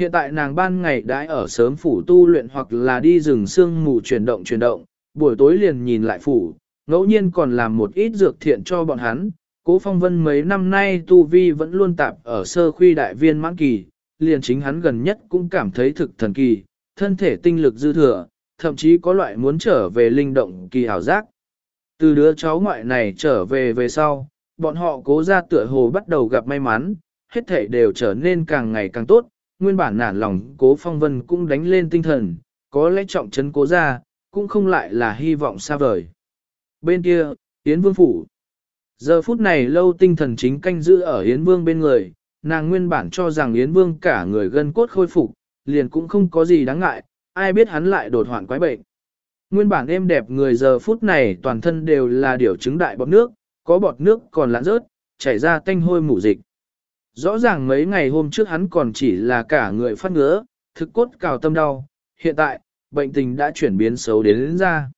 Hiện tại nàng ban ngày đãi ở sớm phủ tu luyện hoặc là đi rừng sương mù chuyển động chuyển động, buổi tối liền nhìn lại phủ, ngẫu nhiên còn làm một ít dược thiện cho bọn hắn. Cố phong vân mấy năm nay tu vi vẫn luôn tạp ở sơ khuy đại viên mãn kỳ, liền chính hắn gần nhất cũng cảm thấy thực thần kỳ, thân thể tinh lực dư thừa, thậm chí có loại muốn trở về linh động kỳ hảo giác. Từ đứa cháu ngoại này trở về về sau, bọn họ cố ra tựa hồ bắt đầu gặp may mắn, hết thể đều trở nên càng ngày càng tốt, nguyên bản nản lòng cố phong vân cũng đánh lên tinh thần, có lẽ trọng trấn cố ra, cũng không lại là hy vọng xa vời. Bên kia, Yến Vương Phủ. Giờ phút này lâu tinh thần chính canh giữ ở Yến Vương bên người, nàng nguyên bản cho rằng Yến Vương cả người gân cốt khôi phục, liền cũng không có gì đáng ngại, ai biết hắn lại đột hoạn quái bệnh. Nguyên bản êm đẹp người giờ phút này toàn thân đều là điều chứng đại bọt nước, có bọt nước còn lãng rớt, chảy ra tanh hôi mủ dịch. Rõ ràng mấy ngày hôm trước hắn còn chỉ là cả người phát ngứa, thực cốt cào tâm đau, hiện tại, bệnh tình đã chuyển biến xấu đến, đến ra.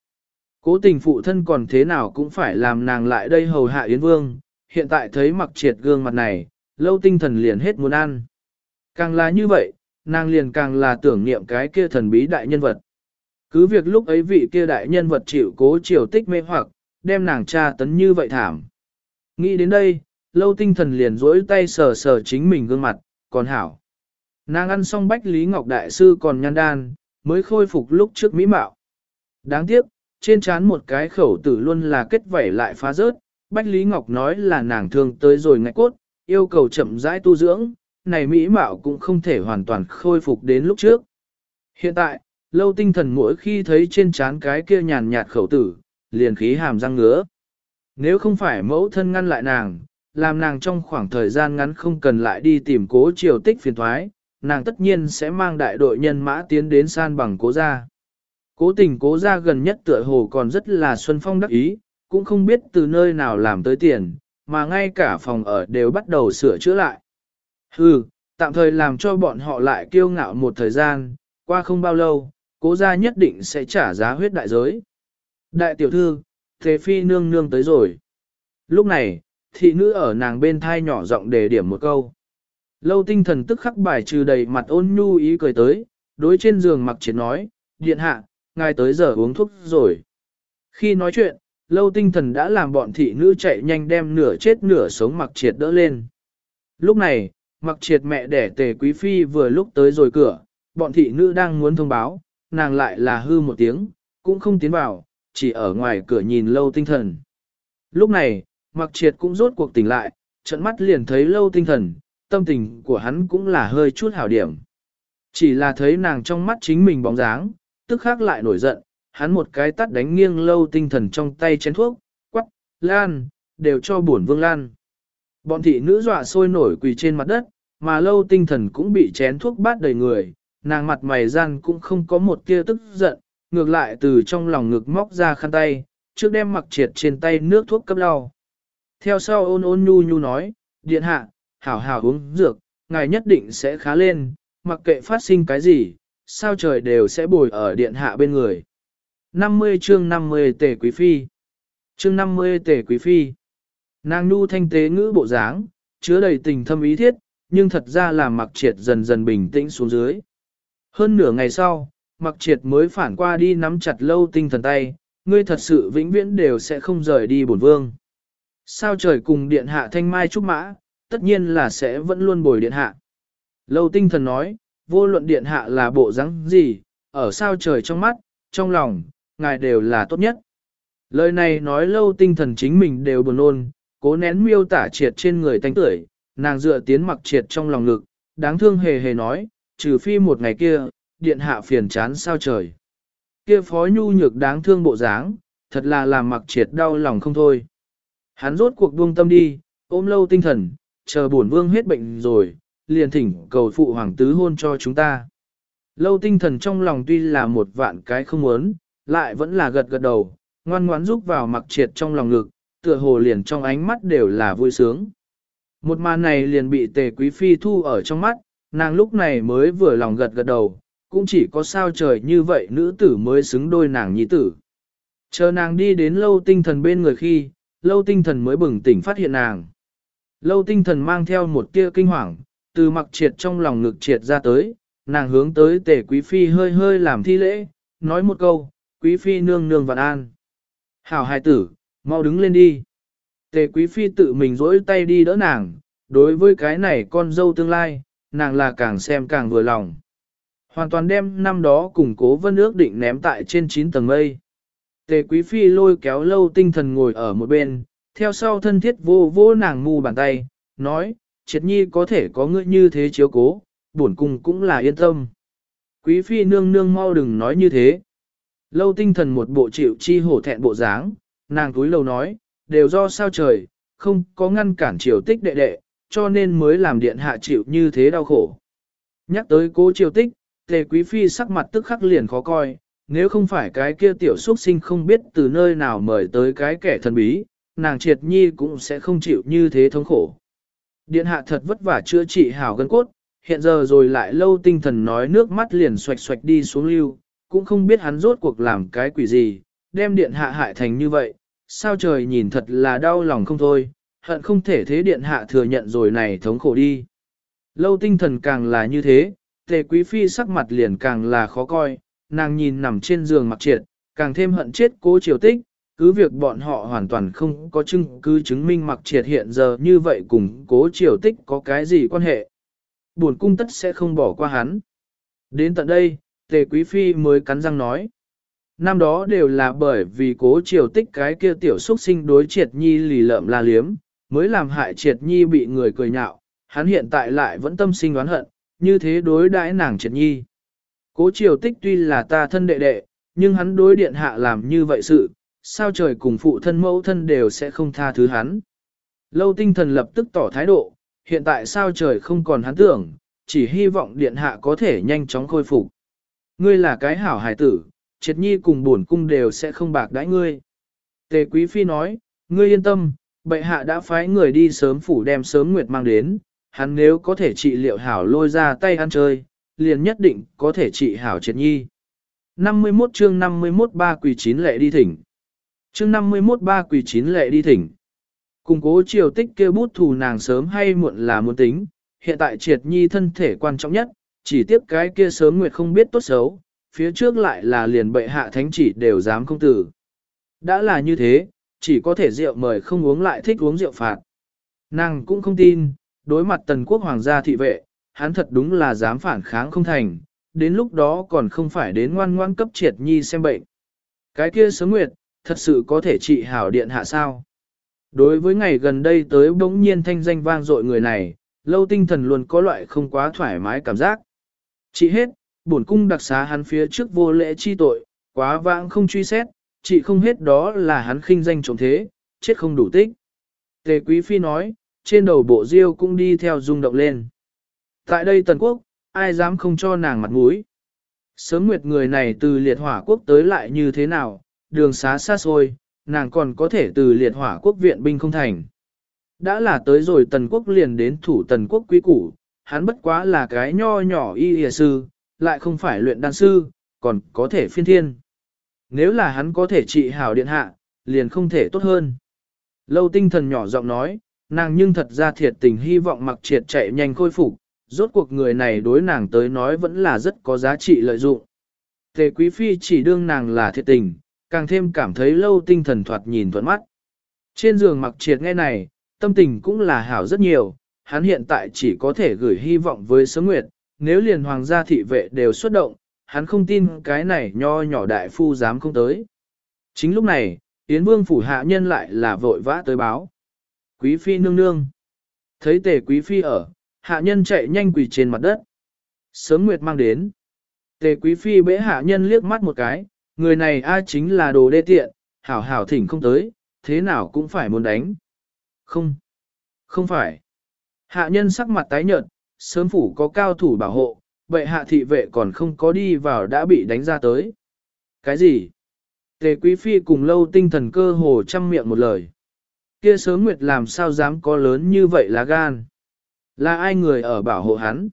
Cố tình phụ thân còn thế nào cũng phải làm nàng lại đây hầu hạ Yến Vương, hiện tại thấy mặc triệt gương mặt này, lâu tinh thần liền hết muốn ăn. Càng là như vậy, nàng liền càng là tưởng niệm cái kia thần bí đại nhân vật. Cứ việc lúc ấy vị kia đại nhân vật chịu cố triều tích mê hoặc, đem nàng tra tấn như vậy thảm. Nghĩ đến đây, lâu tinh thần liền rỗi tay sờ sờ chính mình gương mặt, còn hảo. Nàng ăn xong bách Lý Ngọc Đại Sư còn nhan đan, mới khôi phục lúc trước mỹ mạo. Đáng tiếc, trên trán một cái khẩu tử luôn là kết vảy lại phá rớt, Bách Lý Ngọc nói là nàng thương tới rồi ngại cốt, yêu cầu chậm rãi tu dưỡng, này mỹ mạo cũng không thể hoàn toàn khôi phục đến lúc trước. Hiện tại, lâu tinh thần mỗi khi thấy trên trán cái kia nhàn nhạt khẩu tử, liền khí hàm răng ngứa. Nếu không phải mẫu thân ngăn lại nàng, làm nàng trong khoảng thời gian ngắn không cần lại đi tìm cố triều tích phiền thoái, nàng tất nhiên sẽ mang đại đội nhân mã tiến đến san bằng cố gia. Cố tình cố gia gần nhất tựa hồ còn rất là xuân phong đắc ý, cũng không biết từ nơi nào làm tới tiền, mà ngay cả phòng ở đều bắt đầu sửa chữa lại. Hừ, tạm thời làm cho bọn họ lại kiêu ngạo một thời gian, qua không bao lâu, cố gia nhất định sẽ trả giá huyết đại giới. Đại tiểu thư, thế phi nương nương tới rồi. Lúc này, thị nữ ở nàng bên thai nhỏ giọng đề điểm một câu. Lâu tinh thần tức khắc bài trừ đầy mặt ôn nhu ý cười tới, đối trên giường mặc triệt nói, điện hạ, ngài tới giờ uống thuốc rồi. Khi nói chuyện, lâu tinh thần đã làm bọn thị nữ chạy nhanh đem nửa chết nửa sống mặc triệt đỡ lên. Lúc này, mặc triệt mẹ đẻ tề quý phi vừa lúc tới rồi cửa, bọn thị nữ đang muốn thông báo, nàng lại là hư một tiếng, cũng không tiến vào, chỉ ở ngoài cửa nhìn lâu tinh thần. Lúc này, mặc triệt cũng rốt cuộc tỉnh lại, trận mắt liền thấy lâu tinh thần, tâm tình của hắn cũng là hơi chút hảo điểm. Chỉ là thấy nàng trong mắt chính mình bóng dáng, tức khắc lại nổi giận, hắn một cái tắt đánh nghiêng lâu tinh thần trong tay chén thuốc, quắc, lan, đều cho bổn vương lan. Bọn thị nữ dọa sôi nổi quỳ trên mặt đất, mà lâu tinh thần cũng bị chén thuốc bát đầy người, nàng mặt mày gian cũng không có một tia tức giận, ngược lại từ trong lòng ngực móc ra khăn tay, trước đem mặc triệt trên tay nước thuốc cấp lau. Theo sau ôn ôn nhu nhu nói, điện hạ, hảo hảo uống dược, ngài nhất định sẽ khá lên, mặc kệ phát sinh cái gì, sao trời đều sẽ bồi ở điện hạ bên người. 50 chương 50 tề quý phi Chương 50 tề quý phi Nàng nu thanh tế ngữ bộ dáng, chứa đầy tình thâm ý thiết, nhưng thật ra là mặc triệt dần dần bình tĩnh xuống dưới. Hơn nửa ngày sau, mặc triệt mới phản qua đi nắm chặt lâu tinh thần tay, ngươi thật sự vĩnh viễn đều sẽ không rời đi bổn vương. Sao trời cùng điện hạ thanh mai trúc mã, tất nhiên là sẽ vẫn luôn bồi điện hạ. Lâu tinh thần nói, vô luận điện hạ là bộ dáng gì, ở sao trời trong mắt, trong lòng, ngài đều là tốt nhất. Lời này nói lâu tinh thần chính mình đều buồn ôn, cố nén miêu tả triệt trên người tanh tưởi, nàng dựa tiến mặc triệt trong lòng ngực, đáng thương hề hề nói, trừ phi một ngày kia, điện hạ phiền chán sao trời. Kia phó nhu nhược đáng thương bộ dáng, thật là làm mặc triệt đau lòng không thôi. Hắn rốt cuộc buông tâm đi, ôm lâu tinh thần, chờ bổn vương hết bệnh rồi, liền thỉnh cầu phụ hoàng tứ hôn cho chúng ta. Lâu tinh thần trong lòng tuy là một vạn cái không muốn, lại vẫn là gật gật đầu, ngoan ngoãn rúc vào mặc triệt trong lòng ngực, tựa hồ liền trong ánh mắt đều là vui sướng. Một màn này liền bị tề quý phi thu ở trong mắt, nàng lúc này mới vừa lòng gật gật đầu, cũng chỉ có sao trời như vậy nữ tử mới xứng đôi nàng nhi tử. Chờ nàng đi đến lâu tinh thần bên người khi, lâu tinh thần mới bừng tỉnh phát hiện nàng. Lâu tinh thần mang theo một tia kinh hoàng, từ mặc triệt trong lòng ngực triệt ra tới, nàng hướng tới tề quý phi hơi hơi làm thi lễ, nói một câu, quý phi nương nương vạn an. Hảo hài tử, mau đứng lên đi. Tề quý phi tự mình rỗi tay đi đỡ nàng, đối với cái này con dâu tương lai, nàng là càng xem càng vừa lòng. Hoàn toàn đem năm đó cùng cố vân ước định ném tại trên 9 tầng mây. Tề quý phi lôi kéo lâu tinh thần ngồi ở một bên, theo sau thân thiết vô vô nàng mù bàn tay, nói, triệt nhi có thể có ngươi như thế chiếu cố, bổn cung cũng là yên tâm. Quý phi nương nương mau đừng nói như thế. Lâu tinh thần một bộ chịu chi hổ thẹn bộ dáng, nàng túi lâu nói, đều do sao trời, không có ngăn cản triều tích đệ đệ, cho nên mới làm điện hạ chịu như thế đau khổ. Nhắc tới cố triều tích, tề quý phi sắc mặt tức khắc liền khó coi, nếu không phải cái kia tiểu xuất sinh không biết từ nơi nào mời tới cái kẻ thần bí, nàng triệt nhi cũng sẽ không chịu như thế thống khổ. Điện hạ thật vất vả chữa trị hảo gân cốt, hiện giờ rồi lại lâu tinh thần nói nước mắt liền xoạch xoạch đi xuống lưu, cũng không biết hắn rốt cuộc làm cái quỷ gì, đem điện hạ hại thành như vậy, sao trời nhìn thật là đau lòng không thôi, hận không thể thế điện hạ thừa nhận rồi này thống khổ đi. Lâu tinh thần càng là như thế, tề quý phi sắc mặt liền càng là khó coi, nàng nhìn nằm trên giường mặc triệt, càng thêm hận chết cố triều tích, cứ việc bọn họ hoàn toàn không có chứng cứ chứng minh mặc triệt hiện giờ như vậy cùng cố triều tích có cái gì quan hệ. Buồn cung tất sẽ không bỏ qua hắn. Đến tận đây, tề quý phi mới cắn răng nói. Năm đó đều là bởi vì cố triều tích cái kia tiểu xuất sinh đối triệt nhi lì lợm la liếm, mới làm hại triệt nhi bị người cười nhạo, hắn hiện tại lại vẫn tâm sinh oán hận, như thế đối đãi nàng triệt nhi. Cố triều tích tuy là ta thân đệ đệ, nhưng hắn đối điện hạ làm như vậy sự, sao trời cùng phụ thân mẫu thân đều sẽ không tha thứ hắn. Lâu tinh thần lập tức tỏ thái độ, hiện tại sao trời không còn hắn tưởng, chỉ hy vọng điện hạ có thể nhanh chóng khôi phục. Ngươi là cái hảo hài tử, triệt nhi cùng bổn cung đều sẽ không bạc đãi ngươi. Tề quý phi nói, ngươi yên tâm, bệ hạ đã phái người đi sớm phủ đem sớm nguyệt mang đến, hắn nếu có thể trị liệu hảo lôi ra tay ăn chơi, liền nhất định có thể trị hảo triệt nhi. 51 chương 51 ba quỳ chín lệ đi thỉnh. Chương 51 ba quỳ chín lệ đi thỉnh. Cùng cố triều tích kêu bút thù nàng sớm hay muộn là muốn tính, hiện tại triệt nhi thân thể quan trọng nhất, chỉ tiếp cái kia sớm nguyệt không biết tốt xấu, phía trước lại là liền bệ hạ thánh chỉ đều dám không tử. Đã là như thế, chỉ có thể rượu mời không uống lại thích uống rượu phạt. Nàng cũng không tin, đối mặt tần quốc hoàng gia thị vệ, hắn thật đúng là dám phản kháng không thành, đến lúc đó còn không phải đến ngoan ngoan cấp triệt nhi xem bệnh. Cái kia sớm nguyệt, thật sự có thể trị hảo điện hạ sao? Đối với ngày gần đây tới bỗng nhiên thanh danh vang dội người này, lâu tinh thần luôn có loại không quá thoải mái cảm giác. Chị hết, bổn cung đặc xá hắn phía trước vô lễ chi tội, quá vãng không truy xét, chị không hết đó là hắn khinh danh trộm thế, chết không đủ tích. Tề Quý Phi nói, trên đầu bộ diêu cũng đi theo rung động lên. Tại đây Tần Quốc, ai dám không cho nàng mặt mũi. Sớm nguyệt người này từ liệt hỏa quốc tới lại như thế nào, đường xá xa xôi, nàng còn có thể từ liệt hỏa quốc viện binh không thành. Đã là tới rồi Tần Quốc liền đến thủ Tần Quốc quý củ, hắn bất quá là cái nho nhỏ y hìa sư, lại không phải luyện đan sư, còn có thể phiên thiên. Nếu là hắn có thể trị hảo điện hạ, liền không thể tốt hơn. Lâu tinh thần nhỏ giọng nói, nàng nhưng thật ra thiệt tình hy vọng mặc triệt chạy nhanh khôi phục, rốt cuộc người này đối nàng tới nói vẫn là rất có giá trị lợi dụng. Tề quý phi chỉ đương nàng là thiệt tình, càng thêm cảm thấy lâu tinh thần thoạt nhìn thuận mắt. Trên giường mặc triệt nghe này, tâm tình cũng là hảo rất nhiều, hắn hiện tại chỉ có thể gửi hy vọng với sớm nguyệt, nếu liền hoàng gia thị vệ đều xuất động, hắn không tin cái này nho nhỏ đại phu dám không tới. Chính lúc này, Yến Vương phủ hạ nhân lại là vội vã tới báo. Quý phi nương nương. Thấy tề quý phi ở, hạ nhân chạy nhanh quỳ trên mặt đất. Sớm nguyệt mang đến. Tề quý phi bế hạ nhân liếc mắt một cái, người này ai chính là đồ đê tiện, hảo hảo thỉnh không tới, thế nào cũng phải muốn đánh. Không, không phải. Hạ nhân sắc mặt tái nhợt, sớm phủ có cao thủ bảo hộ, vậy hạ thị vệ còn không có đi vào đã bị đánh ra tới. Cái gì? Tề quý phi cùng lâu tinh thần cơ hồ chăm miệng một lời. Kia sớm nguyệt làm sao dám có lớn như vậy là gan? Là ai người ở bảo hộ hắn?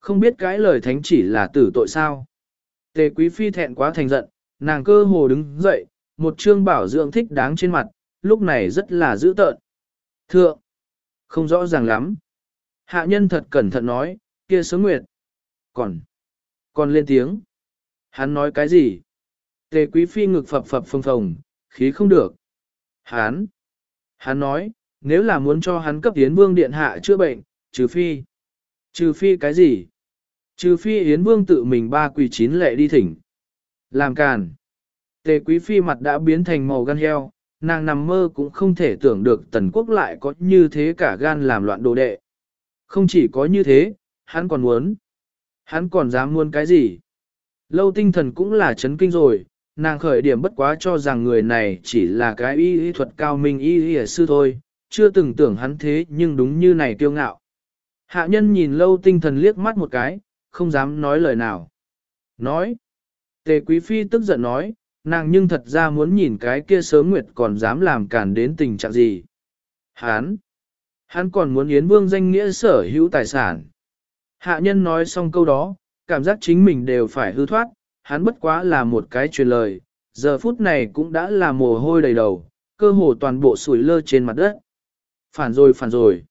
Không biết cái lời thánh chỉ là tử tội sao? Tề quý phi thẹn quá thành giận, nàng cơ hồ đứng dậy, một trương bảo dưỡng thích đáng trên mặt, lúc này rất là dữ tợn. Thượng, không rõ ràng lắm. Hạ nhân thật cẩn thận nói, kia sớm nguyệt. Còn, Còn lên tiếng. Hắn nói cái gì? Tề quý phi ngực phập phập phồng phồng, khí không được. Hắn. Hắn nói, nếu là muốn cho hắn cấp tiến Vương Điện Hạ chữa bệnh, trừ phi. Trừ phi cái gì? Trừ phi Yến Vương tự mình ba quỳ chín lệ đi thỉnh. Làm càn. Tề quý phi mặt đã biến thành màu gan heo, nàng nằm mơ cũng không thể tưởng được tần quốc lại có như thế cả gan làm loạn đồ đệ. Không chỉ có như thế, hắn còn muốn. Hắn còn dám muốn cái gì? Lâu tinh thần cũng là chấn kinh rồi, nàng khởi điểm bất quá cho rằng người này chỉ là cái y y thuật cao minh y y sư thôi, chưa từng tưởng hắn thế nhưng đúng như này kiêu ngạo. Hạ nhân nhìn lâu tinh thần liếc mắt một cái, không dám nói lời nào. Nói. Tề quý phi tức giận nói, nàng nhưng thật ra muốn nhìn cái kia sớm nguyệt còn dám làm cản đến tình trạng gì. Hán. Hắn còn muốn Yến Vương danh nghĩa sở hữu tài sản. Hạ nhân nói xong câu đó, cảm giác chính mình đều phải hư thoát, hắn bất quá là một cái truyền lời, giờ phút này cũng đã là mồ hôi đầy đầu, cơ hồ toàn bộ sủi lơ trên mặt đất. Phản rồi phản rồi.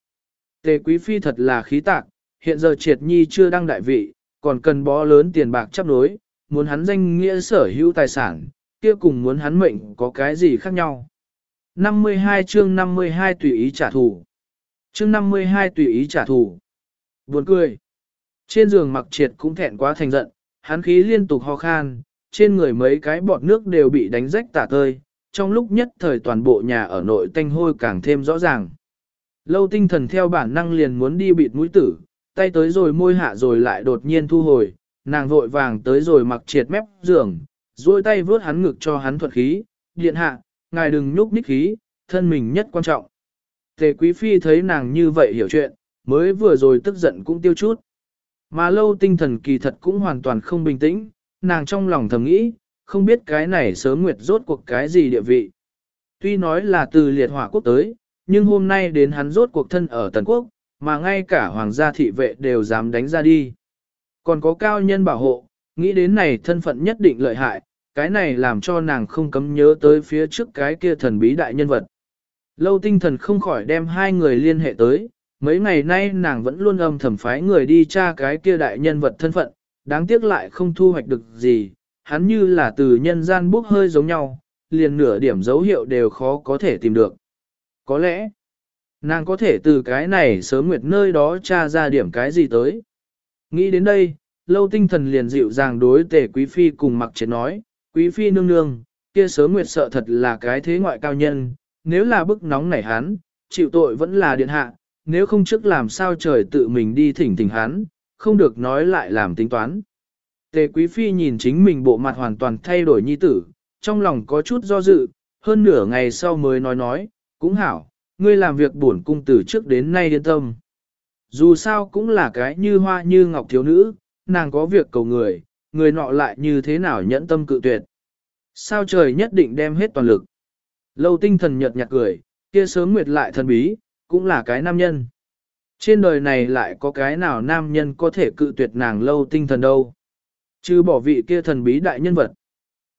Tề quý phi thật là khí tạc, hiện giờ triệt nhi chưa đăng đại vị, còn cần bó lớn tiền bạc chấp đối, muốn hắn danh nghĩa sở hữu tài sản, kia cùng muốn hắn mệnh có cái gì khác nhau. 52 chương 52 tùy ý trả thù. Chương 52 tùy ý trả thù. Buồn cười. Trên giường mặc triệt cũng thẹn quá thành giận, hắn khí liên tục ho khan, trên người mấy cái bọt nước đều bị đánh rách tả tơi, trong lúc nhất thời toàn bộ nhà ở nội tanh hôi càng thêm rõ ràng. Lâu tinh thần theo bản năng liền muốn đi bịt mũi tử, tay tới rồi môi hạ rồi lại đột nhiên thu hồi, nàng vội vàng tới rồi mặc triệt mép giường, duỗi tay vướt hắn ngực cho hắn thuật khí, điện hạ, ngài đừng nhúc nhích khí, thân mình nhất quan trọng. Tề quý phi thấy nàng như vậy hiểu chuyện, mới vừa rồi tức giận cũng tiêu chút. Mà lâu tinh thần kỳ thật cũng hoàn toàn không bình tĩnh, nàng trong lòng thầm nghĩ, không biết cái này sớm nguyệt rốt cuộc cái gì địa vị. Tuy nói là từ liệt hỏa quốc tới, nhưng hôm nay đến hắn rốt cuộc thân ở Tần Quốc, mà ngay cả hoàng gia thị vệ đều dám đánh ra đi. Còn có cao nhân bảo hộ, nghĩ đến này thân phận nhất định lợi hại, cái này làm cho nàng không cấm nhớ tới phía trước cái kia thần bí đại nhân vật. Lâu tinh thần không khỏi đem hai người liên hệ tới, mấy ngày nay nàng vẫn luôn âm thầm phái người đi tra cái kia đại nhân vật thân phận, đáng tiếc lại không thu hoạch được gì, hắn như là từ nhân gian bốc hơi giống nhau, liền nửa điểm dấu hiệu đều khó có thể tìm được. Có lẽ, nàng có thể từ cái này sớm nguyệt nơi đó tra ra điểm cái gì tới. Nghĩ đến đây, lâu tinh thần liền dịu dàng đối tề quý phi cùng mặc chết nói, quý phi nương nương, kia sớm nguyệt sợ thật là cái thế ngoại cao nhân, nếu là bức nóng nảy hắn, chịu tội vẫn là điện hạ, nếu không trước làm sao trời tự mình đi thỉnh thỉnh hắn, không được nói lại làm tính toán. Tề quý phi nhìn chính mình bộ mặt hoàn toàn thay đổi nhi tử, trong lòng có chút do dự, hơn nửa ngày sau mới nói nói, cũng hảo, ngươi làm việc bổn cung từ trước đến nay yên tâm. Dù sao cũng là cái như hoa như ngọc thiếu nữ, nàng có việc cầu người, người nọ lại như thế nào nhẫn tâm cự tuyệt. Sao trời nhất định đem hết toàn lực. Lâu tinh thần nhợt nhạt cười, kia sớm nguyệt lại thần bí, cũng là cái nam nhân. Trên đời này lại có cái nào nam nhân có thể cự tuyệt nàng lâu tinh thần đâu. Chứ bỏ vị kia thần bí đại nhân vật.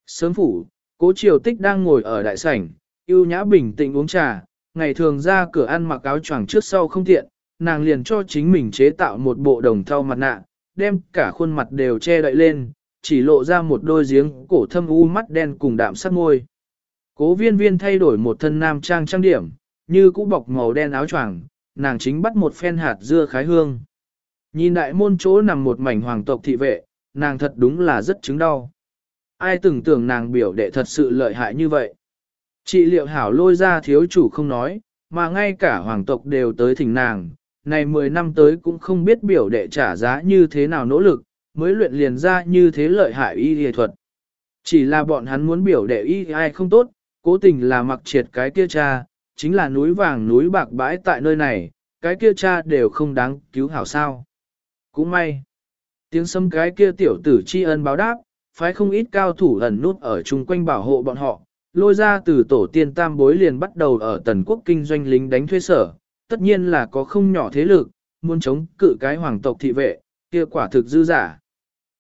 Sớm phủ, cố triều tích đang ngồi ở đại sảnh, yêu nhã bình tĩnh uống trà, ngày thường ra cửa ăn mặc áo choàng trước sau không tiện, nàng liền cho chính mình chế tạo một bộ đồng thau mặt nạ, đem cả khuôn mặt đều che đậy lên, chỉ lộ ra một đôi giếng cổ thâm u mắt đen cùng đạm sắc môi. Cố viên viên thay đổi một thân nam trang trang điểm, như cũ bọc màu đen áo choàng, nàng chính bắt một phen hạt dưa khái hương. Nhìn đại môn chỗ nằm một mảnh hoàng tộc thị vệ, nàng thật đúng là rất chứng đau. Ai từng tưởng nàng biểu đệ thật sự lợi hại như vậy. Chị liệu hảo lôi ra thiếu chủ không nói, mà ngay cả hoàng tộc đều tới thỉnh nàng, này 10 năm tới cũng không biết biểu đệ trả giá như thế nào nỗ lực, mới luyện liền ra như thế lợi hại y y thuật. Chỉ là bọn hắn muốn biểu đệ y ai không tốt, cố tình là mặc triệt cái kia cha, chính là núi vàng núi bạc bãi tại nơi này, cái kia cha đều không đáng cứu hảo sao. Cũng may, tiếng sâm cái kia tiểu tử tri ân báo đáp, phái không ít cao thủ ẩn nút ở chung quanh bảo hộ bọn họ, lôi ra từ tổ tiên tam bối liền bắt đầu ở tần quốc kinh doanh lính đánh thuê sở, tất nhiên là có không nhỏ thế lực, muốn chống cự cái hoàng tộc thị vệ, kia quả thực dư giả.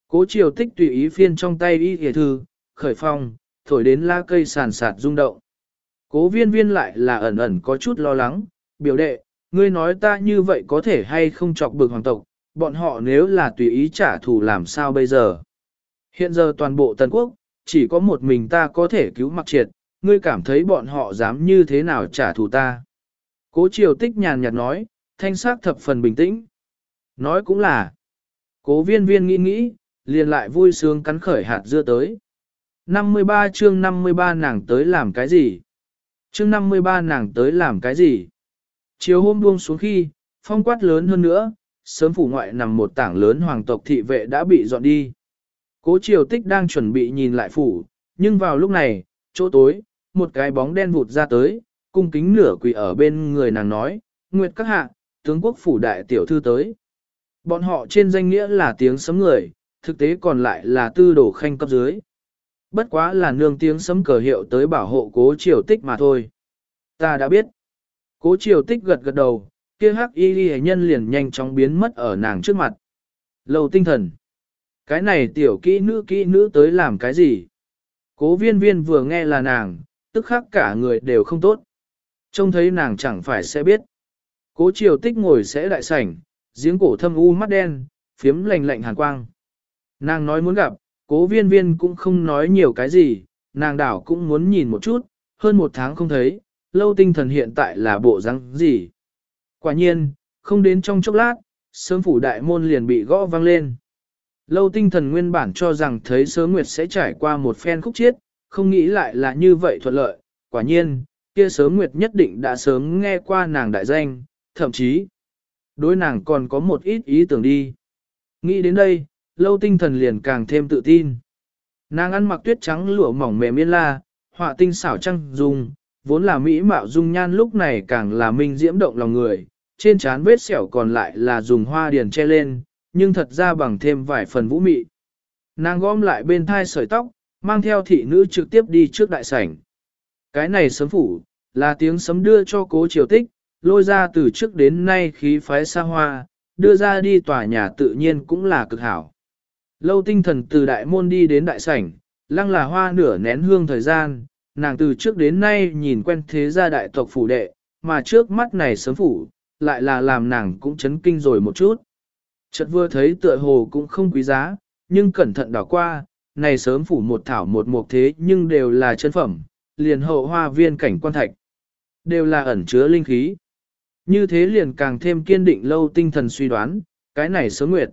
Cố triều tích tùy ý phiên trong tay y hề thư, khởi phong, thổi đến la cây sàn sạt rung động. Cố viên viên lại là ẩn ẩn có chút lo lắng, biểu đệ, ngươi nói ta như vậy có thể hay không chọc bực hoàng tộc, bọn họ nếu là tùy ý trả thù làm sao bây giờ. Hiện giờ toàn bộ Tần Quốc, chỉ có một mình ta có thể cứu mặc triệt, ngươi cảm thấy bọn họ dám như thế nào trả thù ta. Cố triều tích nhàn nhạt nói, thanh sắc thập phần bình tĩnh. Nói cũng là, cố viên viên nghĩ nghĩ, liền lại vui sướng cắn khởi hạt dưa tới. 53 chương 53 nàng tới làm cái gì? Chương 53 nàng tới làm cái gì? Chiều hôm buông xuống khi, phong quát lớn hơn nữa, sớm phủ ngoại nằm một tảng lớn hoàng tộc thị vệ đã bị dọn đi. Cố triều tích đang chuẩn bị nhìn lại phủ, nhưng vào lúc này, chỗ tối, một cái bóng đen vụt ra tới, cung kính nửa quỳ ở bên người nàng nói, Nguyệt các hạ, tướng quốc phủ đại tiểu thư tới. Bọn họ trên danh nghĩa là tiếng sấm người, thực tế còn lại là tư đồ khanh cấp dưới. Bất quá là nương tiếng sấm cờ hiệu tới bảo hộ cố triều tích mà thôi. Ta đã biết. Cố triều tích gật gật đầu, kia hắc y ghi nhân liền nhanh chóng biến mất ở nàng trước mặt. lầu tinh thần. Cái này tiểu kỹ nữ kỹ nữ tới làm cái gì? Cố viên viên vừa nghe là nàng, tức khắc cả người đều không tốt. Trông thấy nàng chẳng phải sẽ biết. Cố triều tích ngồi sẽ đại sảnh, giếng cổ thâm u mắt đen, phiếm lạnh lạnh hàn quang. Nàng nói muốn gặp, cố viên viên cũng không nói nhiều cái gì, nàng đảo cũng muốn nhìn một chút, hơn một tháng không thấy, lâu tinh thần hiện tại là bộ răng gì. Quả nhiên, không đến trong chốc lát, sớm phủ đại môn liền bị gõ vang lên. Lâu tinh thần nguyên bản cho rằng thấy sớ nguyệt sẽ trải qua một phen khúc chiết, không nghĩ lại là như vậy thuận lợi, quả nhiên, kia sớm nguyệt nhất định đã sớm nghe qua nàng đại danh, thậm chí, đối nàng còn có một ít ý tưởng đi. Nghĩ đến đây, lâu tinh thần liền càng thêm tự tin. Nàng ăn mặc tuyết trắng lụa mỏng mềm yên la, họa tinh xảo trăng dung, vốn là mỹ mạo dung nhan lúc này càng là minh diễm động lòng người, trên trán vết sẹo còn lại là dùng hoa điền che lên, nhưng thật ra bằng thêm vài phần vũ mị. Nàng gom lại bên thai sợi tóc, mang theo thị nữ trực tiếp đi trước đại sảnh. Cái này sấm phủ, là tiếng sấm đưa cho cố triều tích, lôi ra từ trước đến nay khí phái xa hoa, đưa ra đi tòa nhà tự nhiên cũng là cực hảo. Lâu tinh thần từ đại môn đi đến đại sảnh, lăng là hoa nửa nén hương thời gian, nàng từ trước đến nay nhìn quen thế gia đại tộc phủ đệ, mà trước mắt này sớm phủ, lại là làm nàng cũng chấn kinh rồi một chút. Chợt vừa thấy tựa hồ cũng không quý giá, nhưng cẩn thận đảo qua, này sớm phủ một thảo một mục thế nhưng đều là chân phẩm, liền hậu hoa viên cảnh quan thạch, đều là ẩn chứa linh khí. Như thế liền càng thêm kiên định lâu tinh thần suy đoán, cái này sớm nguyệt.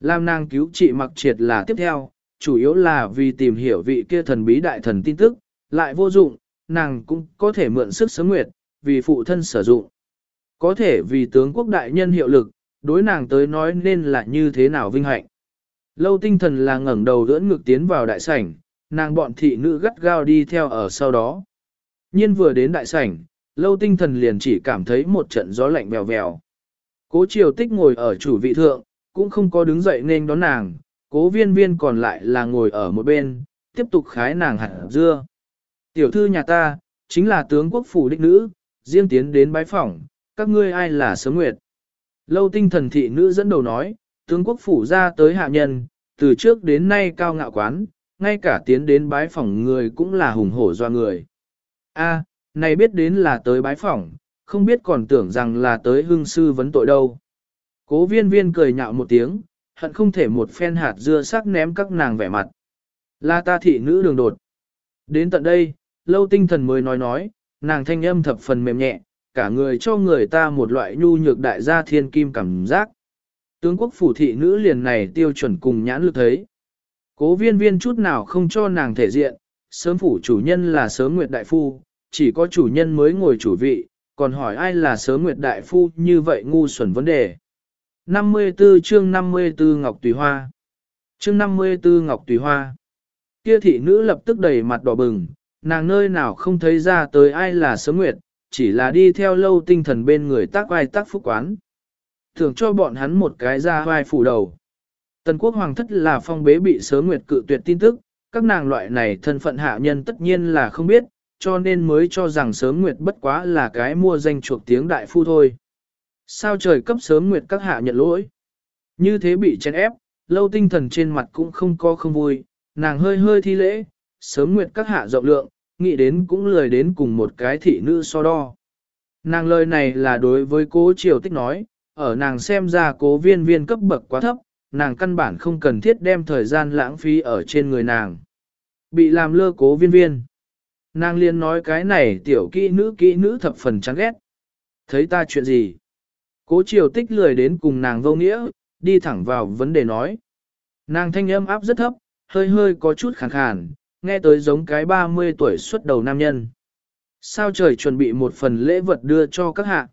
Làm nàng cứu trị mặc triệt là tiếp theo, chủ yếu là vì tìm hiểu vị kia thần bí đại thần tin tức, lại vô dụng, nàng cũng có thể mượn sức sớm nguyệt, vì phụ thân sử dụng. Có thể vì tướng quốc đại nhân hiệu lực, đối nàng tới nói nên là như thế nào vinh hạnh. Lâu tinh thần là ngẩng đầu đỡ ngược tiến vào đại sảnh, nàng bọn thị nữ gắt gao đi theo ở sau đó. Nhiên vừa đến đại sảnh, lâu tinh thần liền chỉ cảm thấy một trận gió lạnh bèo bèo. Cố triều tích ngồi ở chủ vị thượng, cũng không có đứng dậy nên đón nàng, cố viên viên còn lại là ngồi ở một bên, tiếp tục khái nàng hạt dưa. Tiểu thư nhà ta, chính là tướng quốc phủ đích nữ, riêng tiến đến bái phỏng, các ngươi ai là sớm nguyệt. Lâu tinh thần thị nữ dẫn đầu nói, tướng quốc phủ ra tới hạ nhân, từ trước đến nay cao ngạo quán, ngay cả tiến đến bái phỏng người cũng là hùng hổ doa người. A, này biết đến là tới bái phỏng, không biết còn tưởng rằng là tới hương sư vấn tội đâu. Cố viên viên cười nhạo một tiếng, hận không thể một phen hạt dưa sắc ném các nàng vẻ mặt. Là ta thị nữ đường đột. Đến tận đây, lâu tinh thần mới nói nói, nàng thanh âm thập phần mềm nhẹ, cả người cho người ta một loại nhu nhược đại gia thiên kim cảm giác. Tướng quốc phủ thị nữ liền này tiêu chuẩn cùng nhãn lực thấy. Cố viên viên chút nào không cho nàng thể diện, sớm phủ chủ nhân là sớm nguyệt đại phu, chỉ có chủ nhân mới ngồi chủ vị, còn hỏi ai là sớm nguyệt đại phu như vậy ngu xuẩn vấn đề. 54 chương 54 Ngọc Tùy Hoa Chương 54 Ngọc Tùy Hoa Kia thị nữ lập tức đầy mặt đỏ bừng, nàng nơi nào không thấy ra tới ai là sớm nguyệt, chỉ là đi theo lâu tinh thần bên người tác vai tác phúc quán. Thường cho bọn hắn một cái ra vai phủ đầu. Tần quốc hoàng thất là phong bế bị sớ nguyệt cự tuyệt tin tức, các nàng loại này thân phận hạ nhân tất nhiên là không biết, cho nên mới cho rằng sớm nguyệt bất quá là cái mua danh chuộc tiếng đại phu thôi. Sao trời cấp sớm nguyệt các hạ nhận lỗi? Như thế bị chen ép, lâu tinh thần trên mặt cũng không có không vui, nàng hơi hơi thi lễ, sớm nguyệt các hạ rộng lượng, nghĩ đến cũng lười đến cùng một cái thị nữ so đo. Nàng lời này là đối với cố triều tích nói, ở nàng xem ra cố viên viên cấp bậc quá thấp, nàng căn bản không cần thiết đem thời gian lãng phí ở trên người nàng. Bị làm lơ cố viên viên. Nàng liền nói cái này tiểu kỹ nữ kỹ nữ thập phần chán ghét. Thấy ta chuyện gì? Cố triều tích lười đến cùng nàng vô nghĩa, đi thẳng vào vấn đề nói. Nàng thanh âm áp rất thấp, hơi hơi có chút khàn khàn, nghe tới giống cái 30 tuổi xuất đầu nam nhân. Sao trời chuẩn bị một phần lễ vật đưa cho các hạ?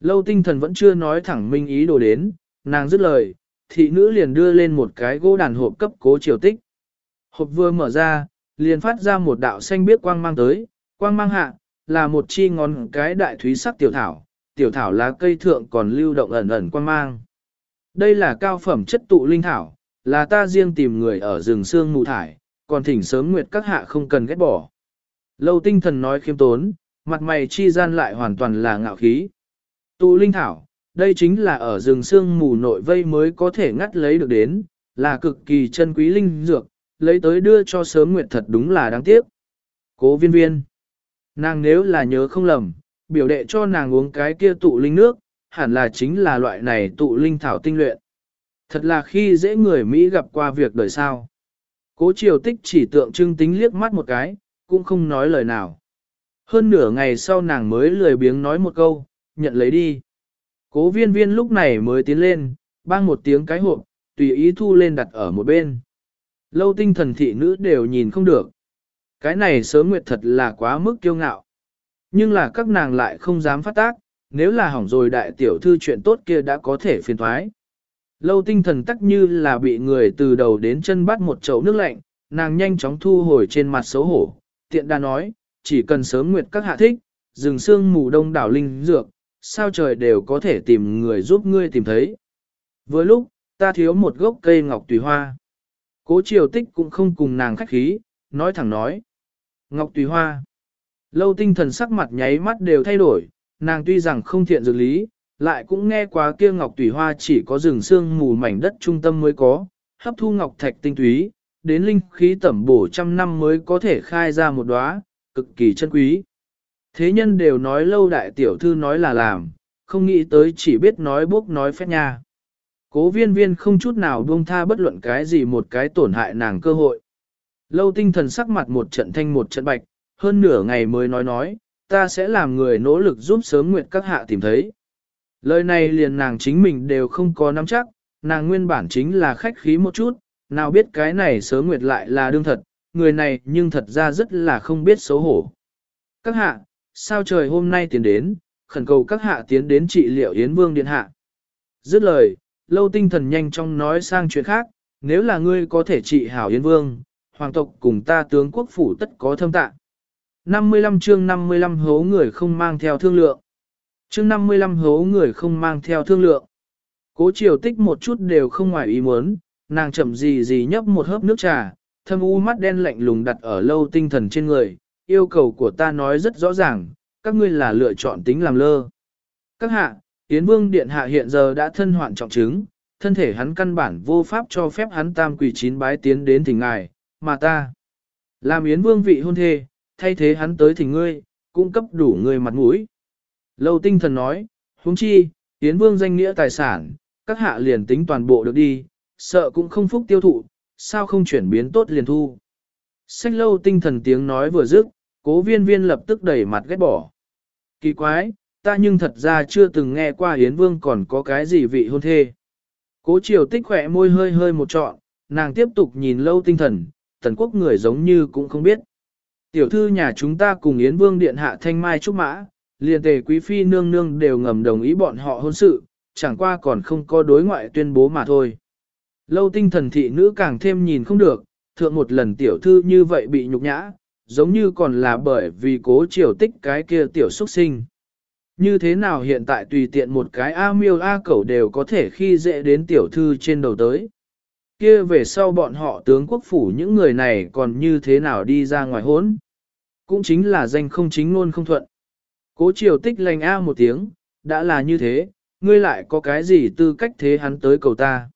Lâu tinh thần vẫn chưa nói thẳng minh ý đồ đến, nàng dứt lời, thị nữ liền đưa lên một cái gỗ đàn hộp cấp cố triều tích. Hộp vừa mở ra, liền phát ra một đạo xanh biếc quang mang tới, quang mang hạ, là một chi ngón cái đại thúy sắc tiểu thảo, tiểu thảo lá cây thượng còn lưu động ẩn ẩn quang mang. Đây là cao phẩm chất tụ linh thảo, là ta riêng tìm người ở rừng xương mù thải, còn thỉnh sớm nguyệt các hạ không cần ghét bỏ. Lâu tinh thần nói khiêm tốn, mặt mày chi gian lại hoàn toàn là ngạo khí. Tụ linh thảo, đây chính là ở rừng sương mù nội vây mới có thể ngắt lấy được đến, là cực kỳ chân quý linh dược, lấy tới đưa cho sớm nguyệt thật đúng là đáng tiếc. Cố viên viên, nàng nếu là nhớ không lầm, biểu đệ cho nàng uống cái kia tụ linh nước, hẳn là chính là loại này tụ linh thảo tinh luyện. Thật là khi dễ người Mỹ gặp qua việc đời sao. Cố triều tích chỉ tượng trưng tính liếc mắt một cái, cũng không nói lời nào. Hơn nửa ngày sau nàng mới lười biếng nói một câu, nhận lấy đi. Cố viên viên lúc này mới tiến lên, bang một tiếng cái hộp, tùy ý thu lên đặt ở một bên. Lâu tinh thần thị nữ đều nhìn không được. Cái này sớm nguyệt thật là quá mức kiêu ngạo. Nhưng là các nàng lại không dám phát tác, nếu là hỏng rồi đại tiểu thư chuyện tốt kia đã có thể phiền thoái. Lâu tinh thần tắc như là bị người từ đầu đến chân bắt một chậu nước lạnh, nàng nhanh chóng thu hồi trên mặt xấu hổ, tiện đa nói, chỉ cần sớm nguyệt các hạ thích, rừng sương mù đông đảo linh dược, sao trời đều có thể tìm người giúp ngươi tìm thấy. Vừa lúc, ta thiếu một gốc cây ngọc tùy hoa. Cố triều tích cũng không cùng nàng khách khí, nói thẳng nói. Ngọc tùy hoa. Lâu tinh thần sắc mặt nháy mắt đều thay đổi, nàng tuy rằng không thiện dược lý, lại cũng nghe quá kia ngọc tùy hoa chỉ có rừng xương mù mảnh đất trung tâm mới có, hấp thu ngọc thạch tinh túy, đến linh khí tẩm bổ trăm năm mới có thể khai ra một đóa, cực kỳ chân quý. Thế nhân đều nói lâu đại tiểu thư nói là làm, không nghĩ tới chỉ biết nói bốc nói phép nha. Cố viên viên không chút nào buông tha bất luận cái gì một cái tổn hại nàng cơ hội. Lâu tinh thần sắc mặt một trận thanh một trận bạch, hơn nửa ngày mới nói nói, ta sẽ làm người nỗ lực giúp sớm nguyện các hạ tìm thấy. Lời này liền nàng chính mình đều không có nắm chắc, nàng nguyên bản chính là khách khí một chút, nào biết cái này sớ nguyệt lại là đương thật, người này nhưng thật ra rất là không biết xấu hổ. Các hạ, sao trời hôm nay tiến đến, khẩn cầu các hạ tiến đến trị liệu Yến Vương Điện Hạ. Dứt lời, lâu tinh thần nhanh chóng nói sang chuyện khác, nếu là ngươi có thể trị hảo Yến Vương, hoàng tộc cùng ta tướng quốc phủ tất có thâm tạ. 55 chương 55 hố người không mang theo thương lượng. Chương 55 hố người không mang theo thương lượng. Cố triều tích một chút đều không ngoài ý muốn, nàng chậm gì gì nhấp một hớp nước trà, thâm u mắt đen lạnh lùng đặt ở lâu tinh thần trên người, yêu cầu của ta nói rất rõ ràng, các ngươi là lựa chọn tính làm lơ. Các hạ, Yến Vương Điện Hạ hiện giờ đã thân hoạn trọng chứng, thân thể hắn căn bản vô pháp cho phép hắn tam quỷ chín bái tiến đến thỉnh ngài, mà ta làm Yến Vương vị hôn thê, thay thế hắn tới thỉnh ngươi, cung cấp đủ ngươi mặt mũi. Lâu tinh thần nói, huống chi, Yến Vương danh nghĩa tài sản, các hạ liền tính toàn bộ được đi, sợ cũng không phúc tiêu thụ, sao không chuyển biến tốt liền thu. Sách lâu tinh thần tiếng nói vừa dứt, cố viên viên lập tức đẩy mặt ghét bỏ. Kỳ quái, ta nhưng thật ra chưa từng nghe qua Yến Vương còn có cái gì vị hôn thê. Cố triều tích khỏe môi hơi hơi một trọn, nàng tiếp tục nhìn lâu tinh thần, tần quốc người giống như cũng không biết. Tiểu thư nhà chúng ta cùng Yến Vương Điện Hạ Thanh Mai Trúc Mã, liền tề quý phi nương nương đều ngầm đồng ý bọn họ hôn sự, chẳng qua còn không có đối ngoại tuyên bố mà thôi. Lâu tinh thần thị nữ càng thêm nhìn không được, thượng một lần tiểu thư như vậy bị nhục nhã, giống như còn là bởi vì cố triều tích cái kia tiểu xuất sinh. Như thế nào hiện tại tùy tiện một cái A miêu A cẩu đều có thể khi dễ đến tiểu thư trên đầu tới. Kia về sau bọn họ tướng quốc phủ những người này còn như thế nào đi ra ngoài hốn. Cũng chính là danh không chính luôn không thuận. Cố triều tích lành A một tiếng, đã là như thế, ngươi lại có cái gì tư cách thế hắn tới cầu ta.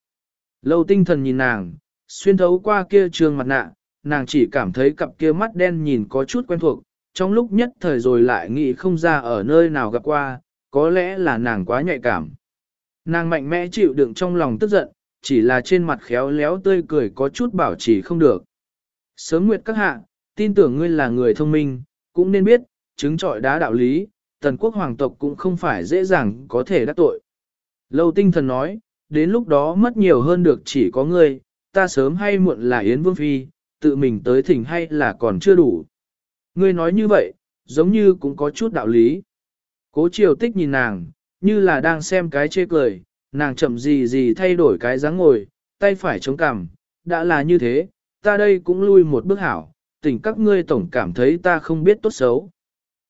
Lâu tinh thần nhìn nàng, xuyên thấu qua kia trường mặt nạ, nàng chỉ cảm thấy cặp kia mắt đen nhìn có chút quen thuộc, trong lúc nhất thời rồi lại nghĩ không ra ở nơi nào gặp qua, có lẽ là nàng quá nhạy cảm. Nàng mạnh mẽ chịu đựng trong lòng tức giận, chỉ là trên mặt khéo léo tươi cười có chút bảo trì không được. Sớm nguyệt các hạ, tin tưởng ngươi là người thông minh, cũng nên biết, chứng trọi đá đạo lý, tần quốc hoàng tộc cũng không phải dễ dàng có thể đắc tội. Lâu tinh thần nói, đến lúc đó mất nhiều hơn được chỉ có ngươi, ta sớm hay muộn là Yến Vương Phi, tự mình tới thỉnh hay là còn chưa đủ. Ngươi nói như vậy, giống như cũng có chút đạo lý. Cố triều tích nhìn nàng, như là đang xem cái chê cười, nàng chậm gì gì thay đổi cái dáng ngồi, tay phải chống cằm, đã là như thế, ta đây cũng lui một bước hảo, tỉnh các ngươi tổng cảm thấy ta không biết tốt xấu.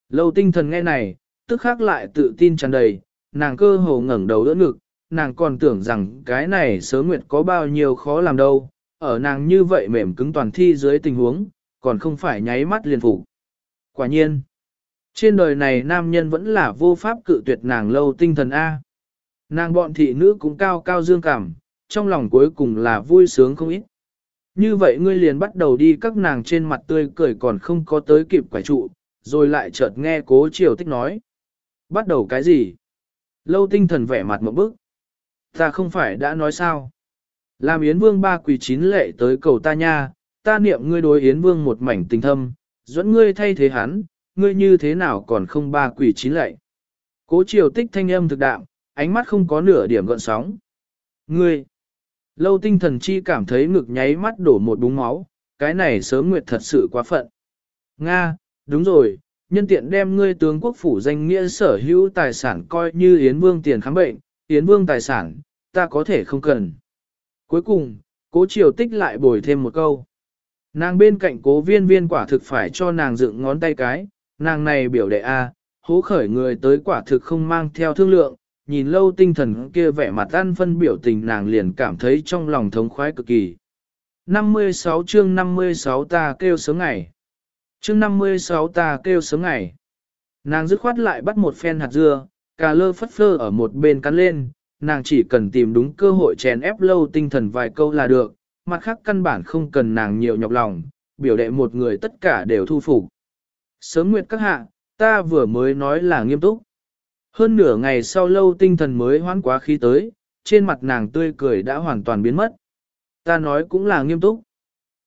Lâu tinh thần nghe này, tức khác lại tự tin tràn đầy, nàng cơ hồ ngẩng đầu đỡ ngực, nàng còn tưởng rằng cái này sớm nguyệt có bao nhiêu khó làm đâu, ở nàng như vậy mềm cứng toàn thi dưới tình huống, còn không phải nháy mắt liền phủ. Quả nhiên, trên đời này nam nhân vẫn là vô pháp cự tuyệt nàng lâu tinh thần A. Nàng bọn thị nữ cũng cao cao dương cảm, trong lòng cuối cùng là vui sướng không ít. Như vậy ngươi liền bắt đầu đi các nàng trên mặt tươi cười còn không có tới kịp quả trụ, rồi lại chợt nghe cố triều tích nói. Bắt đầu cái gì? Lâu tinh thần vẻ mặt một bức. Ta không phải đã nói sao? Làm Yến Vương ba quỳ chín lệ tới cầu ta nha, ta niệm ngươi đối Yến Vương một mảnh tình thâm, dẫn ngươi thay thế hắn, ngươi như thế nào còn không ba quỳ chín lệ. Cố triều tích thanh âm thực đạo, ánh mắt không có nửa điểm gợn sóng. Ngươi! Lâu tinh thần chi cảm thấy ngực nháy mắt đổ một búng máu, cái này sớm nguyệt thật sự quá phận. Nga, đúng rồi, nhân tiện đem ngươi tướng quốc phủ danh nghĩa sở hữu tài sản coi như Yến Vương tiền khám bệnh, Yến Vương tài sản, ta có thể không cần. Cuối cùng, cố triều tích lại bồi thêm một câu. Nàng bên cạnh cố viên viên quả thực phải cho nàng dựng ngón tay cái, nàng này biểu đệ A, hố khởi người tới quả thực không mang theo thương lượng, nhìn lâu tinh thần kia vẻ mặt ăn phân biểu tình nàng liền cảm thấy trong lòng thống khoái cực kỳ. 56 chương 56 ta kêu sớm ngày. Chương 56 ta kêu sớm ngày. Nàng dứt khoát lại bắt một phen hạt dưa, cà lơ phất phơ ở một bên cắn lên, nàng chỉ cần tìm đúng cơ hội chèn ép lâu tinh thần vài câu là được, mặt khác căn bản không cần nàng nhiều nhọc lòng, biểu đệ một người tất cả đều thu phục. Sớm nguyệt các hạ, ta vừa mới nói là nghiêm túc. Hơn nửa ngày sau lâu tinh thần mới hoán quá khí tới, trên mặt nàng tươi cười đã hoàn toàn biến mất. Ta nói cũng là nghiêm túc.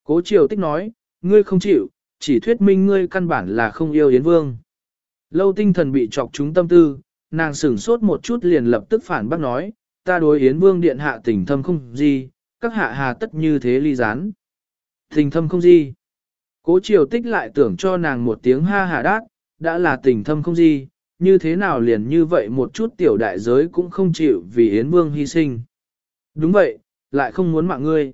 Cố triều tích nói, ngươi không chịu, chỉ thuyết minh ngươi căn bản là không yêu Yến Vương. Lâu tinh thần bị chọc chúng tâm tư, nàng sửng sốt một chút liền lập tức phản bác nói, ta đối Yến Vương điện hạ tình thâm không gì, các hạ hà tất như thế ly gián. Tình thâm không gì. Cố triều tích lại tưởng cho nàng một tiếng ha hà đát, đã là tình thâm không gì, như thế nào liền như vậy một chút tiểu đại giới cũng không chịu vì Yến Vương hy sinh. Đúng vậy, lại không muốn mạng ngươi.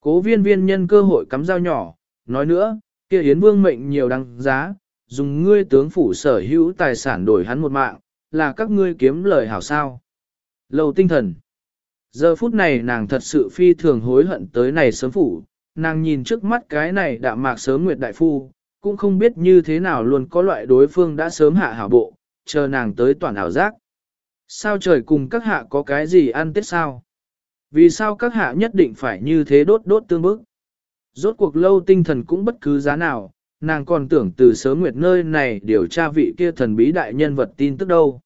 Cố viên viên nhân cơ hội cắm dao nhỏ, nói nữa, kia Yến Vương mệnh nhiều đăng giá, dùng ngươi tướng phủ sở hữu tài sản đổi hắn một mạng, là các ngươi kiếm lời hảo sao. lầu tinh thần. Giờ phút này nàng thật sự phi thường hối hận tới này sớm phủ, nàng nhìn trước mắt cái này đạm mạc sớm nguyệt đại phu, cũng không biết như thế nào luôn có loại đối phương đã sớm hạ hảo bộ, chờ nàng tới toàn ảo giác. Sao trời cùng các hạ có cái gì ăn tết sao? Vì sao các hạ nhất định phải như thế đốt đốt tương bức? Rốt cuộc lâu tinh thần cũng bất cứ giá nào, nàng còn tưởng từ sớm nguyệt nơi này điều tra vị kia thần bí đại nhân vật tin tức đâu.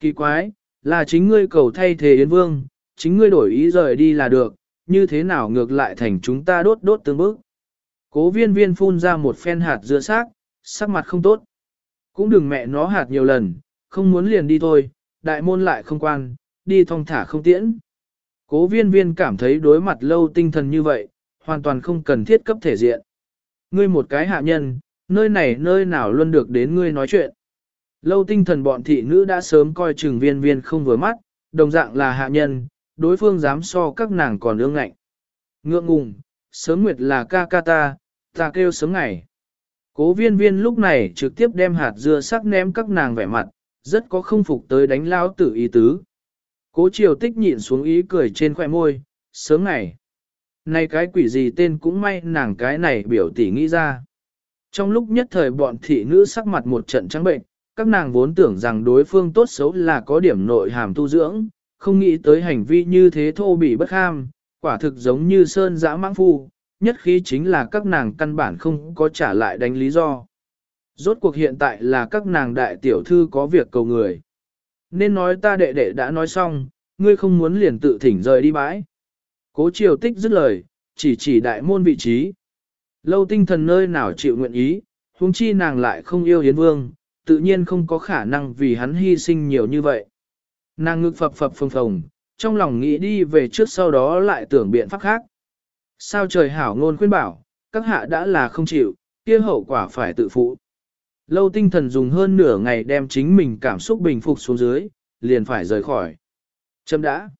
Kỳ quái, là chính ngươi cầu thay thế Yến Vương, chính ngươi đổi ý rời đi là được, như thế nào ngược lại thành chúng ta đốt đốt tương bức. Cố viên viên phun ra một phen hạt dưa xác, sắc mặt không tốt. Cũng đừng mẹ nó hạt nhiều lần, không muốn liền đi thôi, đại môn lại không quan, đi thong thả không tiễn. Cố viên viên cảm thấy đối mặt lâu tinh thần như vậy, hoàn toàn không cần thiết cấp thể diện. Ngươi một cái hạ nhân, nơi này nơi nào luôn được đến ngươi nói chuyện. Lâu tinh thần bọn thị nữ đã sớm coi chừng viên viên không vừa mắt, đồng dạng là hạ nhân, đối phương dám so các nàng còn ương ngạnh. Ngượng ngùng, sớm nguyệt là ca ca ta, ta kêu sớm ngày. Cố viên viên lúc này trực tiếp đem hạt dưa sắc ném các nàng vẻ mặt, rất có không phục tới đánh lao tử ý tứ. Cố triều tích nhịn xuống ý cười trên khoẻ môi, sớm ngày. Này cái quỷ gì tên cũng may nàng cái này biểu tỷ nghĩ ra. Trong lúc nhất thời bọn thị nữ sắc mặt một trận trắng bệnh, các nàng vốn tưởng rằng đối phương tốt xấu là có điểm nội hàm tu dưỡng, không nghĩ tới hành vi như thế thô bỉ bất ham, quả thực giống như sơn dã mãng phu, nhất khí chính là các nàng căn bản không có trả lại đánh lý do. Rốt cuộc hiện tại là các nàng đại tiểu thư có việc cầu người. Nên nói ta đệ đệ đã nói xong, ngươi không muốn liền tự thỉnh rời đi bãi. Cố triều tích dứt lời, chỉ chỉ đại môn vị trí. Lâu tinh thần nơi nào chịu nguyện ý, huống chi nàng lại không yêu Yến Vương, tự nhiên không có khả năng vì hắn hy sinh nhiều như vậy. Nàng ngực phập phập phồng phồng, trong lòng nghĩ đi về trước sau đó lại tưởng biện pháp khác. Sao trời hảo ngôn khuyên bảo, các hạ đã là không chịu, kia hậu quả phải tự phụ. Lâu tinh thần dùng hơn nửa ngày đem chính mình cảm xúc bình phục xuống dưới, liền phải rời khỏi. Chấm đã.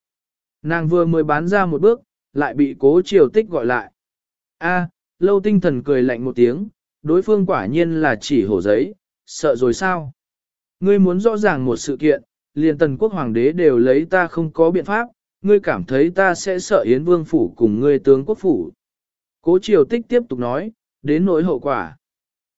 Nàng vừa mới bán ra một bước, lại bị cố triều tích gọi lại. A, lâu tinh thần cười lạnh một tiếng, đối phương quả nhiên là chỉ hổ giấy, sợ rồi sao? Ngươi muốn rõ ràng một sự kiện, liền tần quốc hoàng đế đều lấy ta không có biện pháp, ngươi cảm thấy ta sẽ sợ Yến Vương Phủ cùng ngươi tướng quốc phủ. Cố triều tích tiếp tục nói, đến nỗi hậu quả.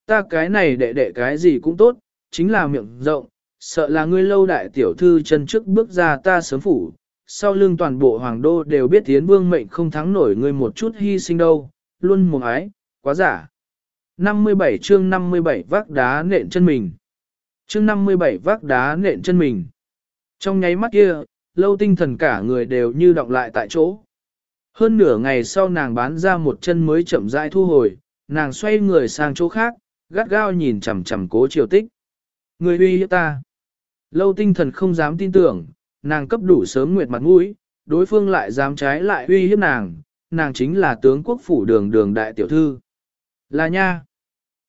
Ta cái này đệ đệ cái gì cũng tốt, chính là miệng rộng, sợ là ngươi lâu đại tiểu thư chân trước bước ra ta sớm phủ, sau lưng toàn bộ hoàng đô đều biết tiến Vương mệnh không thắng nổi ngươi một chút hy sinh đâu, luôn mồm ái, quá giả. 57 chương 57 vác đá nện chân mình. Chương 57 vác đá nện chân mình. Trong nháy mắt kia, lâu tinh thần cả người đều như động lại tại chỗ. Hơn nửa ngày sau nàng bán ra một chân mới chậm rãi thu hồi, nàng xoay người sang chỗ khác, gắt gao nhìn chằm chằm cố triều tích. Người uy hiếp ta. Lâu tinh thần không dám tin tưởng, nàng cấp đủ sớm nguyệt mặt mũi, đối phương lại dám trái lại uy hiếp nàng, nàng chính là tướng quốc phủ đường đường đại tiểu thư. Là nha.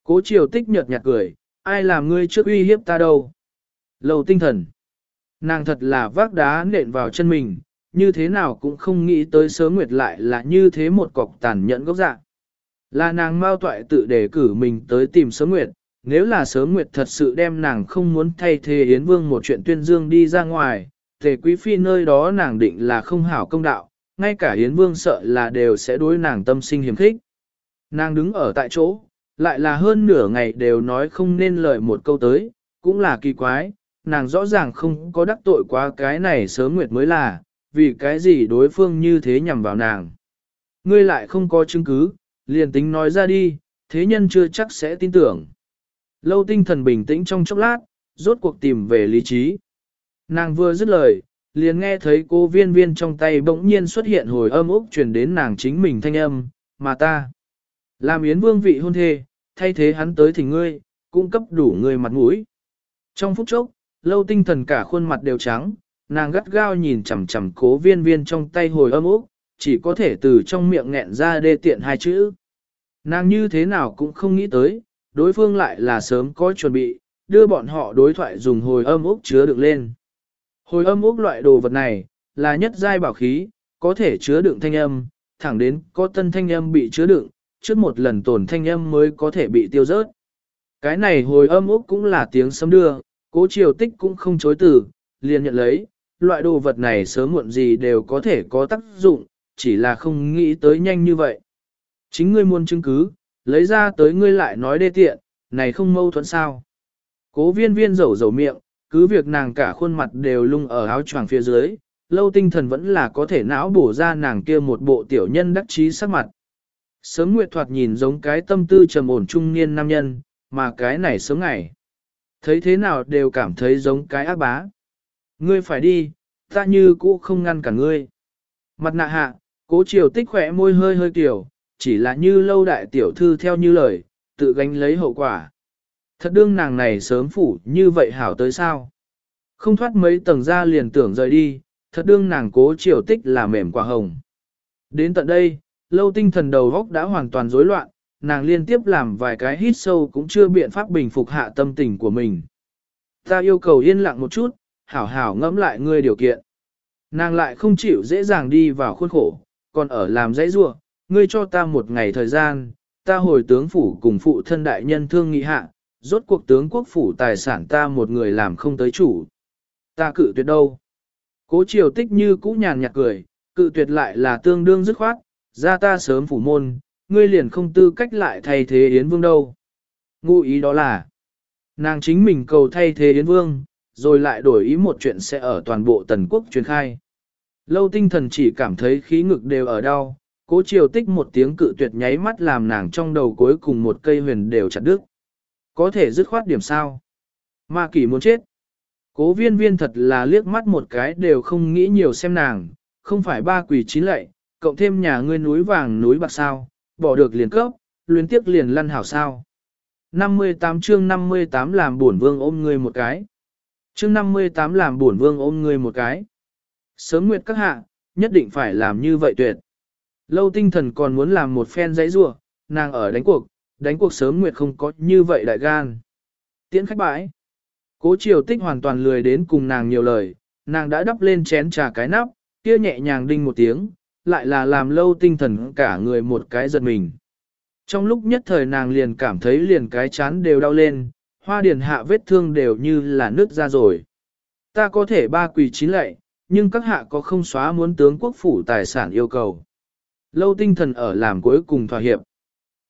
Cố triều tích nhợt nhạt cười, ai làm ngươi trước uy hiếp ta đâu. lầu tinh thần. Nàng thật là vác đá nện vào chân mình, như thế nào cũng không nghĩ tới sớm nguyệt lại là như thế một cọc tàn nhẫn gốc dạng. Là nàng mau toại tự đề cử mình tới tìm sớm nguyệt, nếu là sớm nguyệt thật sự đem nàng không muốn thay thế Yến Vương một chuyện tuyên dương đi ra ngoài, tề quý phi nơi đó nàng định là không hảo công đạo, ngay cả Yến Vương sợ là đều sẽ đối nàng tâm sinh hiểm khích. Nàng đứng ở tại chỗ, lại là hơn nửa ngày đều nói không nên lời một câu tới, cũng là kỳ quái, nàng rõ ràng không có đắc tội quá cái này sớm nguyệt mới là, vì cái gì đối phương như thế nhằm vào nàng. Ngươi lại không có chứng cứ, liền tính nói ra đi, thế nhân chưa chắc sẽ tin tưởng. Lâu tinh thần bình tĩnh trong chốc lát, rốt cuộc tìm về lý trí. Nàng vừa dứt lời, liền nghe thấy cô viên viên trong tay bỗng nhiên xuất hiện hồi âm úc truyền đến nàng chính mình thanh âm, mà ta. Làm yến vương vị hôn thê, thay thế hắn tới thỉnh ngươi, cung cấp đủ người mặt mũi. Trong phút chốc, lâu tinh thần cả khuôn mặt đều trắng, nàng gắt gao nhìn chằm chằm cố viên viên trong tay hồi âm úc, chỉ có thể từ trong miệng nghẹn ra đê tiện hai chữ. Nàng như thế nào cũng không nghĩ tới, đối phương lại là sớm có chuẩn bị, đưa bọn họ đối thoại dùng hồi âm úc chứa được lên. Hồi âm ốc loại đồ vật này, là nhất giai bảo khí, có thể chứa đựng thanh âm, thẳng đến có tân thanh âm bị chứa đựng, trước một lần tổn thanh âm mới có thể bị tiêu rớt. Cái này hồi âm ốc cũng là tiếng sấm đưa, cố triều tích cũng không chối từ, liền nhận lấy, loại đồ vật này sớm muộn gì đều có thể có tác dụng, chỉ là không nghĩ tới nhanh như vậy. Chính ngươi muốn chứng cứ, lấy ra tới ngươi lại nói đê tiện, này không mâu thuẫn sao. Cố viên viên rầu rầu miệng, cứ việc nàng cả khuôn mặt đều lung ở áo choàng phía dưới, lâu tinh thần vẫn là có thể não bổ ra nàng kia một bộ tiểu nhân đắc trí sắc mặt. Sớm nguyệt thoạt nhìn giống cái tâm tư trầm ổn trung niên nam nhân, mà cái này sớm ngày. Thấy thế nào đều cảm thấy giống cái ác bá. Ngươi phải đi, ta như cũ không ngăn cả ngươi. Mặt nạ hạ, cố triều tích khỏe môi hơi hơi tiểu, chỉ là như lâu đại tiểu thư theo như lời, tự gánh lấy hậu quả. Thật đương nàng này sớm phủ như vậy hảo tới sao? Không thoát mấy tầng ra liền tưởng rời đi, thật đương nàng cố triều tích là mềm quả hồng. Đến tận đây, lâu tinh thần đầu góc đã hoàn toàn rối loạn, nàng liên tiếp làm vài cái hít sâu cũng chưa biện pháp bình phục hạ tâm tình của mình. Ta yêu cầu yên lặng một chút, hảo hảo ngẫm lại ngươi điều kiện. Nàng lại không chịu dễ dàng đi vào khuôn khổ, còn ở làm dãy rua, ngươi cho ta một ngày thời gian, ta hồi tướng phủ cùng phụ thân đại nhân thương nghị hạ, rốt cuộc tướng quốc phủ tài sản ta một người làm không tới chủ. Ta cự tuyệt đâu. Cố triều tích như cũ nhàn nhạt cười, cự tuyệt lại là tương đương dứt khoát, ra ta sớm phủ môn, ngươi liền không tư cách lại thay thế Yến Vương đâu. Ngụ ý đó là, nàng chính mình cầu thay thế Yến Vương, rồi lại đổi ý một chuyện sẽ ở toàn bộ tần quốc truyền khai. Lâu tinh thần chỉ cảm thấy khí ngực đều ở đau, cố triều tích một tiếng cự tuyệt nháy mắt làm nàng trong đầu cuối cùng một cây huyền đều chặt đứt. Có thể dứt khoát điểm sao? Ma kỷ muốn chết. Cố viên viên thật là liếc mắt một cái đều không nghĩ nhiều xem nàng, không phải ba quỷ chín lệ, cộng thêm nhà ngươi núi vàng núi bạc sao, bỏ được liền cấp, luyến tiếc liền lăn hảo sao. 58 chương 58 làm buồn vương ôm ngươi một cái. Chương 58 làm buồn vương ôm ngươi một cái. Sớm nguyệt các hạ, nhất định phải làm như vậy tuyệt. Lâu tinh thần còn muốn làm một phen giấy rua, nàng ở đánh cuộc, đánh cuộc sớm nguyệt không có như vậy đại gan. Tiễn khách bãi. Cố triều tích hoàn toàn lười đến cùng nàng nhiều lời, nàng đã đắp lên chén trà cái nắp, kia nhẹ nhàng đinh một tiếng, lại là làm lâu tinh thần cả người một cái giật mình. Trong lúc nhất thời nàng liền cảm thấy liền cái chán đều đau lên, hoa điền hạ vết thương đều như là nước ra rồi. Ta có thể ba quỳ chín lệ, nhưng các hạ có không xóa muốn tướng quốc phủ tài sản yêu cầu. Lâu tinh thần ở làm cuối cùng thỏa hiệp.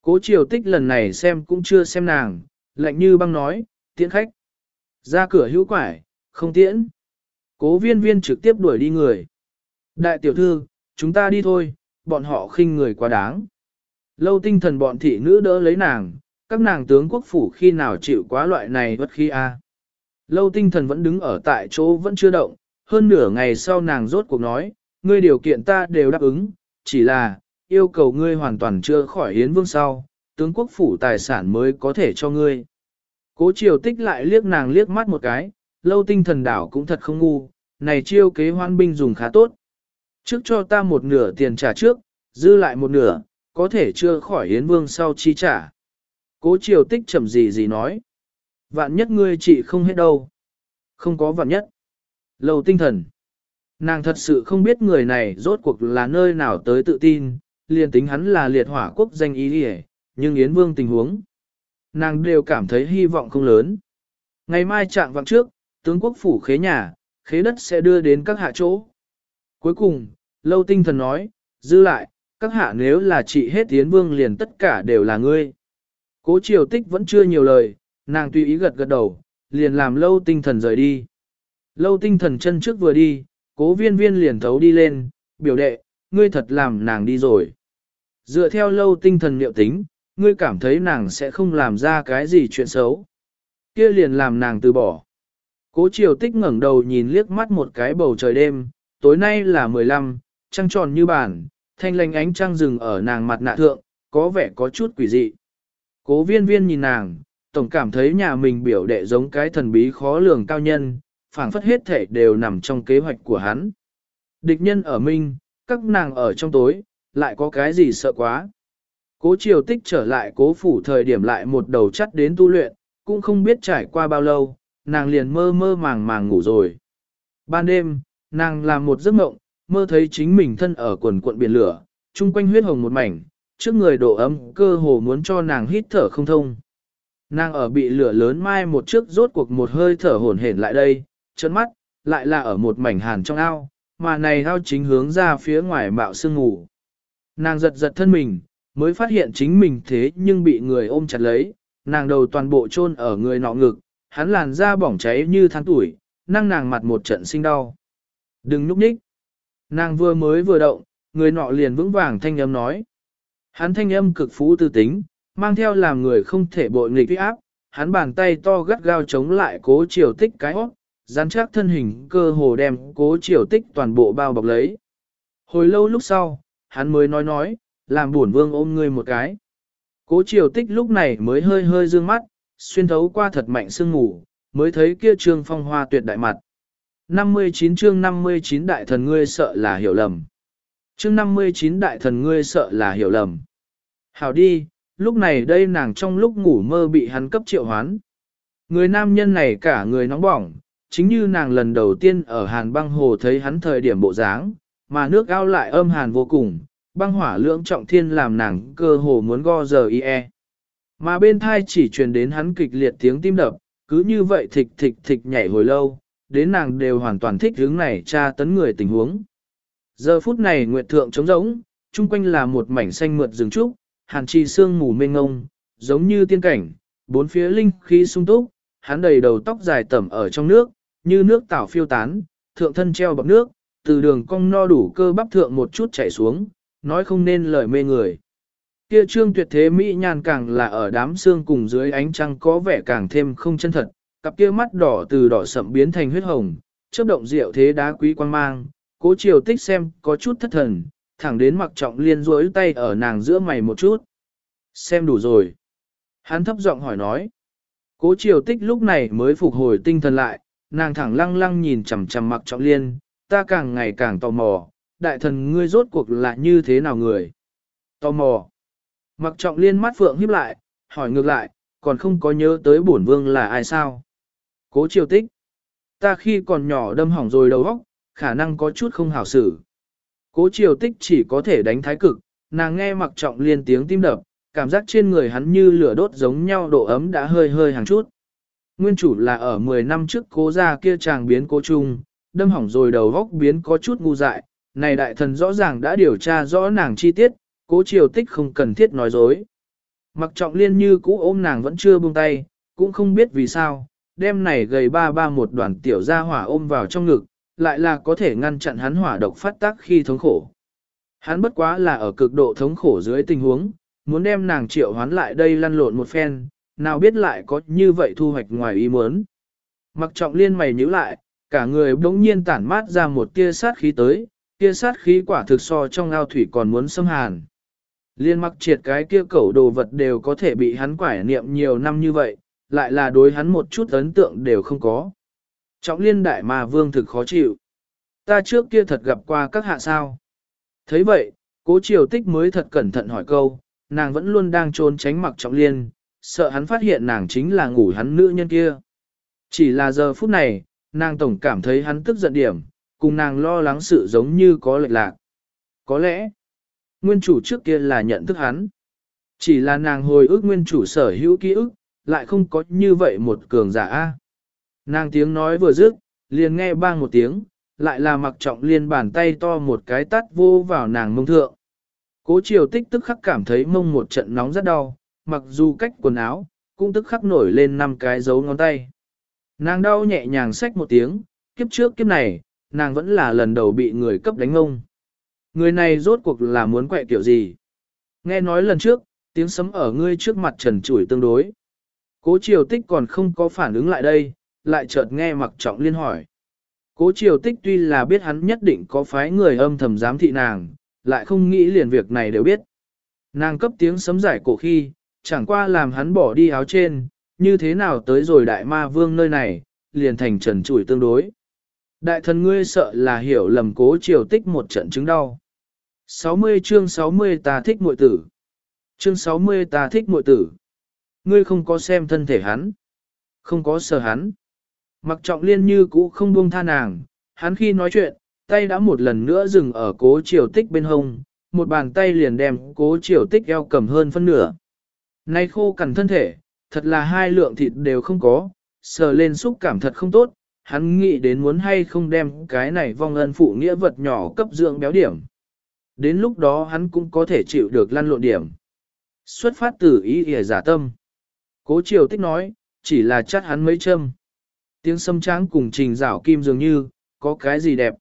Cố triều tích lần này xem cũng chưa xem nàng, lạnh như băng nói, tiễn khách. Ra cửa hữu quải, không tiễn. Cố viên viên trực tiếp đuổi đi người. Đại tiểu thư, chúng ta đi thôi, bọn họ khinh người quá đáng. Lâu tinh thần bọn thị nữ đỡ lấy nàng, các nàng tướng quốc phủ khi nào chịu quá loại này bất khi a. Lâu tinh thần vẫn đứng ở tại chỗ vẫn chưa động, hơn nửa ngày sau nàng rốt cuộc nói, ngươi điều kiện ta đều đáp ứng, chỉ là, yêu cầu ngươi hoàn toàn chưa khỏi hiến vương sau, tướng quốc phủ tài sản mới có thể cho ngươi. Cố triều tích lại liếc nàng liếc mắt một cái, lâu tinh thần đảo cũng thật không ngu, này chiêu kế hoan binh dùng khá tốt. Trước cho ta một nửa tiền trả trước, dư lại một nửa, có thể chưa khỏi hiến vương sau chi trả. Cố triều tích chậm gì gì nói. Vạn nhất ngươi chị không hết đâu. Không có vạn nhất. Lâu tinh thần. Nàng thật sự không biết người này rốt cuộc là nơi nào tới tự tin, liền tính hắn là liệt hỏa quốc danh ý đi nhưng Yến Vương tình huống. Nàng đều cảm thấy hy vọng không lớn. Ngày mai trạng vạng trước, tướng quốc phủ khế nhà, khế đất sẽ đưa đến các hạ chỗ. Cuối cùng, lâu tinh thần nói, dư lại, các hạ nếu là trị hết Yến Vương liền tất cả đều là ngươi. Cố triều tích vẫn chưa nhiều lời, nàng tùy ý gật gật đầu, liền làm lâu tinh thần rời đi. Lâu tinh thần chân trước vừa đi, cố viên viên liền thấu đi lên, biểu đệ, ngươi thật làm nàng đi rồi. Dựa theo lâu tinh thần liệu tính, ngươi cảm thấy nàng sẽ không làm ra cái gì chuyện xấu. kia liền làm nàng từ bỏ. Cố triều tích ngẩng đầu nhìn liếc mắt một cái bầu trời đêm, tối nay là 15, trăng tròn như bản, thanh lành ánh trăng rừng ở nàng mặt nạ thượng, có vẻ có chút quỷ dị. Cố viên viên nhìn nàng, tổng cảm thấy nhà mình biểu đệ giống cái thần bí khó lường cao nhân, phảng phất hết thể đều nằm trong kế hoạch của hắn. Địch nhân ở minh, các nàng ở trong tối, lại có cái gì sợ quá. Cố triều tích trở lại cố phủ thời điểm lại một đầu chắt đến tu luyện, cũng không biết trải qua bao lâu, nàng liền mơ mơ màng màng ngủ rồi. Ban đêm, nàng làm một giấc mộng, mơ thấy chính mình thân ở quần cuộn biển lửa, chung quanh huyết hồng một mảnh, trước người độ ấm cơ hồ muốn cho nàng hít thở không thông. Nàng ở bị lửa lớn mai một trước rốt cuộc một hơi thở hổn hển lại đây, chân mắt, lại là ở một mảnh hàn trong ao, mà này ao chính hướng ra phía ngoài mạo sương ngủ. Nàng giật giật thân mình, mới phát hiện chính mình thế nhưng bị người ôm chặt lấy, nàng đầu toàn bộ chôn ở người nọ ngực, hắn làn da bỏng cháy như than tuổi, năng nàng mặt một trận sinh đau. Đừng núp nhích. Nàng vừa mới vừa động, người nọ liền vững vàng thanh âm nói. Hắn thanh âm cực phú tư tính, mang theo làm người không thể bội nghịch uy áp, hắn bàn tay to gắt gao chống lại cố triều tích cái hót, rắn chắc thân hình cơ hồ đem cố triều tích toàn bộ bao bọc lấy. Hồi lâu lúc sau, hắn mới nói nói, làm buồn vương ôm ngươi một cái. Cố triều tích lúc này mới hơi hơi dương mắt, xuyên thấu qua thật mạnh sương ngủ, mới thấy kia trương phong hoa tuyệt đại mặt. 59 chương 59 đại thần ngươi sợ là hiểu lầm. Chương 59 đại thần ngươi sợ là hiểu lầm. Hảo đi, lúc này đây nàng trong lúc ngủ mơ bị hắn cấp triệu hoán. Người nam nhân này cả người nóng bỏng, chính như nàng lần đầu tiên ở hàn băng hồ thấy hắn thời điểm bộ dáng, mà nước ao lại âm hàn vô cùng, băng hỏa lưỡng trọng thiên làm nàng cơ hồ muốn go giờ y e. Mà bên thai chỉ truyền đến hắn kịch liệt tiếng tim đập, cứ như vậy thịch thịch thịch nhảy hồi lâu, đến nàng đều hoàn toàn thích hướng này tra tấn người tình huống. Giờ phút này nguyệt thượng trống rỗng, chung quanh là một mảnh xanh mượt rừng trúc, hàn trì sương mù mênh ngông, giống như tiên cảnh, bốn phía linh khí sung túc, hắn đầy đầu tóc dài tẩm ở trong nước, như nước tảo phiêu tán, thượng thân treo bọc nước, từ đường cong no đủ cơ bắp thượng một chút chảy xuống, nói không nên lời mê người. Kia trương tuyệt thế mỹ nhan càng là ở đám xương cùng dưới ánh trăng có vẻ càng thêm không chân thật, cặp kia mắt đỏ từ đỏ sậm biến thành huyết hồng, chớp động rượu thế đá quý quang mang, cố triều tích xem có chút thất thần, thẳng đến mặc trọng liên rối tay ở nàng giữa mày một chút. Xem đủ rồi. Hắn thấp giọng hỏi nói. Cố triều tích lúc này mới phục hồi tinh thần lại, nàng thẳng lăng lăng nhìn chằm chằm mặc trọng liên, ta càng ngày càng tò mò, đại thần ngươi rốt cuộc là như thế nào người? Tò mò. Mặc trọng liên mắt phượng híp lại, hỏi ngược lại, còn không có nhớ tới bổn vương là ai sao? Cố triều tích. Ta khi còn nhỏ đâm hỏng rồi đầu óc, khả năng có chút không hảo xử. Cố triều tích chỉ có thể đánh thái cực, nàng nghe mặc trọng liên tiếng tim đập, cảm giác trên người hắn như lửa đốt giống nhau độ ấm đã hơi hơi hàng chút. Nguyên chủ là ở 10 năm trước cố ra kia chàng biến cố chung, đâm hỏng rồi đầu góc biến có chút ngu dại, này đại thần rõ ràng đã điều tra rõ nàng chi tiết, cố triều tích không cần thiết nói dối. Mặc trọng liên như cũ ôm nàng vẫn chưa buông tay, cũng không biết vì sao, đêm này gầy ba ba một đoàn tiểu gia hỏa ôm vào trong ngực, lại là có thể ngăn chặn hắn hỏa độc phát tác khi thống khổ. Hắn bất quá là ở cực độ thống khổ dưới tình huống, muốn đem nàng triệu hoán lại đây lăn lộn một phen, nào biết lại có như vậy thu hoạch ngoài ý muốn. Mặc trọng liên mày nhíu lại, cả người bỗng nhiên tản mát ra một tia sát khí tới, tia sát khí quả thực so trong ao thủy còn muốn xâm hàn. Liên mặc triệt cái kia cẩu đồ vật đều có thể bị hắn quải niệm nhiều năm như vậy, lại là đối hắn một chút ấn tượng đều không có. Trọng liên đại mà vương thực khó chịu. Ta trước kia thật gặp qua các hạ sao. thấy vậy, cố triều tích mới thật cẩn thận hỏi câu, nàng vẫn luôn đang trốn tránh mặc trọng liên, sợ hắn phát hiện nàng chính là ngủ hắn nữ nhân kia. Chỉ là giờ phút này, nàng tổng cảm thấy hắn tức giận điểm, cùng nàng lo lắng sự giống như có lệch lạc. Có lẽ, nguyên chủ trước kia là nhận thức hắn. Chỉ là nàng hồi ức nguyên chủ sở hữu ký ức, lại không có như vậy một cường giả A. Nàng tiếng nói vừa dứt, liền nghe bang một tiếng, lại là mặc trọng liên bàn tay to một cái tắt vô vào nàng mông thượng. Cố triều tích tức khắc cảm thấy mông một trận nóng rất đau, mặc dù cách quần áo, cũng tức khắc nổi lên năm cái dấu ngón tay. Nàng đau nhẹ nhàng xách một tiếng, kiếp trước kiếp này, nàng vẫn là lần đầu bị người cấp đánh ngông. Người này rốt cuộc là muốn quẹ kiểu gì? Nghe nói lần trước, tiếng sấm ở ngươi trước mặt trần chủi tương đối. Cố triều tích còn không có phản ứng lại đây, lại chợt nghe mặc trọng liên hỏi. Cố triều tích tuy là biết hắn nhất định có phái người âm thầm giám thị nàng, lại không nghĩ liền việc này đều biết. Nàng cấp tiếng sấm giải cổ khi, chẳng qua làm hắn bỏ đi áo trên, như thế nào tới rồi đại ma vương nơi này, liền thành trần trụi tương đối. Đại thần ngươi sợ là hiểu lầm cố triều tích một trận chứng đau. 60 chương 60 ta thích muội tử. Chương 60 ta thích muội tử. Ngươi không có xem thân thể hắn. Không có sờ hắn. Mặc trọng liên như cũ không buông tha nàng, hắn khi nói chuyện, tay đã một lần nữa dừng ở cố triều tích bên hông, một bàn tay liền đem cố triều tích eo cầm hơn phân nửa. Nay khô cằn thân thể, thật là hai lượng thịt đều không có, sờ lên xúc cảm thật không tốt, hắn nghĩ đến muốn hay không đem cái này vong ân phụ nghĩa vật nhỏ cấp dưỡng béo điểm. Đến lúc đó hắn cũng có thể chịu được lăn lộn điểm. Xuất phát từ ý ỉa giả tâm. Cố triều tích nói, chỉ là chắc hắn mấy châm. Tiếng sâm tráng cùng trình rảo kim dường như, có cái gì đẹp.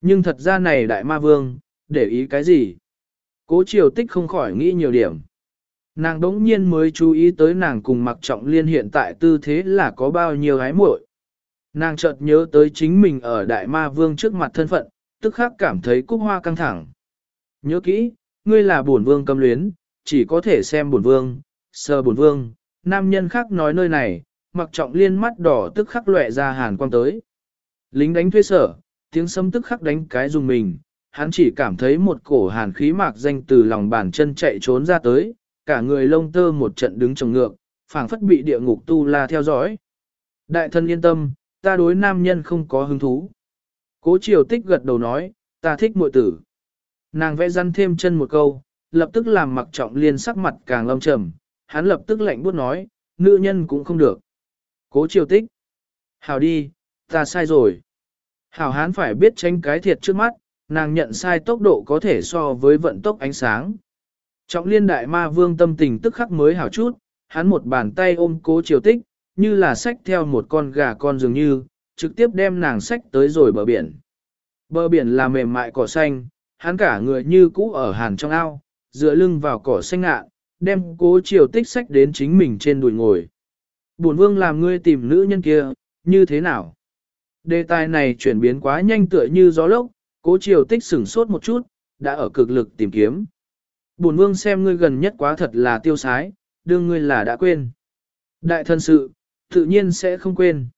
Nhưng thật ra này đại ma vương, để ý cái gì? Cố triều tích không khỏi nghĩ nhiều điểm. Nàng đống nhiên mới chú ý tới nàng cùng mặc trọng liên hiện tại tư thế là có bao nhiêu gái muội. Nàng chợt nhớ tới chính mình ở đại ma vương trước mặt thân phận, tức khắc cảm thấy cúc hoa căng thẳng. Nhớ kỹ, ngươi là bổn vương cầm luyến, chỉ có thể xem bổn vương, sờ bổn vương, nam nhân khác nói nơi này, mặc trọng liên mắt đỏ tức khắc lệ ra hàn quang tới. Lính đánh thuê sở, tiếng sấm tức khắc đánh cái dùng mình, hắn chỉ cảm thấy một cổ hàn khí mạc danh từ lòng bàn chân chạy trốn ra tới, cả người lông tơ một trận đứng trồng ngược, phảng phất bị địa ngục tu la theo dõi. Đại thân yên tâm, ta đối nam nhân không có hứng thú. Cố triều tích gật đầu nói, ta thích muội tử. Nàng vẽ răn thêm chân một câu, lập tức làm mặc trọng liên sắc mặt càng lâm trầm, hắn lập tức lạnh buốt nói, nữ nhân cũng không được. Cố triều tích. Hảo đi, ta sai rồi. Hảo hán phải biết tránh cái thiệt trước mắt, nàng nhận sai tốc độ có thể so với vận tốc ánh sáng. Trọng liên đại ma vương tâm tình tức khắc mới hảo chút, hắn một bàn tay ôm cố triều tích, như là sách theo một con gà con dường như, trực tiếp đem nàng sách tới rồi bờ biển. Bờ biển là mềm mại cỏ xanh, hắn cả người như cũ ở hàn trong ao, dựa lưng vào cỏ xanh ngạ, đem cố triều tích sách đến chính mình trên đùi ngồi. Bổn vương làm ngươi tìm nữ nhân kia, như thế nào? Đề tài này chuyển biến quá nhanh tựa như gió lốc, cố triều tích sửng sốt một chút, đã ở cực lực tìm kiếm. Bổn vương xem ngươi gần nhất quá thật là tiêu sái, đương ngươi là đã quên. Đại thân sự, tự nhiên sẽ không quên.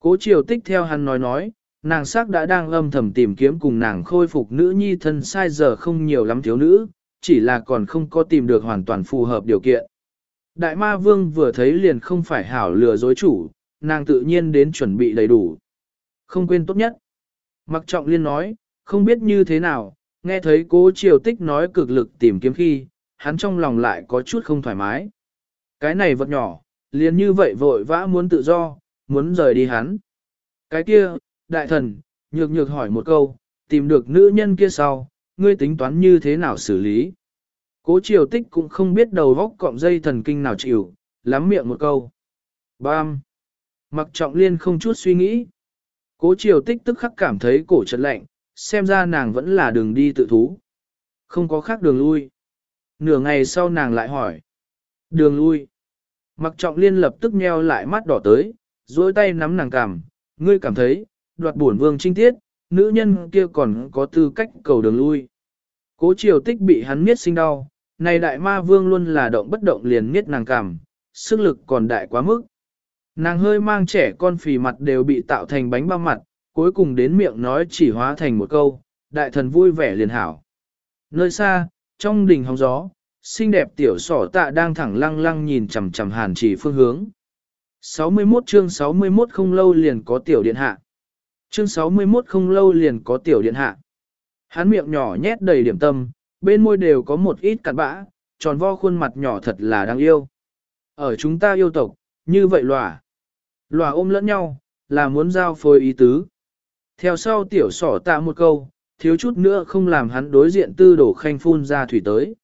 Cố triều tích theo hắn nói nói, nàng sắc đã đang âm thầm tìm kiếm cùng nàng khôi phục nữ nhi thân sai giờ không nhiều lắm thiếu nữ, chỉ là còn không có tìm được hoàn toàn phù hợp điều kiện. Đại ma vương vừa thấy liền không phải hảo lừa dối chủ, nàng tự nhiên đến chuẩn bị đầy đủ. Không quên tốt nhất. Mặc trọng liên nói, không biết như thế nào, nghe thấy cố triều tích nói cực lực tìm kiếm khi, hắn trong lòng lại có chút không thoải mái. Cái này vật nhỏ, liền như vậy vội vã muốn tự do, muốn rời đi hắn. Cái kia, đại thần, nhược nhược hỏi một câu, tìm được nữ nhân kia sau, ngươi tính toán như thế nào xử lý. Cố triều tích cũng không biết đầu vóc cọng dây thần kinh nào chịu, lắm miệng một câu. Bam! Mặc trọng liên không chút suy nghĩ. Cố triều tích tức khắc cảm thấy cổ chật lạnh, xem ra nàng vẫn là đường đi tự thú. Không có khác đường lui. Nửa ngày sau nàng lại hỏi. Đường lui. Mặc trọng liên lập tức nheo lại mắt đỏ tới, dối tay nắm nàng cằm. Ngươi cảm thấy, đoạt bổn vương trinh tiết, nữ nhân kia còn có tư cách cầu đường lui. Cố triều tích bị hắn miết sinh đau, này đại ma vương luôn là động bất động liền miết nàng cằm, sức lực còn đại quá mức. Nàng hơi mang trẻ con phì mặt đều bị tạo thành bánh bao mặt, cuối cùng đến miệng nói chỉ hóa thành một câu, đại thần vui vẻ liền hảo. Nơi xa, trong đỉnh hóng gió, xinh đẹp tiểu sỏ tạ đang thẳng lăng lăng nhìn chằm chằm hàn chỉ phương hướng. 61 chương 61 không lâu liền có tiểu điện hạ. Chương 61 không lâu liền có tiểu điện hạ. Hắn miệng nhỏ nhét đầy điểm tâm, bên môi đều có một ít cặn bã, tròn vo khuôn mặt nhỏ thật là đáng yêu. Ở chúng ta yêu tộc, như vậy lòa. Lòa ôm lẫn nhau, là muốn giao phối ý tứ. Theo sau tiểu sỏ tạ một câu, thiếu chút nữa không làm hắn đối diện tư đổ khanh phun ra thủy tới.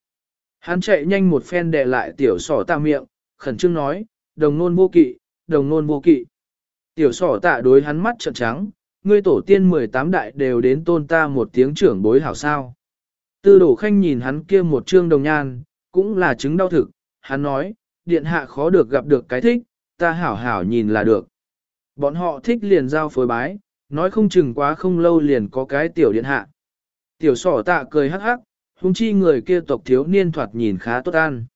Hắn chạy nhanh một phen đè lại tiểu sỏ tạ miệng, khẩn trương nói, đồng nôn vô kỵ, đồng nôn vô kỵ. Tiểu sỏ tạ đối hắn mắt trợn trắng, ngươi tổ tiên 18 đại đều đến tôn ta một tiếng trưởng bối hảo sao. Tư đổ khanh nhìn hắn kia một trương đồng nhan, cũng là chứng đau thực, hắn nói, điện hạ khó được gặp được cái thích, ta hảo hảo nhìn là được. Bọn họ thích liền giao phối bái, nói không chừng quá không lâu liền có cái tiểu điện hạ. Tiểu sỏ tạ cười hắc hắc, hung chi người kia tộc thiếu niên thoạt nhìn khá tốt an.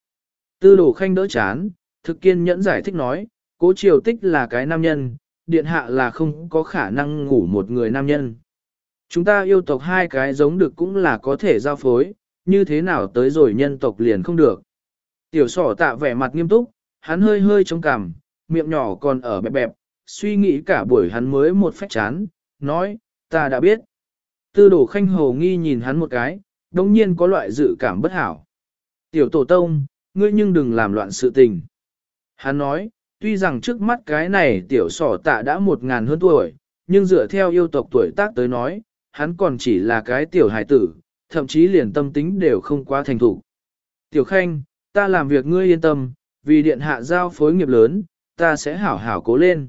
Tư đồ khanh đỡ chán, thực kiên nhẫn giải thích nói, cố triều tích là cái nam nhân, điện hạ là không có khả năng ngủ một người nam nhân. Chúng ta yêu tộc hai cái giống được cũng là có thể giao phối, như thế nào tới rồi nhân tộc liền không được. Tiểu sỏ tạ vẻ mặt nghiêm túc, hắn hơi hơi trong cằm, miệng nhỏ còn ở bẹp bẹp, suy nghĩ cả buổi hắn mới một phách chán, nói, ta đã biết. Tư Đồ khanh hồ nghi nhìn hắn một cái, đồng nhiên có loại dự cảm bất hảo. Tiểu tổ tông, ngươi nhưng đừng làm loạn sự tình. Hắn nói, tuy rằng trước mắt cái này tiểu sỏ tạ đã một ngàn hơn tuổi, nhưng dựa theo yêu tộc tuổi tác tới nói, hắn còn chỉ là cái tiểu hài tử, thậm chí liền tâm tính đều không quá thành thủ. Tiểu khanh, ta làm việc ngươi yên tâm, vì điện hạ giao phối nghiệp lớn, ta sẽ hảo hảo cố lên.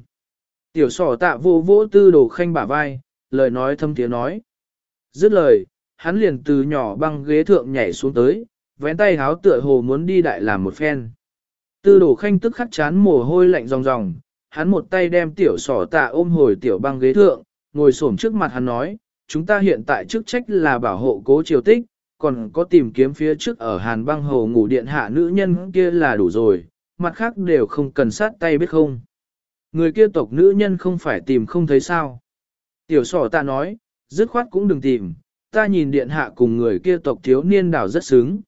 Tiểu sỏ tạ vô vỗ tư đồ khanh bả vai, lời nói thâm tiếng nói. Dứt lời, hắn liền từ nhỏ băng ghế thượng nhảy xuống tới, vén tay háo tựa hồ muốn đi đại làm một phen. Tư đồ khanh tức khắc chán mồ hôi lạnh ròng ròng, hắn một tay đem tiểu sỏ tạ ôm hồi tiểu băng ghế thượng, ngồi xổm trước mặt hắn nói, chúng ta hiện tại chức trách là bảo hộ cố triều tích, còn có tìm kiếm phía trước ở hàn băng hồ ngủ điện hạ nữ nhân kia là đủ rồi, mặt khác đều không cần sát tay biết không. Người kia tộc nữ nhân không phải tìm không thấy sao. Tiểu sỏ ta nói, dứt khoát cũng đừng tìm, ta nhìn điện hạ cùng người kia tộc thiếu niên đảo rất sướng.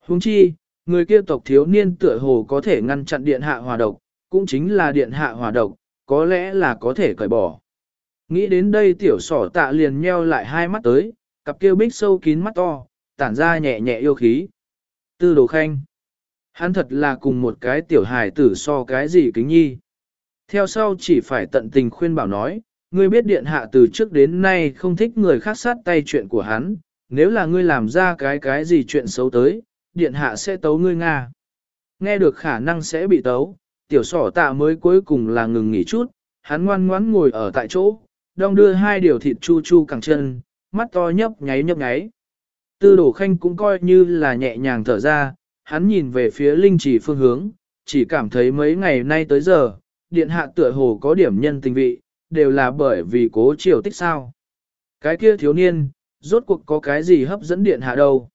Huống chi, người kia tộc thiếu niên tựa hồ có thể ngăn chặn điện hạ hòa độc, cũng chính là điện hạ hòa độc, có lẽ là có thể cởi bỏ. Nghĩ đến đây tiểu sỏ tạ liền nheo lại hai mắt tới, cặp kêu bích sâu kín mắt to, tản ra nhẹ nhẹ yêu khí. Tư đồ khanh. Hắn thật là cùng một cái tiểu hài tử so cái gì kính nhi. Theo sau chỉ phải tận tình khuyên bảo nói, ngươi biết điện hạ từ trước đến nay không thích người khác sát tay chuyện của hắn, nếu là ngươi làm ra cái cái gì chuyện xấu tới, điện hạ sẽ tấu ngươi Nga. Nghe được khả năng sẽ bị tấu, tiểu sỏ tạ mới cuối cùng là ngừng nghỉ chút, hắn ngoan ngoãn ngồi ở tại chỗ, đong đưa hai điều thịt chu chu cẳng chân, mắt to nhấp nháy nhấp nháy. Tư đổ khanh cũng coi như là nhẹ nhàng thở ra, hắn nhìn về phía linh chỉ phương hướng, chỉ cảm thấy mấy ngày nay tới giờ, điện hạ tựa hồ có điểm nhân tình vị, đều là bởi vì cố triều tích sao. Cái kia thiếu niên, rốt cuộc có cái gì hấp dẫn điện hạ đâu.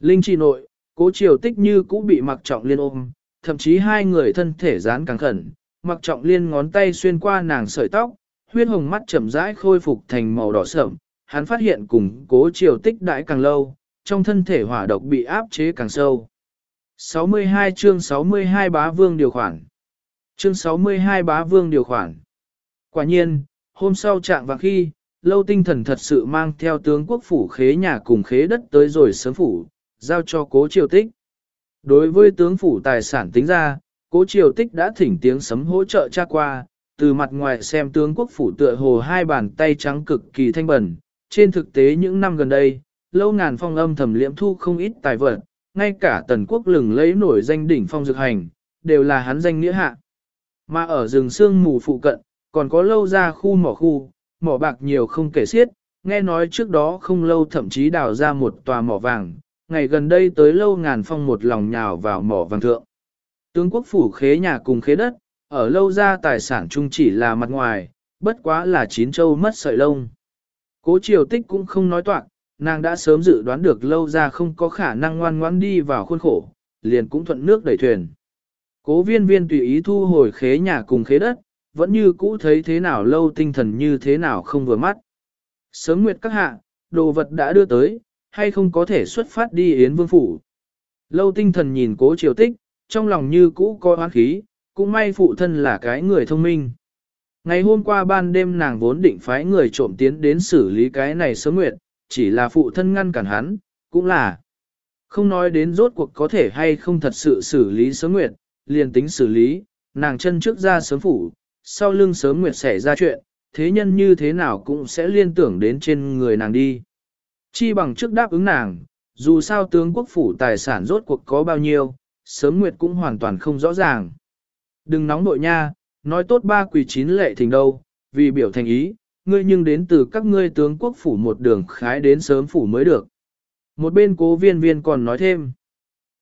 Linh trì nội, cố triều tích như cũ bị mặc trọng liên ôm, thậm chí hai người thân thể dán càng khẩn, mặc trọng liên ngón tay xuyên qua nàng sợi tóc, huyết hồng mắt chậm rãi khôi phục thành màu đỏ sợm, hắn phát hiện cùng cố triều tích đãi càng lâu, trong thân thể hỏa độc bị áp chế càng sâu. 62 chương 62 bá vương điều khoản Chương 62 bá vương điều khoản Quả nhiên, hôm sau trạng và khi, lâu tinh thần thật sự mang theo tướng quốc phủ khế nhà cùng khế đất tới rồi sớm phủ, giao cho cố triều tích. Đối với tướng phủ tài sản tính ra, cố triều tích đã thỉnh tiếng sấm hỗ trợ tra qua, từ mặt ngoài xem tướng quốc phủ tựa hồ hai bàn tay trắng cực kỳ thanh bẩn, trên thực tế những năm gần đây, lâu ngàn phong âm thầm liễm thu không ít tài vật, ngay cả tần quốc lừng lấy nổi danh đỉnh phong dược hành, đều là hắn danh nghĩa hạ. Mà ở rừng sương mù phụ cận, còn có lâu ra khu mỏ khu, mỏ bạc nhiều không kể xiết, nghe nói trước đó không lâu thậm chí đào ra một tòa mỏ vàng, ngày gần đây tới lâu ngàn phong một lòng nhào vào mỏ vàng thượng. Tướng quốc phủ khế nhà cùng khế đất, ở lâu ra tài sản chung chỉ là mặt ngoài, bất quá là chín châu mất sợi lông. Cố triều tích cũng không nói toạc, nàng đã sớm dự đoán được lâu ra không có khả năng ngoan ngoãn đi vào khuôn khổ, liền cũng thuận nước đẩy thuyền. Cố viên viên tùy ý thu hồi khế nhà cùng khế đất, vẫn như cũ thấy thế nào lâu tinh thần như thế nào không vừa mắt. Sớm nguyệt các hạ, đồ vật đã đưa tới, hay không có thể xuất phát đi Yến Vương Phủ. Lâu tinh thần nhìn cố triều tích, trong lòng như cũ có oán khí, cũng may phụ thân là cái người thông minh. Ngày hôm qua ban đêm nàng vốn định phái người trộm tiến đến xử lý cái này sớm nguyệt, chỉ là phụ thân ngăn cản hắn, cũng là. Không nói đến rốt cuộc có thể hay không thật sự xử lý sớm nguyệt, liền tính xử lý, nàng chân trước ra sớm phủ, sau lưng sớm nguyệt xảy ra chuyện, thế nhân như thế nào cũng sẽ liên tưởng đến trên người nàng đi. Chi bằng trước đáp ứng nàng, dù sao tướng quốc phủ tài sản rốt cuộc có bao nhiêu, sớm nguyệt cũng hoàn toàn không rõ ràng. Đừng nóng nội nha, nói tốt ba quỳ chín lệ thỉnh đâu, vì biểu thành ý, ngươi nhưng đến từ các ngươi tướng quốc phủ một đường khái đến sớm phủ mới được. Một bên cố viên viên còn nói thêm.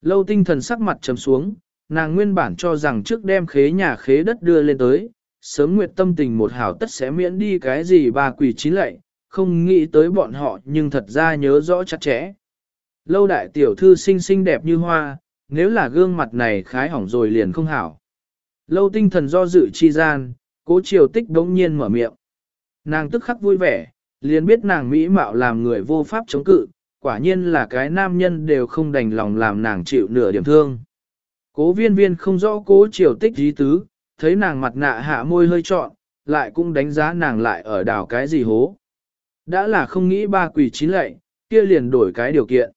Lâu tinh thần sắc mặt trầm xuống, nàng nguyên bản cho rằng trước đem khế nhà khế đất đưa lên tới, sớm nguyệt tâm tình một hảo tất sẽ miễn đi cái gì ba quỷ chín lệ, không nghĩ tới bọn họ nhưng thật ra nhớ rõ chặt chẽ. Lâu đại tiểu thư xinh xinh đẹp như hoa, nếu là gương mặt này khái hỏng rồi liền không hảo. Lâu tinh thần do dự chi gian, cố triều tích đống nhiên mở miệng. Nàng tức khắc vui vẻ, liền biết nàng mỹ mạo làm người vô pháp chống cự, quả nhiên là cái nam nhân đều không đành lòng làm nàng chịu nửa điểm thương. Cố viên viên không rõ cố triều tích dí tứ, thấy nàng mặt nạ hạ môi hơi trọn, lại cũng đánh giá nàng lại ở đảo cái gì hố. Đã là không nghĩ ba quỷ chín lệ, kia liền đổi cái điều kiện.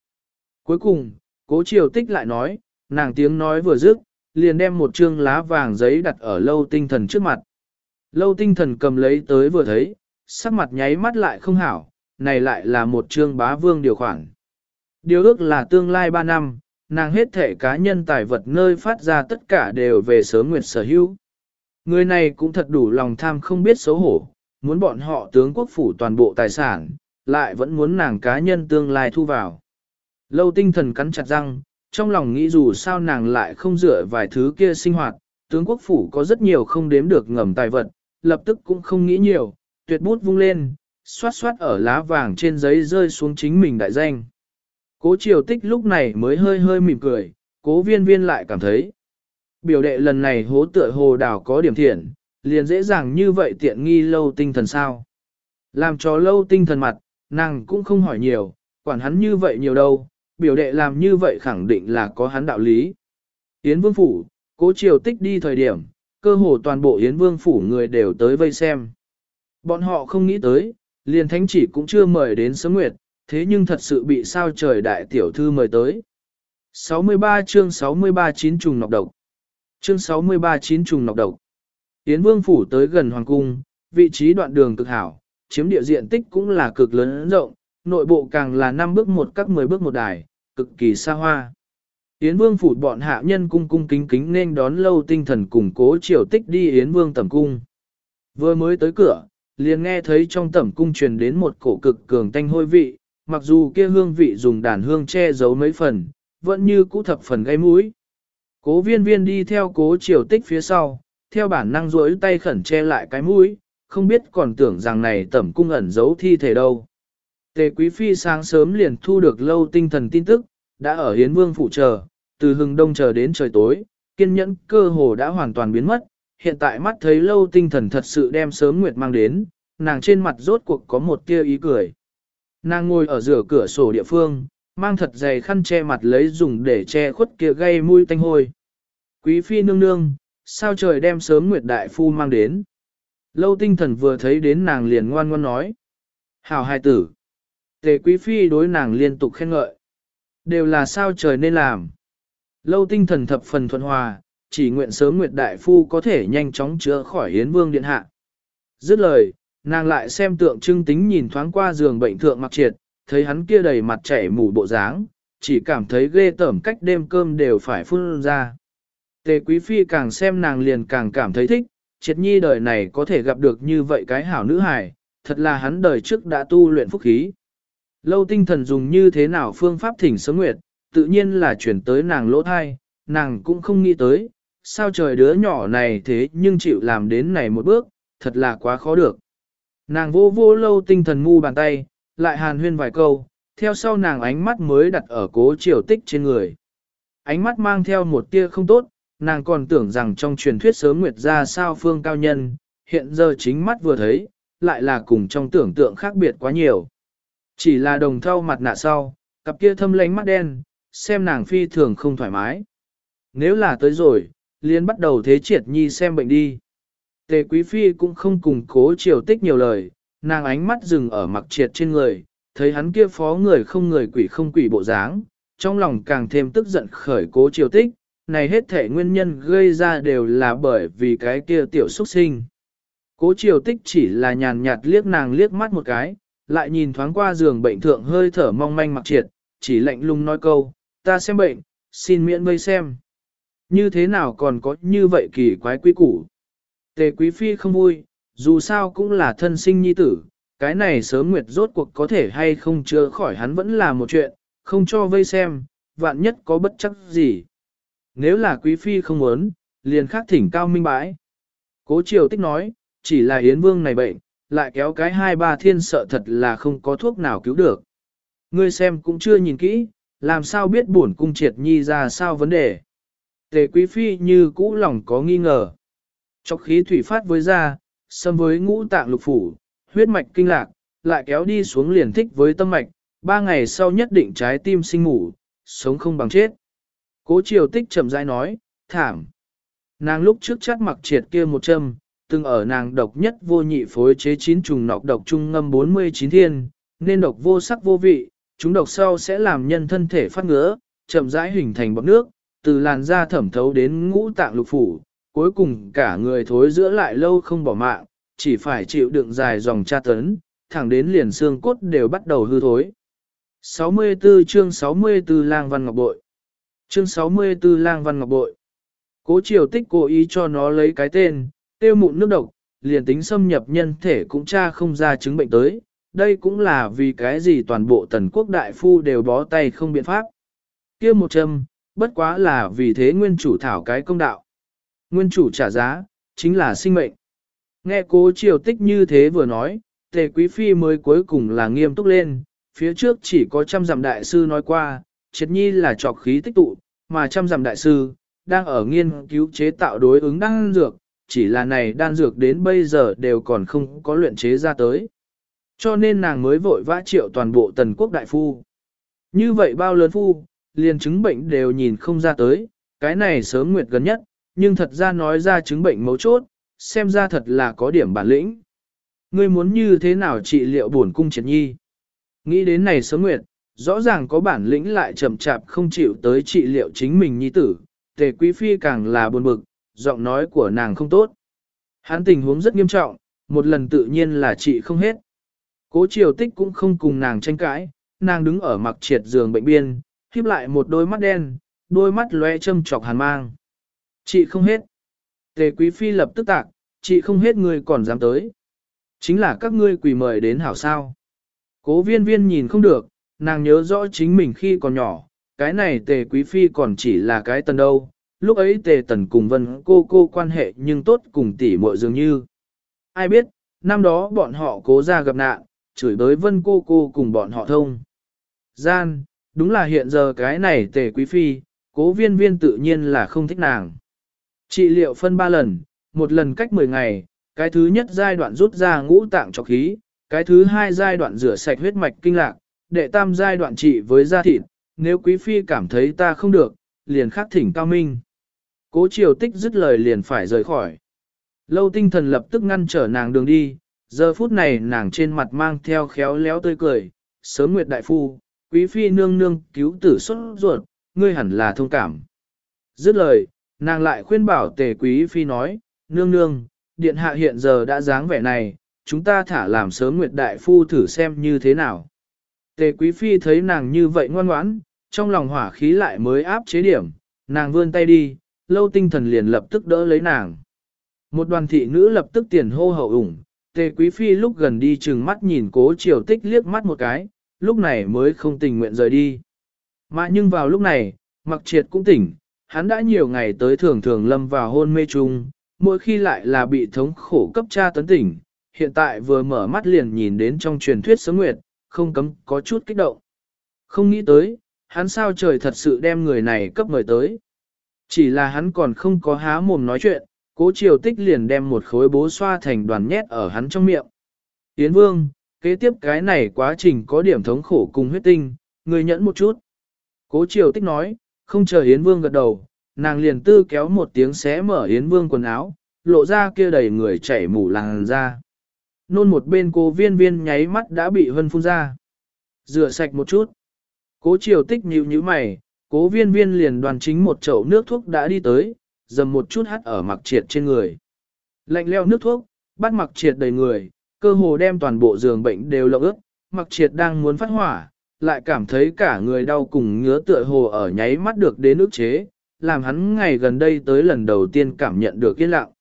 Cuối cùng, cố triều tích lại nói, nàng tiếng nói vừa dứt, liền đem một trương lá vàng giấy đặt ở lâu tinh thần trước mặt. Lâu tinh thần cầm lấy tới vừa thấy, sắc mặt nháy mắt lại không hảo, này lại là một trương bá vương điều khoản. Điều ước là tương lai 3 năm, nàng hết thể cá nhân tài vật nơi phát ra tất cả đều về sớm nguyệt sở hữu. Người này cũng thật đủ lòng tham không biết xấu hổ, muốn bọn họ tướng quốc phủ toàn bộ tài sản, lại vẫn muốn nàng cá nhân tương lai thu vào. Lâu tinh thần cắn chặt răng, trong lòng nghĩ dù sao nàng lại không dựa vài thứ kia sinh hoạt, tướng quốc phủ có rất nhiều không đếm được ngầm tài vật, lập tức cũng không nghĩ nhiều, tuyệt bút vung lên, xoát xoát ở lá vàng trên giấy rơi xuống chính mình đại danh. Cố triều tích lúc này mới hơi hơi mỉm cười, cố viên viên lại cảm thấy. Biểu đệ lần này hố tựa hồ đảo có điểm thiện, liền dễ dàng như vậy tiện nghi lâu tinh thần sao. Làm cho lâu tinh thần mặt, nàng cũng không hỏi nhiều, quản hắn như vậy nhiều đâu, biểu đệ làm như vậy khẳng định là có hắn đạo lý. Yến Vương Phủ, cố triều tích đi thời điểm, cơ hồ toàn bộ Yến Vương Phủ người đều tới vây xem. Bọn họ không nghĩ tới, liền thánh chỉ cũng chưa mời đến sớm nguyệt, thế nhưng thật sự bị sao trời đại tiểu thư mời tới. 63 chương 63 chín trùng nọc độc. Chương 63 chín trùng nọc độc. Yến Vương phủ tới gần hoàng cung, vị trí đoạn đường cực hảo, chiếm địa diện tích cũng là cực lớn rộng, nội bộ càng là 5 bước một các 10 bước một đài, cực kỳ xa hoa. Yến Vương phủ bọn hạ nhân cung cung kính kính nên đón lâu tinh thần củng cố triều tích đi Yến Vương tẩm cung. Vừa mới tới cửa, liền nghe thấy trong tẩm cung truyền đến một cổ cực cường tanh hôi vị, mặc dù kia hương vị dùng đàn hương che giấu mấy phần, vẫn như cũ thập phần gây mũi. Cố viên viên đi theo cố triều tích phía sau, theo bản năng rỗi tay khẩn che lại cái mũi, không biết còn tưởng rằng này tẩm cung ẩn giấu thi thể đâu. Tề Quý Phi sáng sớm liền thu được lâu tinh thần tin tức, đã ở Hiến Vương phủ chờ, từ hừng đông chờ đến trời tối, kiên nhẫn cơ hồ đã hoàn toàn biến mất, hiện tại mắt thấy lâu tinh thần thật sự đem sớm nguyệt mang đến, nàng trên mặt rốt cuộc có một tia ý cười. Nàng ngồi ở giữa cửa sổ địa phương, mang thật dày khăn che mặt lấy dùng để che khuất kia gây mũi tanh hôi. Quý phi nương nương, sao trời đem sớm nguyệt đại phu mang đến. Lâu tinh thần vừa thấy đến nàng liền ngoan ngoan nói. Hảo hài tử. Tề quý phi đối nàng liên tục khen ngợi. Đều là sao trời nên làm. Lâu tinh thần thập phần thuận hòa, chỉ nguyện sớm nguyệt đại phu có thể nhanh chóng chữa khỏi yến vương điện hạ. Dứt lời, nàng lại xem tượng trưng tính nhìn thoáng qua giường bệnh thượng mặc triệt, thấy hắn kia đầy mặt chảy mù bộ dáng, chỉ cảm thấy ghê tởm cách đêm cơm đều phải phun ra. Tề quý phi càng xem nàng liền càng cảm thấy thích, triệt nhi đời này có thể gặp được như vậy cái hảo nữ hài, thật là hắn đời trước đã tu luyện phúc khí. Lâu tinh thần dùng như thế nào phương pháp thỉnh sớm nguyệt, tự nhiên là chuyển tới nàng lỗ thai, nàng cũng không nghĩ tới, sao trời đứa nhỏ này thế nhưng chịu làm đến này một bước, thật là quá khó được. Nàng vô vô lâu tinh thần ngu bàn tay, lại hàn huyên vài câu, theo sau nàng ánh mắt mới đặt ở cố triều tích trên người. Ánh mắt mang theo một tia không tốt, nàng còn tưởng rằng trong truyền thuyết sớm nguyệt ra sao phương cao nhân, hiện giờ chính mắt vừa thấy, lại là cùng trong tưởng tượng khác biệt quá nhiều. Chỉ là đồng thau mặt nạ sau, cặp kia thâm lánh mắt đen, xem nàng phi thường không thoải mái. Nếu là tới rồi, liền bắt đầu thế triệt nhi xem bệnh đi. Tề quý phi cũng không cùng cố triều tích nhiều lời, nàng ánh mắt dừng ở mặc triệt trên người, thấy hắn kia phó người không người quỷ không quỷ bộ dáng, trong lòng càng thêm tức giận khởi cố triều tích, này hết thể nguyên nhân gây ra đều là bởi vì cái kia tiểu xuất sinh. Cố triều tích chỉ là nhàn nhạt liếc nàng liếc mắt một cái, lại nhìn thoáng qua giường bệnh thượng hơi thở mong manh mặc triệt, chỉ lạnh lùng nói câu, ta xem bệnh, xin miễn vây xem. Như thế nào còn có như vậy kỳ quái quý củ. Tề quý phi không vui, dù sao cũng là thân sinh nhi tử, cái này sớm nguyệt rốt cuộc có thể hay không chữa khỏi hắn vẫn là một chuyện, không cho vây xem, vạn nhất có bất chắc gì. Nếu là quý phi không muốn, liền khắc thỉnh cao minh bãi. Cố triều tích nói, chỉ là Yến Vương này bệnh, lại kéo cái hai ba thiên sợ thật là không có thuốc nào cứu được. Ngươi xem cũng chưa nhìn kỹ, làm sao biết buồn cung triệt nhi ra sao vấn đề. Tề quý phi như cũ lòng có nghi ngờ. Chọc khí thủy phát với da, xâm với ngũ tạng lục phủ, huyết mạch kinh lạc, lại kéo đi xuống liền thích với tâm mạch, ba ngày sau nhất định trái tim sinh ngủ, sống không bằng chết. Cố triều tích chậm rãi nói, thảm. Nàng lúc trước chát mặc triệt kia một châm, từng ở nàng độc nhất vô nhị phối chế chín trùng nọc độc trung ngâm 49 thiên, nên độc vô sắc vô vị, chúng độc sau sẽ làm nhân thân thể phát ngứa, chậm rãi hình thành bọt nước, từ làn da thẩm thấu đến ngũ tạng lục phủ, cuối cùng cả người thối giữa lại lâu không bỏ mạng, chỉ phải chịu đựng dài dòng tra tấn, thẳng đến liền xương cốt đều bắt đầu hư thối. 64 chương 64 Lang Văn Ngọc Bội Chương 64 Lang Văn Ngọc Bội Cố triều tích cố ý cho nó lấy cái tên, tiêu mụn nước độc, liền tính xâm nhập nhân thể cũng tra không ra chứng bệnh tới, đây cũng là vì cái gì toàn bộ tần quốc đại phu đều bó tay không biện pháp. kia một châm, bất quá là vì thế nguyên chủ thảo cái công đạo. Nguyên chủ trả giá, chính là sinh mệnh. Nghe cố triều tích như thế vừa nói, tề quý phi mới cuối cùng là nghiêm túc lên, phía trước chỉ có trăm dặm đại sư nói qua, triệt nhi là trọc khí tích tụ, mà trăm dặm đại sư, đang ở nghiên cứu chế tạo đối ứng đan dược, chỉ là này đan dược đến bây giờ đều còn không có luyện chế ra tới. Cho nên nàng mới vội vã triệu toàn bộ tần quốc đại phu. Như vậy bao lớn phu, liền chứng bệnh đều nhìn không ra tới, cái này sớm nguyệt gần nhất, nhưng thật ra nói ra chứng bệnh mấu chốt, xem ra thật là có điểm bản lĩnh. Ngươi muốn như thế nào trị liệu bổn cung triệt nhi? Nghĩ đến này sớm nguyệt, rõ ràng có bản lĩnh lại chậm chạp không chịu tới trị liệu chính mình nhi tử, tề quý phi càng là buồn bực, giọng nói của nàng không tốt. Hắn tình huống rất nghiêm trọng, một lần tự nhiên là trị không hết. Cố triều tích cũng không cùng nàng tranh cãi, nàng đứng ở mặc triệt giường bệnh biên, khiếp lại một đôi mắt đen, đôi mắt lóe châm chọc hàn mang. Chị không hết. Tề quý phi lập tức tạc, chị không hết người còn dám tới. Chính là các ngươi quỳ mời đến hảo sao. Cố viên viên nhìn không được, nàng nhớ rõ chính mình khi còn nhỏ, cái này tề quý phi còn chỉ là cái tần đâu, lúc ấy tề tần cùng vân cô cô quan hệ nhưng tốt cùng tỷ muội dường như. Ai biết, năm đó bọn họ cố ra gặp nạn, chửi bới vân cô cô cùng bọn họ thông. Gian, đúng là hiện giờ cái này tề quý phi, cố viên viên tự nhiên là không thích nàng. Trị liệu phân ba lần, một lần cách 10 ngày, cái thứ nhất giai đoạn rút ra ngũ tạng cho khí, cái thứ hai giai đoạn rửa sạch huyết mạch kinh lạc, đệ tam giai đoạn trị với da thịt, nếu quý phi cảm thấy ta không được, liền khắc thỉnh cao minh. Cố triều tích dứt lời liền phải rời khỏi. Lâu tinh thần lập tức ngăn trở nàng đường đi, giờ phút này nàng trên mặt mang theo khéo léo tươi cười, sớm nguyệt đại phu, quý phi nương nương cứu tử xuất ruột, ngươi hẳn là thông cảm. Dứt lời, nàng lại khuyên bảo tề quý phi nói, nương nương, điện hạ hiện giờ đã dáng vẻ này, chúng ta thả làm sớm nguyệt đại phu thử xem như thế nào. Tề quý phi thấy nàng như vậy ngoan ngoãn, trong lòng hỏa khí lại mới áp chế điểm, nàng vươn tay đi, lâu tinh thần liền lập tức đỡ lấy nàng. Một đoàn thị nữ lập tức tiền hô hậu ủng, tề quý phi lúc gần đi chừng mắt nhìn cố triều tích liếc mắt một cái, lúc này mới không tình nguyện rời đi. Mà nhưng vào lúc này, mặc triệt cũng tỉnh, hắn đã nhiều ngày tới thường thường lâm vào hôn mê chung, mỗi khi lại là bị thống khổ cấp tra tấn tỉnh, hiện tại vừa mở mắt liền nhìn đến trong truyền thuyết sớm nguyệt, không cấm có chút kích động. Không nghĩ tới, hắn sao trời thật sự đem người này cấp người tới. Chỉ là hắn còn không có há mồm nói chuyện, cố triều tích liền đem một khối bố xoa thành đoàn nhét ở hắn trong miệng. Yến vương, kế tiếp cái này quá trình có điểm thống khổ cùng huyết tinh, người nhẫn một chút. Cố triều tích nói, không chờ Yến vương gật đầu, nàng liền tư kéo một tiếng xé mở Yến vương quần áo, lộ ra kia đầy người chảy mủ làng ra. Nôn một bên cô viên viên nháy mắt đã bị hân phun ra. Rửa sạch một chút. Cố triều tích nhíu nhíu mày, cố viên viên liền đoàn chính một chậu nước thuốc đã đi tới, dầm một chút hắt ở mặc triệt trên người. Lạnh leo nước thuốc, bắt mặc triệt đầy người, cơ hồ đem toàn bộ giường bệnh đều lộng ướt, mặc triệt đang muốn phát hỏa, lại cảm thấy cả người đau cùng ngứa tựa hồ ở nháy mắt được đến ức chế, làm hắn ngày gần đây tới lần đầu tiên cảm nhận được yên lặng.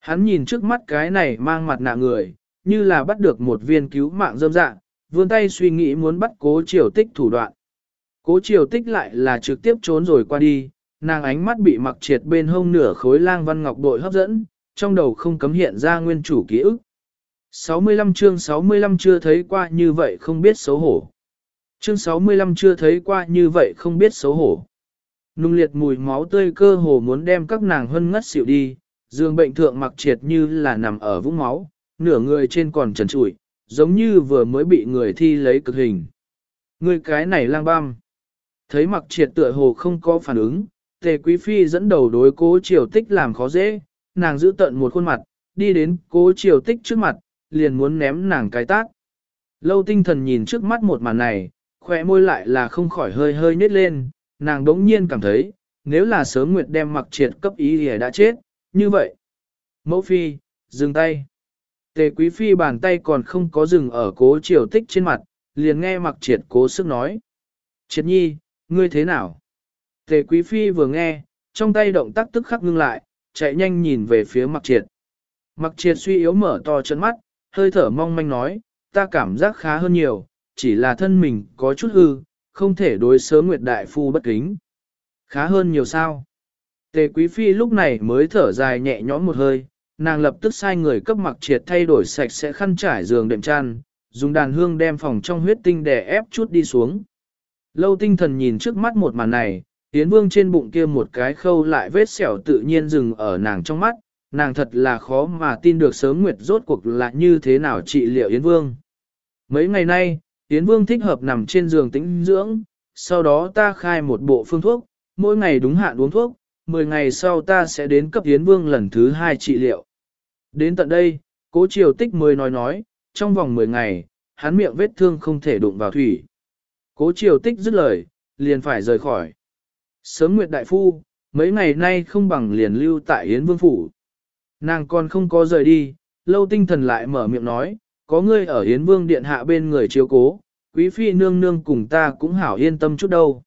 Hắn nhìn trước mắt cái này mang mặt nạ người, như là bắt được một viên cứu mạng dâm dạng, vươn tay suy nghĩ muốn bắt cố triều tích thủ đoạn. Cố triều tích lại là trực tiếp trốn rồi qua đi, nàng ánh mắt bị mặc triệt bên hông nửa khối lang văn ngọc bội hấp dẫn, trong đầu không cấm hiện ra nguyên chủ ký ức. 65 chương 65 chưa thấy qua như vậy không biết xấu hổ. Chương 65 chưa thấy qua như vậy không biết xấu hổ. Nung liệt mùi máu tươi cơ hồ muốn đem các nàng hân ngất xỉu đi, dương bệnh thượng mặc triệt như là nằm ở vũng máu, nửa người trên còn trần trụi, giống như vừa mới bị người thi lấy cực hình. Người cái này lang băm. Thấy mặc triệt tựa hồ không có phản ứng, tề quý phi dẫn đầu đối cố triều tích làm khó dễ, nàng giữ tận một khuôn mặt, đi đến cố triều tích trước mặt, liền muốn ném nàng cái tác. Lâu tinh thần nhìn trước mắt một màn này, khỏe môi lại là không khỏi hơi hơi nhếch lên, nàng đống nhiên cảm thấy, nếu là sớm nguyệt đem mặc triệt cấp ý thì đã chết, như vậy. Mẫu phi, dừng tay. Tề quý phi bàn tay còn không có dừng ở cố triều tích trên mặt, liền nghe mặc triệt cố sức nói. Triệt nhi, ngươi thế nào? Tề quý phi vừa nghe, trong tay động tác tức khắc ngưng lại, chạy nhanh nhìn về phía mặc triệt. Mặc triệt suy yếu mở to chân mắt, hơi thở mong manh nói, ta cảm giác khá hơn nhiều, chỉ là thân mình có chút hư, không thể đối sớm nguyệt đại phu bất kính. Khá hơn nhiều sao? Tề quý phi lúc này mới thở dài nhẹ nhõm một hơi, nàng lập tức sai người cấp mặc triệt thay đổi sạch sẽ khăn trải giường đệm chăn, dùng đàn hương đem phòng trong huyết tinh đè ép chút đi xuống. Lâu tinh thần nhìn trước mắt một màn này, Yến Vương trên bụng kia một cái khâu lại vết sẹo tự nhiên dừng ở nàng trong mắt, nàng thật là khó mà tin được sớm nguyệt rốt cuộc là như thế nào trị liệu Yến Vương. Mấy ngày nay, Yến Vương thích hợp nằm trên giường tĩnh dưỡng, sau đó ta khai một bộ phương thuốc, mỗi ngày đúng hạn uống thuốc, 10 ngày sau ta sẽ đến cấp Yến Vương lần thứ hai trị liệu. Đến tận đây, cố triều tích mới nói nói, trong vòng 10 ngày, hắn miệng vết thương không thể đụng vào thủy. Cố triều tích dứt lời, liền phải rời khỏi. Sớm Nguyệt Đại Phu, mấy ngày nay không bằng liền lưu tại Yến Vương Phủ. Nàng còn không có rời đi, lâu tinh thần lại mở miệng nói, có ngươi ở Yến Vương Điện hạ bên người chiếu cố, quý phi nương nương cùng ta cũng hảo yên tâm chút đâu.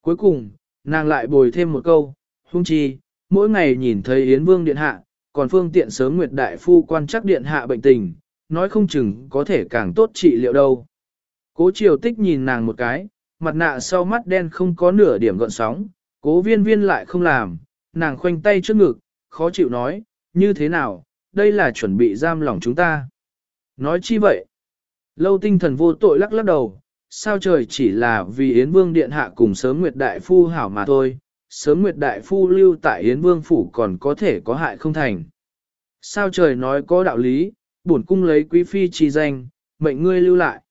Cuối cùng, nàng lại bồi thêm một câu, hung chi, mỗi ngày nhìn thấy Yến Vương Điện hạ, còn phương tiện sớm Nguyệt Đại Phu quan chắc Điện hạ bệnh tình, nói không chừng có thể càng tốt trị liệu đâu. Cố triều tích nhìn nàng một cái, mặt nạ sau mắt đen không có nửa điểm gợn sóng, cố viên viên lại không làm, nàng khoanh tay trước ngực, khó chịu nói, như thế nào, đây là chuẩn bị giam lỏng chúng ta. Nói chi vậy? Lâu tinh thần vô tội lắc lắc đầu, sao trời chỉ là vì Yến Vương Điện Hạ cùng sớm Nguyệt Đại Phu hảo mà thôi, sớm Nguyệt Đại Phu lưu tại Yến Vương Phủ còn có thể có hại không thành. Sao trời nói có đạo lý, bổn cung lấy quý phi trì danh, mệnh ngươi lưu lại.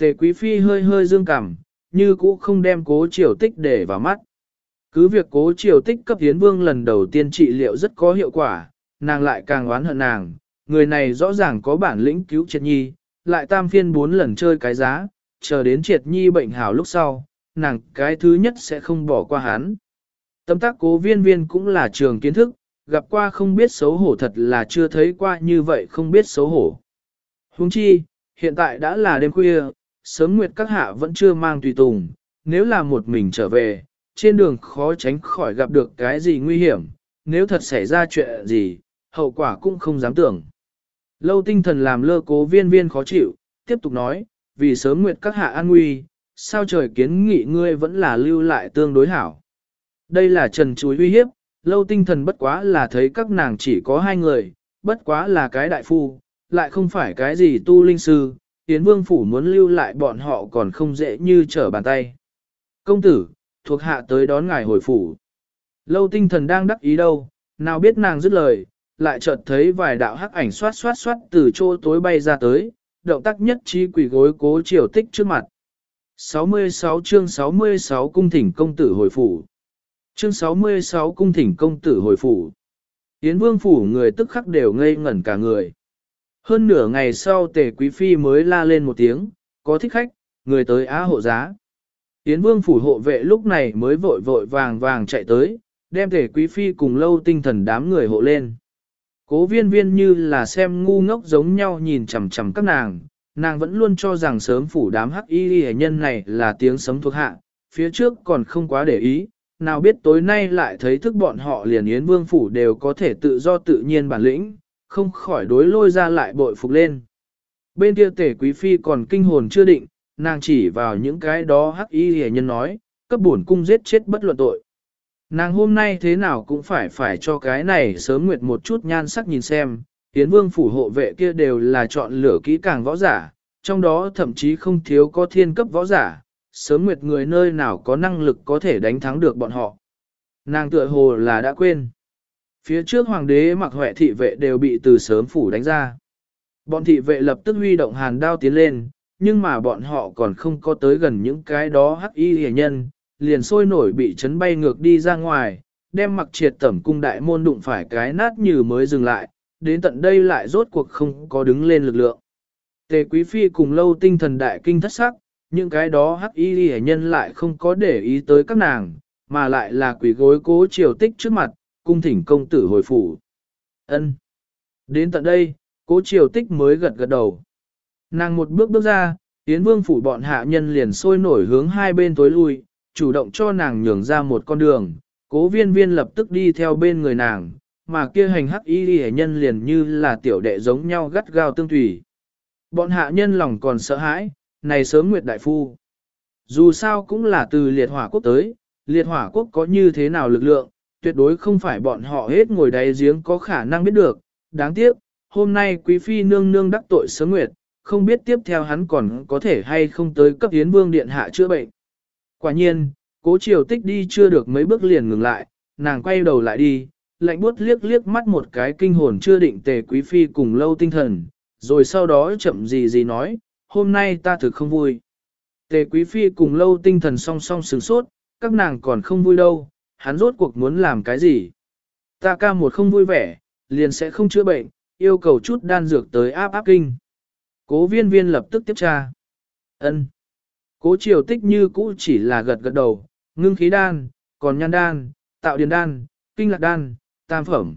Tề quý phi hơi hơi dương cảm, như cũ không đem cố triều tích để vào mắt. Cứ việc cố triều tích cấp Yến Vương lần đầu tiên trị liệu rất có hiệu quả, nàng lại càng oán hận nàng, người này rõ ràng có bản lĩnh cứu triệt nhi, lại tam phiên bốn lần chơi cái giá, chờ đến triệt nhi bệnh hảo lúc sau, nàng cái thứ nhất sẽ không bỏ qua hắn. Tâm tác cố viên viên cũng là trường kiến thức, gặp qua không biết xấu hổ thật là chưa thấy qua như vậy không biết xấu hổ. Huống chi, hiện tại đã là đêm khuya, sớm nguyệt các hạ vẫn chưa mang tùy tùng, nếu là một mình trở về, trên đường khó tránh khỏi gặp được cái gì nguy hiểm, nếu thật xảy ra chuyện gì, hậu quả cũng không dám tưởng. Lâu tinh thần làm lơ cố viên viên khó chịu, tiếp tục nói, vì sớm nguyệt các hạ an nguy, sao trời kiến nghị ngươi vẫn là lưu lại tương đối hảo. Đây là trần chuối uy hiếp, lâu tinh thần bất quá là thấy các nàng chỉ có hai người, bất quá là cái đại phu, lại không phải cái gì tu linh sư, Yến Vương Phủ muốn lưu lại bọn họ còn không dễ như trở bàn tay. Công tử, thuộc hạ tới đón ngài hồi phủ. Lâu tinh thần đang đắc ý đâu, nào biết nàng dứt lời, lại chợt thấy vài đạo hắc ảnh xoát xoát xoát từ chỗ tối bay ra tới, động tác nhất trí quỷ gối cố triều tích trước mặt. 66 chương 66 cung thỉnh công tử hồi phủ. Chương 66 cung thỉnh công tử hồi phủ. Yến vương phủ người tức khắc đều ngây ngẩn cả người. Hơn nửa ngày sau tề quý phi mới la lên một tiếng, có thích khách, người tới á hộ giá. Yến vương phủ hộ vệ lúc này mới vội vội vàng vàng chạy tới, đem tề quý phi cùng lâu tinh thần đám người hộ lên. Cố viên viên như là xem ngu ngốc giống nhau nhìn chằm chằm các nàng, nàng vẫn luôn cho rằng sớm phủ đám hắc y hệ nhân này là tiếng sấm thuộc hạ, phía trước còn không quá để ý, nào biết tối nay lại thấy thức bọn họ liền yến vương phủ đều có thể tự do tự nhiên bản lĩnh, không khỏi đối lôi ra lại bội phục lên. Bên kia tể quý phi còn kinh hồn chưa định, nàng chỉ vào những cái đó hắc y hề nhân nói, cấp bổn cung giết chết bất luận tội. Nàng hôm nay thế nào cũng phải phải cho cái này sớm nguyệt một chút nhan sắc nhìn xem, yến vương phủ hộ vệ kia đều là chọn lửa kỹ càng võ giả, trong đó thậm chí không thiếu có thiên cấp võ giả, sớm nguyệt người nơi nào có năng lực có thể đánh thắng được bọn họ. Nàng tựa hồ là đã quên. Phía trước hoàng đế mặc huệ thị vệ đều bị từ sớm phủ đánh ra. Bọn thị vệ lập tức huy động hàn đao tiến lên, nhưng mà bọn họ còn không có tới gần những cái đó hắc y hề nhân, liền sôi nổi bị chấn bay ngược đi ra ngoài, đem mặc triệt tẩm cung đại môn đụng phải cái nát như mới dừng lại, đến tận đây lại rốt cuộc không có đứng lên lực lượng. Tề quý phi cùng lâu tinh thần đại kinh thất sắc, những cái đó hắc y hệ nhân lại không có để ý tới các nàng, mà lại là quỷ gối cố triều tích trước mặt, cung thỉnh công tử hồi phủ. Ân. Đến tận đây, cố triều tích mới gật gật đầu. Nàng một bước bước ra, tiến vương phủ bọn hạ nhân liền sôi nổi hướng hai bên tối lui, chủ động cho nàng nhường ra một con đường, cố viên viên lập tức đi theo bên người nàng, mà kia hành hắc y hệ nhân liền như là tiểu đệ giống nhau gắt gao tương thủy. Bọn hạ nhân lòng còn sợ hãi, này sớm nguyệt đại phu. Dù sao cũng là từ liệt hỏa quốc tới, liệt hỏa quốc có như thế nào lực lượng, tuyệt đối không phải bọn họ hết ngồi đáy giếng có khả năng biết được. Đáng tiếc, hôm nay quý phi nương nương đắc tội sớm nguyệt, không biết tiếp theo hắn còn có thể hay không tới cấp hiến vương điện hạ chữa bệnh. Quả nhiên, cố triều tích đi chưa được mấy bước liền ngừng lại, nàng quay đầu lại đi, lạnh buốt liếc liếc mắt một cái kinh hồn chưa định tề quý phi cùng lâu tinh thần, rồi sau đó chậm gì gì nói, hôm nay ta thực không vui. Tề quý phi cùng lâu tinh thần song song sửng sốt, các nàng còn không vui đâu, hắn rốt cuộc muốn làm cái gì. Ta ca một không vui vẻ, liền sẽ không chữa bệnh, yêu cầu chút đan dược tới áp áp kinh. Cố viên viên lập tức tiếp tra. ân Cố triều tích như cũ chỉ là gật gật đầu, ngưng khí đan, còn nhan đan, tạo điền đan, kinh lạc đan, tam phẩm.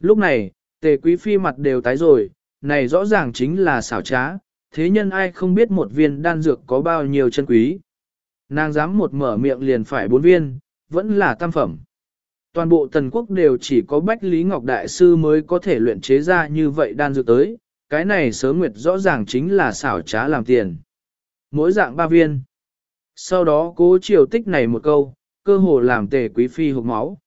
Lúc này, tề quý phi mặt đều tái rồi, này rõ ràng chính là xảo trá, thế nhân ai không biết một viên đan dược có bao nhiêu chân quý. Nàng dám một mở miệng liền phải bốn viên, vẫn là tam phẩm. Toàn bộ tần quốc đều chỉ có Bách Lý Ngọc Đại Sư mới có thể luyện chế ra như vậy đan dược tới, cái này sớ nguyệt rõ ràng chính là xảo trá làm tiền. Mỗi dạng ba viên. Sau đó cố triều tích này một câu, cơ hồ làm tề quý phi hụt máu.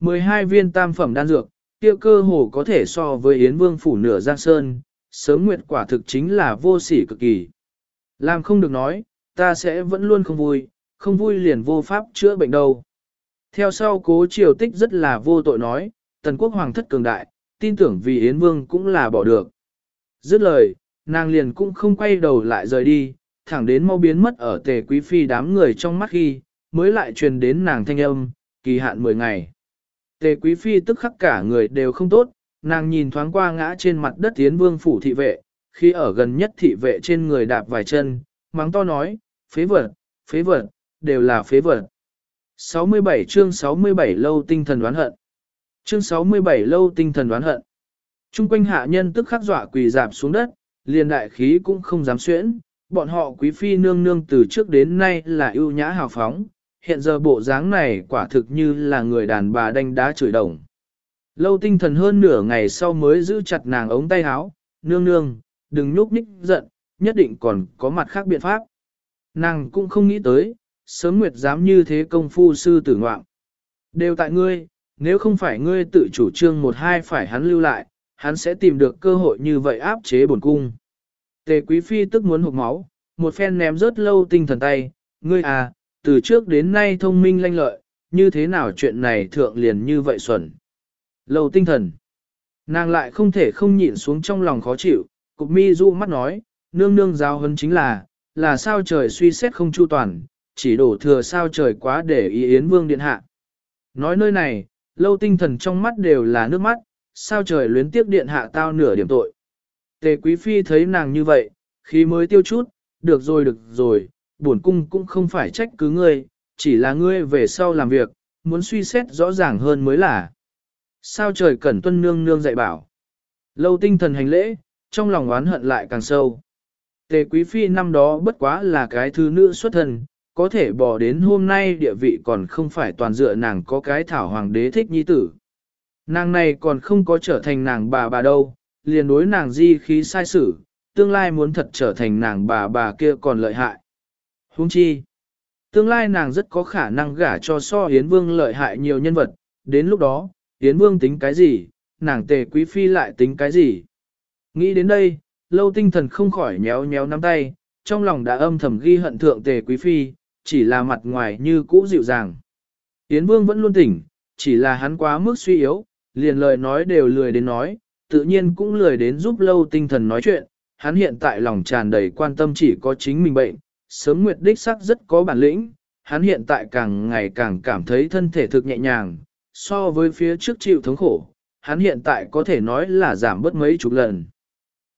12 viên tam phẩm đan dược, kia cơ hồ có thể so với Yến Vương phủ nửa giang sơn, sớm nguyệt quả thực chính là vô sỉ cực kỳ. Làm không được nói, ta sẽ vẫn luôn không vui, không vui liền vô pháp chữa bệnh đâu. Theo sau cố triều tích rất là vô tội nói, tần quốc hoàng thất cường đại, tin tưởng vì Yến Vương cũng là bỏ được. Dứt lời, nàng liền cũng không quay đầu lại rời đi, thẳng đến mau biến mất ở tề quý phi đám người trong mắt khi, mới lại truyền đến nàng thanh âm, kỳ hạn 10 ngày. Tề quý phi tức khắc cả người đều không tốt, nàng nhìn thoáng qua ngã trên mặt đất tiến vương phủ thị vệ, khi ở gần nhất thị vệ trên người đạp vài chân, mắng to nói, phế vật, phế vật, đều là phế vật. 67 chương 67 lâu tinh thần đoán hận. Chương 67 lâu tinh thần đoán hận. Trung quanh hạ nhân tức khắc dọa quỳ dạp xuống đất, liền đại khí cũng không dám xuyễn, bọn họ quý phi nương nương từ trước đến nay là ưu nhã hào phóng, hiện giờ bộ dáng này quả thực như là người đàn bà đánh đá chửi đồng. Lâu tinh thần hơn nửa ngày sau mới giữ chặt nàng ống tay áo, nương nương, đừng nhúc nhích giận, nhất định còn có mặt khác biện pháp. Nàng cũng không nghĩ tới, sớm nguyệt dám như thế công phu sư tử ngoạm. Đều tại ngươi, nếu không phải ngươi tự chủ trương một hai phải hắn lưu lại, hắn sẽ tìm được cơ hội như vậy áp chế bổn cung. Tề quý phi tức muốn hụt máu, một phen ném rớt lâu tinh thần tay, ngươi à, từ trước đến nay thông minh lanh lợi, như thế nào chuyện này thượng liền như vậy xuẩn. Lâu tinh thần, nàng lại không thể không nhịn xuống trong lòng khó chịu, cục mi du mắt nói, nương nương giáo hơn chính là, là sao trời suy xét không chu toàn, chỉ đổ thừa sao trời quá để ý Yến Vương Điện Hạ. Nói nơi này, lâu tinh thần trong mắt đều là nước mắt, sao trời luyến tiếc Điện Hạ tao nửa điểm tội. Tề Quý Phi thấy nàng như vậy, khi mới tiêu chút, được rồi được rồi, bổn cung cũng không phải trách cứ ngươi, chỉ là ngươi về sau làm việc, muốn suy xét rõ ràng hơn mới là. Sao trời cẩn tuân nương nương dạy bảo. Lâu tinh thần hành lễ, trong lòng oán hận lại càng sâu. Tề quý phi năm đó bất quá là cái thứ nữ xuất thân, có thể bỏ đến hôm nay địa vị còn không phải toàn dựa nàng có cái thảo hoàng đế thích nhi tử. Nàng này còn không có trở thành nàng bà bà đâu, liền đối nàng di khí sai sử, tương lai muốn thật trở thành nàng bà bà kia còn lợi hại. Huống chi, tương lai nàng rất có khả năng gả cho so Yến Vương lợi hại nhiều nhân vật, đến lúc đó, Yến Vương tính cái gì, nàng tề quý phi lại tính cái gì. Nghĩ đến đây, lâu tinh thần không khỏi nhéo nhéo nắm tay, trong lòng đã âm thầm ghi hận thượng tề quý phi, chỉ là mặt ngoài như cũ dịu dàng. Yến Vương vẫn luôn tỉnh, chỉ là hắn quá mức suy yếu, liền lời nói đều lười đến nói, tự nhiên cũng lười đến giúp lâu tinh thần nói chuyện, hắn hiện tại lòng tràn đầy quan tâm chỉ có chính mình bệnh, sớm nguyệt đích sắc rất có bản lĩnh, hắn hiện tại càng ngày càng cảm thấy thân thể thực nhẹ nhàng, so với phía trước chịu thống khổ, hắn hiện tại có thể nói là giảm bớt mấy chục lần.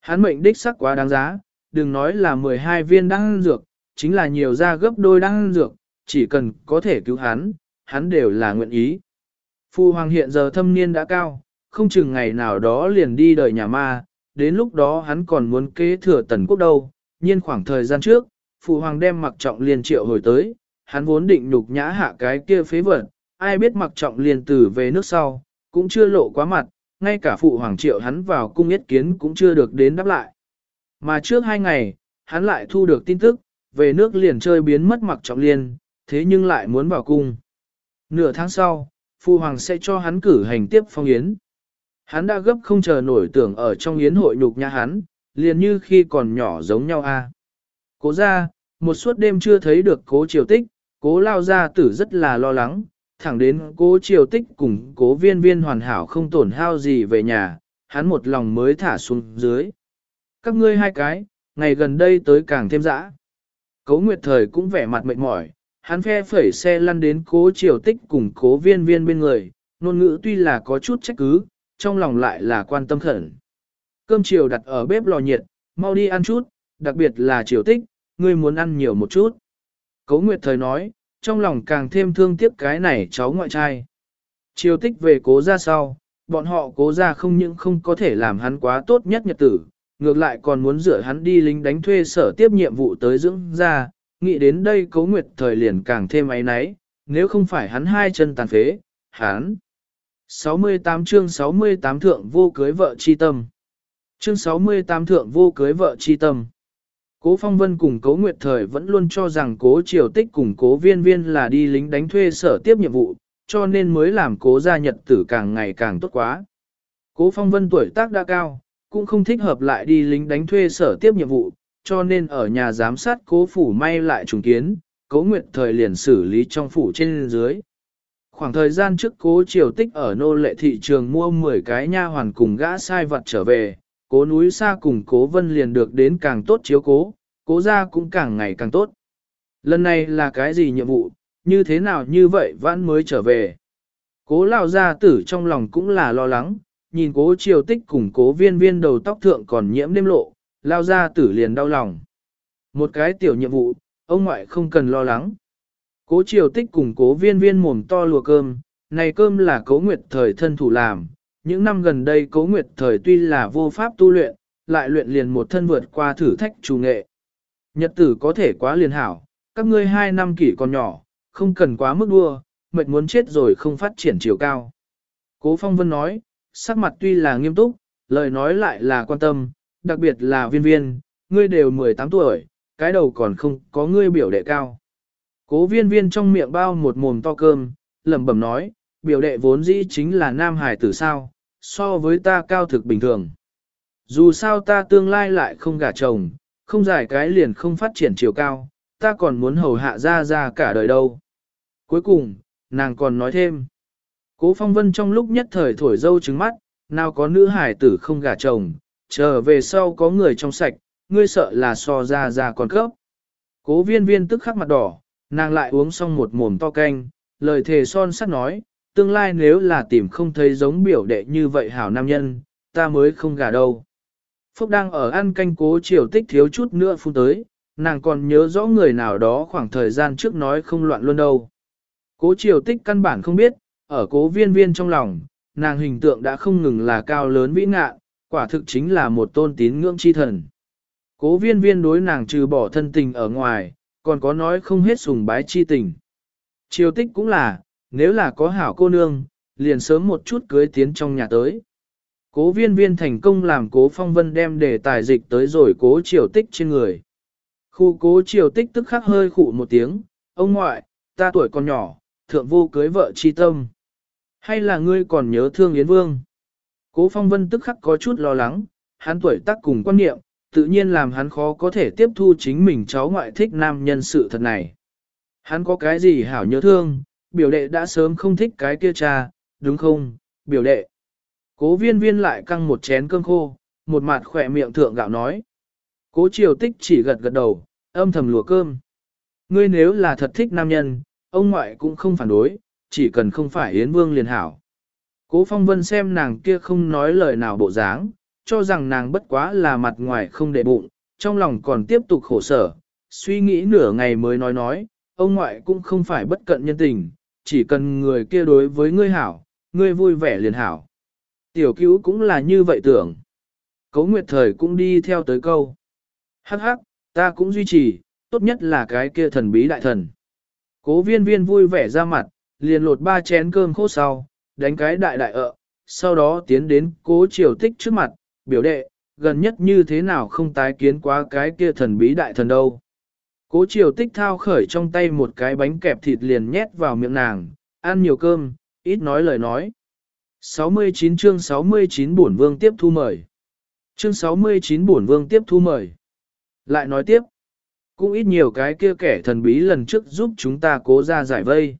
Hắn mệnh đích sắc quá đáng giá, đừng nói là 12 viên đăng dược, chính là nhiều ra gấp đôi đăng dược, chỉ cần có thể cứu hắn, hắn đều là nguyện ý. Phu hoàng hiện giờ thâm niên đã cao, không chừng ngày nào đó liền đi đời nhà ma, đến lúc đó hắn còn muốn kế thừa tần quốc đâu, nhiên khoảng thời gian trước, phụ hoàng đem mặc trọng liền triệu hồi tới, hắn vốn định nhục nhã hạ cái kia phế vật, ai biết mặc trọng liền từ về nước sau, cũng chưa lộ quá mặt, ngay cả phụ hoàng triệu hắn vào cung yết kiến cũng chưa được đến đáp lại. Mà trước hai ngày, hắn lại thu được tin tức, về nước liền chơi biến mất mặc trọng liên, thế nhưng lại muốn vào cung. Nửa tháng sau, phụ hoàng sẽ cho hắn cử hành tiếp phong yến. Hắn đã gấp không chờ nổi tưởng ở trong yến hội nhục nhã hắn, liền như khi còn nhỏ giống nhau a. Cố ra, một suốt đêm chưa thấy được cố triều tích, cố lao ra tử rất là lo lắng, thẳng đến cố triều tích cùng cố viên viên hoàn hảo không tổn hao gì về nhà, hắn một lòng mới thả xuống dưới. Các ngươi hai cái, ngày gần đây tới càng thêm dã. Cố Nguyệt Thời cũng vẻ mặt mệt mỏi, hắn phe phẩy xe lăn đến cố triều tích cùng cố viên viên bên người, ngôn ngữ tuy là có chút trách cứ, trong lòng lại là quan tâm khẩn. Cơm chiều đặt ở bếp lò nhiệt, mau đi ăn chút, đặc biệt là chiều tích, ngươi muốn ăn nhiều một chút. Cố Nguyệt Thời nói, trong lòng càng thêm thương tiếc cái này cháu ngoại trai. chiều tích về cố ra sau, bọn họ cố ra không những không có thể làm hắn quá tốt nhất nhật tử, ngược lại còn muốn rửa hắn đi lính đánh thuê sở tiếp nhiệm vụ tới dưỡng ra, nghĩ đến đây cố nguyệt thời liền càng thêm ấy náy, nếu không phải hắn hai chân tàn phế, hắn. 68 chương 68 thượng vô cưới vợ chi tâm. Chương 68 thượng vô cưới vợ chi tâm. Cố Phong Vân cùng Cố Nguyệt Thời vẫn luôn cho rằng Cố Triều Tích cùng Cố Viên Viên là đi lính đánh thuê sở tiếp nhiệm vụ, cho nên mới làm cố gia nhật tử càng ngày càng tốt quá. Cố phong vân tuổi tác đã cao, cũng không thích hợp lại đi lính đánh thuê sở tiếp nhiệm vụ, cho nên ở nhà giám sát cố phủ may lại trùng kiến, cố nguyệt thời liền xử lý trong phủ trên dưới. Khoảng thời gian trước cố triều tích ở nô lệ thị trường mua 10 cái nha hoàn cùng gã sai vật trở về, cố núi xa cùng cố vân liền được đến càng tốt chiếu cố, cố ra cũng càng ngày càng tốt. Lần này là cái gì nhiệm vụ, như thế nào như vậy vãn mới trở về. Cố lao gia tử trong lòng cũng là lo lắng, nhìn cố triều tích cùng cố viên viên đầu tóc thượng còn nhiễm đêm lộ, lao gia tử liền đau lòng. Một cái tiểu nhiệm vụ, ông ngoại không cần lo lắng. Cố triều tích cùng cố viên viên mồm to lùa cơm, này cơm là cố nguyệt thời thân thủ làm. Những năm gần đây cố nguyệt thời tuy là vô pháp tu luyện, lại luyện liền một thân vượt qua thử thách chủ nghệ. Nhật tử có thể quá liền hảo, các ngươi hai năm kỷ còn nhỏ, không cần quá mức đua, mệt muốn chết rồi không phát triển chiều cao. Cố Phong Vân nói, sắc mặt tuy là nghiêm túc, lời nói lại là quan tâm, đặc biệt là viên viên, ngươi đều 18 tuổi, cái đầu còn không có ngươi biểu đệ cao. Cố viên viên trong miệng bao một mồm to cơm, lẩm bẩm nói, biểu đệ vốn dĩ chính là nam hải tử sao, so với ta cao thực bình thường. Dù sao ta tương lai lại không gả chồng, không giải cái liền không phát triển chiều cao, ta còn muốn hầu hạ ra ra cả đời đâu. Cuối cùng, nàng còn nói thêm. Cố phong vân trong lúc nhất thời thổi dâu trứng mắt, nào có nữ hải tử không gả chồng, trở về sau có người trong sạch, ngươi sợ là so ra ra còn cấp. Cố viên viên tức khắc mặt đỏ, nàng lại uống xong một mồm to canh, lời thề son sắt nói, tương lai nếu là tìm không thấy giống biểu đệ như vậy hảo nam nhân, ta mới không gả đâu. Phúc đang ở ăn canh cố triều tích thiếu chút nữa phun tới, nàng còn nhớ rõ người nào đó khoảng thời gian trước nói không loạn luôn đâu. Cố triều tích căn bản không biết, ở cố viên viên trong lòng, nàng hình tượng đã không ngừng là cao lớn vĩ ngạ, quả thực chính là một tôn tín ngưỡng chi thần. Cố viên viên đối nàng trừ bỏ thân tình ở ngoài, còn có nói không hết sùng bái chi tình. Triều tích cũng là, nếu là có hảo cô nương, liền sớm một chút cưới tiến trong nhà tới. Cố viên viên thành công làm cố phong vân đem đề tài dịch tới rồi cố triều tích trên người. Khu cố triều tích tức khắc hơi khụ một tiếng, ông ngoại, ta tuổi còn nhỏ, thượng vô cưới vợ chi tâm. Hay là ngươi còn nhớ thương Yến Vương? Cố phong vân tức khắc có chút lo lắng, hắn tuổi tác cùng quan niệm, tự nhiên làm hắn khó có thể tiếp thu chính mình cháu ngoại thích nam nhân sự thật này. Hắn có cái gì hảo nhớ thương, biểu đệ đã sớm không thích cái kia cha, đúng không, biểu đệ. Cố viên viên lại căng một chén cơm khô, một mặt khỏe miệng thượng gạo nói. Cố triều tích chỉ gật gật đầu, âm thầm lùa cơm. Ngươi nếu là thật thích nam nhân, ông ngoại cũng không phản đối, chỉ cần không phải Yến Vương liền hảo. Cố phong vân xem nàng kia không nói lời nào bộ dáng, cho rằng nàng bất quá là mặt ngoài không để bụng, trong lòng còn tiếp tục khổ sở, suy nghĩ nửa ngày mới nói nói, ông ngoại cũng không phải bất cận nhân tình, chỉ cần người kia đối với ngươi hảo, ngươi vui vẻ liền hảo. Tiểu cứu cũng là như vậy tưởng. Cấu Nguyệt Thời cũng đi theo tới câu. Hắc hắc, ta cũng duy trì, tốt nhất là cái kia thần bí đại thần. Cố viên viên vui vẻ ra mặt, liền lột ba chén cơm khô sau, đánh cái đại đại ợ, sau đó tiến đến cố triều tích trước mặt, biểu đệ, gần nhất như thế nào không tái kiến quá cái kia thần bí đại thần đâu. Cố triều tích thao khởi trong tay một cái bánh kẹp thịt liền nhét vào miệng nàng, ăn nhiều cơm, ít nói lời nói. 69 chương 69 bổn vương tiếp thu mời. Chương 69 bổn vương tiếp thu mời. Lại nói tiếp, cũng ít nhiều cái kia kẻ thần bí lần trước giúp chúng ta cố ra giải vây.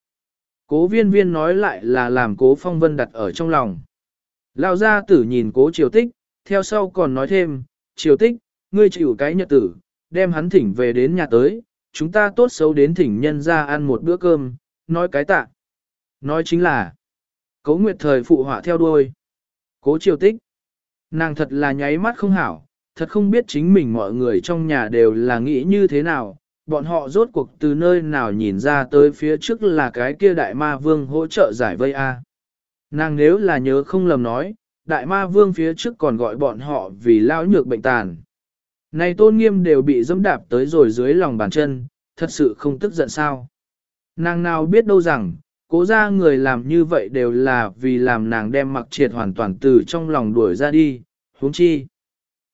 Cố viên viên nói lại là làm cố phong vân đặt ở trong lòng. Lao gia tử nhìn cố triều tích, theo sau còn nói thêm, triều tích, ngươi chịu cái nhật tử, đem hắn thỉnh về đến nhà tới, chúng ta tốt xấu đến thỉnh nhân ra ăn một bữa cơm, nói cái tạ. Nói chính là, cố nguyệt thời phụ họa theo đuôi. Cố triều tích, nàng thật là nháy mắt không hảo, thật không biết chính mình mọi người trong nhà đều là nghĩ như thế nào, bọn họ rốt cuộc từ nơi nào nhìn ra tới phía trước là cái kia đại ma vương hỗ trợ giải vây A. Nàng nếu là nhớ không lầm nói, đại ma vương phía trước còn gọi bọn họ vì lao nhược bệnh tàn. Này tôn nghiêm đều bị dẫm đạp tới rồi dưới lòng bàn chân, thật sự không tức giận sao. Nàng nào biết đâu rằng, cố ra người làm như vậy đều là vì làm nàng đem mặc triệt hoàn toàn từ trong lòng đuổi ra đi, huống chi.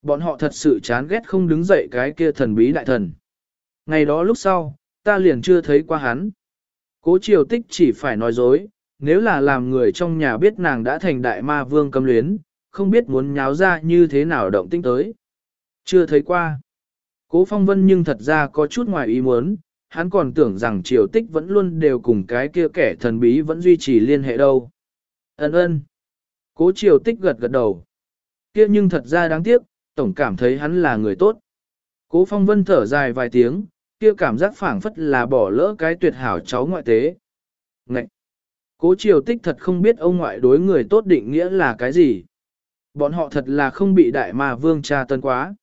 Bọn họ thật sự chán ghét không đứng dậy cái kia thần bí đại thần. Ngày đó lúc sau, ta liền chưa thấy qua hắn. Cố triều tích chỉ phải nói dối, nếu là làm người trong nhà biết nàng đã thành đại ma vương cấm luyến, không biết muốn nháo ra như thế nào động tinh tới. Chưa thấy qua. Cố phong vân nhưng thật ra có chút ngoài ý muốn, hắn còn tưởng rằng triều tích vẫn luôn đều cùng cái kia kẻ thần bí vẫn duy trì liên hệ đâu. Ấn ơn. Cố triều tích gật gật đầu. Kia nhưng thật ra đáng tiếc, tổng cảm thấy hắn là người tốt. Cố phong vân thở dài vài tiếng, kia cảm giác phảng phất là bỏ lỡ cái tuyệt hảo cháu ngoại tế. Ngậy! Cố triều tích thật không biết ông ngoại đối người tốt định nghĩa là cái gì. Bọn họ thật là không bị đại ma vương tra tân quá.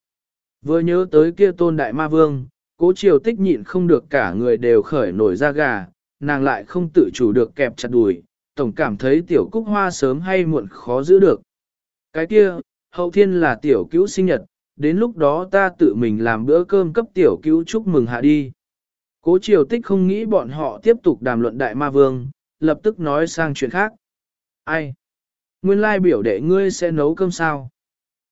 Vừa nhớ tới kia tôn đại ma vương, cố triều tích nhịn không được cả người đều khởi nổi da gà, nàng lại không tự chủ được kẹp chặt đùi, tổng cảm thấy tiểu cúc hoa sớm hay muộn khó giữ được. Cái kia, hậu thiên là tiểu cứu sinh nhật, đến lúc đó ta tự mình làm bữa cơm cấp tiểu cứu chúc mừng hạ đi. Cố triều tích không nghĩ bọn họ tiếp tục đàm luận đại ma vương, lập tức nói sang chuyện khác. Ai? Nguyên lai biểu đệ ngươi sẽ nấu cơm sao?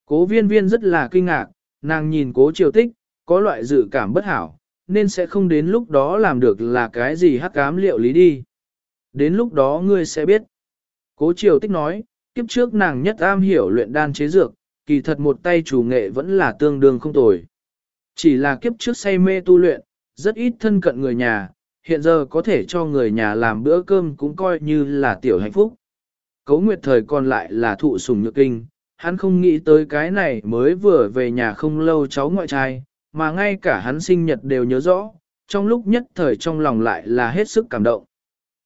Cố viên viên rất là kinh ngạc, nàng nhìn cố triều tích, có loại dự cảm bất hảo, nên sẽ không đến lúc đó làm được là cái gì hắc cám liệu lý đi. Đến lúc đó ngươi sẽ biết. Cố triều tích nói, kiếp trước nàng nhất am hiểu luyện đan chế dược, kỳ thật một tay chủ nghệ vẫn là tương đương không tồi. Chỉ là kiếp trước say mê tu luyện, rất ít thân cận người nhà, hiện giờ có thể cho người nhà làm bữa cơm cũng coi như là tiểu hạnh phúc. Cấu nguyệt thời còn lại là thụ sùng nhược kinh, hắn không nghĩ tới cái này mới vừa về nhà không lâu cháu ngoại trai, mà ngay cả hắn sinh nhật đều nhớ rõ, trong lúc nhất thời trong lòng lại là hết sức cảm động.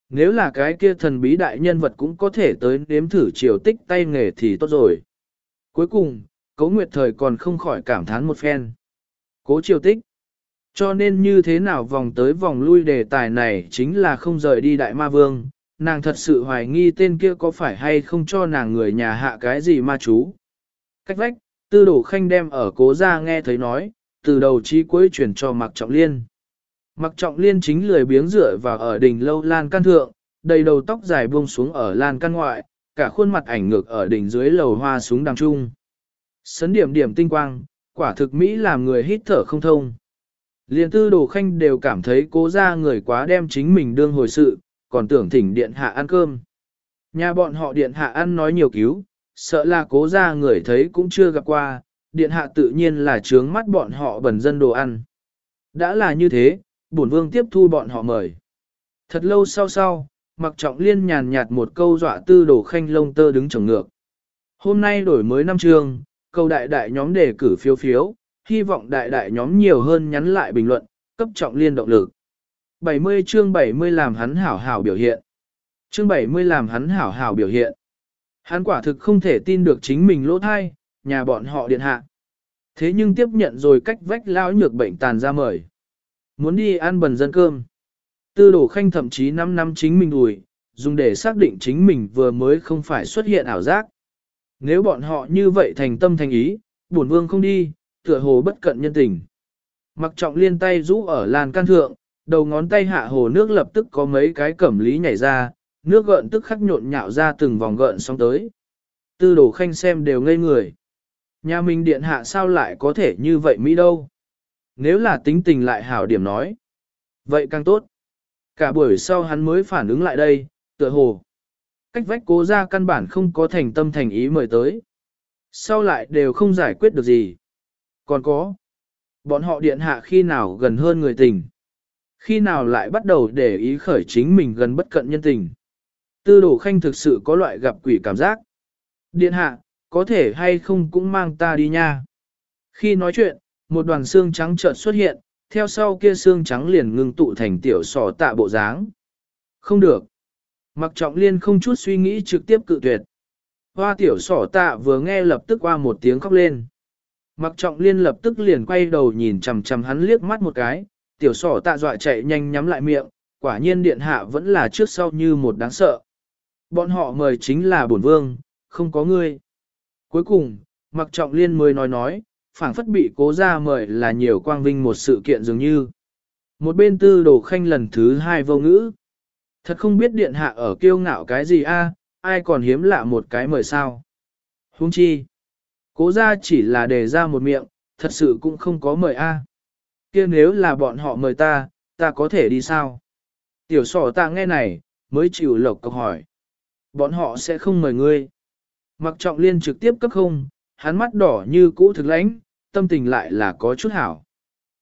Nếu là cái kia thần bí đại nhân vật cũng có thể tới nếm thử chiều tích tay nghề thì tốt rồi. Cuối cùng, Cố Nguyệt Thời còn không khỏi cảm thán một phen. Cố triều tích. Cho nên như thế nào vòng tới vòng lui đề tài này chính là không rời đi Đại Ma Vương. Nàng thật sự hoài nghi tên kia có phải hay không cho nàng người nhà hạ cái gì ma chú. Cách vách, tư đổ khanh đem ở cố ra nghe thấy nói, từ đầu chí cuối chuyển cho Mạc Trọng Liên. Mạc Trọng Liên chính lười biếng dựa vào ở đỉnh lâu lan căn thượng, đầy đầu tóc dài buông xuống ở lan căn ngoại, cả khuôn mặt ảnh ngược ở đỉnh dưới lầu hoa súng đằng trung. Sấn điểm điểm tinh quang, quả thực Mỹ làm người hít thở không thông. Liên tư đồ khanh đều cảm thấy cố ra người quá đem chính mình đương hồi sự, còn tưởng thỉnh điện hạ ăn cơm. Nhà bọn họ điện hạ ăn nói nhiều cứu, sợ là cố ra người thấy cũng chưa gặp qua, điện hạ tự nhiên là trướng mắt bọn họ bẩn dân đồ ăn. Đã là như thế, bổn vương tiếp thu bọn họ mời. Thật lâu sau sau, mặc trọng liên nhàn nhạt một câu dọa tư đồ khanh lông tơ đứng trồng ngược. Hôm nay đổi mới năm trường, câu đại đại nhóm đề cử phiếu phiếu, hy vọng đại đại nhóm nhiều hơn nhắn lại bình luận, cấp trọng liên động lực. 70 chương 70 làm hắn hảo hảo biểu hiện. Chương 70 làm hắn hảo hảo biểu hiện. Hắn quả thực không thể tin được chính mình lỗ thai, nhà bọn họ điện hạ. Thế nhưng tiếp nhận rồi cách vách lão nhược bệnh tàn ra mời. Muốn đi ăn bần dân cơm. Tư đổ khanh thậm chí năm năm chính mình đùi, dùng để xác định chính mình vừa mới không phải xuất hiện ảo giác. Nếu bọn họ như vậy thành tâm thành ý, bổn vương không đi, tựa hồ bất cận nhân tình. Mặc trọng liên tay rũ ở lan can thượng, đầu ngón tay hạ hồ nước lập tức có mấy cái cẩm lý nhảy ra, nước gợn tức khắc nhộn nhạo ra từng vòng gợn sóng tới. Tư đồ khanh xem đều ngây người. Nhà mình điện hạ sao lại có thể như vậy Mỹ đâu? Nếu là tính tình lại hảo điểm nói. Vậy càng tốt. Cả buổi sau hắn mới phản ứng lại đây, tựa hồ. Cách vách cố ra căn bản không có thành tâm thành ý mời tới. Sau lại đều không giải quyết được gì. Còn có. Bọn họ điện hạ khi nào gần hơn người tình. Khi nào lại bắt đầu để ý khởi chính mình gần bất cận nhân tình. Tư đồ khanh thực sự có loại gặp quỷ cảm giác. Điện hạ, có thể hay không cũng mang ta đi nha. Khi nói chuyện, một đoàn xương trắng chợt xuất hiện, theo sau kia xương trắng liền ngưng tụ thành tiểu sò tạ bộ dáng. Không được. Mặc trọng liên không chút suy nghĩ trực tiếp cự tuyệt. Hoa tiểu sỏ tạ vừa nghe lập tức qua một tiếng khóc lên. Mặc trọng liên lập tức liền quay đầu nhìn chằm chằm hắn liếc mắt một cái, tiểu sỏ tạ dọa chạy nhanh nhắm lại miệng, quả nhiên điện hạ vẫn là trước sau như một đáng sợ. Bọn họ mời chính là bổn vương, không có ngươi. Cuối cùng, mặc trọng liên mới nói nói, phảng phất bị cố ra mời là nhiều quang vinh một sự kiện dường như. Một bên tư đồ khanh lần thứ hai vô ngữ. Thật không biết điện hạ ở kiêu ngạo cái gì a, ai còn hiếm lạ một cái mời sao. Hung chi. Cố ra chỉ là đề ra một miệng, thật sự cũng không có mời a. kia nếu là bọn họ mời ta, ta có thể đi sao? Tiểu sỏ ta nghe này, mới chịu lộc cọc hỏi. Bọn họ sẽ không mời ngươi. Mặc trọng liên trực tiếp cấp không, hắn mắt đỏ như cũ thực lãnh, tâm tình lại là có chút hảo.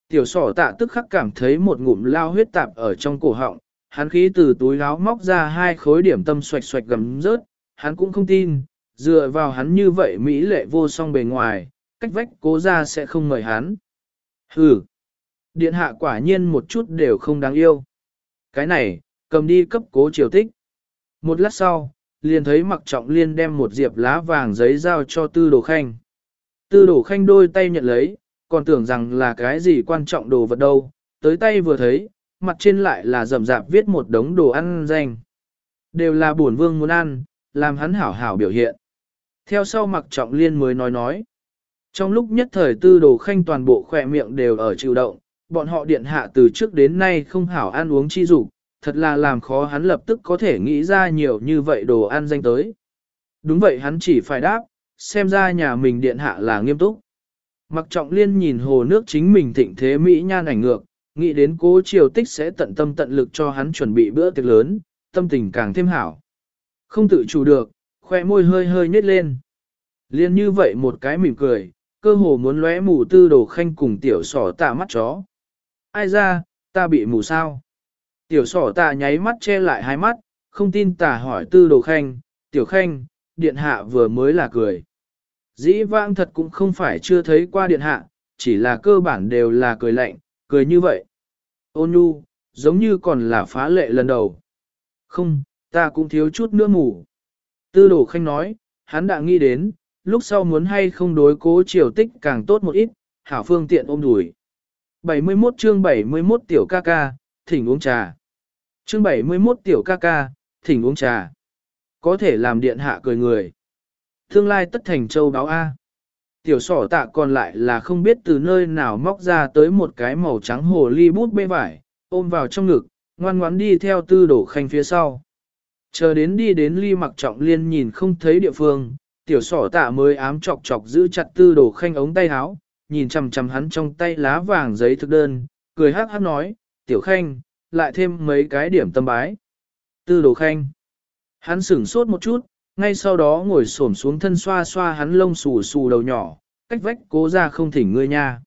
Tiểu sỏ tạ tức khắc cảm thấy một ngụm lao huyết tạp ở trong cổ họng, hắn khí từ túi áo móc ra hai khối điểm tâm xoạch xoạch gầm rớt, hắn cũng không tin, dựa vào hắn như vậy Mỹ lệ vô song bề ngoài, cách vách cố ra sẽ không mời hắn. Hừ, điện hạ quả nhiên một chút đều không đáng yêu. Cái này, cầm đi cấp cố triều tích. Một lát sau, liền thấy mặc trọng liên đem một diệp lá vàng giấy giao cho tư đồ khanh. Tư đồ khanh đôi tay nhận lấy, còn tưởng rằng là cái gì quan trọng đồ vật đâu, tới tay vừa thấy, mặt trên lại là rầm rạp viết một đống đồ ăn danh. Đều là buồn vương muốn ăn, làm hắn hảo hảo biểu hiện. Theo sau mặc trọng liên mới nói nói. Trong lúc nhất thời tư đồ khanh toàn bộ khỏe miệng đều ở chịu động, bọn họ điện hạ từ trước đến nay không hảo ăn uống chi dục thật là làm khó hắn lập tức có thể nghĩ ra nhiều như vậy đồ ăn danh tới. Đúng vậy hắn chỉ phải đáp, xem ra nhà mình điện hạ là nghiêm túc. Mặc trọng liên nhìn hồ nước chính mình thịnh thế Mỹ nhan ảnh ngược, nghĩ đến cố triều tích sẽ tận tâm tận lực cho hắn chuẩn bị bữa tiệc lớn, tâm tình càng thêm hảo. Không tự chủ được, khoe môi hơi hơi nhếch lên. Liên như vậy một cái mỉm cười, cơ hồ muốn lóe mù tư đồ khanh cùng tiểu sỏ tạ mắt chó. Ai ra, ta bị mù sao? Tiểu sỏ tạ nháy mắt che lại hai mắt, không tin tả hỏi tư đồ khanh, tiểu khanh, điện hạ vừa mới là cười. Dĩ vãng thật cũng không phải chưa thấy qua điện hạ, chỉ là cơ bản đều là cười lạnh, cười như vậy. Ôn nhu, giống như còn là phá lệ lần đầu. Không, ta cũng thiếu chút nữa mù. Tư đồ khanh nói, hắn đã nghĩ đến, lúc sau muốn hay không đối cố triều tích càng tốt một ít, hảo phương tiện ôm đùi. 71 chương 71 tiểu ca ca, thỉnh uống trà. Chương 71 tiểu ca ca, thỉnh uống trà. Có thể làm điện hạ cười người. Tương lai tất thành châu báo A. Tiểu sỏ tạ còn lại là không biết từ nơi nào móc ra tới một cái màu trắng hồ ly bút bê vải, ôm vào trong ngực, ngoan ngoãn đi theo tư đổ khanh phía sau. Chờ đến đi đến ly mặc trọng liên nhìn không thấy địa phương, tiểu sỏ tạ mới ám chọc chọc giữ chặt tư đồ khanh ống tay áo, nhìn chằm chằm hắn trong tay lá vàng giấy thực đơn, cười hát hát nói, tiểu khanh, lại thêm mấy cái điểm tâm bái. Tư đồ khanh. Hắn sửng sốt một chút, ngay sau đó ngồi xổm xuống thân xoa xoa hắn lông xù xù đầu nhỏ, cách vách cố ra không thỉnh ngươi nha.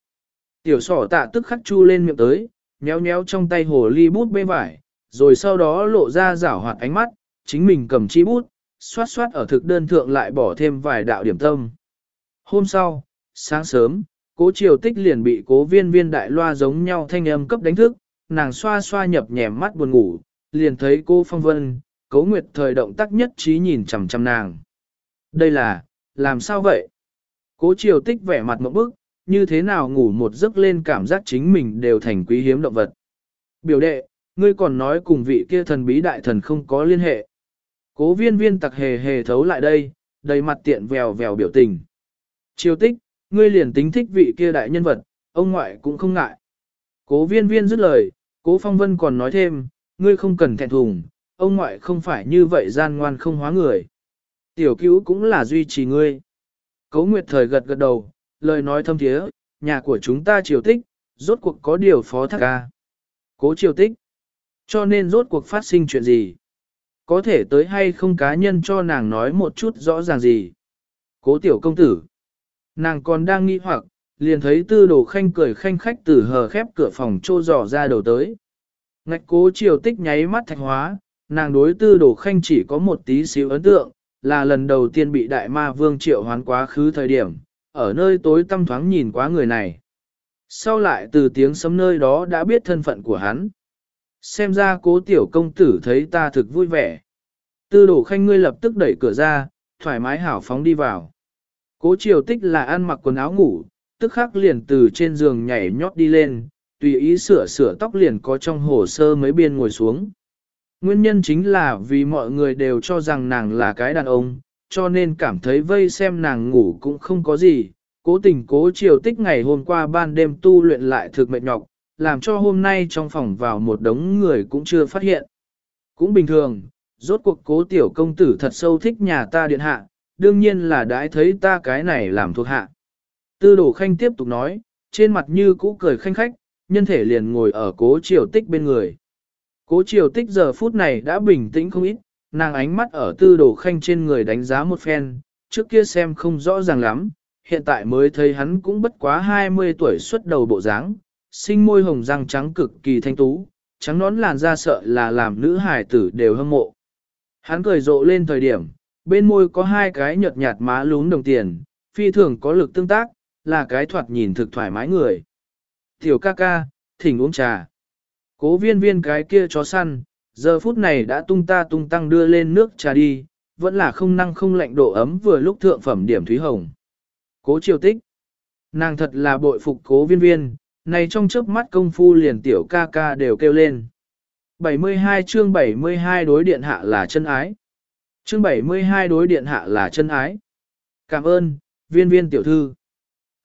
Tiểu sỏ tạ tức khắc chu lên miệng tới, nhéo nhéo trong tay hồ ly bút bê vải, rồi sau đó lộ ra rảo hoạt ánh mắt, chính mình cầm chi bút, xoát xoát ở thực đơn thượng lại bỏ thêm vài đạo điểm tâm. Hôm sau, sáng sớm, cố triều tích liền bị cố viên viên đại loa giống nhau thanh âm cấp đánh thức, nàng xoa xoa nhập nhèm mắt buồn ngủ, liền thấy cô phong vân, cố nguyệt thời động tác nhất trí nhìn chằm chằm nàng. Đây là, làm sao vậy? Cố triều tích vẻ mặt một bức, như thế nào ngủ một giấc lên cảm giác chính mình đều thành quý hiếm động vật. Biểu đệ, ngươi còn nói cùng vị kia thần bí đại thần không có liên hệ. Cố viên viên tặc hề hề thấu lại đây, đầy mặt tiện vèo vèo biểu tình. Triều tích, ngươi liền tính thích vị kia đại nhân vật, ông ngoại cũng không ngại. Cố viên viên dứt lời, cố phong vân còn nói thêm, ngươi không cần thẹn thùng, ông ngoại không phải như vậy gian ngoan không hóa người. Tiểu cứu cũng là duy trì ngươi. Cố Nguyệt thời gật gật đầu, lời nói thâm thiế, nhà của chúng ta triều tích, rốt cuộc có điều phó thác ca. Cố triều tích. Cho nên rốt cuộc phát sinh chuyện gì? Có thể tới hay không cá nhân cho nàng nói một chút rõ ràng gì? Cố tiểu công tử. Nàng còn đang nghi hoặc, liền thấy tư đồ khanh cười khanh khách từ hờ khép cửa phòng trô dò ra đầu tới. Ngạch cố triều tích nháy mắt thạch hóa, nàng đối tư đồ khanh chỉ có một tí xíu ấn tượng, là lần đầu tiên bị đại ma vương triệu hoán quá khứ thời điểm, ở nơi tối tăm thoáng nhìn quá người này. Sau lại từ tiếng sấm nơi đó đã biết thân phận của hắn. Xem ra cố tiểu công tử thấy ta thực vui vẻ. Tư đổ khanh ngươi lập tức đẩy cửa ra, thoải mái hảo phóng đi vào. Cố triều tích là ăn mặc quần áo ngủ, tức khắc liền từ trên giường nhảy nhót đi lên, tùy ý sửa sửa tóc liền có trong hồ sơ mấy biên ngồi xuống. Nguyên nhân chính là vì mọi người đều cho rằng nàng là cái đàn ông, cho nên cảm thấy vây xem nàng ngủ cũng không có gì. Cố tình cố triều tích ngày hôm qua ban đêm tu luyện lại thực mệt nhọc, làm cho hôm nay trong phòng vào một đống người cũng chưa phát hiện. Cũng bình thường, rốt cuộc cố tiểu công tử thật sâu thích nhà ta điện hạ, đương nhiên là đãi thấy ta cái này làm thuộc hạ. Tư đồ khanh tiếp tục nói, trên mặt như cũ cười khanh khách, nhân thể liền ngồi ở cố triều tích bên người. Cố triều tích giờ phút này đã bình tĩnh không ít, nàng ánh mắt ở tư đồ khanh trên người đánh giá một phen, trước kia xem không rõ ràng lắm, hiện tại mới thấy hắn cũng bất quá 20 tuổi xuất đầu bộ dáng, sinh môi hồng răng trắng cực kỳ thanh tú, trắng nón làn da sợ là làm nữ hải tử đều hâm mộ. Hắn cười rộ lên thời điểm, bên môi có hai cái nhợt nhạt má lún đồng tiền, phi thường có lực tương tác, là cái thoạt nhìn thực thoải mái người. Tiểu ca ca, thỉnh uống trà. Cố viên viên cái kia chó săn, giờ phút này đã tung ta tung tăng đưa lên nước trà đi, vẫn là không năng không lạnh độ ấm vừa lúc thượng phẩm điểm thúy hồng. Cố triều tích. Nàng thật là bội phục cố viên viên, này trong chớp mắt công phu liền tiểu ca ca đều kêu lên. 72 chương 72 đối điện hạ là chân ái. Chương 72 đối điện hạ là chân ái. Cảm ơn, viên viên tiểu thư.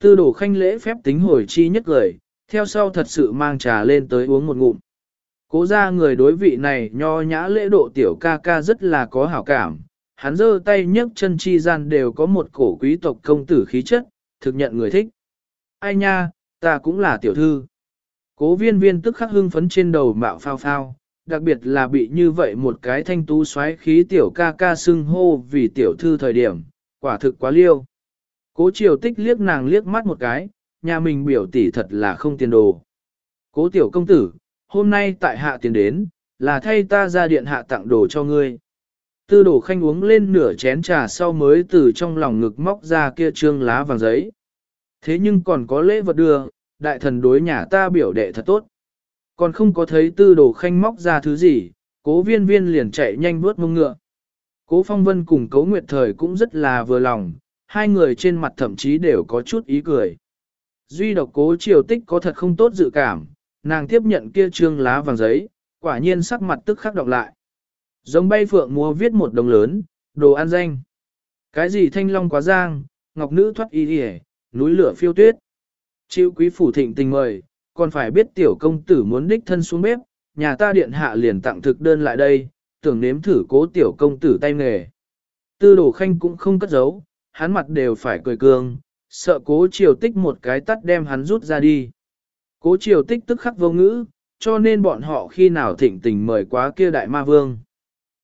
Tư đổ khanh lễ phép tính hồi chi nhất lời, theo sau thật sự mang trà lên tới uống một ngụm. Cố ra người đối vị này nho nhã lễ độ tiểu ca ca rất là có hảo cảm, hắn giơ tay nhấc chân chi gian đều có một cổ quý tộc công tử khí chất, thực nhận người thích. Ai nha, ta cũng là tiểu thư. Cố viên viên tức khắc hưng phấn trên đầu mạo phao phao, đặc biệt là bị như vậy một cái thanh tú xoáy khí tiểu ca ca xưng hô vì tiểu thư thời điểm, quả thực quá liêu. Cố triều tích liếc nàng liếc mắt một cái, nhà mình biểu tỷ thật là không tiền đồ. Cố tiểu công tử, hôm nay tại hạ tiền đến, là thay ta ra điện hạ tặng đồ cho ngươi. Tư đổ khanh uống lên nửa chén trà sau mới từ trong lòng ngực móc ra kia trương lá vàng giấy. Thế nhưng còn có lễ vật đưa, đại thần đối nhà ta biểu đệ thật tốt. Còn không có thấy tư đồ khanh móc ra thứ gì, cố viên viên liền chạy nhanh bước mông ngựa. Cố phong vân cùng cố nguyệt thời cũng rất là vừa lòng, hai người trên mặt thậm chí đều có chút ý cười. Duy độc cố triều tích có thật không tốt dự cảm, nàng tiếp nhận kia trương lá vàng giấy, quả nhiên sắc mặt tức khắc đọc lại. Giống bay phượng mua viết một đồng lớn, đồ ăn danh. Cái gì thanh long quá giang, ngọc nữ thoát y hề, núi lửa phiêu tuyết. Chịu quý phủ thịnh tình mời, còn phải biết tiểu công tử muốn đích thân xuống bếp, nhà ta điện hạ liền tặng thực đơn lại đây, tưởng nếm thử cố tiểu công tử tay nghề. Tư đồ khanh cũng không cất giấu, hắn mặt đều phải cười cường sợ cố triều tích một cái tắt đem hắn rút ra đi. Cố triều tích tức khắc vô ngữ, cho nên bọn họ khi nào thịnh tình mời quá kia đại ma vương.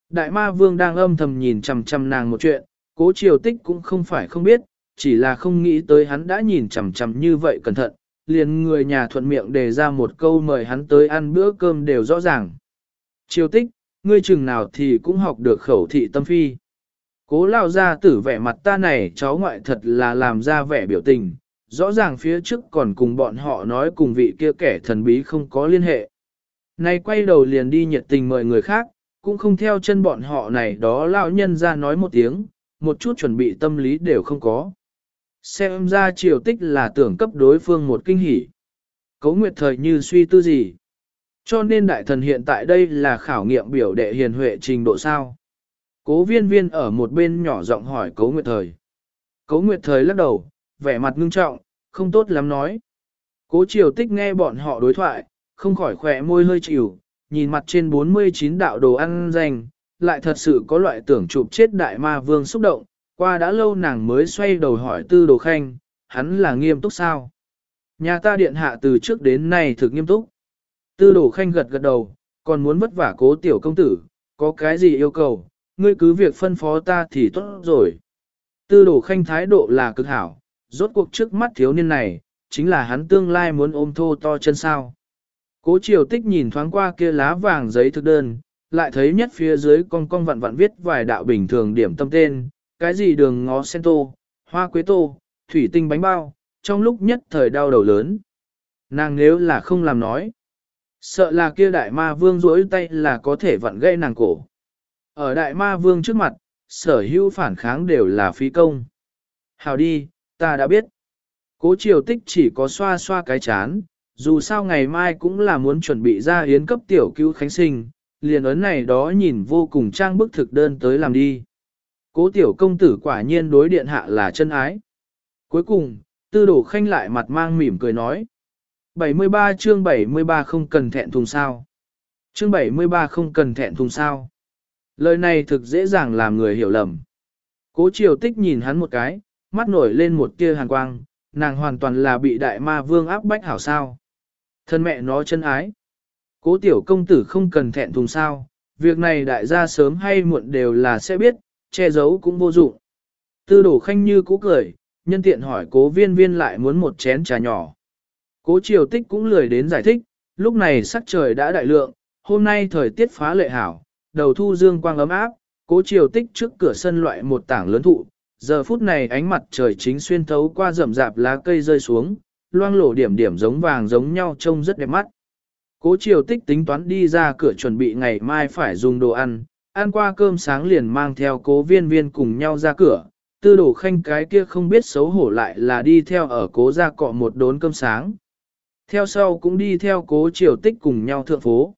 Đại ma vương đang âm thầm nhìn chằm chằm nàng một chuyện, cố triều tích cũng không phải không biết, chỉ là không nghĩ tới hắn đã nhìn chằm chằm như vậy cẩn thận, liền người nhà thuận miệng đề ra một câu mời hắn tới ăn bữa cơm đều rõ ràng. Chiêu tích, ngươi chừng nào thì cũng học được khẩu thị tâm phi. Cố lao ra tử vẻ mặt ta này cháu ngoại thật là làm ra vẻ biểu tình, rõ ràng phía trước còn cùng bọn họ nói cùng vị kia kẻ thần bí không có liên hệ. Nay quay đầu liền đi nhiệt tình mời người khác, cũng không theo chân bọn họ này đó lão nhân ra nói một tiếng, một chút chuẩn bị tâm lý đều không có. Xem ra triều tích là tưởng cấp đối phương một kinh hỉ. Cấu nguyệt thời như suy tư gì. Cho nên đại thần hiện tại đây là khảo nghiệm biểu đệ hiền huệ trình độ sao. Cố viên viên ở một bên nhỏ giọng hỏi cấu nguyệt thời. Cấu nguyệt thời lắc đầu, vẻ mặt ngưng trọng, không tốt lắm nói. Cố triều tích nghe bọn họ đối thoại, không khỏi khỏe môi hơi chịu, nhìn mặt trên 49 đạo đồ ăn dành, lại thật sự có loại tưởng chụp chết đại ma vương xúc động, qua đã lâu nàng mới xoay đầu hỏi tư đồ khanh, hắn là nghiêm túc sao? Nhà ta điện hạ từ trước đến nay thực nghiêm túc. Tư đồ khanh gật gật đầu, còn muốn vất vả cố tiểu công tử, có cái gì yêu cầu, ngươi cứ việc phân phó ta thì tốt rồi. Tư đồ khanh thái độ là cực hảo, rốt cuộc trước mắt thiếu niên này, chính là hắn tương lai muốn ôm thô to chân sao. Cố triều tích nhìn thoáng qua kia lá vàng giấy thực đơn, lại thấy nhất phía dưới con con vặn vặn viết vài đạo bình thường điểm tâm tên, cái gì đường ngó sen tô, hoa quế tô, thủy tinh bánh bao, trong lúc nhất thời đau đầu lớn. Nàng nếu là không làm nói, sợ là kia đại ma vương rỗi tay là có thể vặn gây nàng cổ. Ở đại ma vương trước mặt, sở hữu phản kháng đều là phí công. Hào đi, ta đã biết. Cố triều tích chỉ có xoa xoa cái chán, dù sao ngày mai cũng là muốn chuẩn bị ra yến cấp tiểu cứu khánh sinh, liền ấn này đó nhìn vô cùng trang bức thực đơn tới làm đi. Cố tiểu công tử quả nhiên đối điện hạ là chân ái. Cuối cùng, tư đổ khanh lại mặt mang mỉm cười nói. 73 chương 73 không cần thẹn thùng sao. Chương 73 không cần thẹn thùng sao. Lời này thực dễ dàng làm người hiểu lầm. Cố triều tích nhìn hắn một cái, mắt nổi lên một tia hàn quang, nàng hoàn toàn là bị đại ma vương áp bách hảo sao. Thân mẹ nó chân ái. Cố tiểu công tử không cần thẹn thùng sao, Việc này đại gia sớm hay muộn đều là sẽ biết, che giấu cũng vô dụng. Tư đổ khanh như cũ cười, nhân tiện hỏi cố viên viên lại muốn một chén trà nhỏ. Cố triều tích cũng lười đến giải thích, lúc này sắc trời đã đại lượng, hôm nay thời tiết phá lệ hảo, đầu thu dương quang ấm áp, cố triều tích trước cửa sân loại một tảng lớn thụ, giờ phút này ánh mặt trời chính xuyên thấu qua rậm rạp lá cây rơi xuống, loang lổ điểm điểm giống vàng giống nhau trông rất đẹp mắt. Cố triều tích tính toán đi ra cửa chuẩn bị ngày mai phải dùng đồ ăn, ăn qua cơm sáng liền mang theo cố viên viên cùng nhau ra cửa, tư đổ khanh cái kia không biết xấu hổ lại là đi theo ở cố ra cọ một đốn cơm sáng. Theo sau cũng đi theo cố triều tích cùng nhau thượng phố.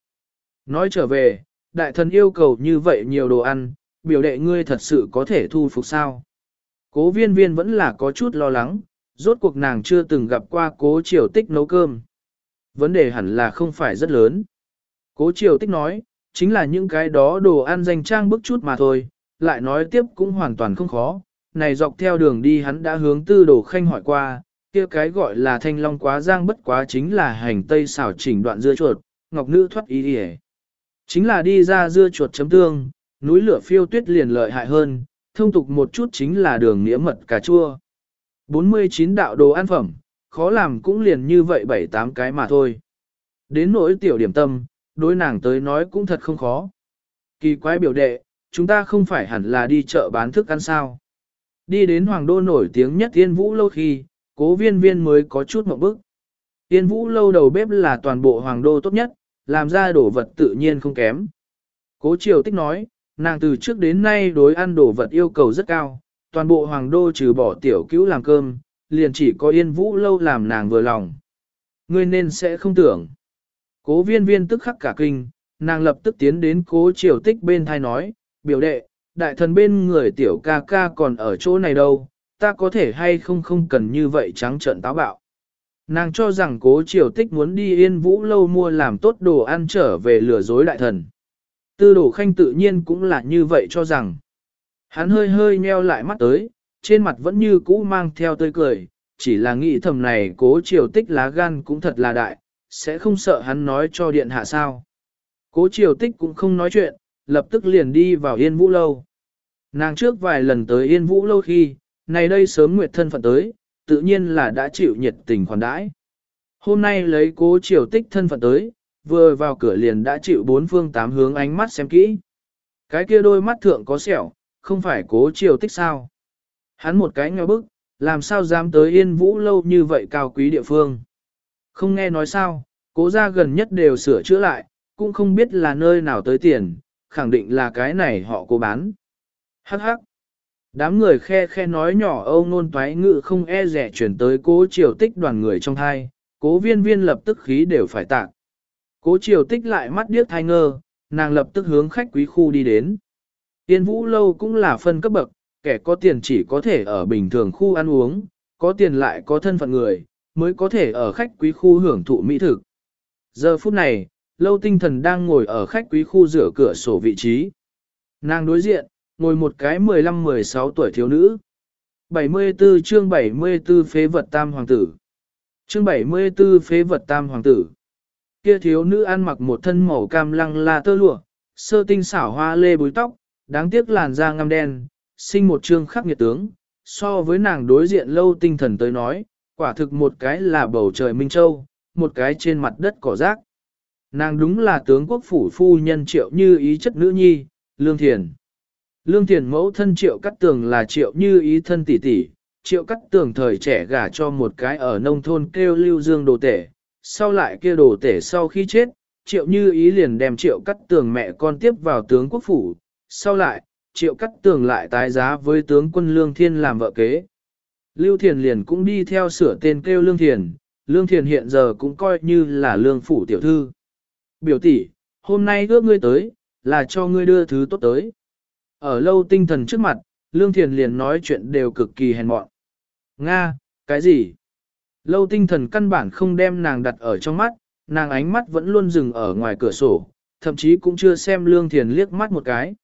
Nói trở về, đại thần yêu cầu như vậy nhiều đồ ăn, biểu đệ ngươi thật sự có thể thu phục sao. Cố viên viên vẫn là có chút lo lắng, rốt cuộc nàng chưa từng gặp qua cố triều tích nấu cơm. Vấn đề hẳn là không phải rất lớn. Cố triều tích nói, chính là những cái đó đồ ăn danh trang bức chút mà thôi, lại nói tiếp cũng hoàn toàn không khó. Này dọc theo đường đi hắn đã hướng tư đồ khanh hỏi qua, kia cái gọi là thanh long quá giang bất quá chính là hành tây xảo chỉnh đoạn dưa chuột, ngọc nữ thoát ý đi Chính là đi ra dưa chuột chấm tương, núi lửa phiêu tuyết liền lợi hại hơn, thông tục một chút chính là đường nghĩa mật cà chua. 49 đạo đồ ăn phẩm, khó làm cũng liền như vậy bảy tám cái mà thôi. Đến nỗi tiểu điểm tâm, đối nàng tới nói cũng thật không khó. Kỳ quái biểu đệ, chúng ta không phải hẳn là đi chợ bán thức ăn sao. Đi đến hoàng đô nổi tiếng nhất tiên vũ lâu khi, cố viên viên mới có chút một bức. Tiên vũ lâu đầu bếp là toàn bộ hoàng đô tốt nhất, làm ra đồ vật tự nhiên không kém. Cố triều tích nói, nàng từ trước đến nay đối ăn đồ vật yêu cầu rất cao, toàn bộ hoàng đô trừ bỏ tiểu cứu làm cơm, liền chỉ có yên vũ lâu làm nàng vừa lòng. Ngươi nên sẽ không tưởng. Cố viên viên tức khắc cả kinh, nàng lập tức tiến đến cố triều tích bên thai nói, biểu đệ, đại thần bên người tiểu ca ca còn ở chỗ này đâu, ta có thể hay không không cần như vậy trắng trợn táo bạo. Nàng cho rằng cố triều tích muốn đi yên vũ lâu mua làm tốt đồ ăn trở về lừa dối đại thần. Tư đồ khanh tự nhiên cũng là như vậy cho rằng. Hắn hơi hơi nheo lại mắt tới, trên mặt vẫn như cũ mang theo tươi cười, chỉ là nghĩ thầm này cố triều tích lá gan cũng thật là đại, sẽ không sợ hắn nói cho điện hạ sao. Cố triều tích cũng không nói chuyện, lập tức liền đi vào yên vũ lâu. Nàng trước vài lần tới yên vũ lâu khi, này đây sớm nguyệt thân phận tới, tự nhiên là đã chịu nhiệt tình khoản đãi. Hôm nay lấy cố triều tích thân phận tới, vừa vào cửa liền đã chịu bốn phương tám hướng ánh mắt xem kỹ. Cái kia đôi mắt thượng có sẹo, không phải cố triều tích sao. Hắn một cái ngeo bức, làm sao dám tới yên vũ lâu như vậy cao quý địa phương. Không nghe nói sao, cố gia gần nhất đều sửa chữa lại, cũng không biết là nơi nào tới tiền, khẳng định là cái này họ cố bán. Hắc hắc. Đám người khe khe nói nhỏ âu nôn toái ngự không e rẻ chuyển tới cố triều tích đoàn người trong thai, cố viên viên lập tức khí đều phải tạc. Cố triều tích lại mắt điếc thai ngơ, nàng lập tức hướng khách quý khu đi đến. Tiên vũ lâu cũng là phân cấp bậc, kẻ có tiền chỉ có thể ở bình thường khu ăn uống, có tiền lại có thân phận người, mới có thể ở khách quý khu hưởng thụ mỹ thực. Giờ phút này, lâu tinh thần đang ngồi ở khách quý khu rửa cửa sổ vị trí. Nàng đối diện, ngồi một cái 15-16 tuổi thiếu nữ. 74 chương 74 phế vật tam hoàng tử. Chương 74 phế vật tam hoàng tử. Kia thiếu nữ ăn mặc một thân màu cam lăng la tơ lụa, sơ tinh xảo hoa lê búi tóc, đáng tiếc làn da ngăm đen, sinh một trương khắc nghiệt tướng. So với nàng đối diện lâu tinh thần tới nói, quả thực một cái là bầu trời Minh Châu, một cái trên mặt đất cỏ rác. Nàng đúng là tướng quốc phủ phu nhân triệu như ý chất nữ nhi, Lương Thiền. Lương Thiền mẫu thân triệu cắt tường là triệu như ý thân tỷ tỷ, triệu cắt tường thời trẻ gả cho một cái ở nông thôn kêu lưu dương đồ tể, sau lại kia đồ tể sau khi chết, triệu như ý liền đem triệu cắt tường mẹ con tiếp vào tướng quốc phủ, sau lại, triệu cắt tường lại tái giá với tướng quân Lương Thiên làm vợ kế. Lưu Thiền liền cũng đi theo sửa tên kêu Lương Thiền, Lương Thiền hiện giờ cũng coi như là lương phủ tiểu thư. Biểu tỷ, hôm nay ước ngươi tới, là cho ngươi đưa thứ tốt tới. Ở lâu tinh thần trước mặt, Lương Thiền liền nói chuyện đều cực kỳ hèn mọn. Nga, cái gì? Lâu tinh thần căn bản không đem nàng đặt ở trong mắt, nàng ánh mắt vẫn luôn dừng ở ngoài cửa sổ, thậm chí cũng chưa xem Lương Thiền liếc mắt một cái.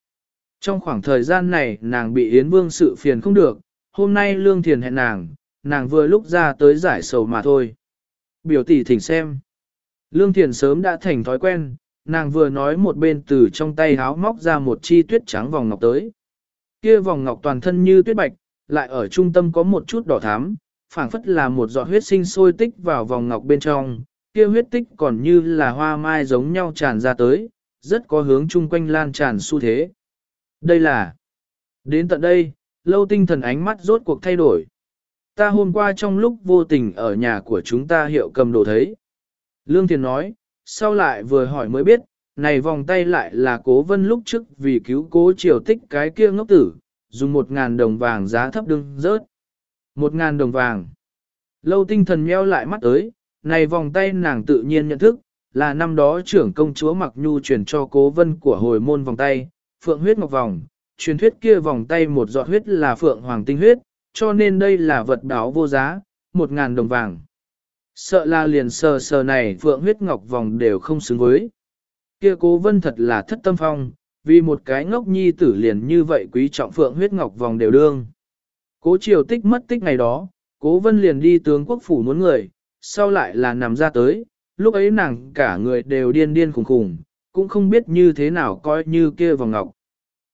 Trong khoảng thời gian này nàng bị Yến Vương sự phiền không được, hôm nay Lương Thiền hẹn nàng, nàng vừa lúc ra tới giải sầu mà thôi. Biểu tỷ thỉnh xem. Lương Thiền sớm đã thành thói quen, nàng vừa nói một bên từ trong tay háo móc ra một chi tuyết trắng vòng ngọc tới. Kia vòng ngọc toàn thân như tuyết bạch, lại ở trung tâm có một chút đỏ thắm, phảng phất là một giọt huyết sinh sôi tích vào vòng ngọc bên trong, kia huyết tích còn như là hoa mai giống nhau tràn ra tới, rất có hướng chung quanh lan tràn xu thế. Đây là... Đến tận đây, lâu tinh thần ánh mắt rốt cuộc thay đổi. Ta hôm qua trong lúc vô tình ở nhà của chúng ta hiệu cầm đồ thấy. Lương Thiền nói, sau lại vừa hỏi mới biết, này vòng tay lại là cố vân lúc trước vì cứu cố triều tích cái kia ngốc tử, dùng một ngàn đồng vàng giá thấp đương rớt. Một ngàn đồng vàng. Lâu tinh thần meo lại mắt tới, này vòng tay nàng tự nhiên nhận thức, là năm đó trưởng công chúa Mặc Nhu chuyển cho cố vân của hồi môn vòng tay, phượng huyết ngọc vòng, truyền thuyết kia vòng tay một giọt huyết là phượng hoàng tinh huyết, cho nên đây là vật đáo vô giá, một ngàn đồng vàng. Sợ là liền sờ sờ này phượng huyết ngọc vòng đều không xứng với. Kia cố vân thật là thất tâm phong, vì một cái ngốc nhi tử liền như vậy quý trọng phượng huyết ngọc vòng đều đương. Cố triều tích mất tích ngày đó, cố vân liền đi tướng quốc phủ muốn người, sau lại là nằm ra tới, lúc ấy nàng cả người đều điên điên khủng khủng, cũng không biết như thế nào coi như kia vòng ngọc.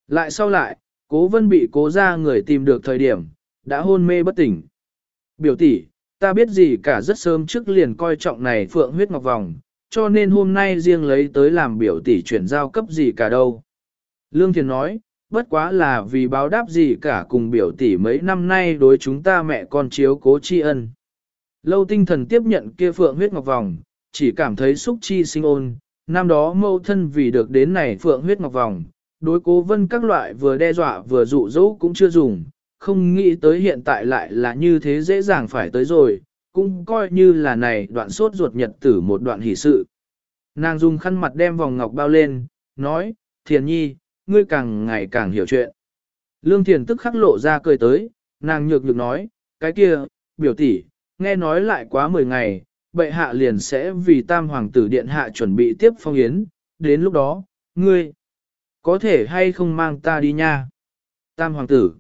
Lại sau lại, cố vân bị cố ra người tìm được thời điểm, đã hôn mê bất tỉnh. Biểu tỷ, ta biết gì cả rất sớm trước liền coi trọng này phượng huyết ngọc vòng, cho nên hôm nay riêng lấy tới làm biểu tỷ chuyển giao cấp gì cả đâu. Lương Thiền nói, bất quá là vì báo đáp gì cả cùng biểu tỷ mấy năm nay đối chúng ta mẹ con chiếu cố tri ân. Lâu tinh thần tiếp nhận kia phượng huyết ngọc vòng, chỉ cảm thấy xúc chi sinh ôn, năm đó mâu thân vì được đến này phượng huyết ngọc vòng, đối cố vân các loại vừa đe dọa vừa dụ dỗ cũng chưa dùng, không nghĩ tới hiện tại lại là như thế dễ dàng phải tới rồi, cũng coi như là này đoạn sốt ruột nhật tử một đoạn hỷ sự. Nàng dùng khăn mặt đem vòng ngọc bao lên, nói, thiền nhi, ngươi càng ngày càng hiểu chuyện. Lương thiền tức khắc lộ ra cười tới, nàng nhược nhược nói, cái kia, biểu tỷ, nghe nói lại quá 10 ngày, bệ hạ liền sẽ vì tam hoàng tử điện hạ chuẩn bị tiếp phong yến, đến lúc đó, ngươi, có thể hay không mang ta đi nha. Tam hoàng tử,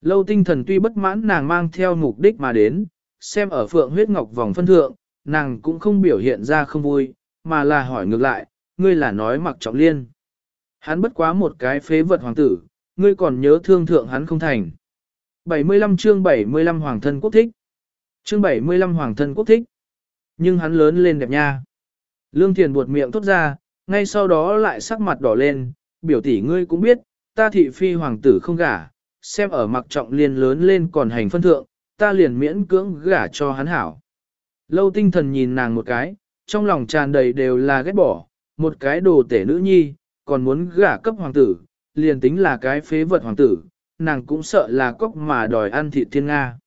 lâu tinh thần tuy bất mãn nàng mang theo mục đích mà đến, xem ở phượng huyết ngọc vòng phân thượng, nàng cũng không biểu hiện ra không vui, mà là hỏi ngược lại, ngươi là nói mặc trọng liên. Hắn bất quá một cái phế vật hoàng tử, ngươi còn nhớ thương thượng hắn không thành. 75 chương 75 Hoàng thân quốc thích. Chương 75 Hoàng thân quốc thích. Nhưng hắn lớn lên đẹp nha. Lương Thiền buột miệng thốt ra, ngay sau đó lại sắc mặt đỏ lên, biểu tỷ ngươi cũng biết, ta thị phi hoàng tử không gả, xem ở mặc trọng liên lớn lên còn hành phân thượng, ta liền miễn cưỡng gả cho hắn hảo. Lâu tinh thần nhìn nàng một cái, trong lòng tràn đầy đều là ghét bỏ, một cái đồ tể nữ nhi, còn muốn gả cấp hoàng tử, liền tính là cái phế vật hoàng tử, nàng cũng sợ là cóc mà đòi ăn thịt thiên Nga.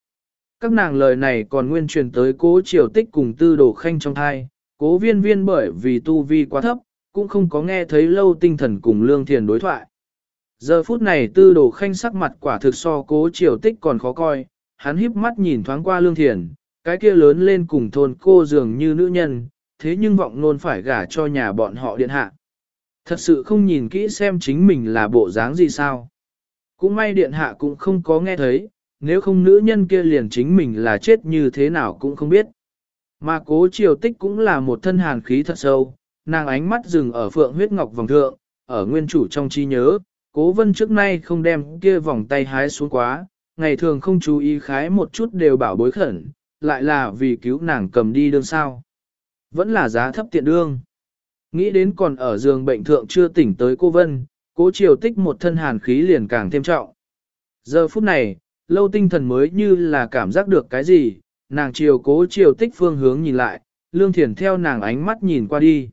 Các nàng lời này còn nguyên truyền tới cố triều tích cùng tư đồ khanh trong thai, cố viên viên bởi vì tu vi quá thấp, cũng không có nghe thấy lâu tinh thần cùng lương thiền đối thoại. Giờ phút này tư đồ khanh sắc mặt quả thực so cố triều tích còn khó coi, hắn híp mắt nhìn thoáng qua lương thiền, cái kia lớn lên cùng thôn cô dường như nữ nhân, thế nhưng vọng nôn phải gả cho nhà bọn họ điện hạ. Thật sự không nhìn kỹ xem chính mình là bộ dáng gì sao. Cũng may điện hạ cũng không có nghe thấy, nếu không nữ nhân kia liền chính mình là chết như thế nào cũng không biết. Mà cố triều tích cũng là một thân hàn khí thật sâu, nàng ánh mắt dừng ở phượng huyết ngọc vòng thượng, ở nguyên chủ trong trí nhớ, cố vân trước nay không đem kia vòng tay hái xuống quá, ngày thường không chú ý khái một chút đều bảo bối khẩn, lại là vì cứu nàng cầm đi đương sao. Vẫn là giá thấp tiện đương. Nghĩ đến còn ở giường bệnh thượng chưa tỉnh tới cô Vân, cố triều tích một thân hàn khí liền càng thêm trọng. Giờ phút này, lâu tinh thần mới như là cảm giác được cái gì, nàng chiều cố triều tích phương hướng nhìn lại, lương thiền theo nàng ánh mắt nhìn qua đi.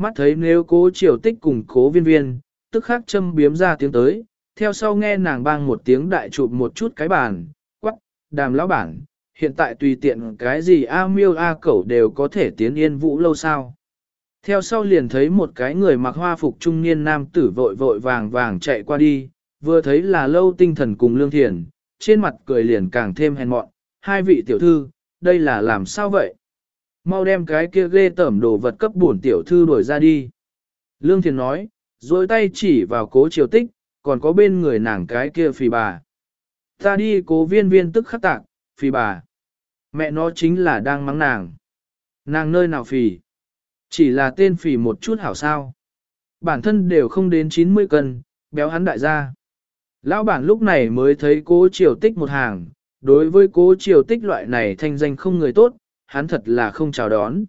Mắt thấy nếu cố triều tích cùng cố viên viên, tức khắc châm biếm ra tiếng tới, theo sau nghe nàng bang một tiếng đại chụp một chút cái bàn, quắc, đàm lão bản, hiện tại tùy tiện cái gì A miêu A cẩu đều có thể tiến yên vũ lâu sao. Theo sau liền thấy một cái người mặc hoa phục trung niên nam tử vội vội vàng vàng chạy qua đi, vừa thấy là lâu tinh thần cùng lương thiền, trên mặt cười liền càng thêm hèn mọn, hai vị tiểu thư, đây là làm sao vậy? Mau đem cái kia ghê tẩm đồ vật cấp bổn tiểu thư đuổi ra đi. Lương thiền nói, dối tay chỉ vào cố triều tích, còn có bên người nàng cái kia phì bà. Ta đi cố viên viên tức khắc tạc, phì bà. Mẹ nó chính là đang mắng nàng. Nàng nơi nào phì? Chỉ là tên phì một chút hảo sao. Bản thân đều không đến 90 cân, béo hắn đại gia. Lão bản lúc này mới thấy cố triều tích một hàng, đối với cố triều tích loại này thanh danh không người tốt, hắn thật là không chào đón.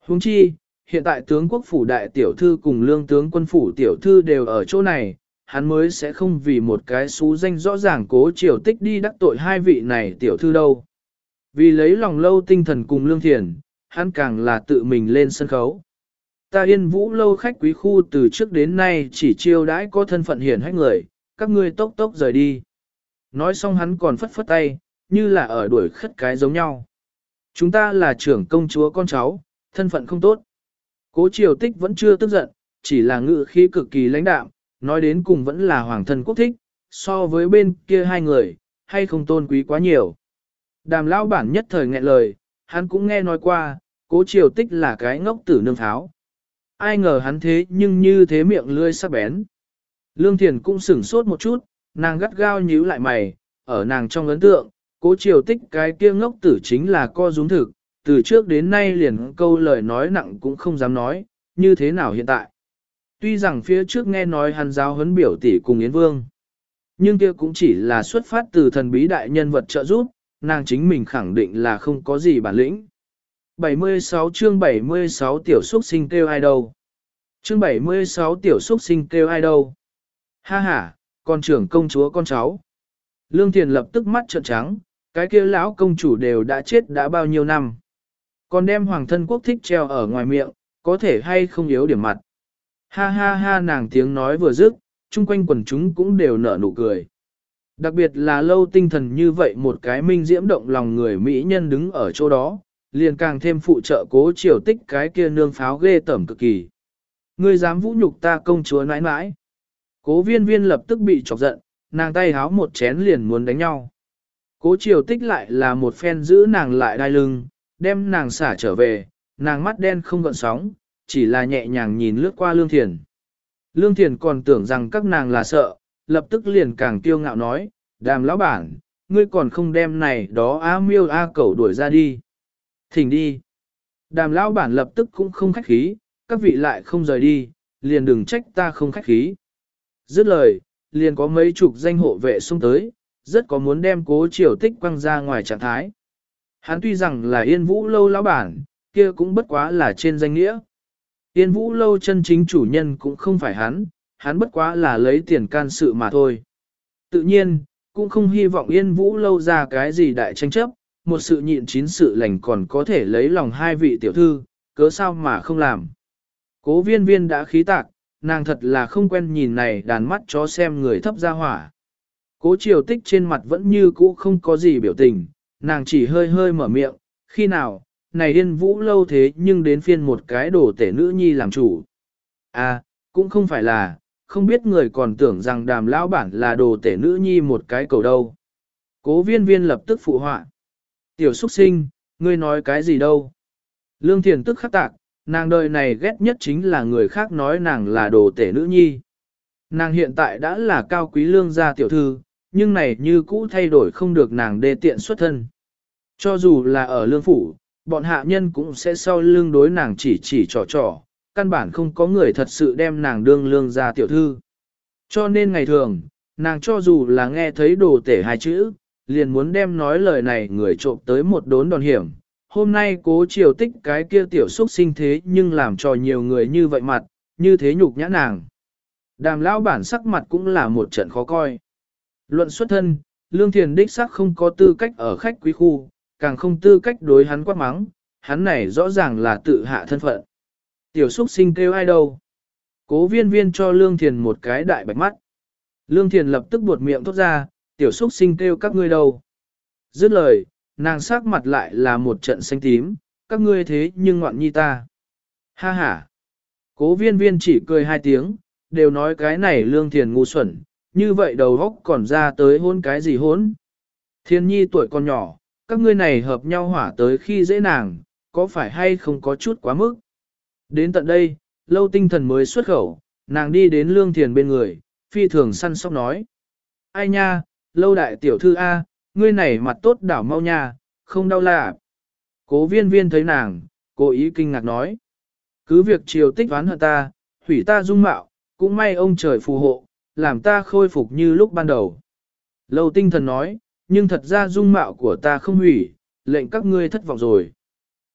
Huống chi, hiện tại tướng quốc phủ đại tiểu thư cùng lương tướng quân phủ tiểu thư đều ở chỗ này, hắn mới sẽ không vì một cái xú danh rõ ràng cố triều tích đi đắc tội hai vị này tiểu thư đâu. Vì lấy lòng lâu tinh thần cùng lương thiền, hắn càng là tự mình lên sân khấu. Ta yên vũ lâu khách quý khu từ trước đến nay chỉ chiêu đãi có thân phận hiển hách người, các ngươi tốc tốc rời đi. Nói xong hắn còn phất phất tay, như là ở đuổi khất cái giống nhau. Chúng ta là trưởng công chúa con cháu, thân phận không tốt. Cố triều tích vẫn chưa tức giận, chỉ là ngự khí cực kỳ lãnh đạm, nói đến cùng vẫn là hoàng thân quốc thích, so với bên kia hai người, hay không tôn quý quá nhiều. Đàm lão bản nhất thời nghẹn lời, hắn cũng nghe nói qua, cố triều tích là cái ngốc tử nương tháo. Ai ngờ hắn thế nhưng như thế miệng lươi sắc bén. Lương Thiền cũng sửng sốt một chút, nàng gắt gao nhíu lại mày, ở nàng trong ấn tượng, cố triều tích cái kia ngốc tử chính là co dúng thực, từ trước đến nay liền câu lời nói nặng cũng không dám nói, như thế nào hiện tại. Tuy rằng phía trước nghe nói hắn giáo huấn biểu tỷ cùng Yến Vương, nhưng kia cũng chỉ là xuất phát từ thần bí đại nhân vật trợ giúp, nàng chính mình khẳng định là không có gì bản lĩnh. 76 chương 76 tiểu xuất sinh kêu ai đâu? Chương 76 tiểu xuất sinh kêu ai đâu? Ha ha, con trưởng công chúa con cháu. Lương Thiền lập tức mắt trợn trắng, cái kia lão công chủ đều đã chết đã bao nhiêu năm. Còn đem hoàng thân quốc thích treo ở ngoài miệng, có thể hay không yếu điểm mặt. Ha ha ha nàng tiếng nói vừa dứt, chung quanh quần chúng cũng đều nở nụ cười. Đặc biệt là lâu tinh thần như vậy một cái minh diễm động lòng người Mỹ nhân đứng ở chỗ đó, liền càng thêm phụ trợ cố triều tích cái kia nương pháo ghê tẩm cực kỳ. Ngươi dám vũ nhục ta công chúa nãi nãi. Cố viên viên lập tức bị chọc giận, nàng tay háo một chén liền muốn đánh nhau. Cố triều tích lại là một phen giữ nàng lại đai lưng, đem nàng xả trở về, nàng mắt đen không gợn sóng, chỉ là nhẹ nhàng nhìn lướt qua lương thiền. Lương thiền còn tưởng rằng các nàng là sợ, lập tức liền càng kiêu ngạo nói, đàm lão bản, ngươi còn không đem này đó á miêu a cẩu đuổi ra đi. Thỉnh đi. Đàm lão bản lập tức cũng không khách khí, các vị lại không rời đi, liền đừng trách ta không khách khí. Dứt lời, liền có mấy chục danh hộ vệ xông tới, rất có muốn đem cố triều tích quăng ra ngoài trạng thái. Hắn tuy rằng là yên vũ lâu lão bản, kia cũng bất quá là trên danh nghĩa. Yên vũ lâu chân chính chủ nhân cũng không phải hắn, hắn bất quá là lấy tiền can sự mà thôi. Tự nhiên, cũng không hy vọng yên vũ lâu ra cái gì đại tranh chấp, một sự nhịn chín sự lành còn có thể lấy lòng hai vị tiểu thư, cớ sao mà không làm. Cố viên viên đã khí tạc, nàng thật là không quen nhìn này đàn mắt chó xem người thấp ra hỏa. Cố triều tích trên mặt vẫn như cũ không có gì biểu tình, nàng chỉ hơi hơi mở miệng, khi nào, này yên vũ lâu thế nhưng đến phiên một cái đồ tể nữ nhi làm chủ. À, cũng không phải là, không biết người còn tưởng rằng đàm lão bản là đồ tể nữ nhi một cái cầu đâu. Cố viên viên lập tức phụ họa. Tiểu xuất sinh, ngươi nói cái gì đâu? Lương Thiền tức khắc tạc, nàng đời này ghét nhất chính là người khác nói nàng là đồ tể nữ nhi. Nàng hiện tại đã là cao quý lương gia tiểu thư, nhưng này như cũ thay đổi không được nàng đê tiện xuất thân. Cho dù là ở lương phủ, bọn hạ nhân cũng sẽ sau lương đối nàng chỉ chỉ trò trò, căn bản không có người thật sự đem nàng đương lương ra tiểu thư. Cho nên ngày thường, nàng cho dù là nghe thấy đồ tể hai chữ, liền muốn đem nói lời này người trộm tới một đốn đòn hiểm. Hôm nay cố triều tích cái kia tiểu xuất sinh thế nhưng làm cho nhiều người như vậy mặt, như thế nhục nhã nàng. Đàm lão bản sắc mặt cũng là một trận khó coi. Luận xuất thân, Lương Thiền đích xác không có tư cách ở khách quý khu, càng không tư cách đối hắn quát mắng, hắn này rõ ràng là tự hạ thân phận. Tiểu Súc sinh kêu ai đâu? Cố viên viên cho Lương Thiền một cái đại bạch mắt. Lương Thiền lập tức buột miệng thốt ra, tiểu Súc sinh kêu các ngươi đâu. Dứt lời, nàng sắc mặt lại là một trận xanh tím, các ngươi thế nhưng ngoạn nhi ta. Ha ha. Cố viên viên chỉ cười hai tiếng, đều nói cái này lương thiền ngu xuẩn, như vậy đầu góc còn ra tới hôn cái gì hôn. Thiên nhi tuổi còn nhỏ, các ngươi này hợp nhau hỏa tới khi dễ nàng, có phải hay không có chút quá mức. Đến tận đây, lâu tinh thần mới xuất khẩu, nàng đi đến lương thiền bên người, phi thường săn sóc nói. Ai nha, lâu đại tiểu thư A, ngươi này mặt tốt đảo mau nha, không đau lạ. Cố viên viên thấy nàng, cố ý kinh ngạc nói. cứ việc triều tích ván hận ta, hủy ta dung mạo, cũng may ông trời phù hộ, làm ta khôi phục như lúc ban đầu. Lâu tinh thần nói, nhưng thật ra dung mạo của ta không hủy, lệnh các ngươi thất vọng rồi.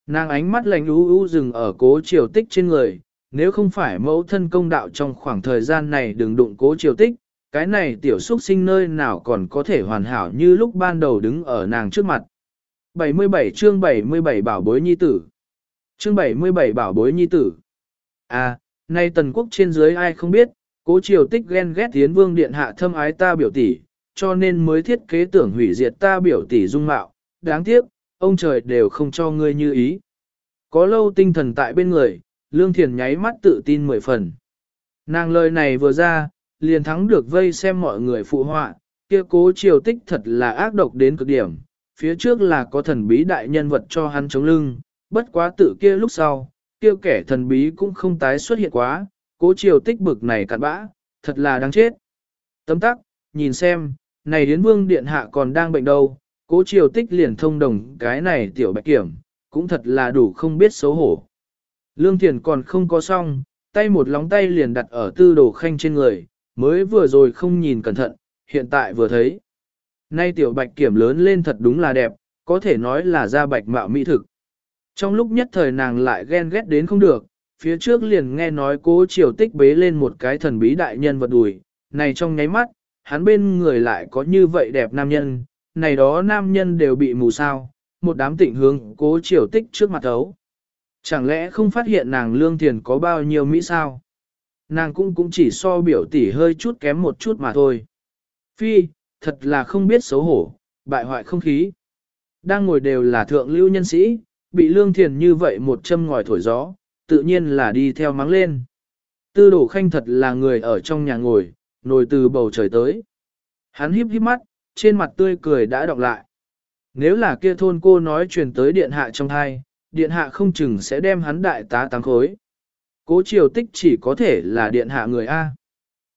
Nàng ánh mắt lạnh ú ú dừng ở cố triều tích trên người, nếu không phải mẫu thân công đạo trong khoảng thời gian này đừng đụng cố triều tích, cái này tiểu xuất sinh nơi nào còn có thể hoàn hảo như lúc ban đầu đứng ở nàng trước mặt. 77 chương 77 bảo bối nhi tử Chương 77 bảo bối nhi tử À, nay tần quốc trên dưới ai không biết, cố triều tích ghen ghét tiến vương điện hạ thâm ái ta biểu tỷ, cho nên mới thiết kế tưởng hủy diệt ta biểu tỷ dung mạo, đáng tiếc, ông trời đều không cho ngươi như ý. Có lâu tinh thần tại bên người, Lương Thiền nháy mắt tự tin mười phần. Nàng lời này vừa ra, liền thắng được vây xem mọi người phụ họa, kia cố triều tích thật là ác độc đến cực điểm, phía trước là có thần bí đại nhân vật cho hắn chống lưng, bất quá tự kia lúc sau, kia kẻ thần bí cũng không tái xuất hiện quá, cố triều tích bực này cặn bã, thật là đáng chết. Tấm tắc, nhìn xem, này đến vương điện hạ còn đang bệnh đâu, cố triều tích liền thông đồng cái này tiểu bạch kiểm, cũng thật là đủ không biết xấu hổ. Lương Thiền còn không có xong, tay một lóng tay liền đặt ở tư đồ khanh trên người, mới vừa rồi không nhìn cẩn thận, hiện tại vừa thấy. Nay tiểu bạch kiểm lớn lên thật đúng là đẹp, có thể nói là da bạch mạo mỹ thực. Trong lúc nhất thời nàng lại ghen ghét đến không được, phía trước liền nghe nói cố triều tích bế lên một cái thần bí đại nhân vật đùi, này trong nháy mắt, hắn bên người lại có như vậy đẹp nam nhân, này đó nam nhân đều bị mù sao, một đám tịnh hướng cố triều tích trước mặt ấu. Chẳng lẽ không phát hiện nàng lương thiền có bao nhiêu Mỹ sao? Nàng cũng cũng chỉ so biểu tỷ hơi chút kém một chút mà thôi. Phi, thật là không biết xấu hổ, bại hoại không khí. Đang ngồi đều là thượng lưu nhân sĩ, bị lương thiền như vậy một châm ngòi thổi gió, tự nhiên là đi theo mắng lên. Tư đổ khanh thật là người ở trong nhà ngồi, nồi từ bầu trời tới. Hắn híp híp mắt, trên mặt tươi cười đã đọc lại. Nếu là kia thôn cô nói truyền tới điện hạ trong hai, điện hạ không chừng sẽ đem hắn đại tá tăng khối. Cố triều tích chỉ có thể là điện hạ người A.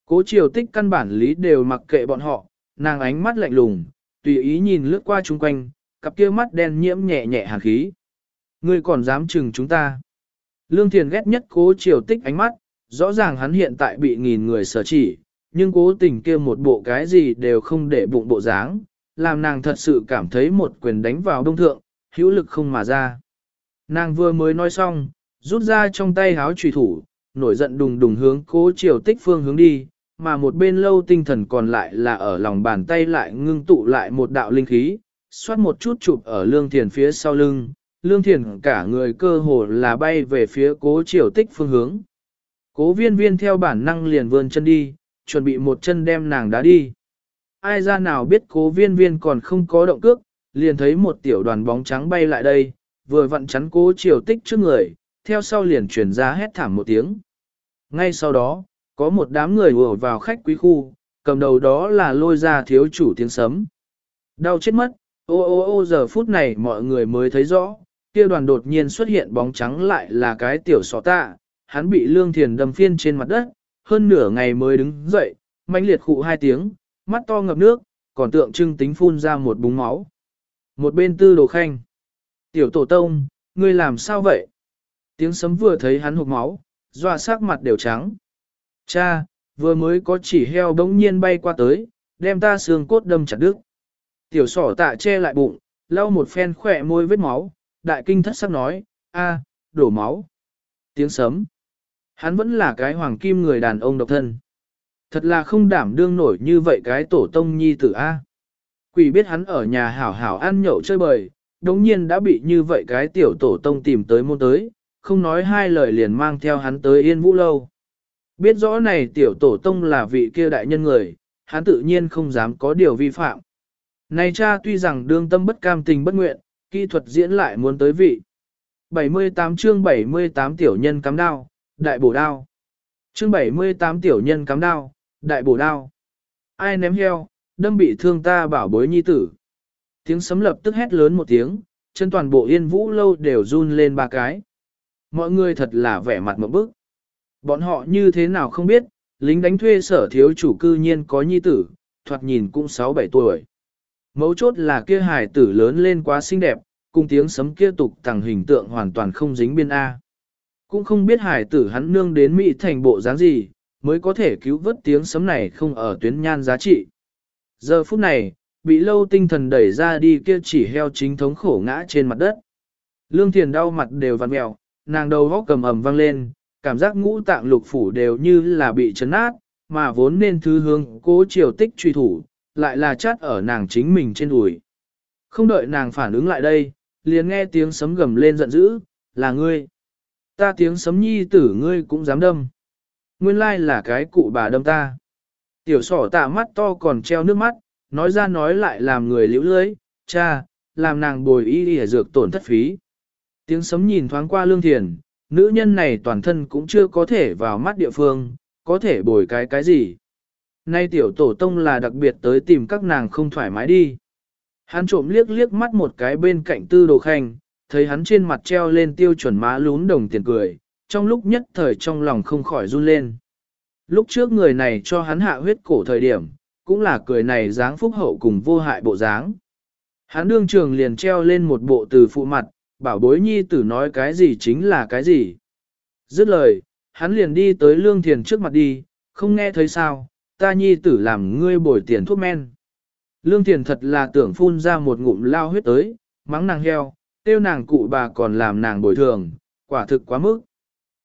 Cố triều tích căn bản lý đều mặc kệ bọn họ, nàng ánh mắt lạnh lùng, tùy ý nhìn lướt qua chung quanh, cặp kia mắt đen nhiễm nhẹ nhẹ hàn khí. Ngươi còn dám chừng chúng ta. Lương Thiền ghét nhất cố chiều tích ánh mắt, rõ ràng hắn hiện tại bị nghìn người sở chỉ, nhưng cố tình kia một bộ cái gì đều không để bụng bộ dáng, làm nàng thật sự cảm thấy một quyền đánh vào đông thượng, hữu lực không mà ra. Nàng vừa mới nói xong, rút ra trong tay háo trùy thủ, nổi giận đùng đùng hướng cố chiều tích phương hướng đi, mà một bên lâu tinh thần còn lại là ở lòng bàn tay lại ngưng tụ lại một đạo linh khí, xoát một chút chụp ở lương thiền phía sau lưng, lương thiền cả người cơ hồ là bay về phía cố triều tích phương hướng. Cố viên viên theo bản năng liền vươn chân đi, chuẩn bị một chân đem nàng đá đi. Ai ra nào biết cố viên viên còn không có động cước, liền thấy một tiểu đoàn bóng trắng bay lại đây, vừa vặn chắn cố triều tích trước người, theo sau liền chuyển ra hét thảm một tiếng. Ngay sau đó, có một đám người ùa vào khách quý khu, cầm đầu đó là lôi ra thiếu chủ tiếng sấm. Đau chết mất, ô ô ô giờ phút này mọi người mới thấy rõ, kia đoàn đột nhiên xuất hiện bóng trắng lại là cái tiểu sọ tạ, hắn bị lương thiền đâm phiên trên mặt đất, hơn nửa ngày mới đứng dậy, mãnh liệt khụ hai tiếng, mắt to ngập nước, còn tượng trưng tính phun ra một búng máu. Một bên tư đồ khanh. Tiểu tổ tông, ngươi làm sao vậy? Tiếng sấm vừa thấy hắn hụt máu, dọa sắc mặt đều trắng. Cha, vừa mới có chỉ heo bỗng nhiên bay qua tới, đem ta xương cốt đâm chặt đứt. Tiểu sỏ tạ che lại bụng, lau một phen khỏe môi vết máu, đại kinh thất sắc nói, a, đổ máu. Tiếng sấm. Hắn vẫn là cái hoàng kim người đàn ông độc thân. Thật là không đảm đương nổi như vậy cái tổ tông nhi tử A. Quỷ biết hắn ở nhà hảo hảo ăn nhậu chơi bời, đống nhiên đã bị như vậy cái tiểu tổ tông tìm tới môn tới, không nói hai lời liền mang theo hắn tới yên vũ lâu. Biết rõ này tiểu tổ tông là vị kia đại nhân người, hắn tự nhiên không dám có điều vi phạm. Này cha tuy rằng đương tâm bất cam tình bất nguyện, kỹ thuật diễn lại muốn tới vị. 78 chương 78 tiểu nhân cắm đao, đại bổ đao. Chương 78 tiểu nhân cắm đao, đại bổ đao. Ai ném heo, đâm bị thương ta bảo bối nhi tử. Tiếng sấm lập tức hét lớn một tiếng, chân toàn bộ yên vũ lâu đều run lên ba cái. Mọi người thật là vẻ mặt một bức. Bọn họ như thế nào không biết, lính đánh thuê sở thiếu chủ cư nhiên có nhi tử, thoạt nhìn cũng 6-7 tuổi. Mấu chốt là kia hài tử lớn lên quá xinh đẹp, cùng tiếng sấm kia tục tàng hình tượng hoàn toàn không dính biên A. Cũng không biết hải tử hắn nương đến Mỹ thành bộ dáng gì, mới có thể cứu vớt tiếng sấm này không ở tuyến nhan giá trị. Giờ phút này, bị lâu tinh thần đẩy ra đi kia chỉ heo chính thống khổ ngã trên mặt đất. Lương Thiền đau mặt đều vặn mèo, nàng đầu góc cầm ầm vang lên, cảm giác ngũ tạng lục phủ đều như là bị chấn nát, mà vốn nên thứ hướng cố triều tích truy thủ, lại là chát ở nàng chính mình trên đùi. Không đợi nàng phản ứng lại đây, liền nghe tiếng sấm gầm lên giận dữ, là ngươi. Ta tiếng sấm nhi tử ngươi cũng dám đâm. Nguyên lai là cái cụ bà đâm ta. Tiểu sỏ tạ mắt to còn treo nước mắt, nói ra nói lại làm người liễu lưới, cha, làm nàng bồi y đi dược tổn thất phí. Tiếng sấm nhìn thoáng qua lương thiền, nữ nhân này toàn thân cũng chưa có thể vào mắt địa phương, có thể bồi cái cái gì. Nay tiểu tổ tông là đặc biệt tới tìm các nàng không thoải mái đi. Hắn trộm liếc liếc mắt một cái bên cạnh tư đồ khanh, thấy hắn trên mặt treo lên tiêu chuẩn má lún đồng tiền cười, trong lúc nhất thời trong lòng không khỏi run lên. Lúc trước người này cho hắn hạ huyết cổ thời điểm, cũng là cười này dáng phúc hậu cùng vô hại bộ dáng. Hắn đương trường liền treo lên một bộ từ phụ mặt, bảo bối nhi tử nói cái gì chính là cái gì. Dứt lời, hắn liền đi tới lương thiền trước mặt đi, không nghe thấy sao, ta nhi tử làm ngươi bồi tiền thuốc men. Lương thiền thật là tưởng phun ra một ngụm lao huyết tới, mắng nàng heo, tiêu nàng cụ bà còn làm nàng bồi thường, quả thực quá mức.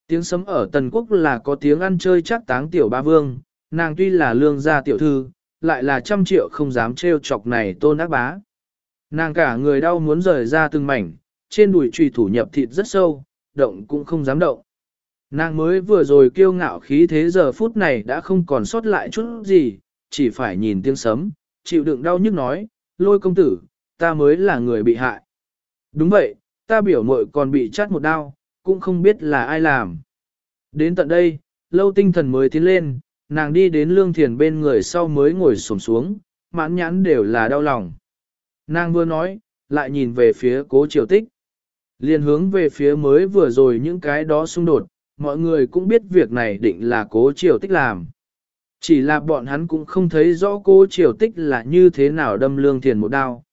Tiếng sấm ở Tần Quốc là có tiếng ăn chơi chắc táng tiểu ba vương, nàng tuy là lương gia tiểu thư, lại là trăm triệu không dám trêu chọc này tôn ác bá. Nàng cả người đau muốn rời ra từng mảnh, trên đùi trùy thủ nhập thịt rất sâu, động cũng không dám động. Nàng mới vừa rồi kiêu ngạo khí thế giờ phút này đã không còn sót lại chút gì, chỉ phải nhìn tiếng sấm, chịu đựng đau nhức nói, lôi công tử, ta mới là người bị hại. Đúng vậy, ta biểu mội còn bị chát một đau, cũng không biết là ai làm. Đến tận đây, lâu tinh thần mới tiến lên, nàng đi đến lương thiền bên người sau mới ngồi xổm xuống, mãn nhãn đều là đau lòng. Nàng vừa nói, lại nhìn về phía cố triều tích. liền hướng về phía mới vừa rồi những cái đó xung đột, mọi người cũng biết việc này định là cố triều tích làm. Chỉ là bọn hắn cũng không thấy rõ cố triều tích là như thế nào đâm lương thiền một đao.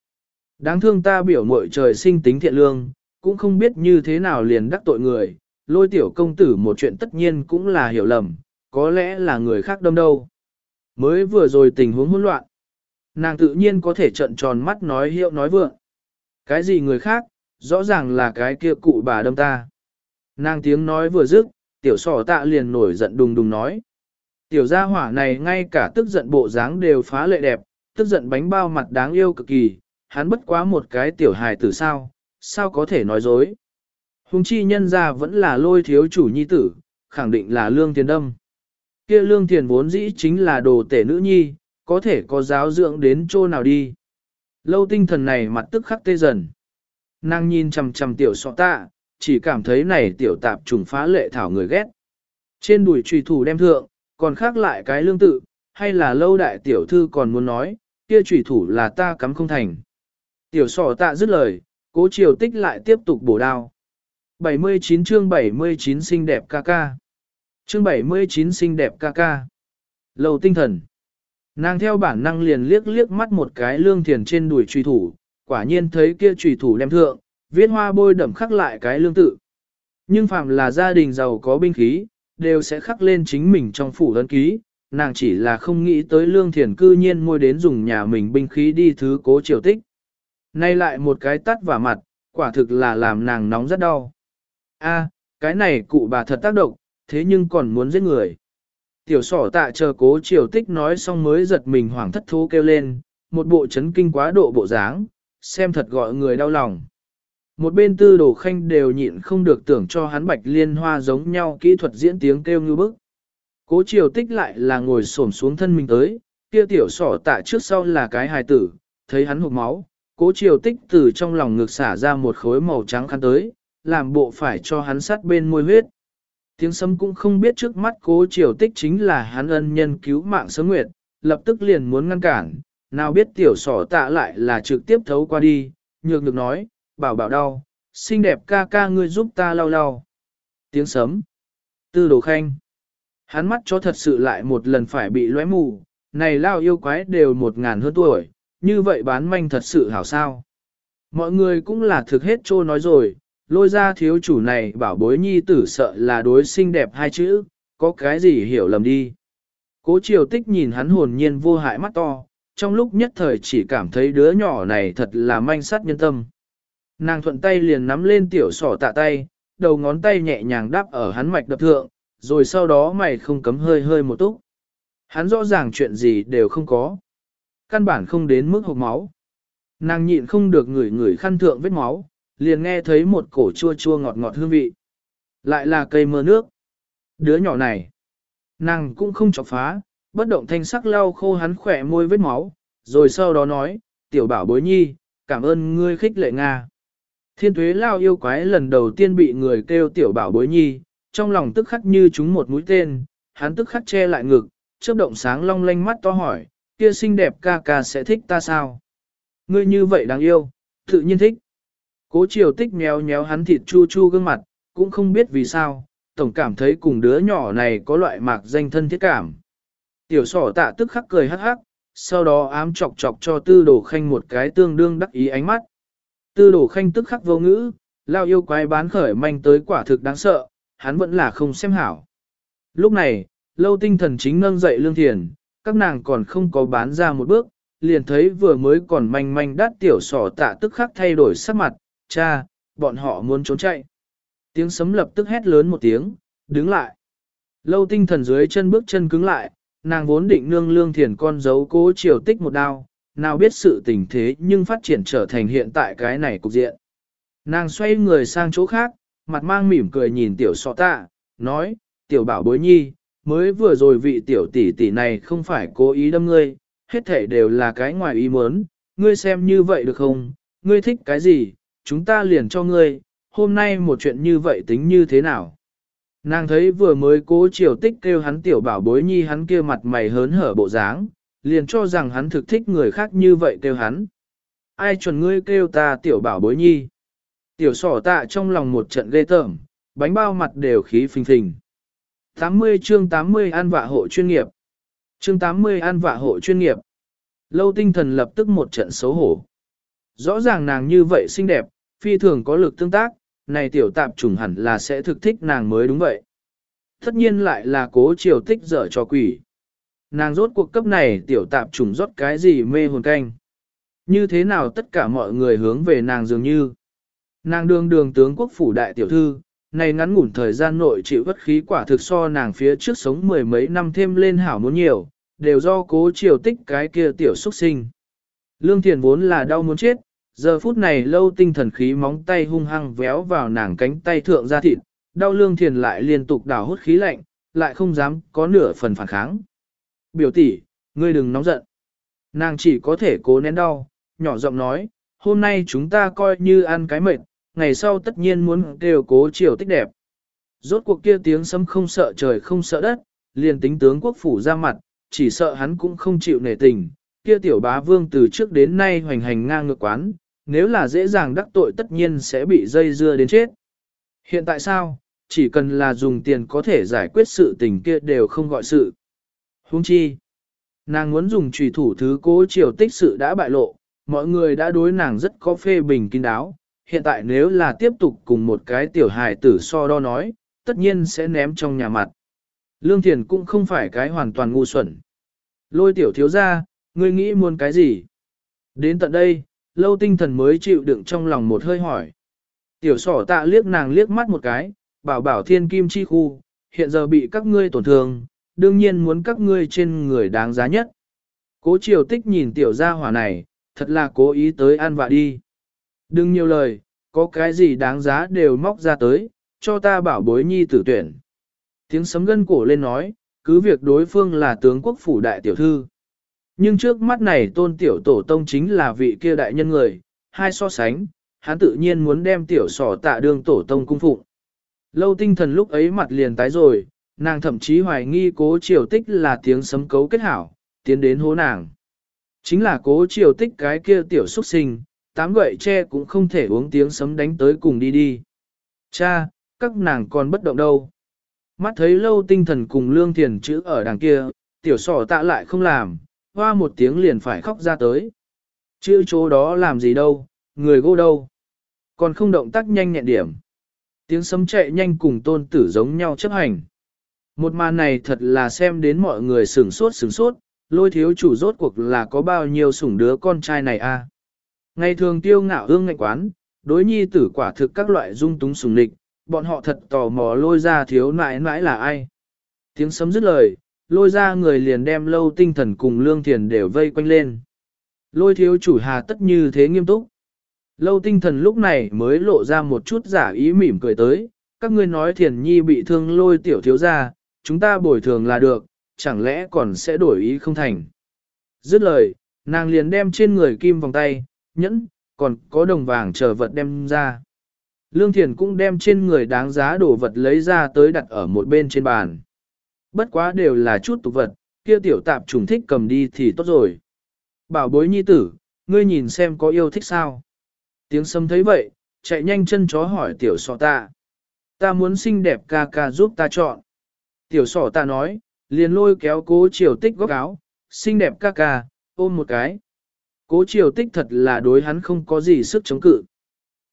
Đáng thương ta biểu mội trời sinh tính thiện lương, cũng không biết như thế nào liền đắc tội người, lôi tiểu công tử một chuyện tất nhiên cũng là hiểu lầm, có lẽ là người khác đâm đâu. Mới vừa rồi tình huống hỗn loạn, nàng tự nhiên có thể trận tròn mắt nói hiệu nói vượng. Cái gì người khác, rõ ràng là cái kia cụ bà đâm ta. Nàng tiếng nói vừa dứt, tiểu sỏ tạ liền nổi giận đùng đùng nói. Tiểu gia hỏa này ngay cả tức giận bộ dáng đều phá lệ đẹp, tức giận bánh bao mặt đáng yêu cực kỳ, hắn bất quá một cái tiểu hài tử sao, sao có thể nói dối. Hùng chi nhân ra vẫn là lôi thiếu chủ nhi tử, khẳng định là lương tiền đâm. kia lương tiền vốn dĩ chính là đồ tể nữ nhi, có thể có giáo dưỡng đến chỗ nào đi. Lâu tinh thần này mặt tức khắc tê dần. Nàng nhìn chằm chằm tiểu sọ tạ, chỉ cảm thấy này tiểu tạp trùng phá lệ thảo người ghét. Trên đùi trùy thủ đem thượng, còn khác lại cái lương tự, hay là lâu đại tiểu thư còn muốn nói, kia trùy thủ là ta cắm không thành. Tiểu sỏ tạ dứt lời, cố triều tích lại tiếp tục bổ đao. 79 chương 79 xinh đẹp ca ca. Chương 79 xinh đẹp ca ca. Lầu tinh thần. Nàng theo bản năng liền liếc liếc mắt một cái lương thiền trên đùi truy thủ, quả nhiên thấy kia truy thủ đem thượng, viết hoa bôi đậm khắc lại cái lương tự. Nhưng phàm là gia đình giàu có binh khí, đều sẽ khắc lên chính mình trong phủ ấn ký, nàng chỉ là không nghĩ tới lương thiền cư nhiên môi đến dùng nhà mình binh khí đi thứ cố triều tích. Nay lại một cái tắt vào mặt, quả thực là làm nàng nóng rất đau. A, cái này cụ bà thật tác động, thế nhưng còn muốn giết người. Tiểu sỏ tạ chờ cố triều tích nói xong mới giật mình hoảng thất thố kêu lên, một bộ chấn kinh quá độ bộ dáng, xem thật gọi người đau lòng. Một bên tư đồ khanh đều nhịn không được tưởng cho hắn bạch liên hoa giống nhau kỹ thuật diễn tiếng kêu như bức. Cố triều tích lại là ngồi xổm xuống thân mình tới, kia tiểu sỏ tạ trước sau là cái hài tử, thấy hắn hụt máu, cố triều tích từ trong lòng ngực xả ra một khối màu trắng khăn tới, làm bộ phải cho hắn sát bên môi huyết. Tiếng sấm cũng không biết trước mắt cố triều tích chính là hắn ân nhân cứu mạng sớm nguyệt, lập tức liền muốn ngăn cản, nào biết tiểu sỏ tạ lại là trực tiếp thấu qua đi, nhược được nói, bảo bảo đau, xinh đẹp ca ca ngươi giúp ta lau lau. Tiếng sấm. Tư đồ khanh. Hắn mắt cho thật sự lại một lần phải bị lóe mù, này lao yêu quái đều một ngàn hơn tuổi, như vậy bán manh thật sự hảo sao. Mọi người cũng là thực hết trô nói rồi, lôi ra thiếu chủ này bảo bối nhi tử sợ là đối xinh đẹp hai chữ, có cái gì hiểu lầm đi. Cố triều tích nhìn hắn hồn nhiên vô hại mắt to, trong lúc nhất thời chỉ cảm thấy đứa nhỏ này thật là manh sát nhân tâm. Nàng thuận tay liền nắm lên tiểu sỏ tạ tay, đầu ngón tay nhẹ nhàng đắp ở hắn mạch đập thượng, rồi sau đó mày không cấm hơi hơi một túc. Hắn rõ ràng chuyện gì đều không có. Căn bản không đến mức hộp máu. Nàng nhịn không được ngửi ngửi khăn thượng vết máu, liền nghe thấy một cổ chua chua ngọt ngọt hương vị. Lại là cây mơ nước. Đứa nhỏ này, nàng cũng không chọc phá, bất động thanh sắc lau khô hắn khỏe môi vết máu, rồi sau đó nói, tiểu bảo bối nhi, cảm ơn ngươi khích lệ Nga. Thiên tuế lao yêu quái lần đầu tiên bị người kêu tiểu bảo bối nhi, trong lòng tức khắc như chúng một mũi tên, hắn tức khắc che lại ngực, chớp động sáng long lanh mắt to hỏi, kia xinh đẹp ca ca sẽ thích ta sao? Ngươi như vậy đáng yêu, tự nhiên thích. Cố triều tích nhéo nhéo hắn thịt chu chu gương mặt, cũng không biết vì sao, tổng cảm thấy cùng đứa nhỏ này có loại mạc danh thân thiết cảm. Tiểu sỏ tạ tức khắc cười hắc hắc, sau đó ám chọc chọc cho tư đồ khanh một cái tương đương đắc ý ánh mắt. Tư đồ khanh tức khắc vô ngữ, lao yêu quái bán khởi manh tới quả thực đáng sợ, hắn vẫn là không xem hảo. Lúc này, lâu tinh thần chính nâng dậy lương thiền, các nàng còn không có bán ra một bước, liền thấy vừa mới còn manh manh đắt tiểu sỏ tạ tức khắc thay đổi sắc mặt, cha, bọn họ muốn trốn chạy. Tiếng sấm lập tức hét lớn một tiếng, đứng lại. Lâu tinh thần dưới chân bước chân cứng lại, nàng vốn định nương lương thiền con dấu cố chiều tích một đao, nào biết sự tình thế nhưng phát triển trở thành hiện tại cái này cục diện. Nàng xoay người sang chỗ khác, mặt mang mỉm cười nhìn tiểu sọ tạ, nói, tiểu bảo bối nhi, mới vừa rồi vị tiểu tỷ tỷ này không phải cố ý đâm ngươi, hết thể đều là cái ngoài ý muốn, ngươi xem như vậy được không, ngươi thích cái gì, chúng ta liền cho ngươi, hôm nay một chuyện như vậy tính như thế nào. Nàng thấy vừa mới cố triều tích kêu hắn tiểu bảo bối nhi hắn kia mặt mày hớn hở bộ dáng, liền cho rằng hắn thực thích người khác như vậy kêu hắn. Ai chuẩn ngươi kêu ta tiểu bảo bối nhi. Tiểu sỏ tạ trong lòng một trận ghê tởm, bánh bao mặt đều khí phình phình. 80 chương 80 an vạ hộ chuyên nghiệp. Chương 80 an vạ hộ chuyên nghiệp. Lâu tinh thần lập tức một trận xấu hổ. Rõ ràng nàng như vậy xinh đẹp, phi thường có lực tương tác, này tiểu tạp trùng hẳn là sẽ thực thích nàng mới đúng vậy. Tất nhiên lại là cố triều thích dở cho quỷ. Nàng rốt cuộc cấp này tiểu tạp trùng rót cái gì mê hồn canh. Như thế nào tất cả mọi người hướng về nàng dường như. Nàng đường đường tướng quốc phủ đại tiểu thư, này ngắn ngủn thời gian nội chịu bất khí quả thực so nàng phía trước sống mười mấy năm thêm lên hảo muốn nhiều, đều do cố triều tích cái kia tiểu xuất sinh. Lương Thiền vốn là đau muốn chết, giờ phút này lâu tinh thần khí móng tay hung hăng véo vào nàng cánh tay thượng ra thịt, đau Lương Thiền lại liên tục đảo hút khí lạnh, lại không dám có nửa phần phản kháng. Biểu tỷ, ngươi đừng nóng giận. Nàng chỉ có thể cố nén đau, nhỏ giọng nói, hôm nay chúng ta coi như ăn cái mệt, ngày sau tất nhiên muốn đều cố chiều tích đẹp. Rốt cuộc kia tiếng sấm không sợ trời không sợ đất, liền tính tướng quốc phủ ra mặt, chỉ sợ hắn cũng không chịu nể tình. Kia tiểu bá vương từ trước đến nay hoành hành ngang ngược quán, nếu là dễ dàng đắc tội tất nhiên sẽ bị dây dưa đến chết. Hiện tại sao, chỉ cần là dùng tiền có thể giải quyết sự tình kia đều không gọi sự. Huống chi, nàng muốn dùng trùy thủ thứ cố triều tích sự đã bại lộ, mọi người đã đối nàng rất có phê bình kín đáo, hiện tại nếu là tiếp tục cùng một cái tiểu hài tử so đo nói, tất nhiên sẽ ném trong nhà mặt. Lương Thiền cũng không phải cái hoàn toàn ngu xuẩn. Lôi tiểu thiếu ra, ngươi nghĩ muốn cái gì? Đến tận đây, lâu tinh thần mới chịu đựng trong lòng một hơi hỏi. Tiểu sỏ tạ liếc nàng liếc mắt một cái, bảo bảo thiên kim chi khu, hiện giờ bị các ngươi tổn thương, đương nhiên muốn các ngươi trên người đáng giá nhất. Cố triều tích nhìn tiểu gia hỏa này, thật là cố ý tới an vạ đi. Đừng nhiều lời, có cái gì đáng giá đều móc ra tới, cho ta bảo bối nhi tử tuyển. Tiếng sấm gân cổ lên nói, cứ việc đối phương là tướng quốc phủ đại tiểu thư. Nhưng trước mắt này tôn tiểu tổ tông chính là vị kia đại nhân người, hai so sánh, hắn tự nhiên muốn đem tiểu sỏ tạ đương tổ tông cung phụng. Lâu tinh thần lúc ấy mặt liền tái rồi, nàng thậm chí hoài nghi cố triều tích là tiếng sấm cấu kết hảo, tiến đến hố nàng. Chính là cố triều tích cái kia tiểu xuất sinh, tám gậy tre cũng không thể uống tiếng sấm đánh tới cùng đi đi. Cha, các nàng còn bất động đâu. Mắt thấy lâu tinh thần cùng lương thiền chữ ở đằng kia, tiểu sỏ tạ lại không làm, hoa một tiếng liền phải khóc ra tới. Chữ chỗ đó làm gì đâu, người gô đâu. còn không động tác nhanh nhẹn điểm. Tiếng sấm chạy nhanh cùng tôn tử giống nhau chấp hành. Một màn này thật là xem đến mọi người sửng sốt sửng sốt, lôi thiếu chủ rốt cuộc là có bao nhiêu sủng đứa con trai này a à? Ngày thường tiêu ngạo hương ngạnh quán, đối nhi tử quả thực các loại dung túng sủng nịch, bọn họ thật tò mò lôi ra thiếu nãi nãi là ai. Tiếng sấm dứt lời, lôi ra người liền đem lâu tinh thần cùng lương thiền đều vây quanh lên. Lôi thiếu chủ hà tất như thế nghiêm túc. Lâu tinh thần lúc này mới lộ ra một chút giả ý mỉm cười tới, các ngươi nói thiền nhi bị thương lôi tiểu thiếu ra, chúng ta bồi thường là được, chẳng lẽ còn sẽ đổi ý không thành. Dứt lời, nàng liền đem trên người kim vòng tay, nhẫn, còn có đồng vàng chờ vật đem ra. Lương Thiền cũng đem trên người đáng giá đồ vật lấy ra tới đặt ở một bên trên bàn. Bất quá đều là chút tục vật, kia tiểu tạp trùng thích cầm đi thì tốt rồi. Bảo bối nhi tử, ngươi nhìn xem có yêu thích sao. Tiếng sâm thấy vậy, chạy nhanh chân chó hỏi tiểu sọ ta. Ta muốn xinh đẹp ca ca giúp ta chọn. Tiểu sỏ ta nói, liền lôi kéo cố triều tích góc áo, xinh đẹp ca ca, ôm một cái. Cố triều tích thật là đối hắn không có gì sức chống cự.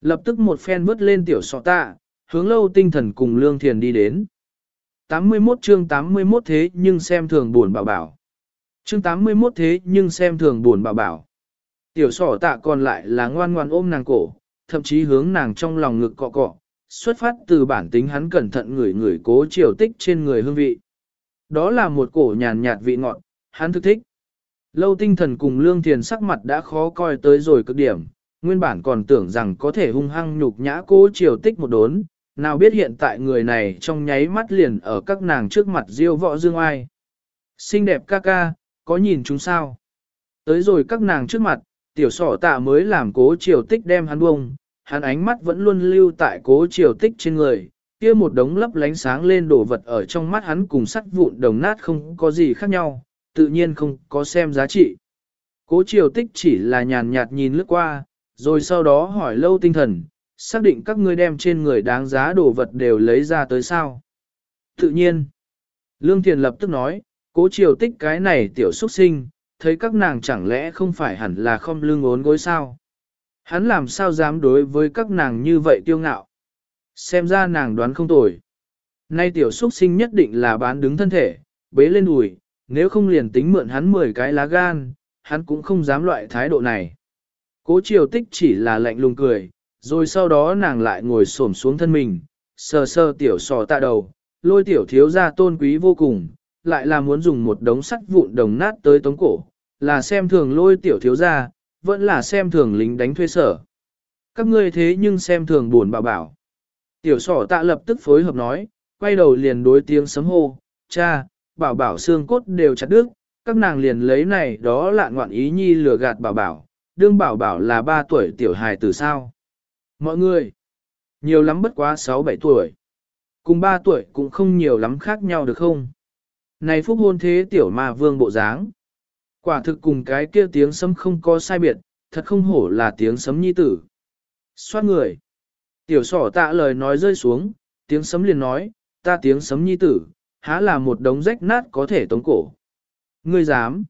Lập tức một phen vứt lên tiểu sọ tạ, hướng lâu tinh thần cùng lương thiền đi đến. 81 chương 81 thế nhưng xem thường buồn bảo bảo. Chương 81 thế nhưng xem thường buồn bảo bảo. Tiểu sỏ tạ còn lại là ngoan ngoan ôm nàng cổ, thậm chí hướng nàng trong lòng ngực cọ cọ, xuất phát từ bản tính hắn cẩn thận ngửi ngửi cố triều tích trên người hương vị. Đó là một cổ nhàn nhạt vị ngọt, hắn thức thích. Lâu tinh thần cùng lương thiền sắc mặt đã khó coi tới rồi cực điểm, nguyên bản còn tưởng rằng có thể hung hăng nhục nhã cố triều tích một đốn, nào biết hiện tại người này trong nháy mắt liền ở các nàng trước mặt diêu võ dương ai. Xinh đẹp ca ca, có nhìn chúng sao? Tới rồi các nàng trước mặt, tiểu sỏ tạ mới làm cố triều tích đem hắn bông, hắn ánh mắt vẫn luôn lưu tại cố triều tích trên người, kia một đống lấp lánh sáng lên đổ vật ở trong mắt hắn cùng sắt vụn đồng nát không có gì khác nhau, tự nhiên không có xem giá trị. Cố triều tích chỉ là nhàn nhạt nhìn lướt qua, rồi sau đó hỏi lâu tinh thần, xác định các ngươi đem trên người đáng giá đồ vật đều lấy ra tới sao. Tự nhiên, Lương Thiền lập tức nói, cố triều tích cái này tiểu xuất sinh, thấy các nàng chẳng lẽ không phải hẳn là không lương ốn gối sao. Hắn làm sao dám đối với các nàng như vậy tiêu ngạo. Xem ra nàng đoán không tồi. Nay tiểu xuất sinh nhất định là bán đứng thân thể, bế lên đùi, nếu không liền tính mượn hắn 10 cái lá gan, hắn cũng không dám loại thái độ này. Cố triều tích chỉ là lạnh lùng cười, rồi sau đó nàng lại ngồi xổm xuống thân mình, sờ sờ tiểu sò tạ đầu, lôi tiểu thiếu ra tôn quý vô cùng, lại là muốn dùng một đống sắt vụn đồng nát tới tống cổ, là xem thường lôi tiểu thiếu ra, vẫn là xem thường lính đánh thuê sở. Các ngươi thế nhưng xem thường buồn bảo bảo. Tiểu sỏ tạ lập tức phối hợp nói, quay đầu liền đối tiếng sấm hô, cha, bảo bảo xương cốt đều chặt đứt, các nàng liền lấy này đó lạ ngoạn ý nhi lừa gạt bảo bảo, đương bảo bảo là 3 tuổi tiểu hài từ sao. Mọi người, nhiều lắm bất quá 6-7 tuổi. Cùng 3 tuổi cũng không nhiều lắm khác nhau được không? Này phúc hôn thế tiểu ma vương bộ dáng. Quả thực cùng cái kia tiếng sấm không có sai biệt, thật không hổ là tiếng sấm nhi tử. Xoát người. Tiểu sỏ tạ lời nói rơi xuống, tiếng sấm liền nói, ta tiếng sấm nhi tử, há là một đống rách nát có thể tống cổ. Ngươi dám.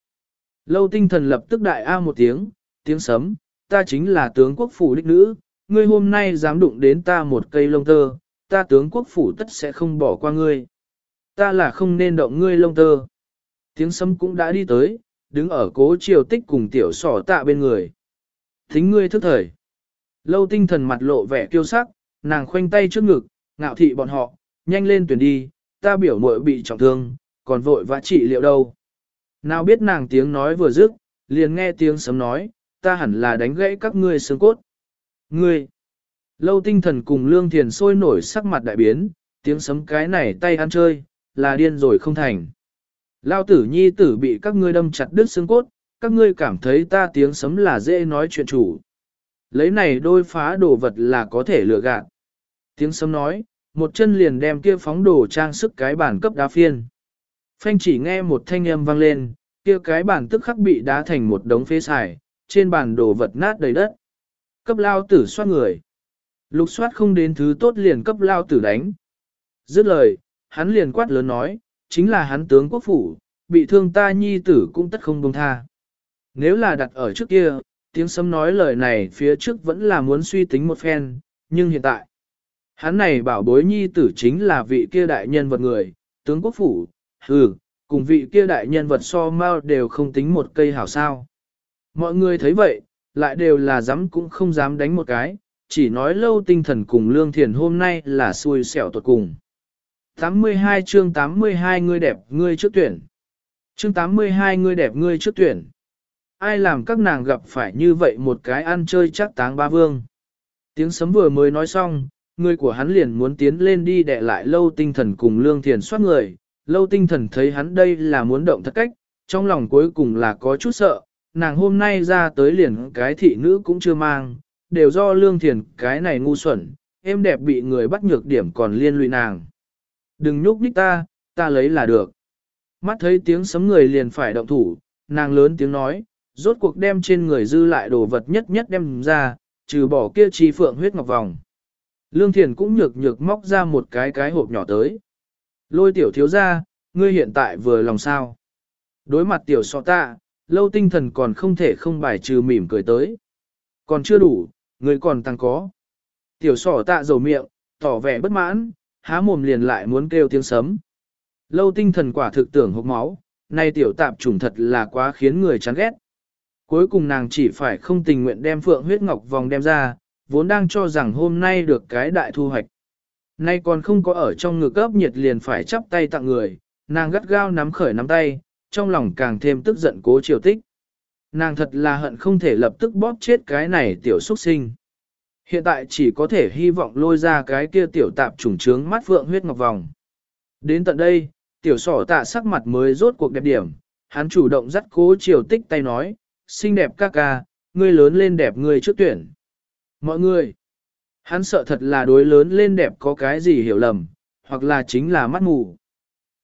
Lâu tinh thần lập tức đại a một tiếng, tiếng sấm, ta chính là tướng quốc phủ đích nữ, ngươi hôm nay dám đụng đến ta một cây lông tơ, ta tướng quốc phủ tất sẽ không bỏ qua ngươi. Ta là không nên động ngươi lông tơ. Tiếng sấm cũng đã đi tới, đứng ở cố triều tích cùng tiểu sỏ tạ bên người. Thính ngươi thức thời. Lâu tinh thần mặt lộ vẻ kiêu sắc, nàng khoanh tay trước ngực, ngạo thị bọn họ, nhanh lên tuyển đi, ta biểu muội bị trọng thương, còn vội vã trị liệu đâu. Nào biết nàng tiếng nói vừa dứt, liền nghe tiếng sấm nói, ta hẳn là đánh gãy các ngươi xương cốt. Ngươi! Lâu tinh thần cùng lương thiền sôi nổi sắc mặt đại biến, tiếng sấm cái này tay ăn chơi, là điên rồi không thành. Lao tử nhi tử bị các ngươi đâm chặt đứt xương cốt, các ngươi cảm thấy ta tiếng sấm là dễ nói chuyện chủ. Lấy này đôi phá đồ vật là có thể lừa gạt. Tiếng sấm nói, một chân liền đem kia phóng đồ trang sức cái bản cấp đá phiên. Phanh chỉ nghe một thanh âm vang lên, kia cái bản tức khắc bị đá thành một đống phế xài, trên bàn đồ vật nát đầy đất. Cấp lao tử xoát người. Lục xoát không đến thứ tốt liền cấp lao tử đánh. Dứt lời, hắn liền quát lớn nói, chính là hắn tướng quốc phủ, bị thương ta nhi tử cũng tất không buông tha. Nếu là đặt ở trước kia, tiếng sấm nói lời này phía trước vẫn là muốn suy tính một phen, nhưng hiện tại, hắn này bảo bối nhi tử chính là vị kia đại nhân vật người, tướng quốc phủ, hừ, cùng vị kia đại nhân vật so mau đều không tính một cây hảo sao. Mọi người thấy vậy, lại đều là dám cũng không dám đánh một cái, chỉ nói lâu tinh thần cùng lương thiền hôm nay là xui xẻo tuột cùng. 82 chương 82 ngươi đẹp ngươi trước tuyển. Chương 82 ngươi đẹp ngươi trước tuyển. Ai làm các nàng gặp phải như vậy một cái ăn chơi chắc táng ba vương. Tiếng sấm vừa mới nói xong, người của hắn liền muốn tiến lên đi đè lại lâu tinh thần cùng lương thiền soát người. Lâu tinh thần thấy hắn đây là muốn động thật cách, trong lòng cuối cùng là có chút sợ, nàng hôm nay ra tới liền cái thị nữ cũng chưa mang, đều do lương thiền cái này ngu xuẩn, em đẹp bị người bắt nhược điểm còn liên lụy nàng. Đừng nhúc nhích ta, ta lấy là được. Mắt thấy tiếng sấm người liền phải động thủ, nàng lớn tiếng nói, rốt cuộc đem trên người dư lại đồ vật nhất nhất đem ra, trừ bỏ kia chi phượng huyết ngọc vòng. Lương Thiền cũng nhược nhược móc ra một cái cái hộp nhỏ tới. Lôi tiểu thiếu ra, ngươi hiện tại vừa lòng sao. Đối mặt tiểu so ta, lâu tinh thần còn không thể không bài trừ mỉm cười tới. Còn chưa đủ, ngươi còn tăng có. Tiểu sỏ tạ dầu miệng, tỏ vẻ bất mãn, há mồm liền lại muốn kêu tiếng sấm. Lâu tinh thần quả thực tưởng hốc máu, nay tiểu tạp trùng thật là quá khiến người chán ghét. Cuối cùng nàng chỉ phải không tình nguyện đem phượng huyết ngọc vòng đem ra, vốn đang cho rằng hôm nay được cái đại thu hoạch. Nay còn không có ở trong ngực ấp nhiệt liền phải chắp tay tặng người, nàng gắt gao nắm khởi nắm tay, trong lòng càng thêm tức giận cố triều tích. Nàng thật là hận không thể lập tức bóp chết cái này tiểu xuất sinh. Hiện tại chỉ có thể hy vọng lôi ra cái kia tiểu tạp trùng trướng mắt phượng huyết ngọc vòng. Đến tận đây, tiểu sỏ tạ sắc mặt mới rốt cuộc đẹp điểm, hắn chủ động dắt cố triều tích tay nói, xinh đẹp ca ca, ngươi lớn lên đẹp ngươi trước tuyển. Mọi người, hắn sợ thật là đối lớn lên đẹp có cái gì hiểu lầm, hoặc là chính là mắt mù.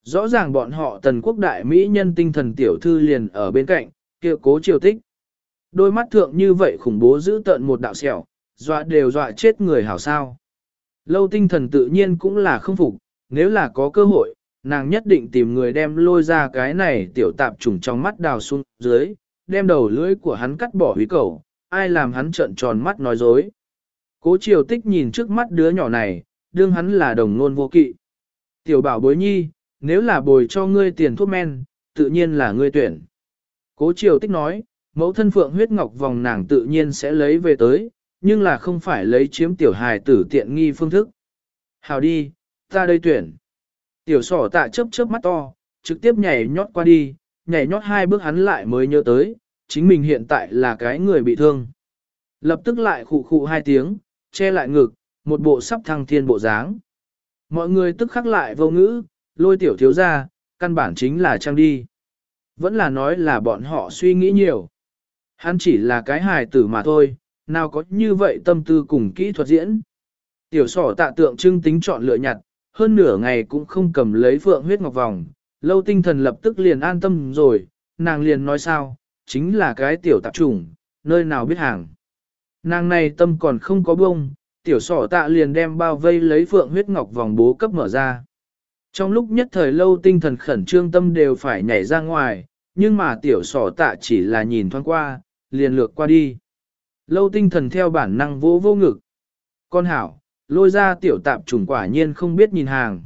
Rõ ràng bọn họ tần quốc đại mỹ nhân tinh thần tiểu thư liền ở bên cạnh, kia cố triều tích. Đôi mắt thượng như vậy khủng bố giữ tận một đạo sẹo, dọa đều dọa chết người hảo sao. Lâu tinh thần tự nhiên cũng là không phục, nếu là có cơ hội, nàng nhất định tìm người đem lôi ra cái này tiểu tạp trùng trong mắt đào xuống dưới, đem đầu lưỡi của hắn cắt bỏ hủy cầu, ai làm hắn trợn tròn mắt nói dối. Cố triều tích nhìn trước mắt đứa nhỏ này, đương hắn là đồng nôn vô kỵ. Tiểu bảo bối nhi, nếu là bồi cho ngươi tiền thuốc men, tự nhiên là ngươi tuyển. Cố triều tích nói, mẫu thân phượng huyết ngọc vòng nàng tự nhiên sẽ lấy về tới, nhưng là không phải lấy chiếm tiểu hài tử tiện nghi phương thức. Hào đi, ta đây tuyển. Tiểu sỏ tạ chớp chớp mắt to, trực tiếp nhảy nhót qua đi, nhảy nhót hai bước hắn lại mới nhớ tới, chính mình hiện tại là cái người bị thương. Lập tức lại khụ khụ hai tiếng, che lại ngực, một bộ sắp thăng thiên bộ dáng. Mọi người tức khắc lại vô ngữ, lôi tiểu thiếu ra, căn bản chính là trang đi. Vẫn là nói là bọn họ suy nghĩ nhiều. Hắn chỉ là cái hài tử mà thôi, nào có như vậy tâm tư cùng kỹ thuật diễn. Tiểu sỏ tạ tượng trưng tính chọn lựa nhặt, hơn nửa ngày cũng không cầm lấy phượng huyết ngọc vòng, lâu tinh thần lập tức liền an tâm rồi, nàng liền nói sao, chính là cái tiểu tạp trùng, nơi nào biết hàng. Nàng này tâm còn không có bông, tiểu sỏ tạ liền đem bao vây lấy phượng huyết ngọc vòng bố cấp mở ra. Trong lúc nhất thời lâu tinh thần khẩn trương tâm đều phải nhảy ra ngoài, nhưng mà tiểu sỏ tạ chỉ là nhìn thoáng qua, liền lược qua đi. Lâu tinh thần theo bản năng vô vô ngực. Con hảo, lôi ra tiểu tạp trùng quả nhiên không biết nhìn hàng.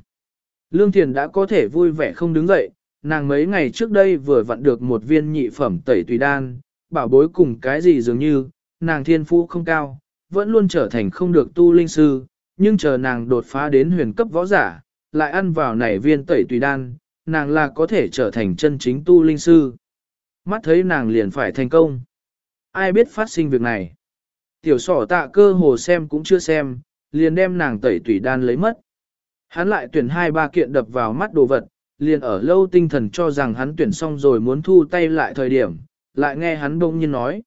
Lương Thiền đã có thể vui vẻ không đứng dậy, nàng mấy ngày trước đây vừa vặn được một viên nhị phẩm tẩy tùy đan, bảo bối cùng cái gì dường như, nàng thiên phú không cao, vẫn luôn trở thành không được tu linh sư, nhưng chờ nàng đột phá đến huyền cấp võ giả, lại ăn vào nảy viên tẩy tùy đan, nàng là có thể trở thành chân chính tu linh sư. Mắt thấy nàng liền phải thành công. Ai biết phát sinh việc này? Tiểu sỏ tạ cơ hồ xem cũng chưa xem, liền đem nàng tẩy tùy đan lấy mất. Hắn lại tuyển hai ba kiện đập vào mắt đồ vật, liền ở lâu tinh thần cho rằng hắn tuyển xong rồi muốn thu tay lại thời điểm, lại nghe hắn bỗng nhiên nói.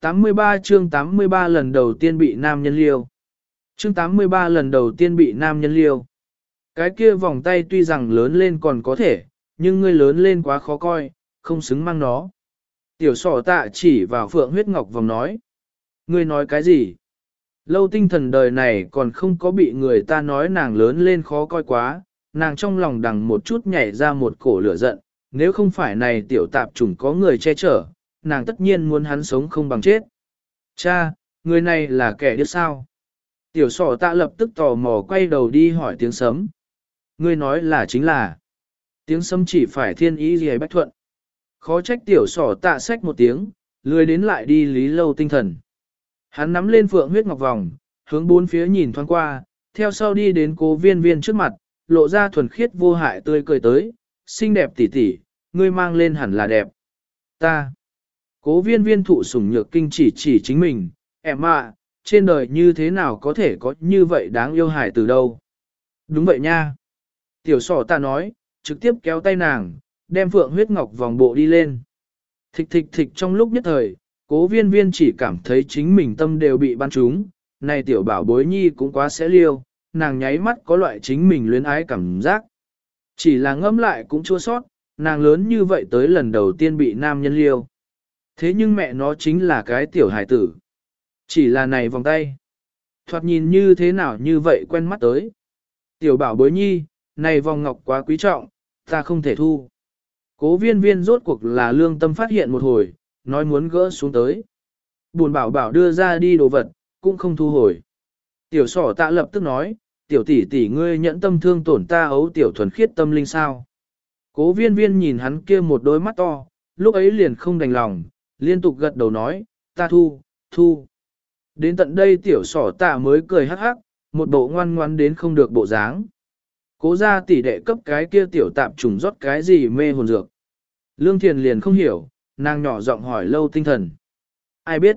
83 chương 83 lần đầu tiên bị nam nhân liêu. Chương 83 lần đầu tiên bị nam nhân liêu. Cái kia vòng tay tuy rằng lớn lên còn có thể, nhưng ngươi lớn lên quá khó coi, không xứng mang nó. Tiểu sỏ tạ chỉ vào phượng huyết ngọc vòng nói. Ngươi nói cái gì? Lâu tinh thần đời này còn không có bị người ta nói nàng lớn lên khó coi quá, nàng trong lòng đằng một chút nhảy ra một cổ lửa giận, nếu không phải này tiểu tạp chủng có người che chở, nàng tất nhiên muốn hắn sống không bằng chết. Cha, người này là kẻ điếc sao? Tiểu sỏ tạ lập tức tò mò quay đầu đi hỏi tiếng sấm. Ngươi nói là chính là. Tiếng sấm chỉ phải thiên ý gì bách thuận. Khó trách tiểu sỏ tạ sách một tiếng, lười đến lại đi lý lâu tinh thần. Hắn nắm lên phượng huyết ngọc vòng, hướng bốn phía nhìn thoáng qua, theo sau đi đến cố viên viên trước mặt, lộ ra thuần khiết vô hại tươi cười tới, xinh đẹp tỉ tỉ, ngươi mang lên hẳn là đẹp. Ta. Cố viên viên thụ sủng nhược kinh chỉ chỉ chính mình, em ạ, trên đời như thế nào có thể có như vậy đáng yêu hài từ đâu. Đúng vậy nha. Tiểu sỏ ta nói, trực tiếp kéo tay nàng, đem phượng huyết ngọc vòng bộ đi lên. Thịch thịch thịch trong lúc nhất thời, cố viên viên chỉ cảm thấy chính mình tâm đều bị bắn trúng, này tiểu bảo bối nhi cũng quá sẽ liêu, nàng nháy mắt có loại chính mình luyến ái cảm giác. Chỉ là ngâm lại cũng chua sót, nàng lớn như vậy tới lần đầu tiên bị nam nhân liêu. Thế nhưng mẹ nó chính là cái tiểu hài tử. Chỉ là này vòng tay. Thoạt nhìn như thế nào như vậy quen mắt tới. Tiểu bảo bối nhi, này vòng ngọc quá quý trọng, ta không thể thu. Cố viên viên rốt cuộc là lương tâm phát hiện một hồi, nói muốn gỡ xuống tới. Buồn bảo bảo đưa ra đi đồ vật, cũng không thu hồi. Tiểu sỏ tạ lập tức nói, tiểu tỷ tỷ ngươi nhẫn tâm thương tổn ta ấu tiểu thuần khiết tâm linh sao. Cố viên viên nhìn hắn kia một đôi mắt to, lúc ấy liền không đành lòng, liên tục gật đầu nói, ta thu, thu. Đến tận đây tiểu sỏ tạ mới cười hắc hắc, một bộ ngoan ngoan đến không được bộ dáng. Cố ra tỷ đệ cấp cái kia tiểu tạm trùng rót cái gì mê hồn dược. Lương Thiền liền không hiểu, nàng nhỏ giọng hỏi lâu tinh thần. Ai biết?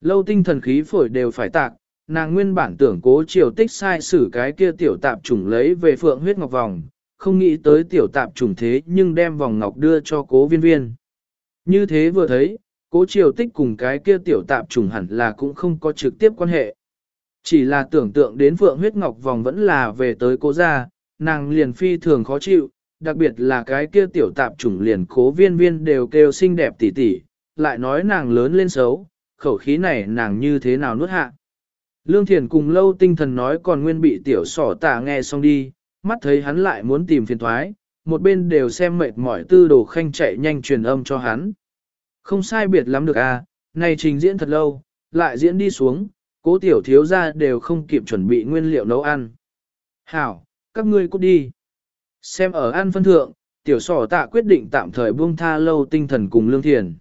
Lâu tinh thần khí phổi đều phải tạc, nàng nguyên bản tưởng cố triều tích sai xử cái kia tiểu tạp trùng lấy về phượng huyết ngọc vòng, không nghĩ tới tiểu tạp trùng thế nhưng đem vòng ngọc đưa cho cố viên viên. Như thế vừa thấy, cố triều tích cùng cái kia tiểu tạp trùng hẳn là cũng không có trực tiếp quan hệ. Chỉ là tưởng tượng đến phượng huyết ngọc vòng vẫn là về tới cố gia, nàng liền phi thường khó chịu, đặc biệt là cái kia tiểu tạp trùng liền cố viên viên đều kêu xinh đẹp tỉ tỉ, lại nói nàng lớn lên xấu, khẩu khí này nàng như thế nào nuốt hạ. Lương Thiền cùng lâu tinh thần nói còn nguyên bị tiểu sỏ tả nghe xong đi, mắt thấy hắn lại muốn tìm phiền thoái, một bên đều xem mệt mỏi tư đồ khanh chạy nhanh truyền âm cho hắn. Không sai biệt lắm được à, này trình diễn thật lâu, lại diễn đi xuống, cố tiểu thiếu ra đều không kịp chuẩn bị nguyên liệu nấu ăn. Hảo, các ngươi cút đi. Xem ở An phân thượng, tiểu sỏ tạ quyết định tạm thời buông tha lâu tinh thần cùng lương thiền.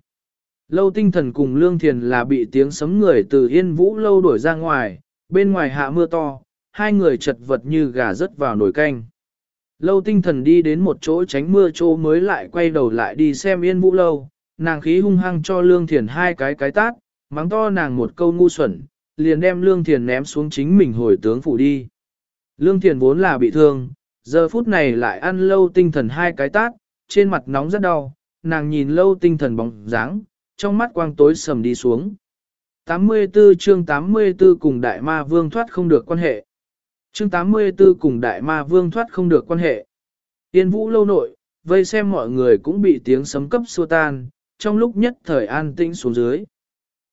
Lâu tinh thần cùng lương thiền là bị tiếng sấm người từ yên vũ lâu đuổi ra ngoài, bên ngoài hạ mưa to, hai người chật vật như gà rớt vào nồi canh. Lâu tinh thần đi đến một chỗ tránh mưa chỗ mới lại quay đầu lại đi xem yên vũ lâu, nàng khí hung hăng cho lương thiền hai cái cái tát, mắng to nàng một câu ngu xuẩn, liền đem lương thiền ném xuống chính mình hồi tướng phủ đi. Lương thiền vốn là bị thương, giờ phút này lại ăn lâu tinh thần hai cái tát, trên mặt nóng rất đau, nàng nhìn lâu tinh thần bóng dáng, trong mắt quang tối sầm đi xuống. 84 chương 84 cùng đại ma vương thoát không được quan hệ. Chương 84 cùng đại ma vương thoát không được quan hệ. Tiên vũ lâu nội, vây xem mọi người cũng bị tiếng sấm cấp xua tan, trong lúc nhất thời an tĩnh xuống dưới.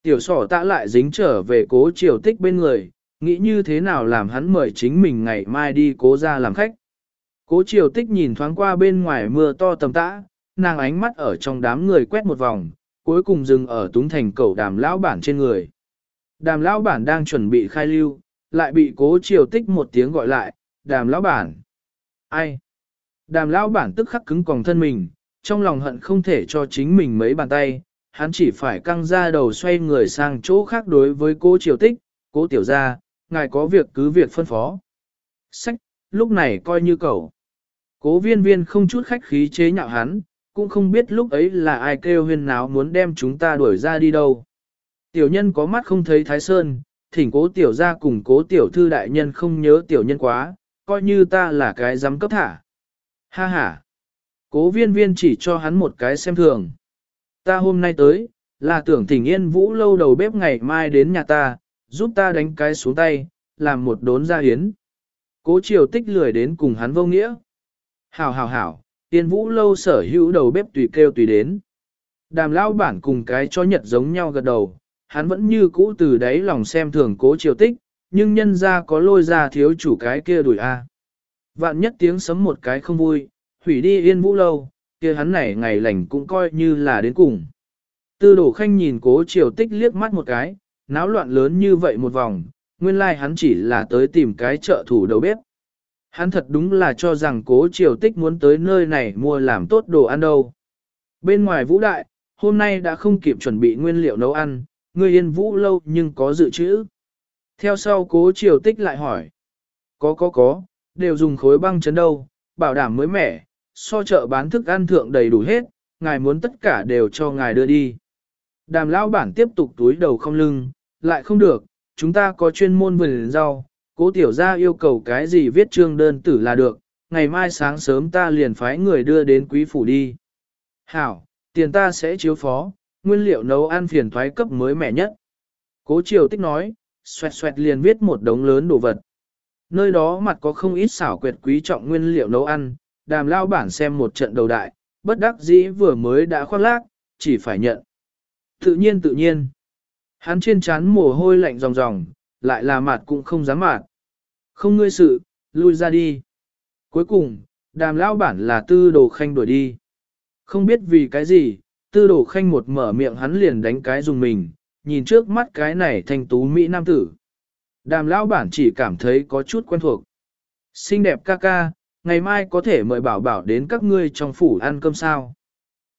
Tiểu sỏ tạ lại dính trở về cố triều tích bên người, nghĩ như thế nào làm hắn mời chính mình ngày mai đi cố ra làm khách. Cố triều tích nhìn thoáng qua bên ngoài mưa to tầm tã, nàng ánh mắt ở trong đám người quét một vòng, cuối cùng dừng ở túng thành cầu đàm lão bản trên người. Đàm lão bản đang chuẩn bị khai lưu, lại bị cố triều tích một tiếng gọi lại, đàm lão bản. Ai? Đàm lão bản tức khắc cứng còng thân mình, trong lòng hận không thể cho chính mình mấy bàn tay, hắn chỉ phải căng ra đầu xoay người sang chỗ khác đối với cố triều tích, cố tiểu gia, ngài có việc cứ việc phân phó. Sách, lúc này coi như cầu. Cố viên viên không chút khách khí chế nhạo hắn, cũng không biết lúc ấy là ai kêu huyên náo muốn đem chúng ta đuổi ra đi đâu. Tiểu nhân có mắt không thấy thái sơn, thỉnh cố tiểu ra cùng cố tiểu thư đại nhân không nhớ tiểu nhân quá, coi như ta là cái giám cấp thả. Ha ha! Cố viên viên chỉ cho hắn một cái xem thường. Ta hôm nay tới, là tưởng thỉnh yên vũ lâu đầu bếp ngày mai đến nhà ta, giúp ta đánh cái xuống tay, làm một đốn gia hiến. Cố triều tích lười đến cùng hắn vô nghĩa. Hảo hảo hảo, Tiên vũ lâu sở hữu đầu bếp tùy kêu tùy đến. Đàm lao bản cùng cái cho nhật giống nhau gật đầu, hắn vẫn như cũ từ đáy lòng xem thường cố triều tích, nhưng nhân ra có lôi ra thiếu chủ cái kia đuổi a. Vạn nhất tiếng sấm một cái không vui, hủy đi yên vũ lâu, kia hắn này ngày lành cũng coi như là đến cùng. Tư đổ khanh nhìn cố triều tích liếc mắt một cái, náo loạn lớn như vậy một vòng, nguyên lai like hắn chỉ là tới tìm cái trợ thủ đầu bếp. Hắn thật đúng là cho rằng cố triều tích muốn tới nơi này mua làm tốt đồ ăn đâu. Bên ngoài vũ đại, hôm nay đã không kịp chuẩn bị nguyên liệu nấu ăn, người yên vũ lâu nhưng có dự trữ. Theo sau cố triều tích lại hỏi. Có có có, đều dùng khối băng chấn đâu, bảo đảm mới mẻ, so chợ bán thức ăn thượng đầy đủ hết, ngài muốn tất cả đều cho ngài đưa đi. Đàm lão bản tiếp tục túi đầu không lưng, lại không được, chúng ta có chuyên môn vườn rau, cố tiểu gia yêu cầu cái gì viết trương đơn tử là được, ngày mai sáng sớm ta liền phái người đưa đến quý phủ đi. Hảo, tiền ta sẽ chiếu phó, nguyên liệu nấu ăn phiền thoái cấp mới mẻ nhất. Cố triều tích nói, xoẹt xoẹt liền viết một đống lớn đồ vật. Nơi đó mặt có không ít xảo quyệt quý trọng nguyên liệu nấu ăn, đàm lao bản xem một trận đầu đại, bất đắc dĩ vừa mới đã khoác lác, chỉ phải nhận. Tự nhiên tự nhiên. Hắn trên trán mồ hôi lạnh ròng ròng, lại là mặt cũng không dám mặt. Không ngươi sự, lui ra đi. Cuối cùng, đàm lão bản là tư đồ khanh đuổi đi. Không biết vì cái gì, tư đồ khanh một mở miệng hắn liền đánh cái dùng mình, nhìn trước mắt cái này thanh tú Mỹ Nam tử. Đàm lão bản chỉ cảm thấy có chút quen thuộc. Xinh đẹp ca ca, ngày mai có thể mời bảo bảo đến các ngươi trong phủ ăn cơm sao.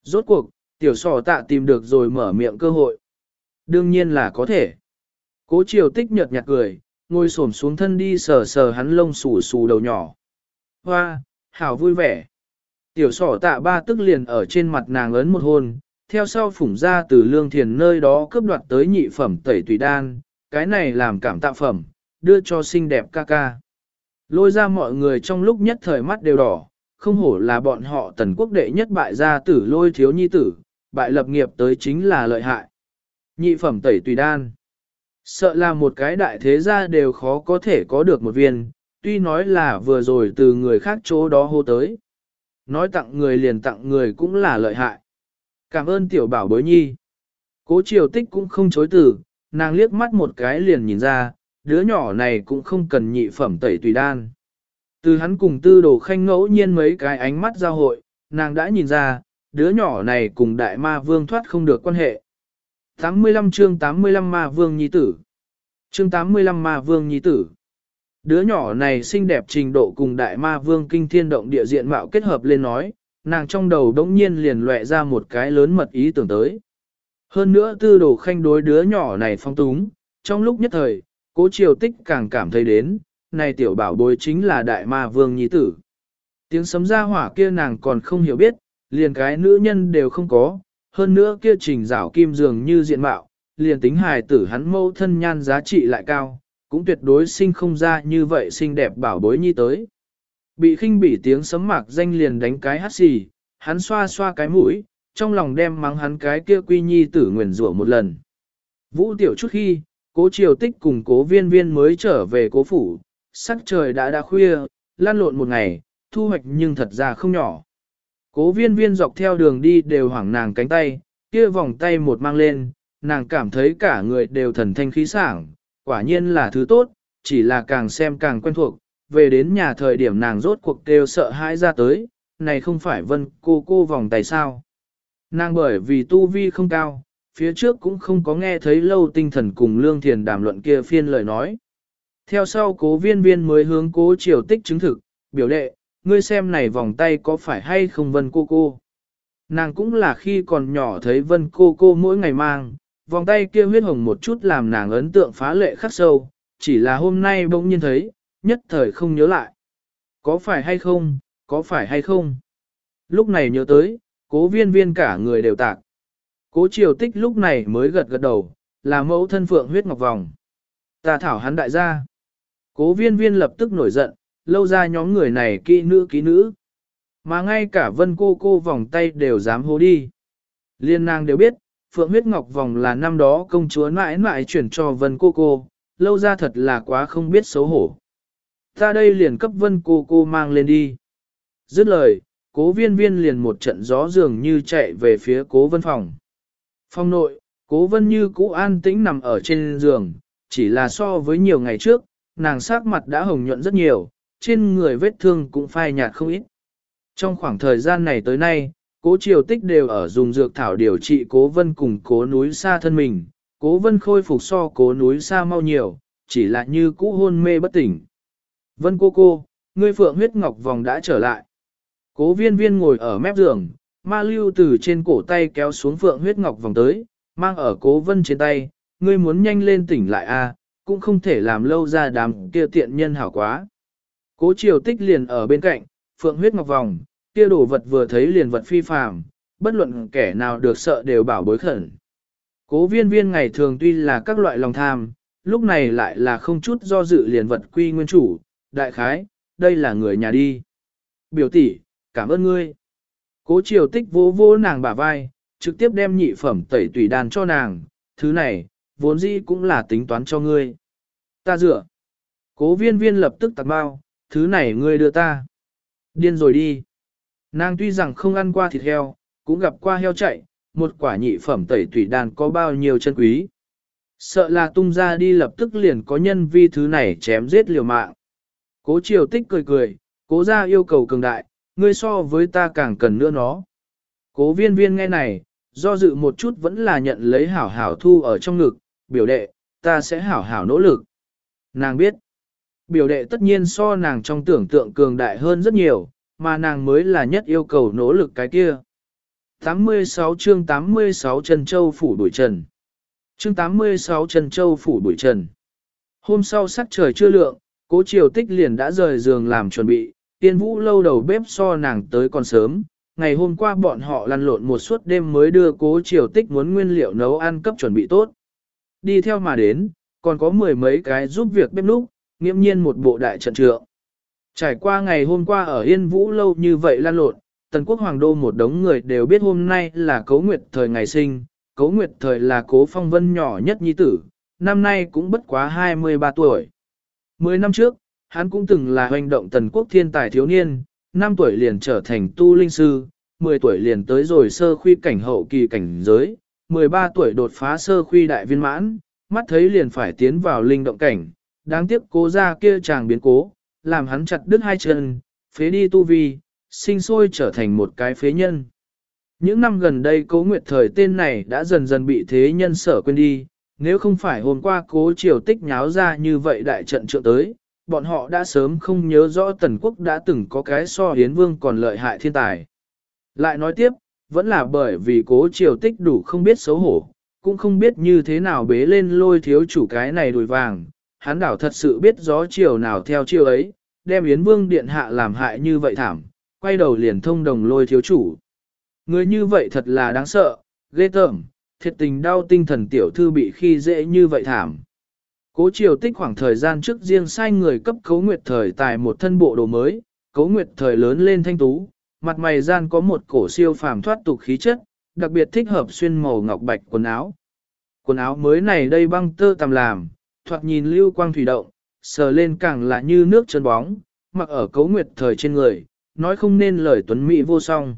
Rốt cuộc, tiểu sò tạ tìm được rồi mở miệng cơ hội. Đương nhiên là có thể. Cố triều tích nhợt nhạt cười, ngồi xổm xuống thân đi sờ sờ hắn lông xù xù đầu nhỏ. Hoa, hảo vui vẻ. Tiểu sỏ tạ ba tức liền ở trên mặt nàng ấn một hôn, theo sau phủng ra từ lương thiền nơi đó cướp đoạt tới nhị phẩm tẩy tùy đan, cái này làm cảm tạ phẩm, đưa cho xinh đẹp ca ca. Lôi ra mọi người trong lúc nhất thời mắt đều đỏ, không hổ là bọn họ tần quốc đệ nhất bại gia tử lôi thiếu nhi tử, bại lập nghiệp tới chính là lợi hại. Nhị phẩm tẩy tùy đan. Sợ là một cái đại thế gia đều khó có thể có được một viên, tuy nói là vừa rồi từ người khác chỗ đó hô tới. Nói tặng người liền tặng người cũng là lợi hại. Cảm ơn tiểu bảo bối nhi. Cố triều tích cũng không chối từ, nàng liếc mắt một cái liền nhìn ra, đứa nhỏ này cũng không cần nhị phẩm tẩy tùy đan. Từ hắn cùng tư đồ khanh ngẫu nhiên mấy cái ánh mắt giao hội, nàng đã nhìn ra, đứa nhỏ này cùng đại ma vương thoát không được quan hệ. 85 chương 85 ma vương nhi tử. Chương 85 ma vương nhi tử. Đứa nhỏ này xinh đẹp trình độ cùng đại ma vương kinh thiên động địa diện mạo kết hợp lên nói, nàng trong đầu đống nhiên liền lệ ra một cái lớn mật ý tưởng tới. Hơn nữa tư đồ khanh đối đứa nhỏ này phong túng, trong lúc nhất thời, cố triều tích càng cảm thấy đến, này tiểu bảo bối chính là đại ma vương nhi tử. Tiếng sấm ra hỏa kia nàng còn không hiểu biết, liền cái nữ nhân đều không có, hơn nữa kia trình rảo kim dường như diện mạo, liền tính hài tử hắn mâu thân nhan giá trị lại cao, cũng tuyệt đối sinh không ra như vậy xinh đẹp bảo bối nhi tới. Bị khinh bỉ tiếng sấm mạc danh liền đánh cái hát xì, hắn xoa xoa cái mũi, trong lòng đem mắng hắn cái kia quy nhi tử nguyền rủa một lần. Vũ tiểu chút khi, cố triều tích cùng cố viên viên mới trở về cố phủ, sắc trời đã đã khuya, lan lộn một ngày, thu hoạch nhưng thật ra không nhỏ. Cố viên viên dọc theo đường đi đều hoảng nàng cánh tay, kia vòng tay một mang lên, nàng cảm thấy cả người đều thần thanh khí sảng, quả nhiên là thứ tốt, chỉ là càng xem càng quen thuộc, về đến nhà thời điểm nàng rốt cuộc đều sợ hãi ra tới, này không phải vân cô cô vòng tay sao. Nàng bởi vì tu vi không cao, phía trước cũng không có nghe thấy lâu tinh thần cùng lương thiền đàm luận kia phiên lời nói. Theo sau cố viên viên mới hướng cố triều tích chứng thực, biểu đệ, ngươi xem này vòng tay có phải hay không vân cô cô. Nàng cũng là khi còn nhỏ thấy vân cô cô mỗi ngày mang, vòng tay kia huyết hồng một chút làm nàng ấn tượng phá lệ khắc sâu, chỉ là hôm nay bỗng nhiên thấy, nhất thời không nhớ lại. Có phải hay không, có phải hay không? Lúc này nhớ tới, cố viên viên cả người đều tạc. Cố triều tích lúc này mới gật gật đầu, là mẫu thân phượng huyết ngọc vòng. Ta thảo hắn đại gia. Cố viên viên lập tức nổi giận, lâu ra nhóm người này kỹ nữ kỹ nữ. Mà ngay cả vân cô cô vòng tay đều dám hô đi. Liên nàng đều biết, Phượng huyết ngọc vòng là năm đó công chúa mãi mãi chuyển cho vân cô cô, lâu ra thật là quá không biết xấu hổ. Ta đây liền cấp vân cô cô mang lên đi. Dứt lời, cố viên viên liền một trận gió dường như chạy về phía cố vân phòng. Phong nội, cố vân như cũ an tĩnh nằm ở trên giường, chỉ là so với nhiều ngày trước, nàng sắc mặt đã hồng nhuận rất nhiều, trên người vết thương cũng phai nhạt không ít. Trong khoảng thời gian này tới nay, cố triều tích đều ở dùng dược thảo điều trị cố vân cùng cố núi xa thân mình, cố vân khôi phục so cố núi xa mau nhiều, chỉ là như cũ hôn mê bất tỉnh. Vân cô cô, ngươi phượng huyết ngọc vòng đã trở lại. Cố viên viên ngồi ở mép giường, ma lưu từ trên cổ tay kéo xuống phượng huyết ngọc vòng tới, mang ở cố vân trên tay, ngươi muốn nhanh lên tỉnh lại a, à, cũng không thể làm lâu ra đám kia tiện nhân hảo quá. Cố triều tích liền ở bên cạnh, phượng huyết ngọc vòng, kia đồ vật vừa thấy liền vật phi phàm, bất luận kẻ nào được sợ đều bảo bối khẩn. Cố viên viên ngày thường tuy là các loại lòng tham, lúc này lại là không chút do dự liền vật quy nguyên chủ, đại khái, đây là người nhà đi. Biểu tỷ, cảm ơn ngươi. Cố triều tích vỗ vỗ nàng bả vai, trực tiếp đem nhị phẩm tẩy tùy đàn cho nàng, thứ này, vốn dĩ cũng là tính toán cho ngươi. Ta dựa. Cố viên viên lập tức tạc bao, thứ này ngươi đưa ta. Điên rồi đi. Nàng tuy rằng không ăn qua thịt heo, cũng gặp qua heo chạy, một quả nhị phẩm tẩy tủy đàn có bao nhiêu chân quý. Sợ là tung ra đi lập tức liền có nhân vi thứ này chém giết liều mạng. Cố triều tích cười cười, cố ra yêu cầu cường đại, ngươi so với ta càng cần nữa nó. Cố viên viên nghe này, do dự một chút vẫn là nhận lấy hảo hảo thu ở trong ngực, biểu đệ, ta sẽ hảo hảo nỗ lực. Nàng biết, biểu đệ tất nhiên so nàng trong tưởng tượng cường đại hơn rất nhiều, mà nàng mới là nhất yêu cầu nỗ lực cái kia. 86 chương 86 Trần Châu Phủ Bụi Trần Chương 86 Trần Châu Phủ Bụi Trần Hôm sau sắc trời chưa lượng, cố triều tích liền đã rời giường làm chuẩn bị, tiên vũ lâu đầu bếp so nàng tới còn sớm. Ngày hôm qua bọn họ lăn lộn một suốt đêm mới đưa cố triều tích muốn nguyên liệu nấu ăn cấp chuẩn bị tốt. Đi theo mà đến, còn có mười mấy cái giúp việc bếp núc, nghiễm nhiên một bộ đại trận trượng. Trải qua ngày hôm qua ở Yên Vũ lâu như vậy lan lộn, Tần quốc hoàng đô một đống người đều biết hôm nay là cấu nguyệt thời ngày sinh, cấu nguyệt thời là cố phong vân nhỏ nhất nhi tử, năm nay cũng bất quá 23 tuổi. Mười năm trước, hắn cũng từng là hoành động tần quốc thiên tài thiếu niên, năm tuổi liền trở thành tu linh sư, 10 tuổi liền tới rồi sơ khuy cảnh hậu kỳ cảnh giới, 13 tuổi đột phá sơ khuy đại viên mãn, mắt thấy liền phải tiến vào linh động cảnh, đáng tiếc cố ra kia chàng biến cố, làm hắn chặt đứt hai chân, phế đi tu vi, sinh sôi trở thành một cái phế nhân. Những năm gần đây cố nguyệt thời tên này đã dần dần bị thế nhân sở quên đi, nếu không phải hôm qua cố triều tích nháo ra như vậy đại trận trượng tới, bọn họ đã sớm không nhớ rõ tần quốc đã từng có cái so hiến vương còn lợi hại thiên tài. Lại nói tiếp, vẫn là bởi vì cố triều tích đủ không biết xấu hổ, cũng không biết như thế nào bế lên lôi thiếu chủ cái này đùi vàng, hắn đảo thật sự biết gió chiều nào theo chiều ấy, đem Yến Vương Điện Hạ làm hại như vậy thảm, quay đầu liền thông đồng lôi thiếu chủ. Người như vậy thật là đáng sợ, ghê tởm, thiệt tình đau tinh thần tiểu thư bị khi dễ như vậy thảm. Cố triều tích khoảng thời gian trước riêng sai người cấp cấu nguyệt thời tài một thân bộ đồ mới, cấu nguyệt thời lớn lên thanh tú, mặt mày gian có một cổ siêu phàm thoát tục khí chất, đặc biệt thích hợp xuyên màu ngọc bạch quần áo. Quần áo mới này đây băng tơ tầm làm, thoạt nhìn lưu quang thủy động, sờ lên càng là như nước chân bóng, mặc ở cấu nguyệt thời trên người, nói không nên lời tuấn mỹ vô song.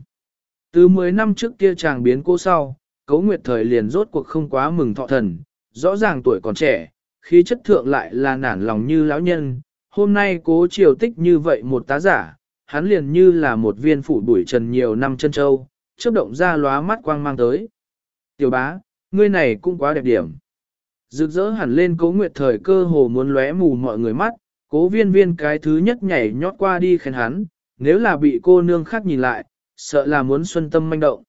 Từ 10 năm trước kia chàng biến cô sau, cấu nguyệt thời liền rốt cuộc không quá mừng thọ thần, rõ ràng tuổi còn trẻ, khí chất thượng lại là nản lòng như lão nhân, hôm nay cố triều tích như vậy một tá giả, hắn liền như là một viên phủ bụi trần nhiều năm chân châu, chớp động ra lóa mắt quang mang tới. Tiểu bá, ngươi này cũng quá đẹp điểm. Rực rỡ hẳn lên cố nguyệt thời cơ hồ muốn lóe mù mọi người mắt, cố viên viên cái thứ nhất nhảy nhót qua đi khen hắn, nếu là bị cô nương khác nhìn lại, sợ là muốn xuân tâm manh động.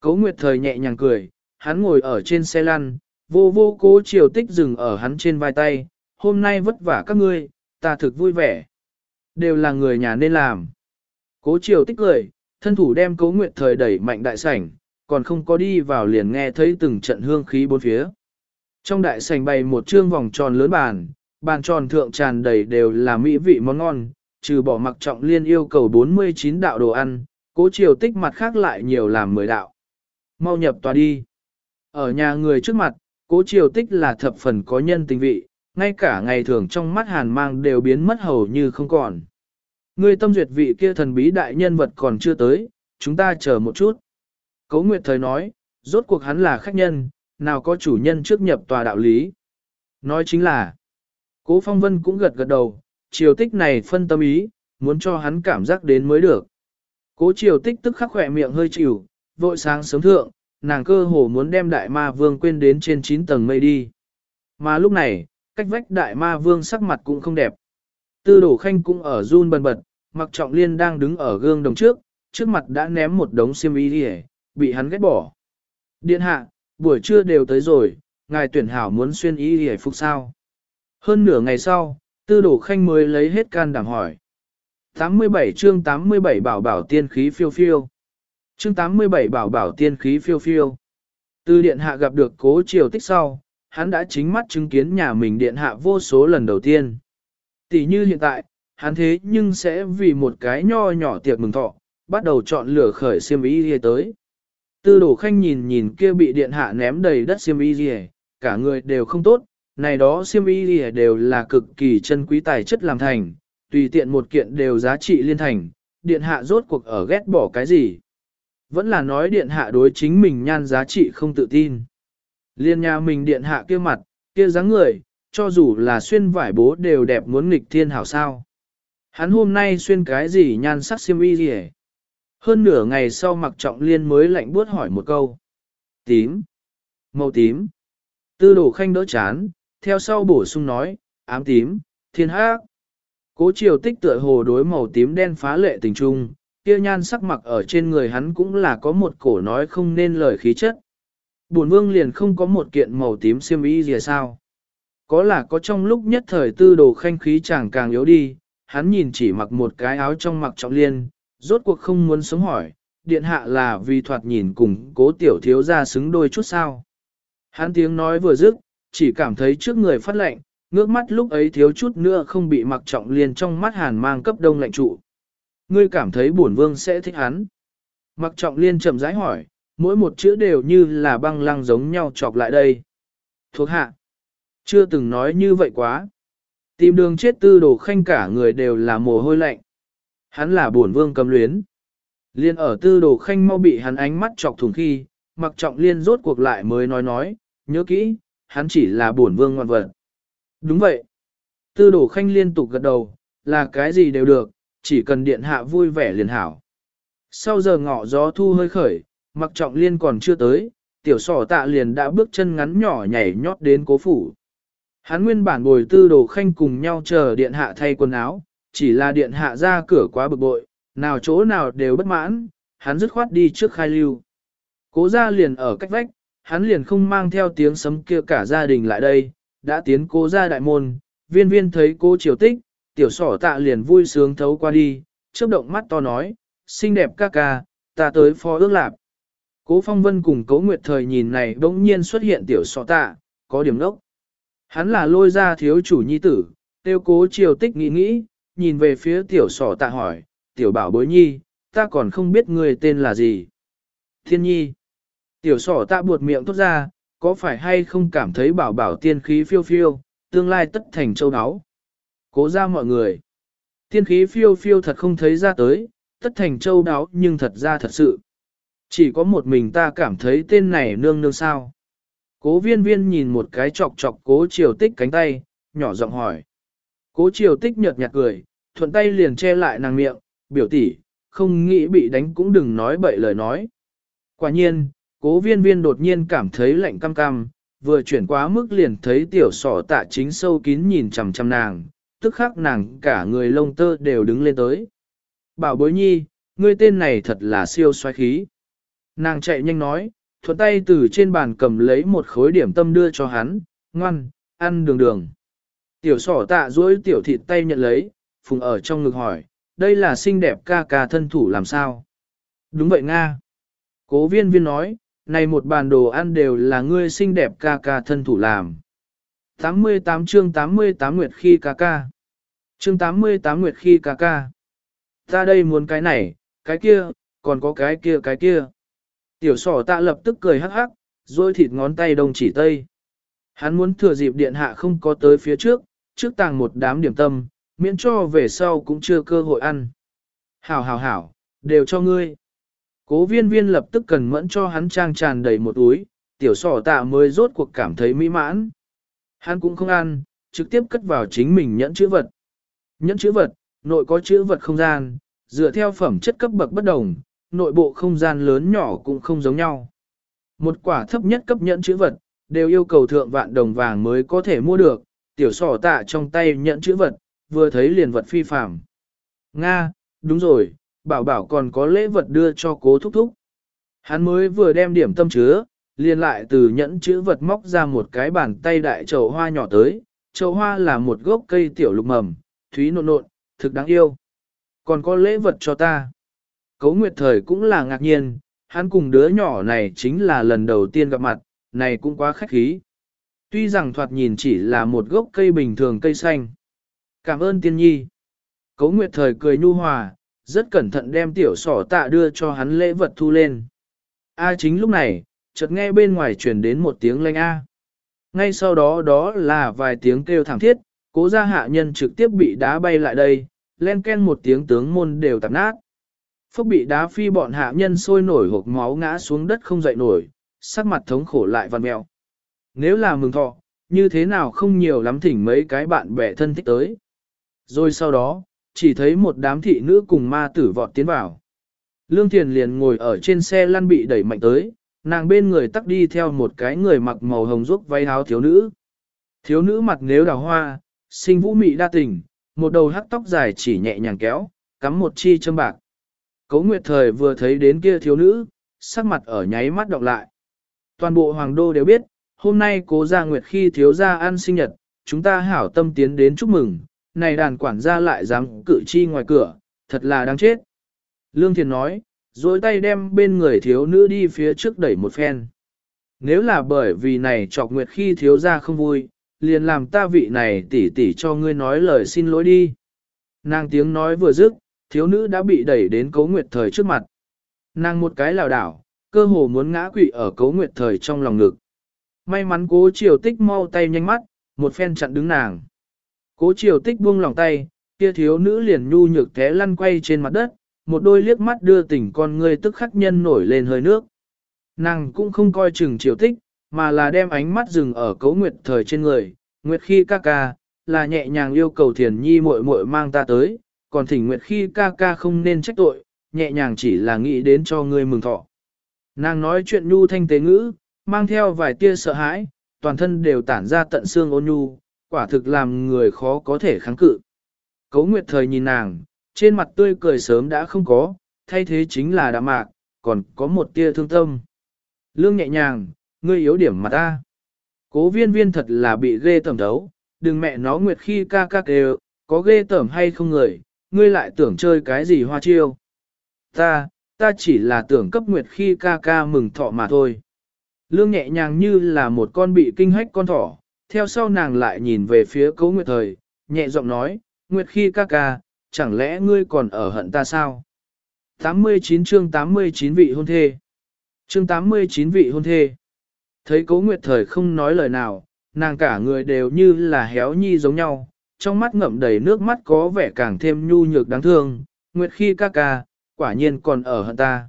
Cố nguyệt thời nhẹ nhàng cười, hắn ngồi ở trên xe lăn, vô vô cố triều tích dừng ở hắn trên vai tay, hôm nay vất vả các ngươi, ta thực vui vẻ. Đều là người nhà nên làm. Cố triều tích cười, thân thủ đem cố nguyệt thời đẩy mạnh đại sảnh, còn không có đi vào liền nghe thấy từng trận hương khí bốn phía. Trong đại sảnh bày một trương vòng tròn lớn bàn, bàn tròn thượng tràn đầy đều là mỹ vị món ngon, trừ bỏ mặc trọng liên yêu cầu 49 đạo đồ ăn, cố triều tích mặt khác lại nhiều làm 10 đạo. Mau nhập tòa đi. Ở nhà người trước mặt, cố triều tích là thập phần có nhân tình vị, ngay cả ngày thường trong mắt hàn mang đều biến mất hầu như không còn. Người tâm duyệt vị kia thần bí đại nhân vật còn chưa tới, chúng ta chờ một chút. Cố Nguyệt Thời nói, rốt cuộc hắn là khách nhân, nào có chủ nhân trước nhập tòa đạo lý. Nói chính là, Cố Phong Vân cũng gật gật đầu, triều tích này phân tâm ý, muốn cho hắn cảm giác đến mới được. Cố triều tích tức khắc khỏe miệng hơi chịu, vội sáng sớm thượng, nàng cơ hồ muốn đem đại ma vương quên đến trên 9 tầng mây đi. Mà lúc này, cách vách đại ma vương sắc mặt cũng không đẹp. Tư đổ khanh cũng ở run bần bật, mặc trọng liên đang đứng ở gương đồng trước, trước mặt đã ném một đống xiêm y đi bị hắn ghét bỏ. Điện hạ, buổi trưa đều tới rồi, ngài tuyển hảo muốn xuyên y hề phục sao. Hơn nửa ngày sau, tư đổ khanh mới lấy hết can đảm hỏi. 87 chương 87 bảo bảo tiên khí phiêu phiêu. Chương 87 bảo bảo tiên khí phiêu phiêu. Từ điện hạ gặp được cố triều tích sau, hắn đã chính mắt chứng kiến nhà mình điện hạ vô số lần đầu tiên. Tỷ như hiện tại, hắn thế nhưng sẽ vì một cái nho nhỏ tiệc mừng thọ, bắt đầu chọn lửa khởi xiêm y gì tới. Tư đổ khanh nhìn nhìn kia bị điện hạ ném đầy đất xiêm y gì, cả người đều không tốt, này đó xiêm y gì đều là cực kỳ chân quý tài chất làm thành, tùy tiện một kiện đều giá trị liên thành, điện hạ rốt cuộc ở ghét bỏ cái gì. Vẫn là nói điện hạ đối chính mình nhan giá trị không tự tin. Liên nhà mình điện hạ kia mặt, kia dáng người, cho dù là xuyên vải bố đều đẹp muốn nghịch thiên hảo sao. Hắn hôm nay xuyên cái gì nhan sắc xiêm y gì hơn nửa ngày sau mặc trọng liên mới lạnh buốt hỏi một câu. Tím. Màu tím. Tư đồ khanh đỡ chán, theo sau bổ sung nói, ám tím, thiên hát. Cố triều tích tựa hồ đối màu tím đen phá lệ tình trung, kia nhan sắc mặc ở trên người hắn cũng là có một cổ nói không nên lời khí chất. Bổn vương liền không có một kiện màu tím xiêm y gì sao. Có là có trong lúc nhất thời tư đồ khanh khí chẳng càng yếu đi, hắn nhìn chỉ mặc một cái áo trong mặc trọng liên, rốt cuộc không muốn sống hỏi, điện hạ là vì thoạt nhìn cùng cố tiểu thiếu ra xứng đôi chút sao. Hắn tiếng nói vừa dứt, chỉ cảm thấy trước người phát lệnh, ngước mắt lúc ấy thiếu chút nữa không bị mặc trọng liên trong mắt hàn mang cấp đông lạnh trụ. Ngươi cảm thấy bổn vương sẽ thích hắn. Mặc trọng liên chậm rãi hỏi, mỗi một chữ đều như là băng lăng giống nhau chọc lại đây. Thuộc hạ. Chưa từng nói như vậy quá. Tìm đường chết tư đồ khanh cả người đều là mồ hôi lạnh. Hắn là bổn vương cầm luyến. Liên ở tư đồ khanh mau bị hắn ánh mắt chọc thủng khi, mặc trọng liên rốt cuộc lại mới nói nói, nhớ kỹ, hắn chỉ là bổn vương ngoan vật. Đúng vậy. Tư đồ khanh liên tục gật đầu, là cái gì đều được, chỉ cần điện hạ vui vẻ liền hảo. Sau giờ ngọ gió thu hơi khởi, mặc trọng liên còn chưa tới, tiểu sỏ tạ liền đã bước chân ngắn nhỏ nhảy nhót đến cố phủ. Hắn nguyên bản bồi tư đồ khanh cùng nhau chờ điện hạ thay quần áo, chỉ là điện hạ ra cửa quá bực bội, nào chỗ nào đều bất mãn, hắn dứt khoát đi trước khai lưu. Cố ra liền ở cách vách, hắn liền không mang theo tiếng sấm kia cả gia đình lại đây, đã tiến cố ra đại môn, viên viên thấy cô triều tích, tiểu sỏ tạ liền vui sướng thấu qua đi, chớp động mắt to nói, xinh đẹp ca ca, ta tới phó ước lạp. Cố phong vân cùng cố nguyệt thời nhìn này bỗng nhiên xuất hiện tiểu sỏ tạ, có điểm đốc. Hắn là lôi ra thiếu chủ nhi tử, tiêu cố triều tích nghĩ nghĩ, nhìn về phía tiểu sỏ tạ hỏi, tiểu bảo bối nhi, ta còn không biết người tên là gì. Thiên nhi. Tiểu sỏ tạ buột miệng tốt ra, có phải hay không cảm thấy bảo bảo tiên khí phiêu phiêu, tương lai tất thành châu áo. Cố ra mọi người. Tiên khí phiêu phiêu thật không thấy ra tới, tất thành châu đáo nhưng thật ra thật sự. Chỉ có một mình ta cảm thấy tên này nương nương sao. Cố viên viên nhìn một cái chọc chọc cố triều tích cánh tay, nhỏ giọng hỏi. Cố triều tích nhợt nhạt cười, thuận tay liền che lại nàng miệng, biểu tỷ, không nghĩ bị đánh cũng đừng nói bậy lời nói. Quả nhiên, cố viên viên đột nhiên cảm thấy lạnh cam cam, vừa chuyển quá mức liền thấy tiểu sỏ tạ chính sâu kín nhìn chằm chằm nàng, tức khắc nàng cả người lông tơ đều đứng lên tới. Bảo bối nhi, ngươi tên này thật là siêu xoáy khí. Nàng chạy nhanh nói, thuận tay từ trên bàn cầm lấy một khối điểm tâm đưa cho hắn, ngoan, ăn đường đường. Tiểu sỏ tạ duỗi tiểu thịt tay nhận lấy, phùng ở trong ngực hỏi, đây là xinh đẹp ca ca thân thủ làm sao? Đúng vậy Nga. Cố viên viên nói, này một bàn đồ ăn đều là ngươi xinh đẹp ca ca thân thủ làm. 88 chương 88 nguyệt khi ca ca. Chương 88 nguyệt khi ca ca. Ta đây muốn cái này, cái kia, còn có cái kia cái kia. Tiểu sỏ tạ lập tức cười hắc hắc, rồi thịt ngón tay đông chỉ tây. Hắn muốn thừa dịp điện hạ không có tới phía trước, trước tàng một đám điểm tâm, miễn cho về sau cũng chưa cơ hội ăn. Hảo hảo hảo, đều cho ngươi. Cố viên viên lập tức cần mẫn cho hắn trang tràn đầy một túi, tiểu sỏ tạ mới rốt cuộc cảm thấy mỹ mãn. Hắn cũng không ăn, trực tiếp cất vào chính mình nhẫn chữ vật. Nhẫn chữ vật, nội có chữ vật không gian, dựa theo phẩm chất cấp bậc bất đồng, nội bộ không gian lớn nhỏ cũng không giống nhau. Một quả thấp nhất cấp nhẫn chữ vật, đều yêu cầu thượng vạn đồng vàng mới có thể mua được, tiểu sỏ tạ trong tay nhận chữ vật, vừa thấy liền vật phi phạm. Nga, đúng rồi, bảo bảo còn có lễ vật đưa cho cố thúc thúc. Hắn mới vừa đem điểm tâm chứa, liền lại từ nhẫn chữ vật móc ra một cái bàn tay đại chậu hoa nhỏ tới, chậu hoa là một gốc cây tiểu lục mầm, thúy nộn nộn, thực đáng yêu. Còn có lễ vật cho ta. Cấu Nguyệt Thời cũng là ngạc nhiên, hắn cùng đứa nhỏ này chính là lần đầu tiên gặp mặt, này cũng quá khách khí. Tuy rằng thoạt nhìn chỉ là một gốc cây bình thường cây xanh. Cảm ơn tiên nhi. Cấu Nguyệt Thời cười nhu hòa, rất cẩn thận đem tiểu sỏ tạ đưa cho hắn lễ vật thu lên. A chính lúc này, chợt nghe bên ngoài truyền đến một tiếng lanh A. Ngay sau đó đó là vài tiếng kêu thảm thiết, cố gia hạ nhân trực tiếp bị đá bay lại đây, len ken một tiếng tướng môn đều tạp nát. Phúc bị đá phi bọn hạ nhân sôi nổi hộp máu ngã xuống đất không dậy nổi, sắc mặt thống khổ lại văn mèo. Nếu là mừng thọ, như thế nào không nhiều lắm thỉnh mấy cái bạn bè thân thích tới. Rồi sau đó, chỉ thấy một đám thị nữ cùng ma tử vọt tiến vào. Lương Thiền liền ngồi ở trên xe lăn bị đẩy mạnh tới, nàng bên người tắc đi theo một cái người mặc màu hồng ruốc váy áo thiếu nữ. Thiếu nữ mặt nếu đào hoa, sinh vũ mị đa tình, một đầu hắc tóc dài chỉ nhẹ nhàng kéo, cắm một chi châm bạc. Cấu Nguyệt Thời vừa thấy đến kia thiếu nữ, sắc mặt ở nháy mắt đọc lại. Toàn bộ hoàng đô đều biết, hôm nay cố gia Nguyệt khi thiếu gia ăn sinh nhật, chúng ta hảo tâm tiến đến chúc mừng, này đàn quản gia lại dám cự chi ngoài cửa, thật là đáng chết. Lương Thiền nói, dối tay đem bên người thiếu nữ đi phía trước đẩy một phen. Nếu là bởi vì này chọc Nguyệt khi thiếu gia không vui, liền làm ta vị này tỉ tỉ cho ngươi nói lời xin lỗi đi. Nàng tiếng nói vừa dứt, thiếu nữ đã bị đẩy đến cấu nguyệt thời trước mặt. Nàng một cái lảo đảo, cơ hồ muốn ngã quỵ ở cấu nguyệt thời trong lòng ngực. May mắn cố triều tích mau tay nhanh mắt, một phen chặn đứng nàng. Cố triều tích buông lòng tay, kia thiếu nữ liền nhu nhược té lăn quay trên mặt đất, một đôi liếc mắt đưa tỉnh con người tức khắc nhân nổi lên hơi nước. Nàng cũng không coi chừng triều tích, mà là đem ánh mắt dừng ở cấu nguyệt thời trên người, nguyệt khi ca ca, là nhẹ nhàng yêu cầu thiền nhi muội muội mang ta tới, còn thỉnh nguyệt khi ca ca không nên trách tội, nhẹ nhàng chỉ là nghĩ đến cho ngươi mừng thọ. Nàng nói chuyện nhu thanh tế ngữ, mang theo vài tia sợ hãi, toàn thân đều tản ra tận xương ôn nhu, quả thực làm người khó có thể kháng cự. Cấu Nguyệt thời nhìn nàng, trên mặt tươi cười sớm đã không có, thay thế chính là đạm mạc, còn có một tia thương tâm. Lương nhẹ nhàng, ngươi yếu điểm mà ta. Cố viên viên thật là bị ghê tẩm đấu, đừng mẹ nó Nguyệt khi ca ca kêu, có ghê tẩm hay không người, ngươi lại tưởng chơi cái gì hoa chiêu. Ta, ta chỉ là tưởng cấp nguyệt khi ca ca mừng thọ mà thôi. Lương nhẹ nhàng như là một con bị kinh hách con thỏ, theo sau nàng lại nhìn về phía cấu nguyệt thời, nhẹ giọng nói, nguyệt khi ca ca, chẳng lẽ ngươi còn ở hận ta sao? 89 chương 89 vị hôn thê Chương 89 vị hôn thê Thấy cố nguyệt thời không nói lời nào, nàng cả người đều như là héo nhi giống nhau, trong mắt ngậm đầy nước mắt có vẻ càng thêm nhu nhược đáng thương, nguyệt khi ca ca, quả nhiên còn ở hận ta.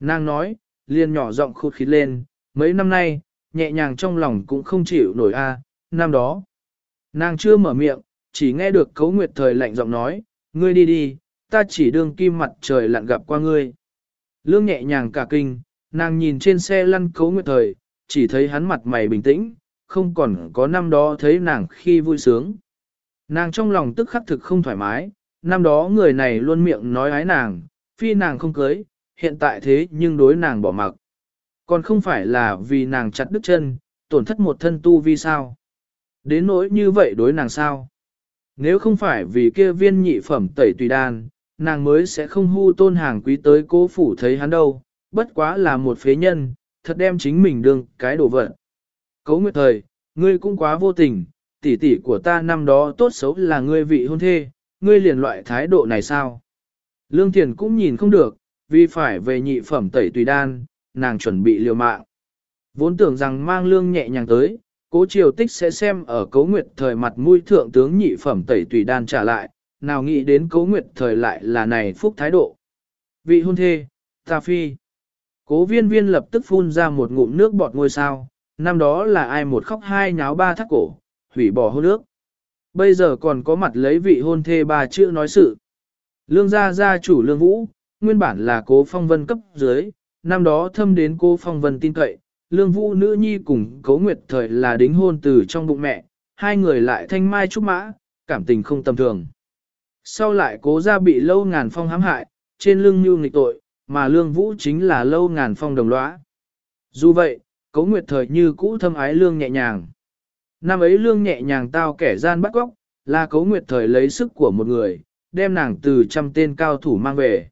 Nàng nói, liền nhỏ giọng khụt khít lên, mấy năm nay, nhẹ nhàng trong lòng cũng không chịu nổi a. năm đó. Nàng chưa mở miệng, chỉ nghe được cấu nguyệt thời lạnh giọng nói, ngươi đi đi, ta chỉ đương kim mặt trời lặn gặp qua ngươi. Lương nhẹ nhàng cả kinh, nàng nhìn trên xe lăn cấu nguyệt thời, chỉ thấy hắn mặt mày bình tĩnh, không còn có năm đó thấy nàng khi vui sướng. Nàng trong lòng tức khắc thực không thoải mái, năm đó người này luôn miệng nói ái nàng, phi nàng không cưới, hiện tại thế nhưng đối nàng bỏ mặc. Còn không phải là vì nàng chặt đứt chân, tổn thất một thân tu vi sao. Đến nỗi như vậy đối nàng sao. Nếu không phải vì kia viên nhị phẩm tẩy tùy đan, nàng mới sẽ không hưu tôn hàng quý tới cố phủ thấy hắn đâu, bất quá là một phế nhân, thật đem chính mình đương cái đồ vật. Cấu nguyệt thời, ngươi cũng quá vô tình, tỷ tỷ của ta năm đó tốt xấu là ngươi vị hôn thê, ngươi liền loại thái độ này sao? Lương Thiền cũng nhìn không được, vì phải về nhị phẩm tẩy tùy đan, nàng chuẩn bị liều mạng. Vốn tưởng rằng mang lương nhẹ nhàng tới, cố triều tích sẽ xem ở cấu nguyệt thời mặt mũi thượng tướng nhị phẩm tẩy tùy đan trả lại, nào nghĩ đến cấu nguyệt thời lại là này phúc thái độ. Vị hôn thê, ta phi. Cố viên viên lập tức phun ra một ngụm nước bọt ngôi sao, năm đó là ai một khóc hai nháo ba thắt cổ, hủy bỏ hôn nước. Bây giờ còn có mặt lấy vị hôn thê ba chữ nói sự. Lương gia gia chủ lương vũ, nguyên bản là cố phong vân cấp dưới, năm đó thâm đến cố phong vân tin cậy, lương vũ nữ nhi cùng cố nguyệt thời là đính hôn từ trong bụng mẹ, hai người lại thanh mai trúc mã, cảm tình không tầm thường. Sau lại cố ra bị lâu ngàn phong hãm hại, trên lưng mưu nghịch tội, mà lương vũ chính là lâu ngàn phong đồng lõa. Dù vậy, cấu nguyệt thời như cũ thâm ái lương nhẹ nhàng. Năm ấy lương nhẹ nhàng tao kẻ gian bắt góc, là cấu nguyệt thời lấy sức của một người, đem nàng từ trăm tên cao thủ mang về.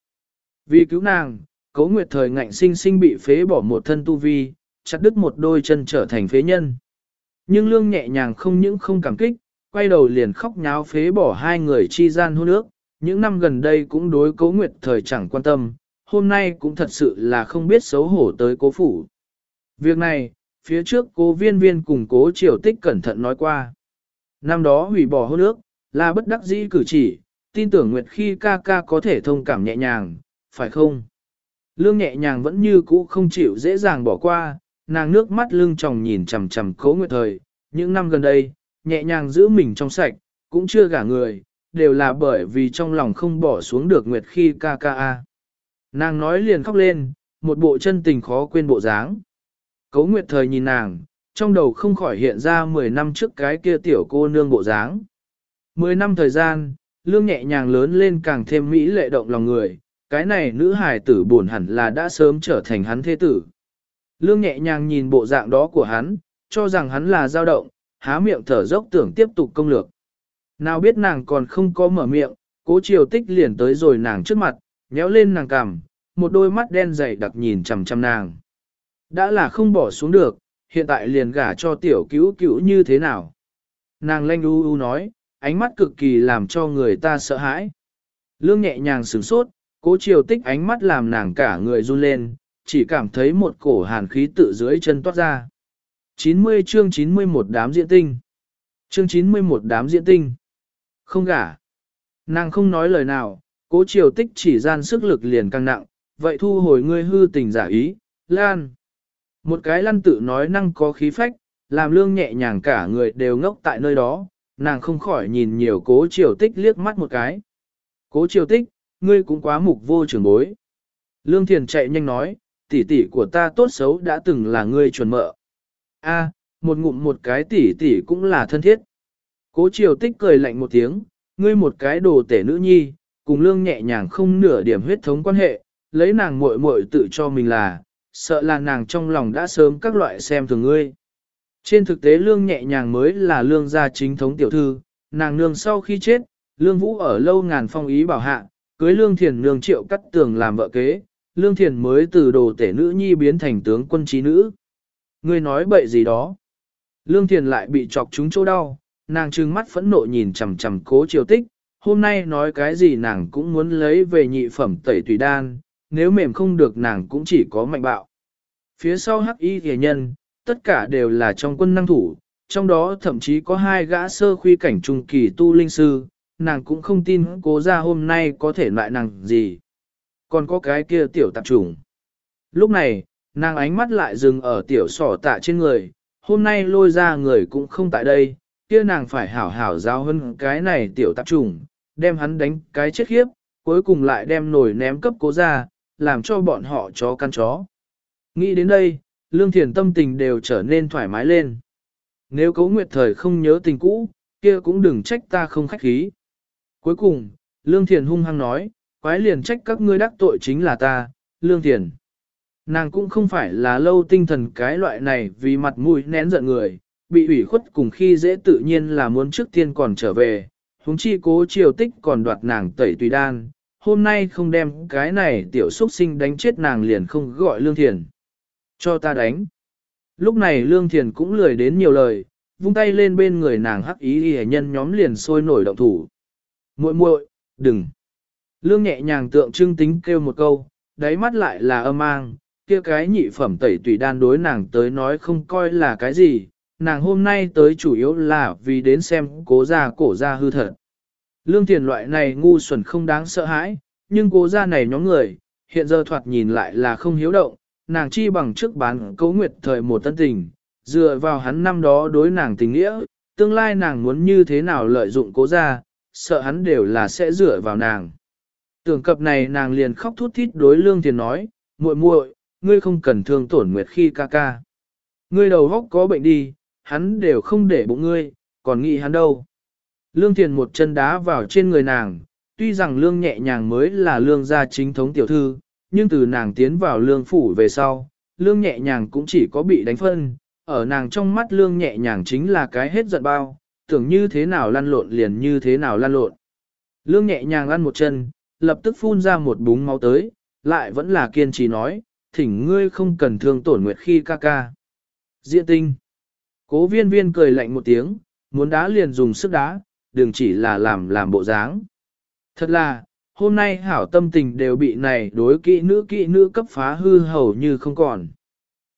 Vì cứu nàng, Cố nguyệt thời ngạnh sinh sinh bị phế bỏ một thân tu vi, chặt đứt một đôi chân trở thành phế nhân. Nhưng lương nhẹ nhàng không những không cảm kích, quay đầu liền khóc nháo phế bỏ hai người chi gian hôn nước. những năm gần đây cũng đối cố nguyệt thời chẳng quan tâm, hôm nay cũng thật sự là không biết xấu hổ tới cố phủ. Việc này, phía trước cố viên viên cùng cố triều tích cẩn thận nói qua. Năm đó hủy bỏ hôn nước, là bất đắc dĩ cử chỉ, tin tưởng Nguyệt khi ca ca có thể thông cảm nhẹ nhàng, phải không? Lương nhẹ nhàng vẫn như cũ không chịu dễ dàng bỏ qua, nàng nước mắt lưng tròng nhìn chằm chằm cố Nguyệt thời, những năm gần đây, nhẹ nhàng giữ mình trong sạch, cũng chưa gả người, đều là bởi vì trong lòng không bỏ xuống được Nguyệt khi ca ca a. Nàng nói liền khóc lên, một bộ chân tình khó quên bộ dáng. Cố Nguyệt thời nhìn nàng, trong đầu không khỏi hiện ra 10 năm trước cái kia tiểu cô nương bộ dáng. 10 năm thời gian, lương nhẹ nhàng lớn lên càng thêm mỹ lệ động lòng người, cái này nữ hài tử buồn hẳn là đã sớm trở thành hắn thế tử. Lương nhẹ nhàng nhìn bộ dạng đó của hắn, cho rằng hắn là dao động, há miệng thở dốc tưởng tiếp tục công lược. Nào biết nàng còn không có mở miệng, cố triều tích liền tới rồi nàng trước mặt, nhéo lên nàng cằm, một đôi mắt đen dày đặc nhìn chằm chằm nàng. Đã là không bỏ xuống được, hiện tại liền gả cho tiểu cứu cứu như thế nào. Nàng lanh u u nói, ánh mắt cực kỳ làm cho người ta sợ hãi. Lương nhẹ nhàng sửng sốt, cố chiều tích ánh mắt làm nàng cả người run lên, chỉ cảm thấy một cổ hàn khí tự dưới chân toát ra. 90 chương 91 đám diễn tinh. Chương 91 đám diễn tinh. Không gả. Nàng không nói lời nào, cố chiều tích chỉ gian sức lực liền càng nặng, vậy thu hồi ngươi hư tình giả ý, lan. Một cái lăn tự nói năng có khí phách, làm lương nhẹ nhàng cả người đều ngốc tại nơi đó, nàng không khỏi nhìn nhiều cố chiều tích liếc mắt một cái. Cố chiều tích, ngươi cũng quá mục vô trường bối. Lương thiền chạy nhanh nói, tỷ tỷ của ta tốt xấu đã từng là ngươi chuẩn mợ. A, một ngụm một cái tỷ tỷ cũng là thân thiết. Cố triều tích cười lạnh một tiếng, ngươi một cái đồ tể nữ nhi, cùng lương nhẹ nhàng không nửa điểm huyết thống quan hệ, lấy nàng muội muội tự cho mình là, sợ là nàng trong lòng đã sớm các loại xem thường ngươi. Trên thực tế lương nhẹ nhàng mới là lương gia chính thống tiểu thư, nàng nương sau khi chết, lương vũ ở lâu ngàn phong ý bảo hạ, cưới lương thiền nương triệu cắt tường làm vợ kế, lương thiền mới từ đồ tể nữ nhi biến thành tướng quân trí nữ. Ngươi nói bậy gì đó. Lương thiền lại bị chọc trúng chỗ đau, nàng trừng mắt phẫn nộ nhìn chằm chằm cố triều tích, hôm nay nói cái gì nàng cũng muốn lấy về nhị phẩm tẩy tùy đan, nếu mềm không được nàng cũng chỉ có mạnh bạo. Phía sau hắc y thề nhân, tất cả đều là trong quân năng thủ, trong đó thậm chí có hai gã sơ khuy cảnh trung kỳ tu linh sư, nàng cũng không tin cố ra hôm nay có thể loại nàng gì. Còn có cái kia tiểu tạp trùng. Lúc này, nàng ánh mắt lại dừng ở tiểu sỏ tạ trên người, hôm nay lôi ra người cũng không tại đây, kia nàng phải hảo hảo giáo hơn cái này tiểu tạp trùng, đem hắn đánh cái chết khiếp, cuối cùng lại đem nổi ném cấp cố ra, làm cho bọn họ chó căn chó. Nghĩ đến đây, lương thiền tâm tình đều trở nên thoải mái lên. Nếu cấu nguyệt thời không nhớ tình cũ, kia cũng đừng trách ta không khách khí. Cuối cùng, lương thiền hung hăng nói, quái liền trách các ngươi đắc tội chính là ta, lương thiền. Nàng cũng không phải là lâu tinh thần cái loại này vì mặt mũi nén giận người, bị ủy khuất cùng khi dễ tự nhiên là muốn trước tiên còn trở về, huống chi cố triều tích còn đoạt nàng tẩy tùy đan, hôm nay không đem cái này tiểu xuất sinh đánh chết nàng liền không gọi lương thiền. Cho ta đánh. Lúc này lương thiền cũng lười đến nhiều lời, vung tay lên bên người nàng hắc ý y nhân nhóm liền sôi nổi động thủ muội muội đừng. Lương nhẹ nhàng tượng trưng tính kêu một câu, đáy mắt lại là âm mang, kia cái nhị phẩm tẩy tùy đan đối nàng tới nói không coi là cái gì, nàng hôm nay tới chủ yếu là vì đến xem cố gia cổ gia hư thật. Lương tiền loại này ngu xuẩn không đáng sợ hãi, nhưng cố gia này nhóm người, hiện giờ thoạt nhìn lại là không hiếu động, nàng chi bằng trước bán cấu nguyệt thời một tân tình, dựa vào hắn năm đó đối nàng tình nghĩa, tương lai nàng muốn như thế nào lợi dụng cố gia, sợ hắn đều là sẽ dựa vào nàng. Tưởng cập này nàng liền khóc thút thít đối lương tiền nói, muội muội, ngươi không cần thương tổn nguyệt khi ca ca. Ngươi đầu góc có bệnh đi, hắn đều không để bụng ngươi, còn nghĩ hắn đâu. Lương tiền một chân đá vào trên người nàng, tuy rằng lương nhẹ nhàng mới là lương gia chính thống tiểu thư, nhưng từ nàng tiến vào lương phủ về sau, lương nhẹ nhàng cũng chỉ có bị đánh phân, ở nàng trong mắt lương nhẹ nhàng chính là cái hết giận bao, tưởng như thế nào lăn lộn liền như thế nào lăn lộn. Lương nhẹ nhàng ăn một chân, lập tức phun ra một búng máu tới, lại vẫn là kiên trì nói, thỉnh ngươi không cần thương tổn nguyệt khi ca ca. Diện tinh. Cố viên viên cười lạnh một tiếng, muốn đá liền dùng sức đá, đừng chỉ là làm làm bộ dáng. Thật là, hôm nay hảo tâm tình đều bị này đối kỹ nữ kỹ nữ cấp phá hư hầu như không còn.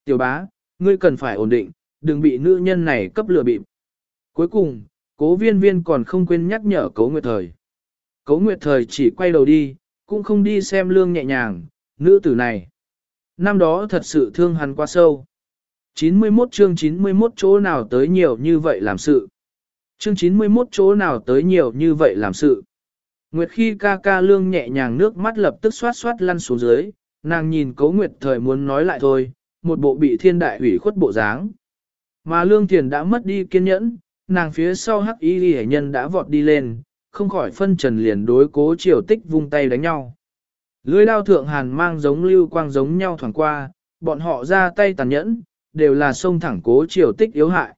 Tiểu bá, ngươi cần phải ổn định, đừng bị nữ nhân này cấp lừa bịp. Cuối cùng, cố viên viên còn không quên nhắc nhở cố nguyệt thời. Cố nguyệt thời chỉ quay đầu đi, cũng không đi xem lương nhẹ nhàng, nữ tử này. Năm đó thật sự thương hắn quá sâu. 91 chương 91 chỗ nào tới nhiều như vậy làm sự. Chương 91 chỗ nào tới nhiều như vậy làm sự. Nguyệt khi ca ca lương nhẹ nhàng nước mắt lập tức xoát xoát lăn xuống dưới, nàng nhìn cố nguyệt thời muốn nói lại thôi, một bộ bị thiên đại hủy khuất bộ dáng. Mà lương thiền đã mất đi kiên nhẫn, nàng phía sau hắc y ghi nhân đã vọt đi lên, không khỏi phân trần liền đối cố triều tích vung tay đánh nhau. Lưới đao thượng hàn mang giống lưu quang giống nhau thoảng qua, bọn họ ra tay tàn nhẫn, đều là xông thẳng cố triều tích yếu hại.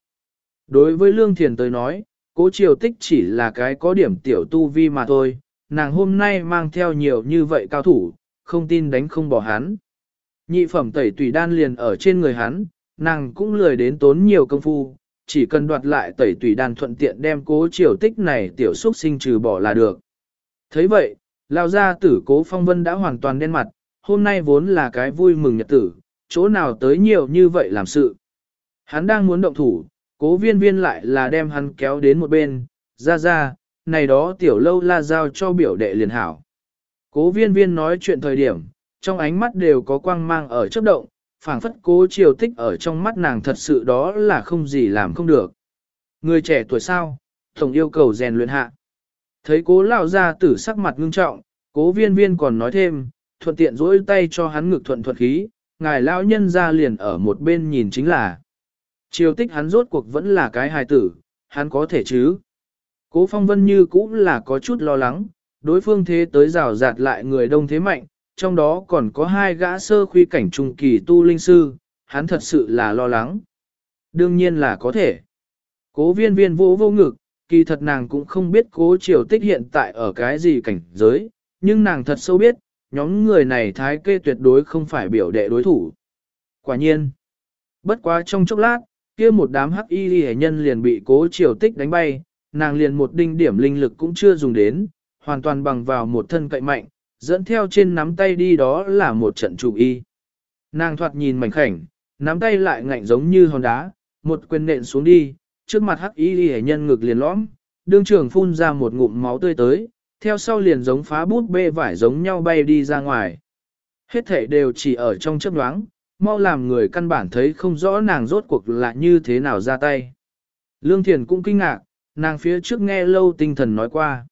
Đối với lương thiền tới nói, cố triều tích chỉ là cái có điểm tiểu tu vi mà thôi, nàng hôm nay mang theo nhiều như vậy cao thủ, không tin đánh không bỏ hắn. Nhị phẩm tẩy tùy đan liền ở trên người hắn, nàng cũng lười đến tốn nhiều công phu, chỉ cần đoạt lại tẩy tùy đan thuận tiện đem cố triều tích này tiểu xúc sinh trừ bỏ là được. thấy vậy, lao ra tử cố phong vân đã hoàn toàn đen mặt, hôm nay vốn là cái vui mừng nhật tử, chỗ nào tới nhiều như vậy làm sự. Hắn đang muốn động thủ, cố viên viên lại là đem hắn kéo đến một bên, ra ra, này đó tiểu lâu la giao cho biểu đệ liền hảo. Cố viên viên nói chuyện thời điểm, trong ánh mắt đều có quang mang ở chấp động, phảng phất cố triều tích ở trong mắt nàng thật sự đó là không gì làm không được. Người trẻ tuổi sao, tổng yêu cầu rèn luyện hạ. Thấy cố lao ra tử sắc mặt ngưng trọng, cố viên viên còn nói thêm, thuận tiện dỗi tay cho hắn ngực thuận thuật khí, ngài lão nhân ra liền ở một bên nhìn chính là. Triều tích hắn rốt cuộc vẫn là cái hài tử, hắn có thể chứ. Cố phong vân như cũng là có chút lo lắng, đối phương thế tới rào rạt lại người đông thế mạnh, trong đó còn có hai gã sơ khuy cảnh trung kỳ tu linh sư, hắn thật sự là lo lắng. Đương nhiên là có thể. Cố viên viên vô vô ngực, kỳ thật nàng cũng không biết cố triều tích hiện tại ở cái gì cảnh giới, nhưng nàng thật sâu biết, nhóm người này thái kê tuyệt đối không phải biểu đệ đối thủ. Quả nhiên, bất quá trong chốc lát, kia một đám hắc y hệ nhân liền bị cố triều tích đánh bay, nàng liền một đinh điểm linh lực cũng chưa dùng đến, hoàn toàn bằng vào một thân cậy mạnh, dẫn theo trên nắm tay đi đó là một trận chủ y. Nàng thoạt nhìn mảnh khảnh, nắm tay lại ngạnh giống như hòn đá, một quyền nện xuống đi, trước mặt hắc y hệ nhân ngực liền lõm, đương trưởng phun ra một ngụm máu tươi tới, theo sau liền giống phá bút bê vải giống nhau bay đi ra ngoài. Hết thể đều chỉ ở trong chấp đoáng, mau làm người căn bản thấy không rõ nàng rốt cuộc là như thế nào ra tay. Lương Thiền cũng kinh ngạc, nàng phía trước nghe lâu tinh thần nói qua.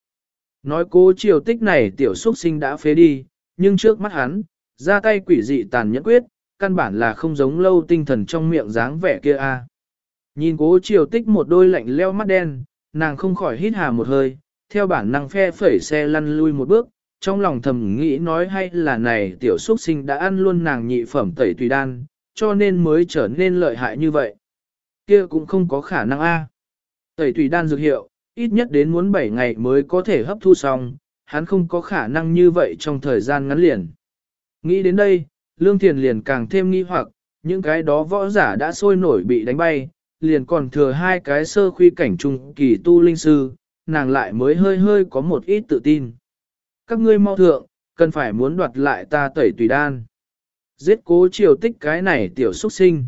Nói cố triều tích này tiểu xuất sinh đã phế đi, nhưng trước mắt hắn, ra tay quỷ dị tàn nhẫn quyết, căn bản là không giống lâu tinh thần trong miệng dáng vẻ kia a. Nhìn cố triều tích một đôi lạnh leo mắt đen, nàng không khỏi hít hà một hơi, theo bản năng phe phẩy xe lăn lui một bước, trong lòng thầm nghĩ nói hay là này tiểu xuất sinh đã ăn luôn nàng nhị phẩm tẩy tùy đan, cho nên mới trở nên lợi hại như vậy. Kia cũng không có khả năng a. Tẩy tùy đan dược hiệu, ít nhất đến muốn 7 ngày mới có thể hấp thu xong, hắn không có khả năng như vậy trong thời gian ngắn liền. Nghĩ đến đây, Lương Thiền liền càng thêm nghi hoặc, những cái đó võ giả đã sôi nổi bị đánh bay, liền còn thừa hai cái sơ khuy cảnh trung kỳ tu linh sư, nàng lại mới hơi hơi có một ít tự tin. Các ngươi mau thượng, cần phải muốn đoạt lại ta tẩy tùy đan. Giết cố triều tích cái này tiểu xuất sinh.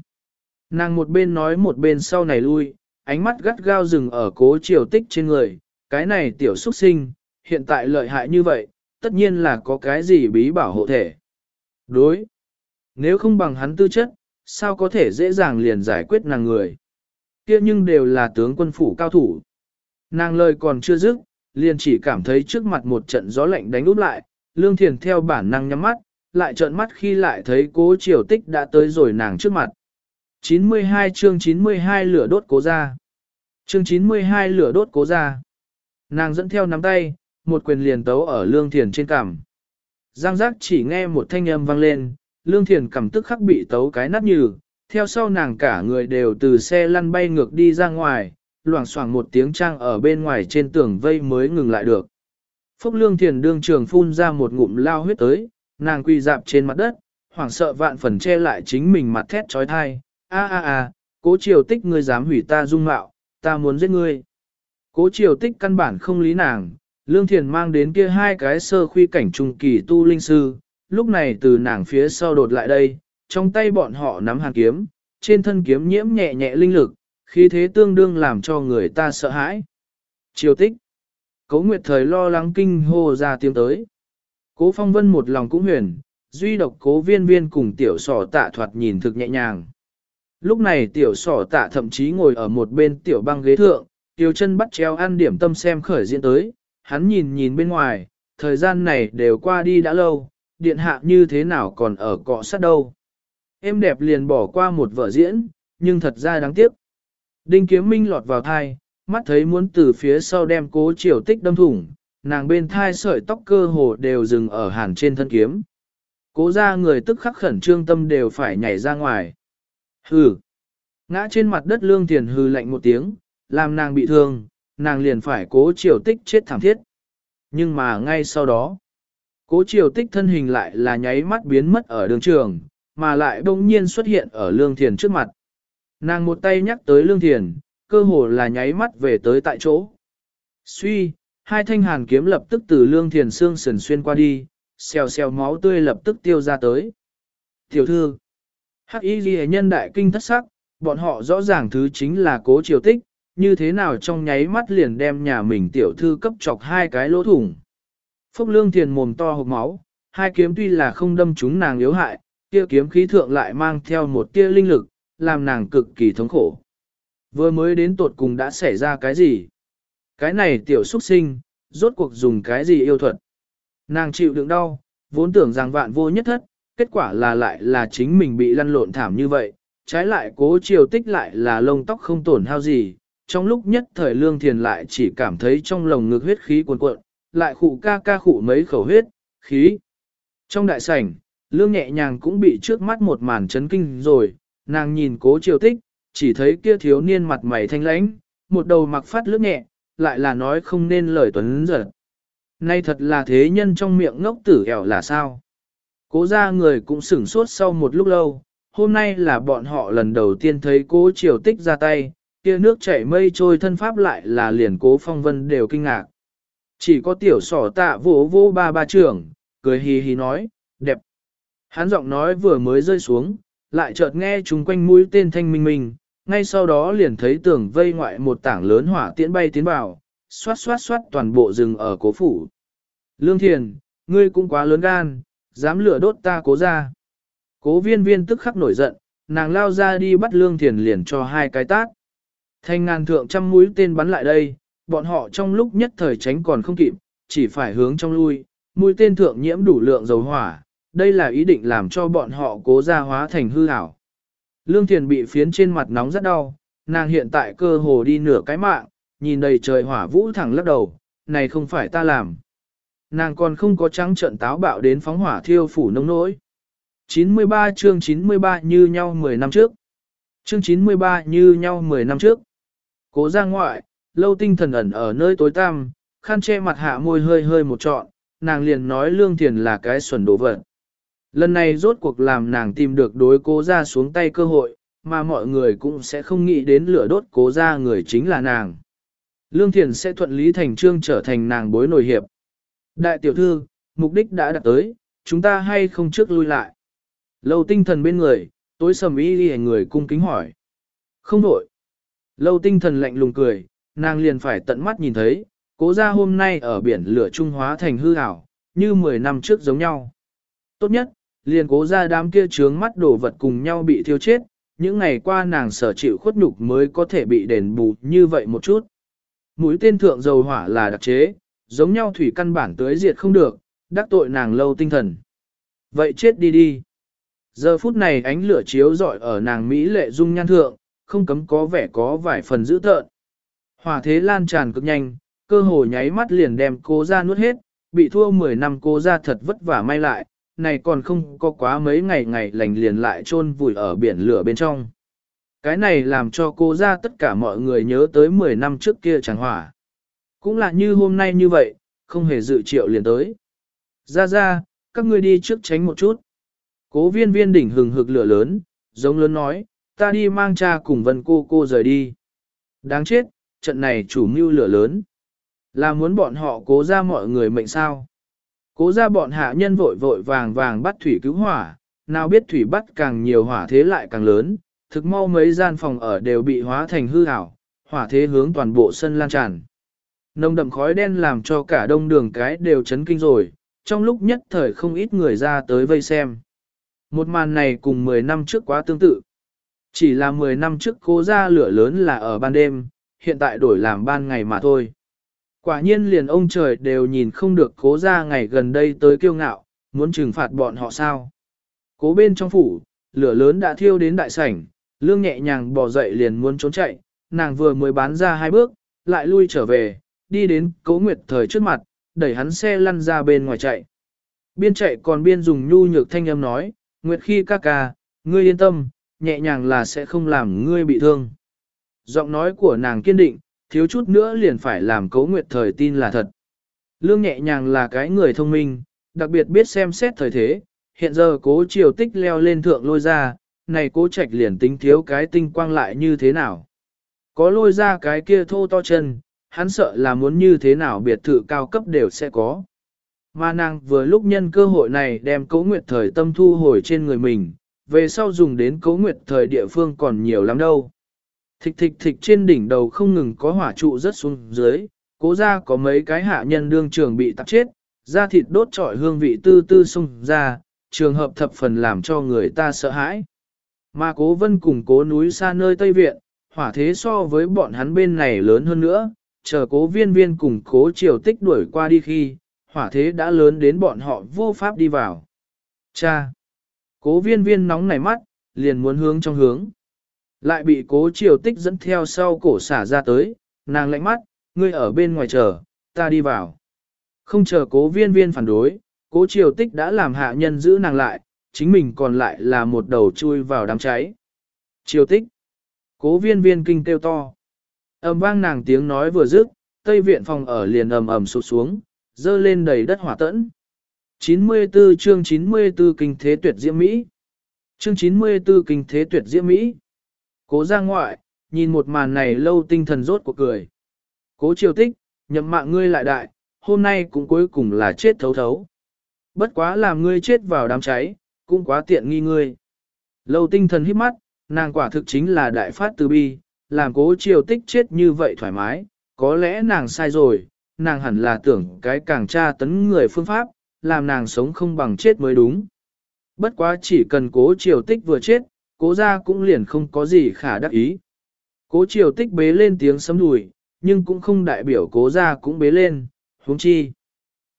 Nàng một bên nói một bên sau này lui, ánh mắt gắt gao rừng ở cố triều tích trên người, cái này tiểu xuất sinh, hiện tại lợi hại như vậy, tất nhiên là có cái gì bí bảo hộ thể. Đối. Nếu không bằng hắn tư chất, sao có thể dễ dàng liền giải quyết nàng người. kia nhưng đều là tướng quân phủ cao thủ. Nàng lời còn chưa dứt, liền chỉ cảm thấy trước mặt một trận gió lạnh đánh úp lại, lương thiền theo bản năng nhắm mắt, lại trợn mắt khi lại thấy cố triều tích đã tới rồi nàng trước mặt. 92 chương 92 lửa đốt cố ra. Chương 92 lửa đốt cố ra. Nàng dẫn theo nắm tay, một quyền liền tấu ở lương thiền trên cằm. Giang giác chỉ nghe một thanh âm vang lên, lương thiền cảm tức khắc bị tấu cái nát nhừ, theo sau nàng cả người đều từ xe lăn bay ngược đi ra ngoài, loảng xoảng một tiếng trang ở bên ngoài trên tường vây mới ngừng lại được. Phúc lương thiền đương trường phun ra một ngụm lao huyết tới, nàng quỳ dạp trên mặt đất, hoảng sợ vạn phần che lại chính mình mặt thét trói thai, a a a, cố triều tích ngươi dám hủy ta dung mạo, ta muốn giết ngươi. Cố triều tích căn bản không lý nàng, lương thiền mang đến kia hai cái sơ khuy cảnh trung kỳ tu linh sư, lúc này từ nàng phía sau đột lại đây, trong tay bọn họ nắm hàn kiếm, trên thân kiếm nhiễm nhẹ nhẹ linh lực, khí thế tương đương làm cho người ta sợ hãi. Triều tích. Cố Nguyệt thời lo lắng kinh hô ra tiếng tới. Cố Phong Vân một lòng cũng huyền, duy độc cố viên viên cùng tiểu sỏ tạ thoạt nhìn thực nhẹ nhàng. Lúc này tiểu sỏ tạ thậm chí ngồi ở một bên tiểu băng ghế thượng, tiểu chân bắt treo ăn điểm tâm xem khởi diễn tới, hắn nhìn nhìn bên ngoài, thời gian này đều qua đi đã lâu, điện hạ như thế nào còn ở cọ sát đâu. Em đẹp liền bỏ qua một vở diễn, nhưng thật ra đáng tiếc. Đinh kiếm minh lọt vào thai, mắt thấy muốn từ phía sau đem cố triều tích đâm thủng, nàng bên thai sợi tóc cơ hồ đều dừng ở hàn trên thân kiếm. Cố ra người tức khắc khẩn trương tâm đều phải nhảy ra ngoài. Hừ. Ngã trên mặt đất lương thiền hừ lạnh một tiếng, làm nàng bị thương, nàng liền phải cố triều tích chết thảm thiết. Nhưng mà ngay sau đó, cố triều tích thân hình lại là nháy mắt biến mất ở đường trường, mà lại đông nhiên xuất hiện ở lương thiền trước mặt. Nàng một tay nhắc tới lương thiền, cơ hồ là nháy mắt về tới tại chỗ. Suy, hai thanh hàn kiếm lập tức từ lương thiền xương sần xuyên qua đi, xèo xèo máu tươi lập tức tiêu ra tới. Tiểu thư, hắc y ghi nhân đại kinh thất sắc, bọn họ rõ ràng thứ chính là cố triều tích, như thế nào trong nháy mắt liền đem nhà mình tiểu thư cấp chọc hai cái lỗ thủng. Phúc lương thiền mồm to hộp máu, hai kiếm tuy là không đâm chúng nàng yếu hại, kia kiếm khí thượng lại mang theo một tia linh lực, làm nàng cực kỳ thống khổ. Vừa mới đến tột cùng đã xảy ra cái gì? Cái này tiểu xuất sinh, rốt cuộc dùng cái gì yêu thuật? Nàng chịu đựng đau, vốn tưởng rằng vạn vô nhất thất, kết quả là lại là chính mình bị lăn lộn thảm như vậy, trái lại cố chiều tích lại là lông tóc không tổn hao gì, trong lúc nhất thời lương thiền lại chỉ cảm thấy trong lồng ngực huyết khí cuồn cuộn, lại khụ ca ca khụ mấy khẩu huyết, khí. Trong đại sảnh, lương nhẹ nhàng cũng bị trước mắt một màn chấn kinh rồi, nàng nhìn cố chiều tích, chỉ thấy kia thiếu niên mặt mày thanh lãnh, một đầu mặc phát lướt nhẹ, lại là nói không nên lời tuấn giật. Nay thật là thế nhân trong miệng ngốc tử ẻo là sao? Cố ra người cũng sửng sốt sau một lúc lâu, hôm nay là bọn họ lần đầu tiên thấy cố triều tích ra tay, kia nước chảy mây trôi thân pháp lại là liền cố phong vân đều kinh ngạc. Chỉ có tiểu sỏ tạ vỗ vô ba ba trưởng, cười hì hì nói, đẹp. Hắn giọng nói vừa mới rơi xuống, lại chợt nghe chúng quanh mũi tên thanh minh minh, ngay sau đó liền thấy tường vây ngoại một tảng lớn hỏa tiễn bay tiến vào, xoát xoát xoát toàn bộ rừng ở cố phủ. Lương Thiền, ngươi cũng quá lớn gan, dám lửa đốt ta cố ra. Cố viên viên tức khắc nổi giận, nàng lao ra đi bắt Lương Thiền liền cho hai cái tát. Thanh ngàn thượng trăm mũi tên bắn lại đây, bọn họ trong lúc nhất thời tránh còn không kịp, chỉ phải hướng trong lui, mũi tên thượng nhiễm đủ lượng dầu hỏa, đây là ý định làm cho bọn họ cố ra hóa thành hư ảo. Lương Thiền bị phiến trên mặt nóng rất đau, nàng hiện tại cơ hồ đi nửa cái mạng, nhìn đầy trời hỏa vũ thẳng lắc đầu, này không phải ta làm. Nàng còn không có trắng trận táo bạo đến phóng hỏa thiêu phủ nông nỗi. 93 chương 93 như nhau 10 năm trước. Chương 93 như nhau 10 năm trước. Cố ra ngoại, lâu tinh thần ẩn ở nơi tối tăm, khăn che mặt hạ môi hơi hơi một trọn, nàng liền nói lương thiền là cái xuẩn đổ vật. Lần này rốt cuộc làm nàng tìm được đối cố ra xuống tay cơ hội, mà mọi người cũng sẽ không nghĩ đến lửa đốt cố ra người chính là nàng. Lương Thiền sẽ thuận lý thành trương trở thành nàng bối nổi hiệp. Đại tiểu thư, mục đích đã đạt tới, chúng ta hay không trước lui lại. Lâu tinh thần bên người, tối sầm ý đi người cung kính hỏi. Không đổi. Lâu tinh thần lạnh lùng cười, nàng liền phải tận mắt nhìn thấy, cố ra hôm nay ở biển lửa Trung Hóa thành hư ảo, như 10 năm trước giống nhau. Tốt nhất, liền cố ra đám kia trướng mắt đổ vật cùng nhau bị thiêu chết, những ngày qua nàng sở chịu khuất nhục mới có thể bị đền bù như vậy một chút. Mũi tên thượng dầu hỏa là đặc chế, giống nhau thủy căn bản tới diệt không được, đắc tội nàng lâu tinh thần. Vậy chết đi đi. Giờ phút này ánh lửa chiếu rọi ở nàng Mỹ lệ dung nhan thượng, không cấm có vẻ có vài phần dữ tợn. Hỏa thế lan tràn cực nhanh, cơ hồ nháy mắt liền đem cô ra nuốt hết, bị thua 10 năm cô ra thật vất vả may lại, này còn không có quá mấy ngày ngày lành liền lại chôn vùi ở biển lửa bên trong. Cái này làm cho cô ra tất cả mọi người nhớ tới 10 năm trước kia chẳng hỏa. Cũng là như hôm nay như vậy, không hề dự triệu liền tới. Ra ra, các ngươi đi trước tránh một chút. Cố viên viên đỉnh hừng hực lửa lớn, giống lớn nói, ta đi mang cha cùng vân cô cô rời đi. Đáng chết, trận này chủ mưu lửa lớn. Là muốn bọn họ cố ra mọi người mệnh sao. Cố ra bọn hạ nhân vội vội vàng vàng bắt thủy cứu hỏa, nào biết thủy bắt càng nhiều hỏa thế lại càng lớn, thực mau mấy gian phòng ở đều bị hóa thành hư ảo, hỏa thế hướng toàn bộ sân lan tràn. Nồng đậm khói đen làm cho cả đông đường cái đều chấn kinh rồi, trong lúc nhất thời không ít người ra tới vây xem. Một màn này cùng 10 năm trước quá tương tự. Chỉ là 10 năm trước cố ra lửa lớn là ở ban đêm, hiện tại đổi làm ban ngày mà thôi. Quả nhiên liền ông trời đều nhìn không được cố ra ngày gần đây tới kiêu ngạo, muốn trừng phạt bọn họ sao. Cố bên trong phủ, lửa lớn đã thiêu đến đại sảnh, lương nhẹ nhàng bỏ dậy liền muốn trốn chạy, nàng vừa mới bán ra hai bước, lại lui trở về, đi đến cố nguyệt thời trước mặt, đẩy hắn xe lăn ra bên ngoài chạy. Biên chạy còn biên dùng nhu nhược thanh âm nói, Nguyệt khi ca ca, ngươi yên tâm, nhẹ nhàng là sẽ không làm ngươi bị thương. Giọng nói của nàng kiên định, thiếu chút nữa liền phải làm Cố nguyệt thời tin là thật. Lương nhẹ nhàng là cái người thông minh, đặc biệt biết xem xét thời thế, hiện giờ cố triều tích leo lên thượng lôi ra, này cố trạch liền tính thiếu cái tinh quang lại như thế nào. Có lôi ra cái kia thô to chân, hắn sợ là muốn như thế nào biệt thự cao cấp đều sẽ có. Mà nàng vừa lúc nhân cơ hội này đem cấu nguyệt thời tâm thu hồi trên người mình, về sau dùng đến cấu nguyệt thời địa phương còn nhiều lắm đâu. Thịch thịch thịch trên đỉnh đầu không ngừng có hỏa trụ rất xuống dưới, cố ra có mấy cái hạ nhân đương trường bị tạp chết, da thịt đốt trọi hương vị tư tư xung ra, trường hợp thập phần làm cho người ta sợ hãi. Mà cố vân cùng cố núi xa nơi Tây Viện, hỏa thế so với bọn hắn bên này lớn hơn nữa, chờ cố viên viên cùng cố triều tích đuổi qua đi khi, hỏa thế đã lớn đến bọn họ vô pháp đi vào. Cha! Cố viên viên nóng nảy mắt, liền muốn hướng trong hướng. Lại bị cố triều tích dẫn theo sau cổ xả ra tới, nàng lạnh mắt, ngươi ở bên ngoài chờ, ta đi vào. Không chờ cố viên viên phản đối, cố triều tích đã làm hạ nhân giữ nàng lại, chính mình còn lại là một đầu chui vào đám cháy. Triều tích. Cố viên viên kinh kêu to ầm vang nàng tiếng nói vừa dứt, tây viện phòng ở liền ầm ầm sụt xuống, dơ lên đầy đất hỏa tẫn. 94 chương 94 kinh thế tuyệt diễm Mỹ. Chương 94 kinh thế tuyệt diễm Mỹ. Cố ra ngoại, nhìn một màn này lâu tinh thần rốt của cười. Cố triều tích, nhậm mạng ngươi lại đại, hôm nay cũng cuối cùng là chết thấu thấu. Bất quá làm ngươi chết vào đám cháy, cũng quá tiện nghi ngươi. Lâu tinh thần hít mắt, nàng quả thực chính là đại phát từ bi, làm cố triều tích chết như vậy thoải mái, có lẽ nàng sai rồi, nàng hẳn là tưởng cái càng tra tấn người phương pháp, làm nàng sống không bằng chết mới đúng. Bất quá chỉ cần cố triều tích vừa chết, cố ra cũng liền không có gì khả đắc ý. Cố triều tích bế lên tiếng sấm đùi, nhưng cũng không đại biểu cố ra cũng bế lên, huống chi.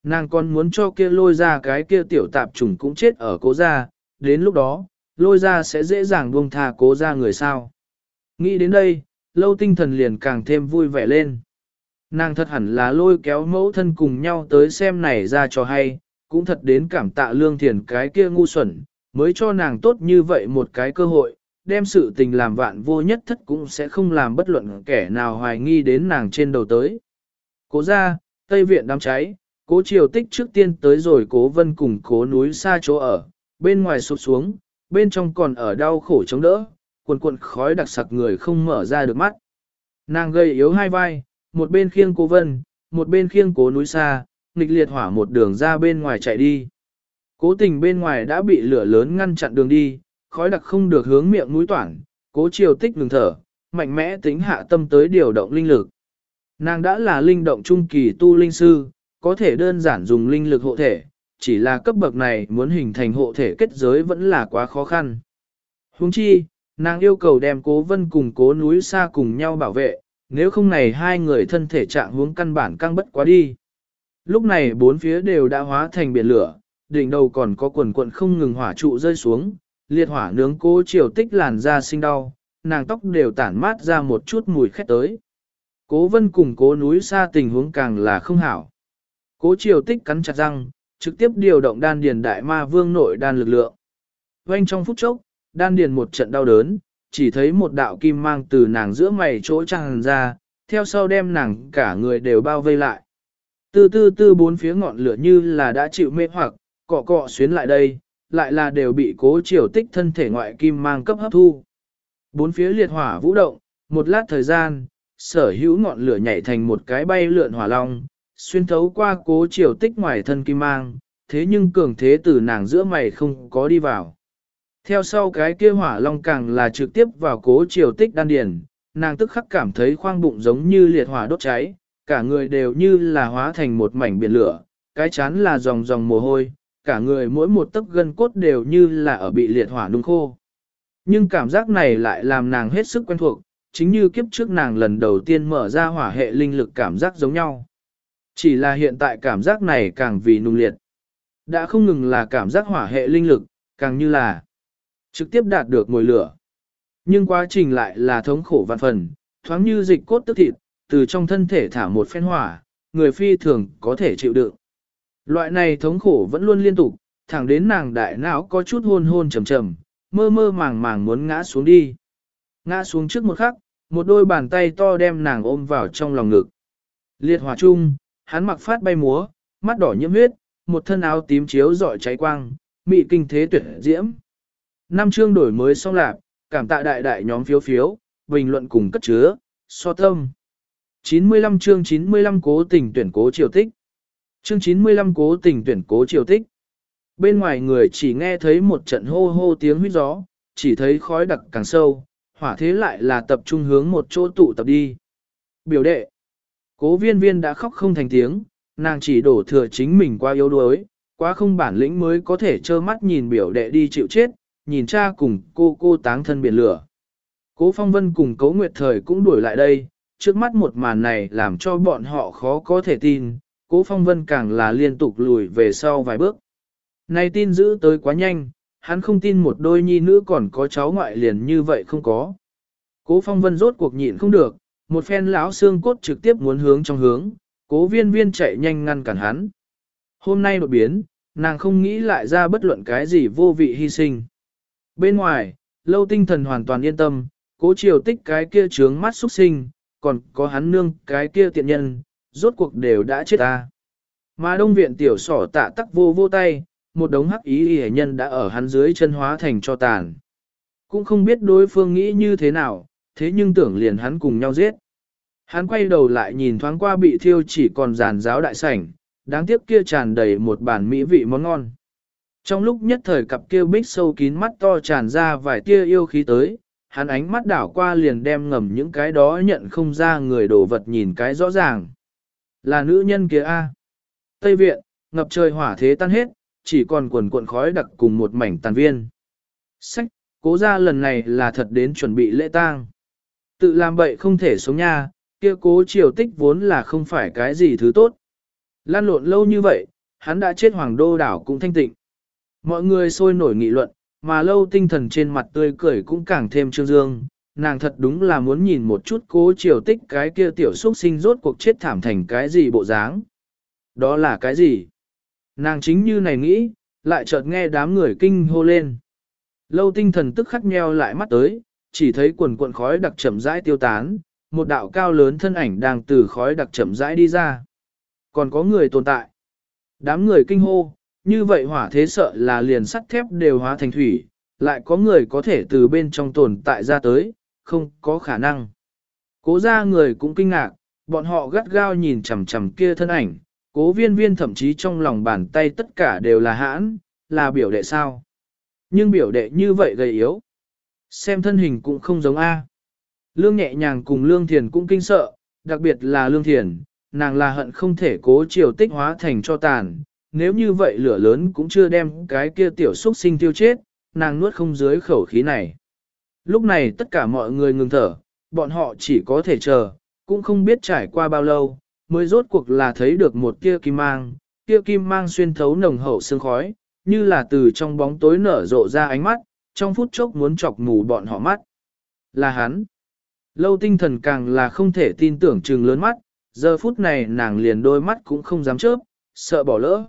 Nàng còn muốn cho kia lôi ra cái kia tiểu tạp trùng cũng chết ở cố ra, đến lúc đó, lôi ra sẽ dễ dàng buông tha cố ra người sao. Nghĩ đến đây, lâu tinh thần liền càng thêm vui vẻ lên. Nàng thật hẳn là lôi kéo mẫu thân cùng nhau tới xem này ra cho hay, cũng thật đến cảm tạ lương thiền cái kia ngu xuẩn, mới cho nàng tốt như vậy một cái cơ hội, đem sự tình làm vạn vô nhất thất cũng sẽ không làm bất luận kẻ nào hoài nghi đến nàng trên đầu tới. Cố ra, Tây Viện đám cháy, cố triều tích trước tiên tới rồi cố vân cùng cố núi xa chỗ ở, bên ngoài sụp xuống, bên trong còn ở đau khổ chống đỡ, cuộn cuộn khói đặc sặc người không mở ra được mắt. Nàng gây yếu hai vai, một bên khiêng cố vân, một bên khiêng cố núi xa, nghịch liệt hỏa một đường ra bên ngoài chạy đi. Cố tình bên ngoài đã bị lửa lớn ngăn chặn đường đi, khói đặc không được hướng miệng núi toản, cố chiều tích ngừng thở, mạnh mẽ tính hạ tâm tới điều động linh lực. Nàng đã là linh động trung kỳ tu linh sư, có thể đơn giản dùng linh lực hộ thể, chỉ là cấp bậc này muốn hình thành hộ thể kết giới vẫn là quá khó khăn. Huống chi, nàng yêu cầu đem cố vân cùng cố núi xa cùng nhau bảo vệ, nếu không này hai người thân thể trạng hướng căn bản căng bất quá đi. Lúc này bốn phía đều đã hóa thành biển lửa, đỉnh đầu còn có quần quận không ngừng hỏa trụ rơi xuống, liệt hỏa nướng cố chiều tích làn da sinh đau, nàng tóc đều tản mát ra một chút mùi khét tới. Cố vân cùng cố núi xa tình huống càng là không hảo. Cố triều tích cắn chặt răng, trực tiếp điều động đan điền đại ma vương nội đan lực lượng. Quanh trong phút chốc, đan điền một trận đau đớn, chỉ thấy một đạo kim mang từ nàng giữa mày chỗ tràn ra, theo sau đem nàng cả người đều bao vây lại. Từ từ từ bốn phía ngọn lửa như là đã chịu mê hoặc, cọ cọ xuyến lại đây, lại là đều bị cố triều tích thân thể ngoại kim mang cấp hấp thu. Bốn phía liệt hỏa vũ động, một lát thời gian, sở hữu ngọn lửa nhảy thành một cái bay lượn hỏa long, xuyên thấu qua cố triều tích ngoài thân kim mang, thế nhưng cường thế từ nàng giữa mày không có đi vào. Theo sau cái kia hỏa long càng là trực tiếp vào cố triều tích đan điền, nàng tức khắc cảm thấy khoang bụng giống như liệt hỏa đốt cháy, cả người đều như là hóa thành một mảnh biển lửa, cái chán là dòng dòng mồ hôi, cả người mỗi một tấc gân cốt đều như là ở bị liệt hỏa nung khô. Nhưng cảm giác này lại làm nàng hết sức quen thuộc, chính như kiếp trước nàng lần đầu tiên mở ra hỏa hệ linh lực cảm giác giống nhau. Chỉ là hiện tại cảm giác này càng vì nung liệt. Đã không ngừng là cảm giác hỏa hệ linh lực, càng như là trực tiếp đạt được mùi lửa. Nhưng quá trình lại là thống khổ vạn phần, thoáng như dịch cốt tức thịt, từ trong thân thể thả một phen hỏa, người phi thường có thể chịu đựng. Loại này thống khổ vẫn luôn liên tục, thẳng đến nàng đại não có chút hôn hôn trầm trầm, mơ mơ màng màng muốn ngã xuống đi. Ngã xuống trước một khắc, một đôi bàn tay to đem nàng ôm vào trong lòng ngực. Liệt hỏa chung, hắn mặc phát bay múa, mắt đỏ nhiễm huyết, một thân áo tím chiếu rọi cháy quang, mị kinh thế tuyệt diễm. Năm chương đổi mới xong lạc, cảm tạ đại đại nhóm phiếu phiếu, bình luận cùng cất chứa, so tâm. 95 chương 95 cố tình tuyển cố triều tích. Chương 95 cố tình tuyển cố triều tích. Bên ngoài người chỉ nghe thấy một trận hô hô tiếng huyết gió, chỉ thấy khói đặc càng sâu, hỏa thế lại là tập trung hướng một chỗ tụ tập đi. Biểu đệ. Cố viên viên đã khóc không thành tiếng, nàng chỉ đổ thừa chính mình qua yếu đuối, quá không bản lĩnh mới có thể trơ mắt nhìn biểu đệ đi chịu chết, nhìn cha cùng cô cô táng thân biển lửa. Cố phong vân cùng cố nguyệt thời cũng đuổi lại đây, trước mắt một màn này làm cho bọn họ khó có thể tin, cố phong vân càng là liên tục lùi về sau vài bước. Này tin giữ tới quá nhanh, hắn không tin một đôi nhi nữ còn có cháu ngoại liền như vậy không có. Cố phong vân rốt cuộc nhịn không được, một phen lão xương cốt trực tiếp muốn hướng trong hướng, cố viên viên chạy nhanh ngăn cản hắn. Hôm nay đột biến, nàng không nghĩ lại ra bất luận cái gì vô vị hy sinh. Bên ngoài, lâu tinh thần hoàn toàn yên tâm, cố triều tích cái kia trướng mắt xuất sinh, còn có hắn nương cái kia tiện nhân, rốt cuộc đều đã chết ta. Mà đông viện tiểu sỏ tạ tắc vô vô tay, một đống hắc ý hề nhân đã ở hắn dưới chân hóa thành cho tàn. Cũng không biết đối phương nghĩ như thế nào, thế nhưng tưởng liền hắn cùng nhau giết. Hắn quay đầu lại nhìn thoáng qua bị thiêu chỉ còn giàn giáo đại sảnh, đáng tiếc kia tràn đầy một bàn mỹ vị món ngon. Trong lúc nhất thời cặp kia bích sâu kín mắt to tràn ra vài tia yêu khí tới, hắn ánh mắt đảo qua liền đem ngầm những cái đó nhận không ra người đồ vật nhìn cái rõ ràng. Là nữ nhân kia a. Tây viện, ngập trời hỏa thế tan hết, chỉ còn quần cuộn khói đặc cùng một mảnh tàn viên. Sách, cố ra lần này là thật đến chuẩn bị lễ tang. Tự làm bậy không thể sống nha, kia cố triều tích vốn là không phải cái gì thứ tốt. Lan lộn lâu như vậy, hắn đã chết hoàng đô đảo cũng thanh tịnh. Mọi người sôi nổi nghị luận, mà lâu tinh thần trên mặt tươi cười cũng càng thêm trương dương. Nàng thật đúng là muốn nhìn một chút cố triều tích cái kia tiểu xuất sinh rốt cuộc chết thảm thành cái gì bộ dáng. Đó là cái gì? Nàng chính như này nghĩ, lại chợt nghe đám người kinh hô lên. Lâu tinh thần tức khắc nheo lại mắt tới, chỉ thấy quần cuộn khói đặc chậm rãi tiêu tán, một đạo cao lớn thân ảnh đang từ khói đặc chậm rãi đi ra. Còn có người tồn tại. Đám người kinh hô, như vậy hỏa thế sợ là liền sắt thép đều hóa thành thủy, lại có người có thể từ bên trong tồn tại ra tới, không có khả năng. Cố ra người cũng kinh ngạc, bọn họ gắt gao nhìn chằm chằm kia thân ảnh, cố viên viên thậm chí trong lòng bàn tay tất cả đều là hãn, là biểu đệ sao. Nhưng biểu đệ như vậy gầy yếu. Xem thân hình cũng không giống A. Lương nhẹ nhàng cùng Lương Thiền cũng kinh sợ, đặc biệt là Lương Thiền, nàng là hận không thể cố chiều tích hóa thành cho tàn. Nếu như vậy lửa lớn cũng chưa đem cái kia tiểu xúc sinh tiêu chết, nàng nuốt không dưới khẩu khí này. Lúc này tất cả mọi người ngừng thở, bọn họ chỉ có thể chờ, cũng không biết trải qua bao lâu, mới rốt cuộc là thấy được một kia kim mang, kia kim mang xuyên thấu nồng hậu sương khói, như là từ trong bóng tối nở rộ ra ánh mắt, trong phút chốc muốn chọc mù bọn họ mắt. Là hắn. Lâu tinh thần càng là không thể tin tưởng trừng lớn mắt, giờ phút này nàng liền đôi mắt cũng không dám chớp, sợ bỏ lỡ.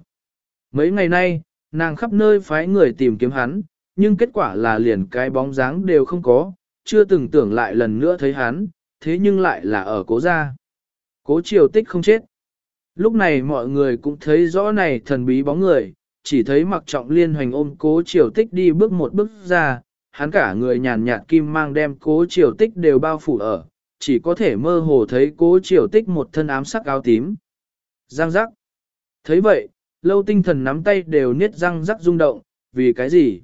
Mấy ngày nay, nàng khắp nơi phái người tìm kiếm hắn, nhưng kết quả là liền cái bóng dáng đều không có, chưa từng tưởng lại lần nữa thấy hắn, thế nhưng lại là ở cố gia. Cố triều tích không chết. Lúc này mọi người cũng thấy rõ này thần bí bóng người, chỉ thấy mặc trọng liên hoành ôm cố triều tích đi bước một bước ra, hắn cả người nhàn nhạt kim mang đem cố triều tích đều bao phủ ở, chỉ có thể mơ hồ thấy cố triều tích một thân ám sắc áo tím. Giang giác. thấy vậy, lâu tinh thần nắm tay đều niết răng rắc rung động, vì cái gì?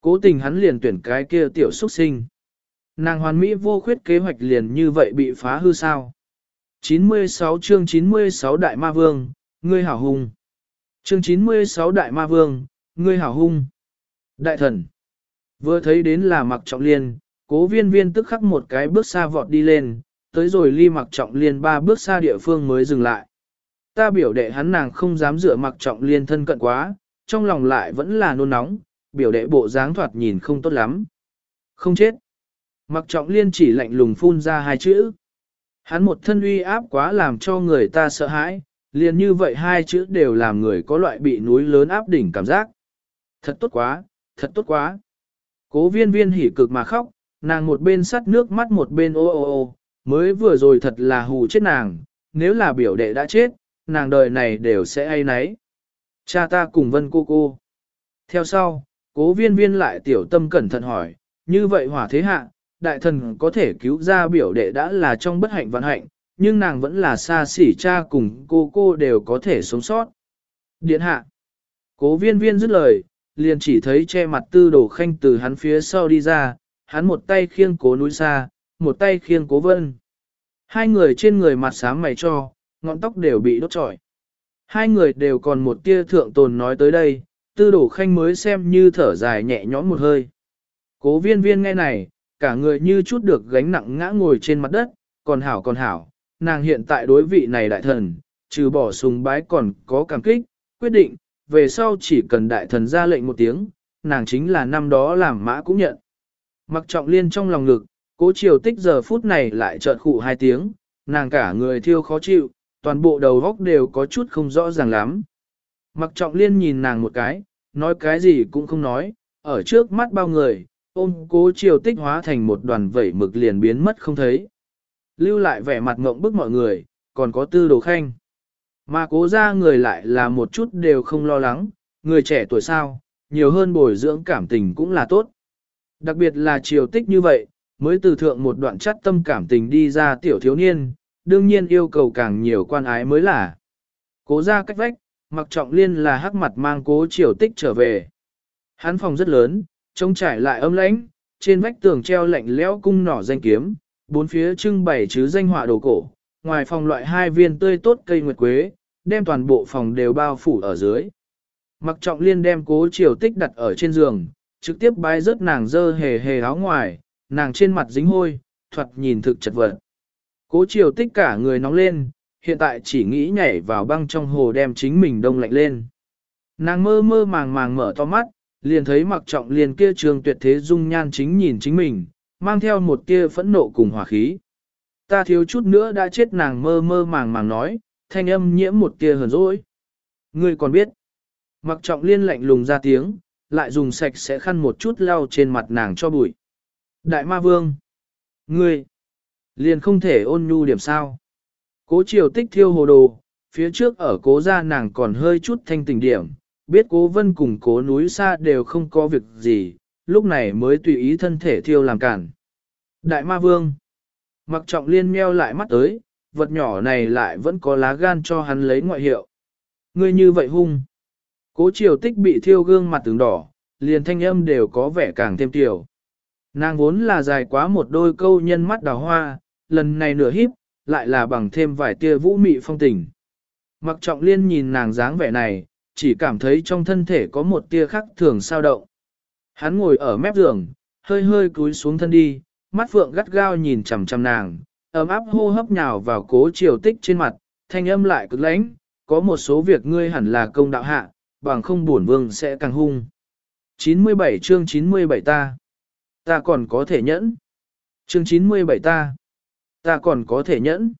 Cố tình hắn liền tuyển cái kia tiểu xuất sinh. Nàng hoàn mỹ vô khuyết kế hoạch liền như vậy bị phá hư sao. 96 chương 96 Đại Ma Vương, ngươi hảo hùng. Chương 96 Đại Ma Vương, ngươi hảo hung. Đại thần. Vừa thấy đến là mặc trọng liên, cố viên viên tức khắc một cái bước xa vọt đi lên, tới rồi ly mặc trọng liên ba bước xa địa phương mới dừng lại. Ta biểu đệ hắn nàng không dám dựa mặc trọng liên thân cận quá, trong lòng lại vẫn là nôn nóng, biểu đệ bộ dáng thoạt nhìn không tốt lắm. Không chết. Mặc trọng liên chỉ lạnh lùng phun ra hai chữ. Hắn một thân uy áp quá làm cho người ta sợ hãi, liền như vậy hai chữ đều làm người có loại bị núi lớn áp đỉnh cảm giác. Thật tốt quá, thật tốt quá. Cố viên viên hỉ cực mà khóc, nàng một bên sắt nước mắt một bên ô ô ô, mới vừa rồi thật là hù chết nàng, nếu là biểu đệ đã chết, nàng đời này đều sẽ ai nấy. Cha ta cùng vân cô cô. Theo sau, cố viên viên lại tiểu tâm cẩn thận hỏi, như vậy hỏa thế hạ, đại thần có thể cứu ra biểu đệ đã là trong bất hạnh vận hạnh, nhưng nàng vẫn là xa xỉ cha cùng cô cô đều có thể sống sót. Điện hạ. Cố viên viên dứt lời, liền chỉ thấy che mặt tư đồ khanh từ hắn phía sau đi ra, hắn một tay khiêng cố núi xa, một tay khiêng cố vân. Hai người trên người mặt sáng mày cho, ngọn tóc đều bị đốt trọi. Hai người đều còn một tia thượng tồn nói tới đây, tư đổ khanh mới xem như thở dài nhẹ nhõm một hơi. Cố viên viên nghe này, cả người như chút được gánh nặng ngã ngồi trên mặt đất, còn hảo còn hảo, nàng hiện tại đối vị này đại thần, trừ bỏ sùng bái còn có cảm kích, quyết định, về sau chỉ cần đại thần ra lệnh một tiếng, nàng chính là năm đó làm mã cũng nhận. Mặc trọng liên trong lòng ngực, cố chiều tích giờ phút này lại chợt khụ hai tiếng, nàng cả người thiêu khó chịu, toàn bộ đầu góc đều có chút không rõ ràng lắm. Mặc trọng liên nhìn nàng một cái, nói cái gì cũng không nói, ở trước mắt bao người, ôm cố chiều tích hóa thành một đoàn vẩy mực liền biến mất không thấy. Lưu lại vẻ mặt ngộng bức mọi người, còn có tư đồ khanh. Mà cố ra người lại là một chút đều không lo lắng, người trẻ tuổi sao, nhiều hơn bồi dưỡng cảm tình cũng là tốt. Đặc biệt là chiều tích như vậy, mới từ thượng một đoạn chắt tâm cảm tình đi ra tiểu thiếu niên, đương nhiên yêu cầu càng nhiều quan ái mới là. Cố ra cách vách, mặc trọng liên là hắc mặt mang cố triều tích trở về. Hắn phòng rất lớn, trông trải lại âm lãnh, trên vách tường treo lạnh lẽo cung nỏ danh kiếm, bốn phía trưng bày chứ danh họa đồ cổ, ngoài phòng loại hai viên tươi tốt cây nguyệt quế, đem toàn bộ phòng đều bao phủ ở dưới. Mặc trọng liên đem cố triều tích đặt ở trên giường, trực tiếp bái rớt nàng dơ hề hề áo ngoài, nàng trên mặt dính hôi, thuật nhìn thực chật vật. Cố chiều tích cả người nóng lên, hiện tại chỉ nghĩ nhảy vào băng trong hồ đem chính mình đông lạnh lên. Nàng mơ mơ màng màng mở to mắt, liền thấy mặc trọng liền kia trường tuyệt thế dung nhan chính nhìn chính mình, mang theo một tia phẫn nộ cùng hỏa khí. Ta thiếu chút nữa đã chết nàng mơ mơ màng màng nói, thanh âm nhiễm một tia hờn dỗi. Ngươi còn biết. Mặc trọng liên lạnh lùng ra tiếng, lại dùng sạch sẽ khăn một chút lau trên mặt nàng cho bụi. Đại ma vương. Ngươi. Liền không thể ôn nhu điểm sao. Cố triều tích thiêu hồ đồ, phía trước ở cố gia nàng còn hơi chút thanh tình điểm, biết cố vân cùng cố núi xa đều không có việc gì, lúc này mới tùy ý thân thể thiêu làm cản. Đại ma vương. Mặc trọng liên meo lại mắt tới, vật nhỏ này lại vẫn có lá gan cho hắn lấy ngoại hiệu. Ngươi như vậy hung. Cố triều tích bị thiêu gương mặt tướng đỏ, liền thanh âm đều có vẻ càng thêm tiểu. Nàng vốn là dài quá một đôi câu nhân mắt đào hoa, lần này nửa híp, lại là bằng thêm vài tia vũ mị phong tình. Mặc trọng liên nhìn nàng dáng vẻ này, chỉ cảm thấy trong thân thể có một tia khắc thường sao động. Hắn ngồi ở mép giường, hơi hơi cúi xuống thân đi, mắt phượng gắt gao nhìn chằm chằm nàng, ấm áp hô hấp nhào vào cố triều tích trên mặt, thanh âm lại cực lãnh, có một số việc ngươi hẳn là công đạo hạ, bằng không buồn vương sẽ càng hung. 97 chương 97 ta. Ta còn có thể nhẫn. Chương 97 ta. Ta còn có thể nhẫn.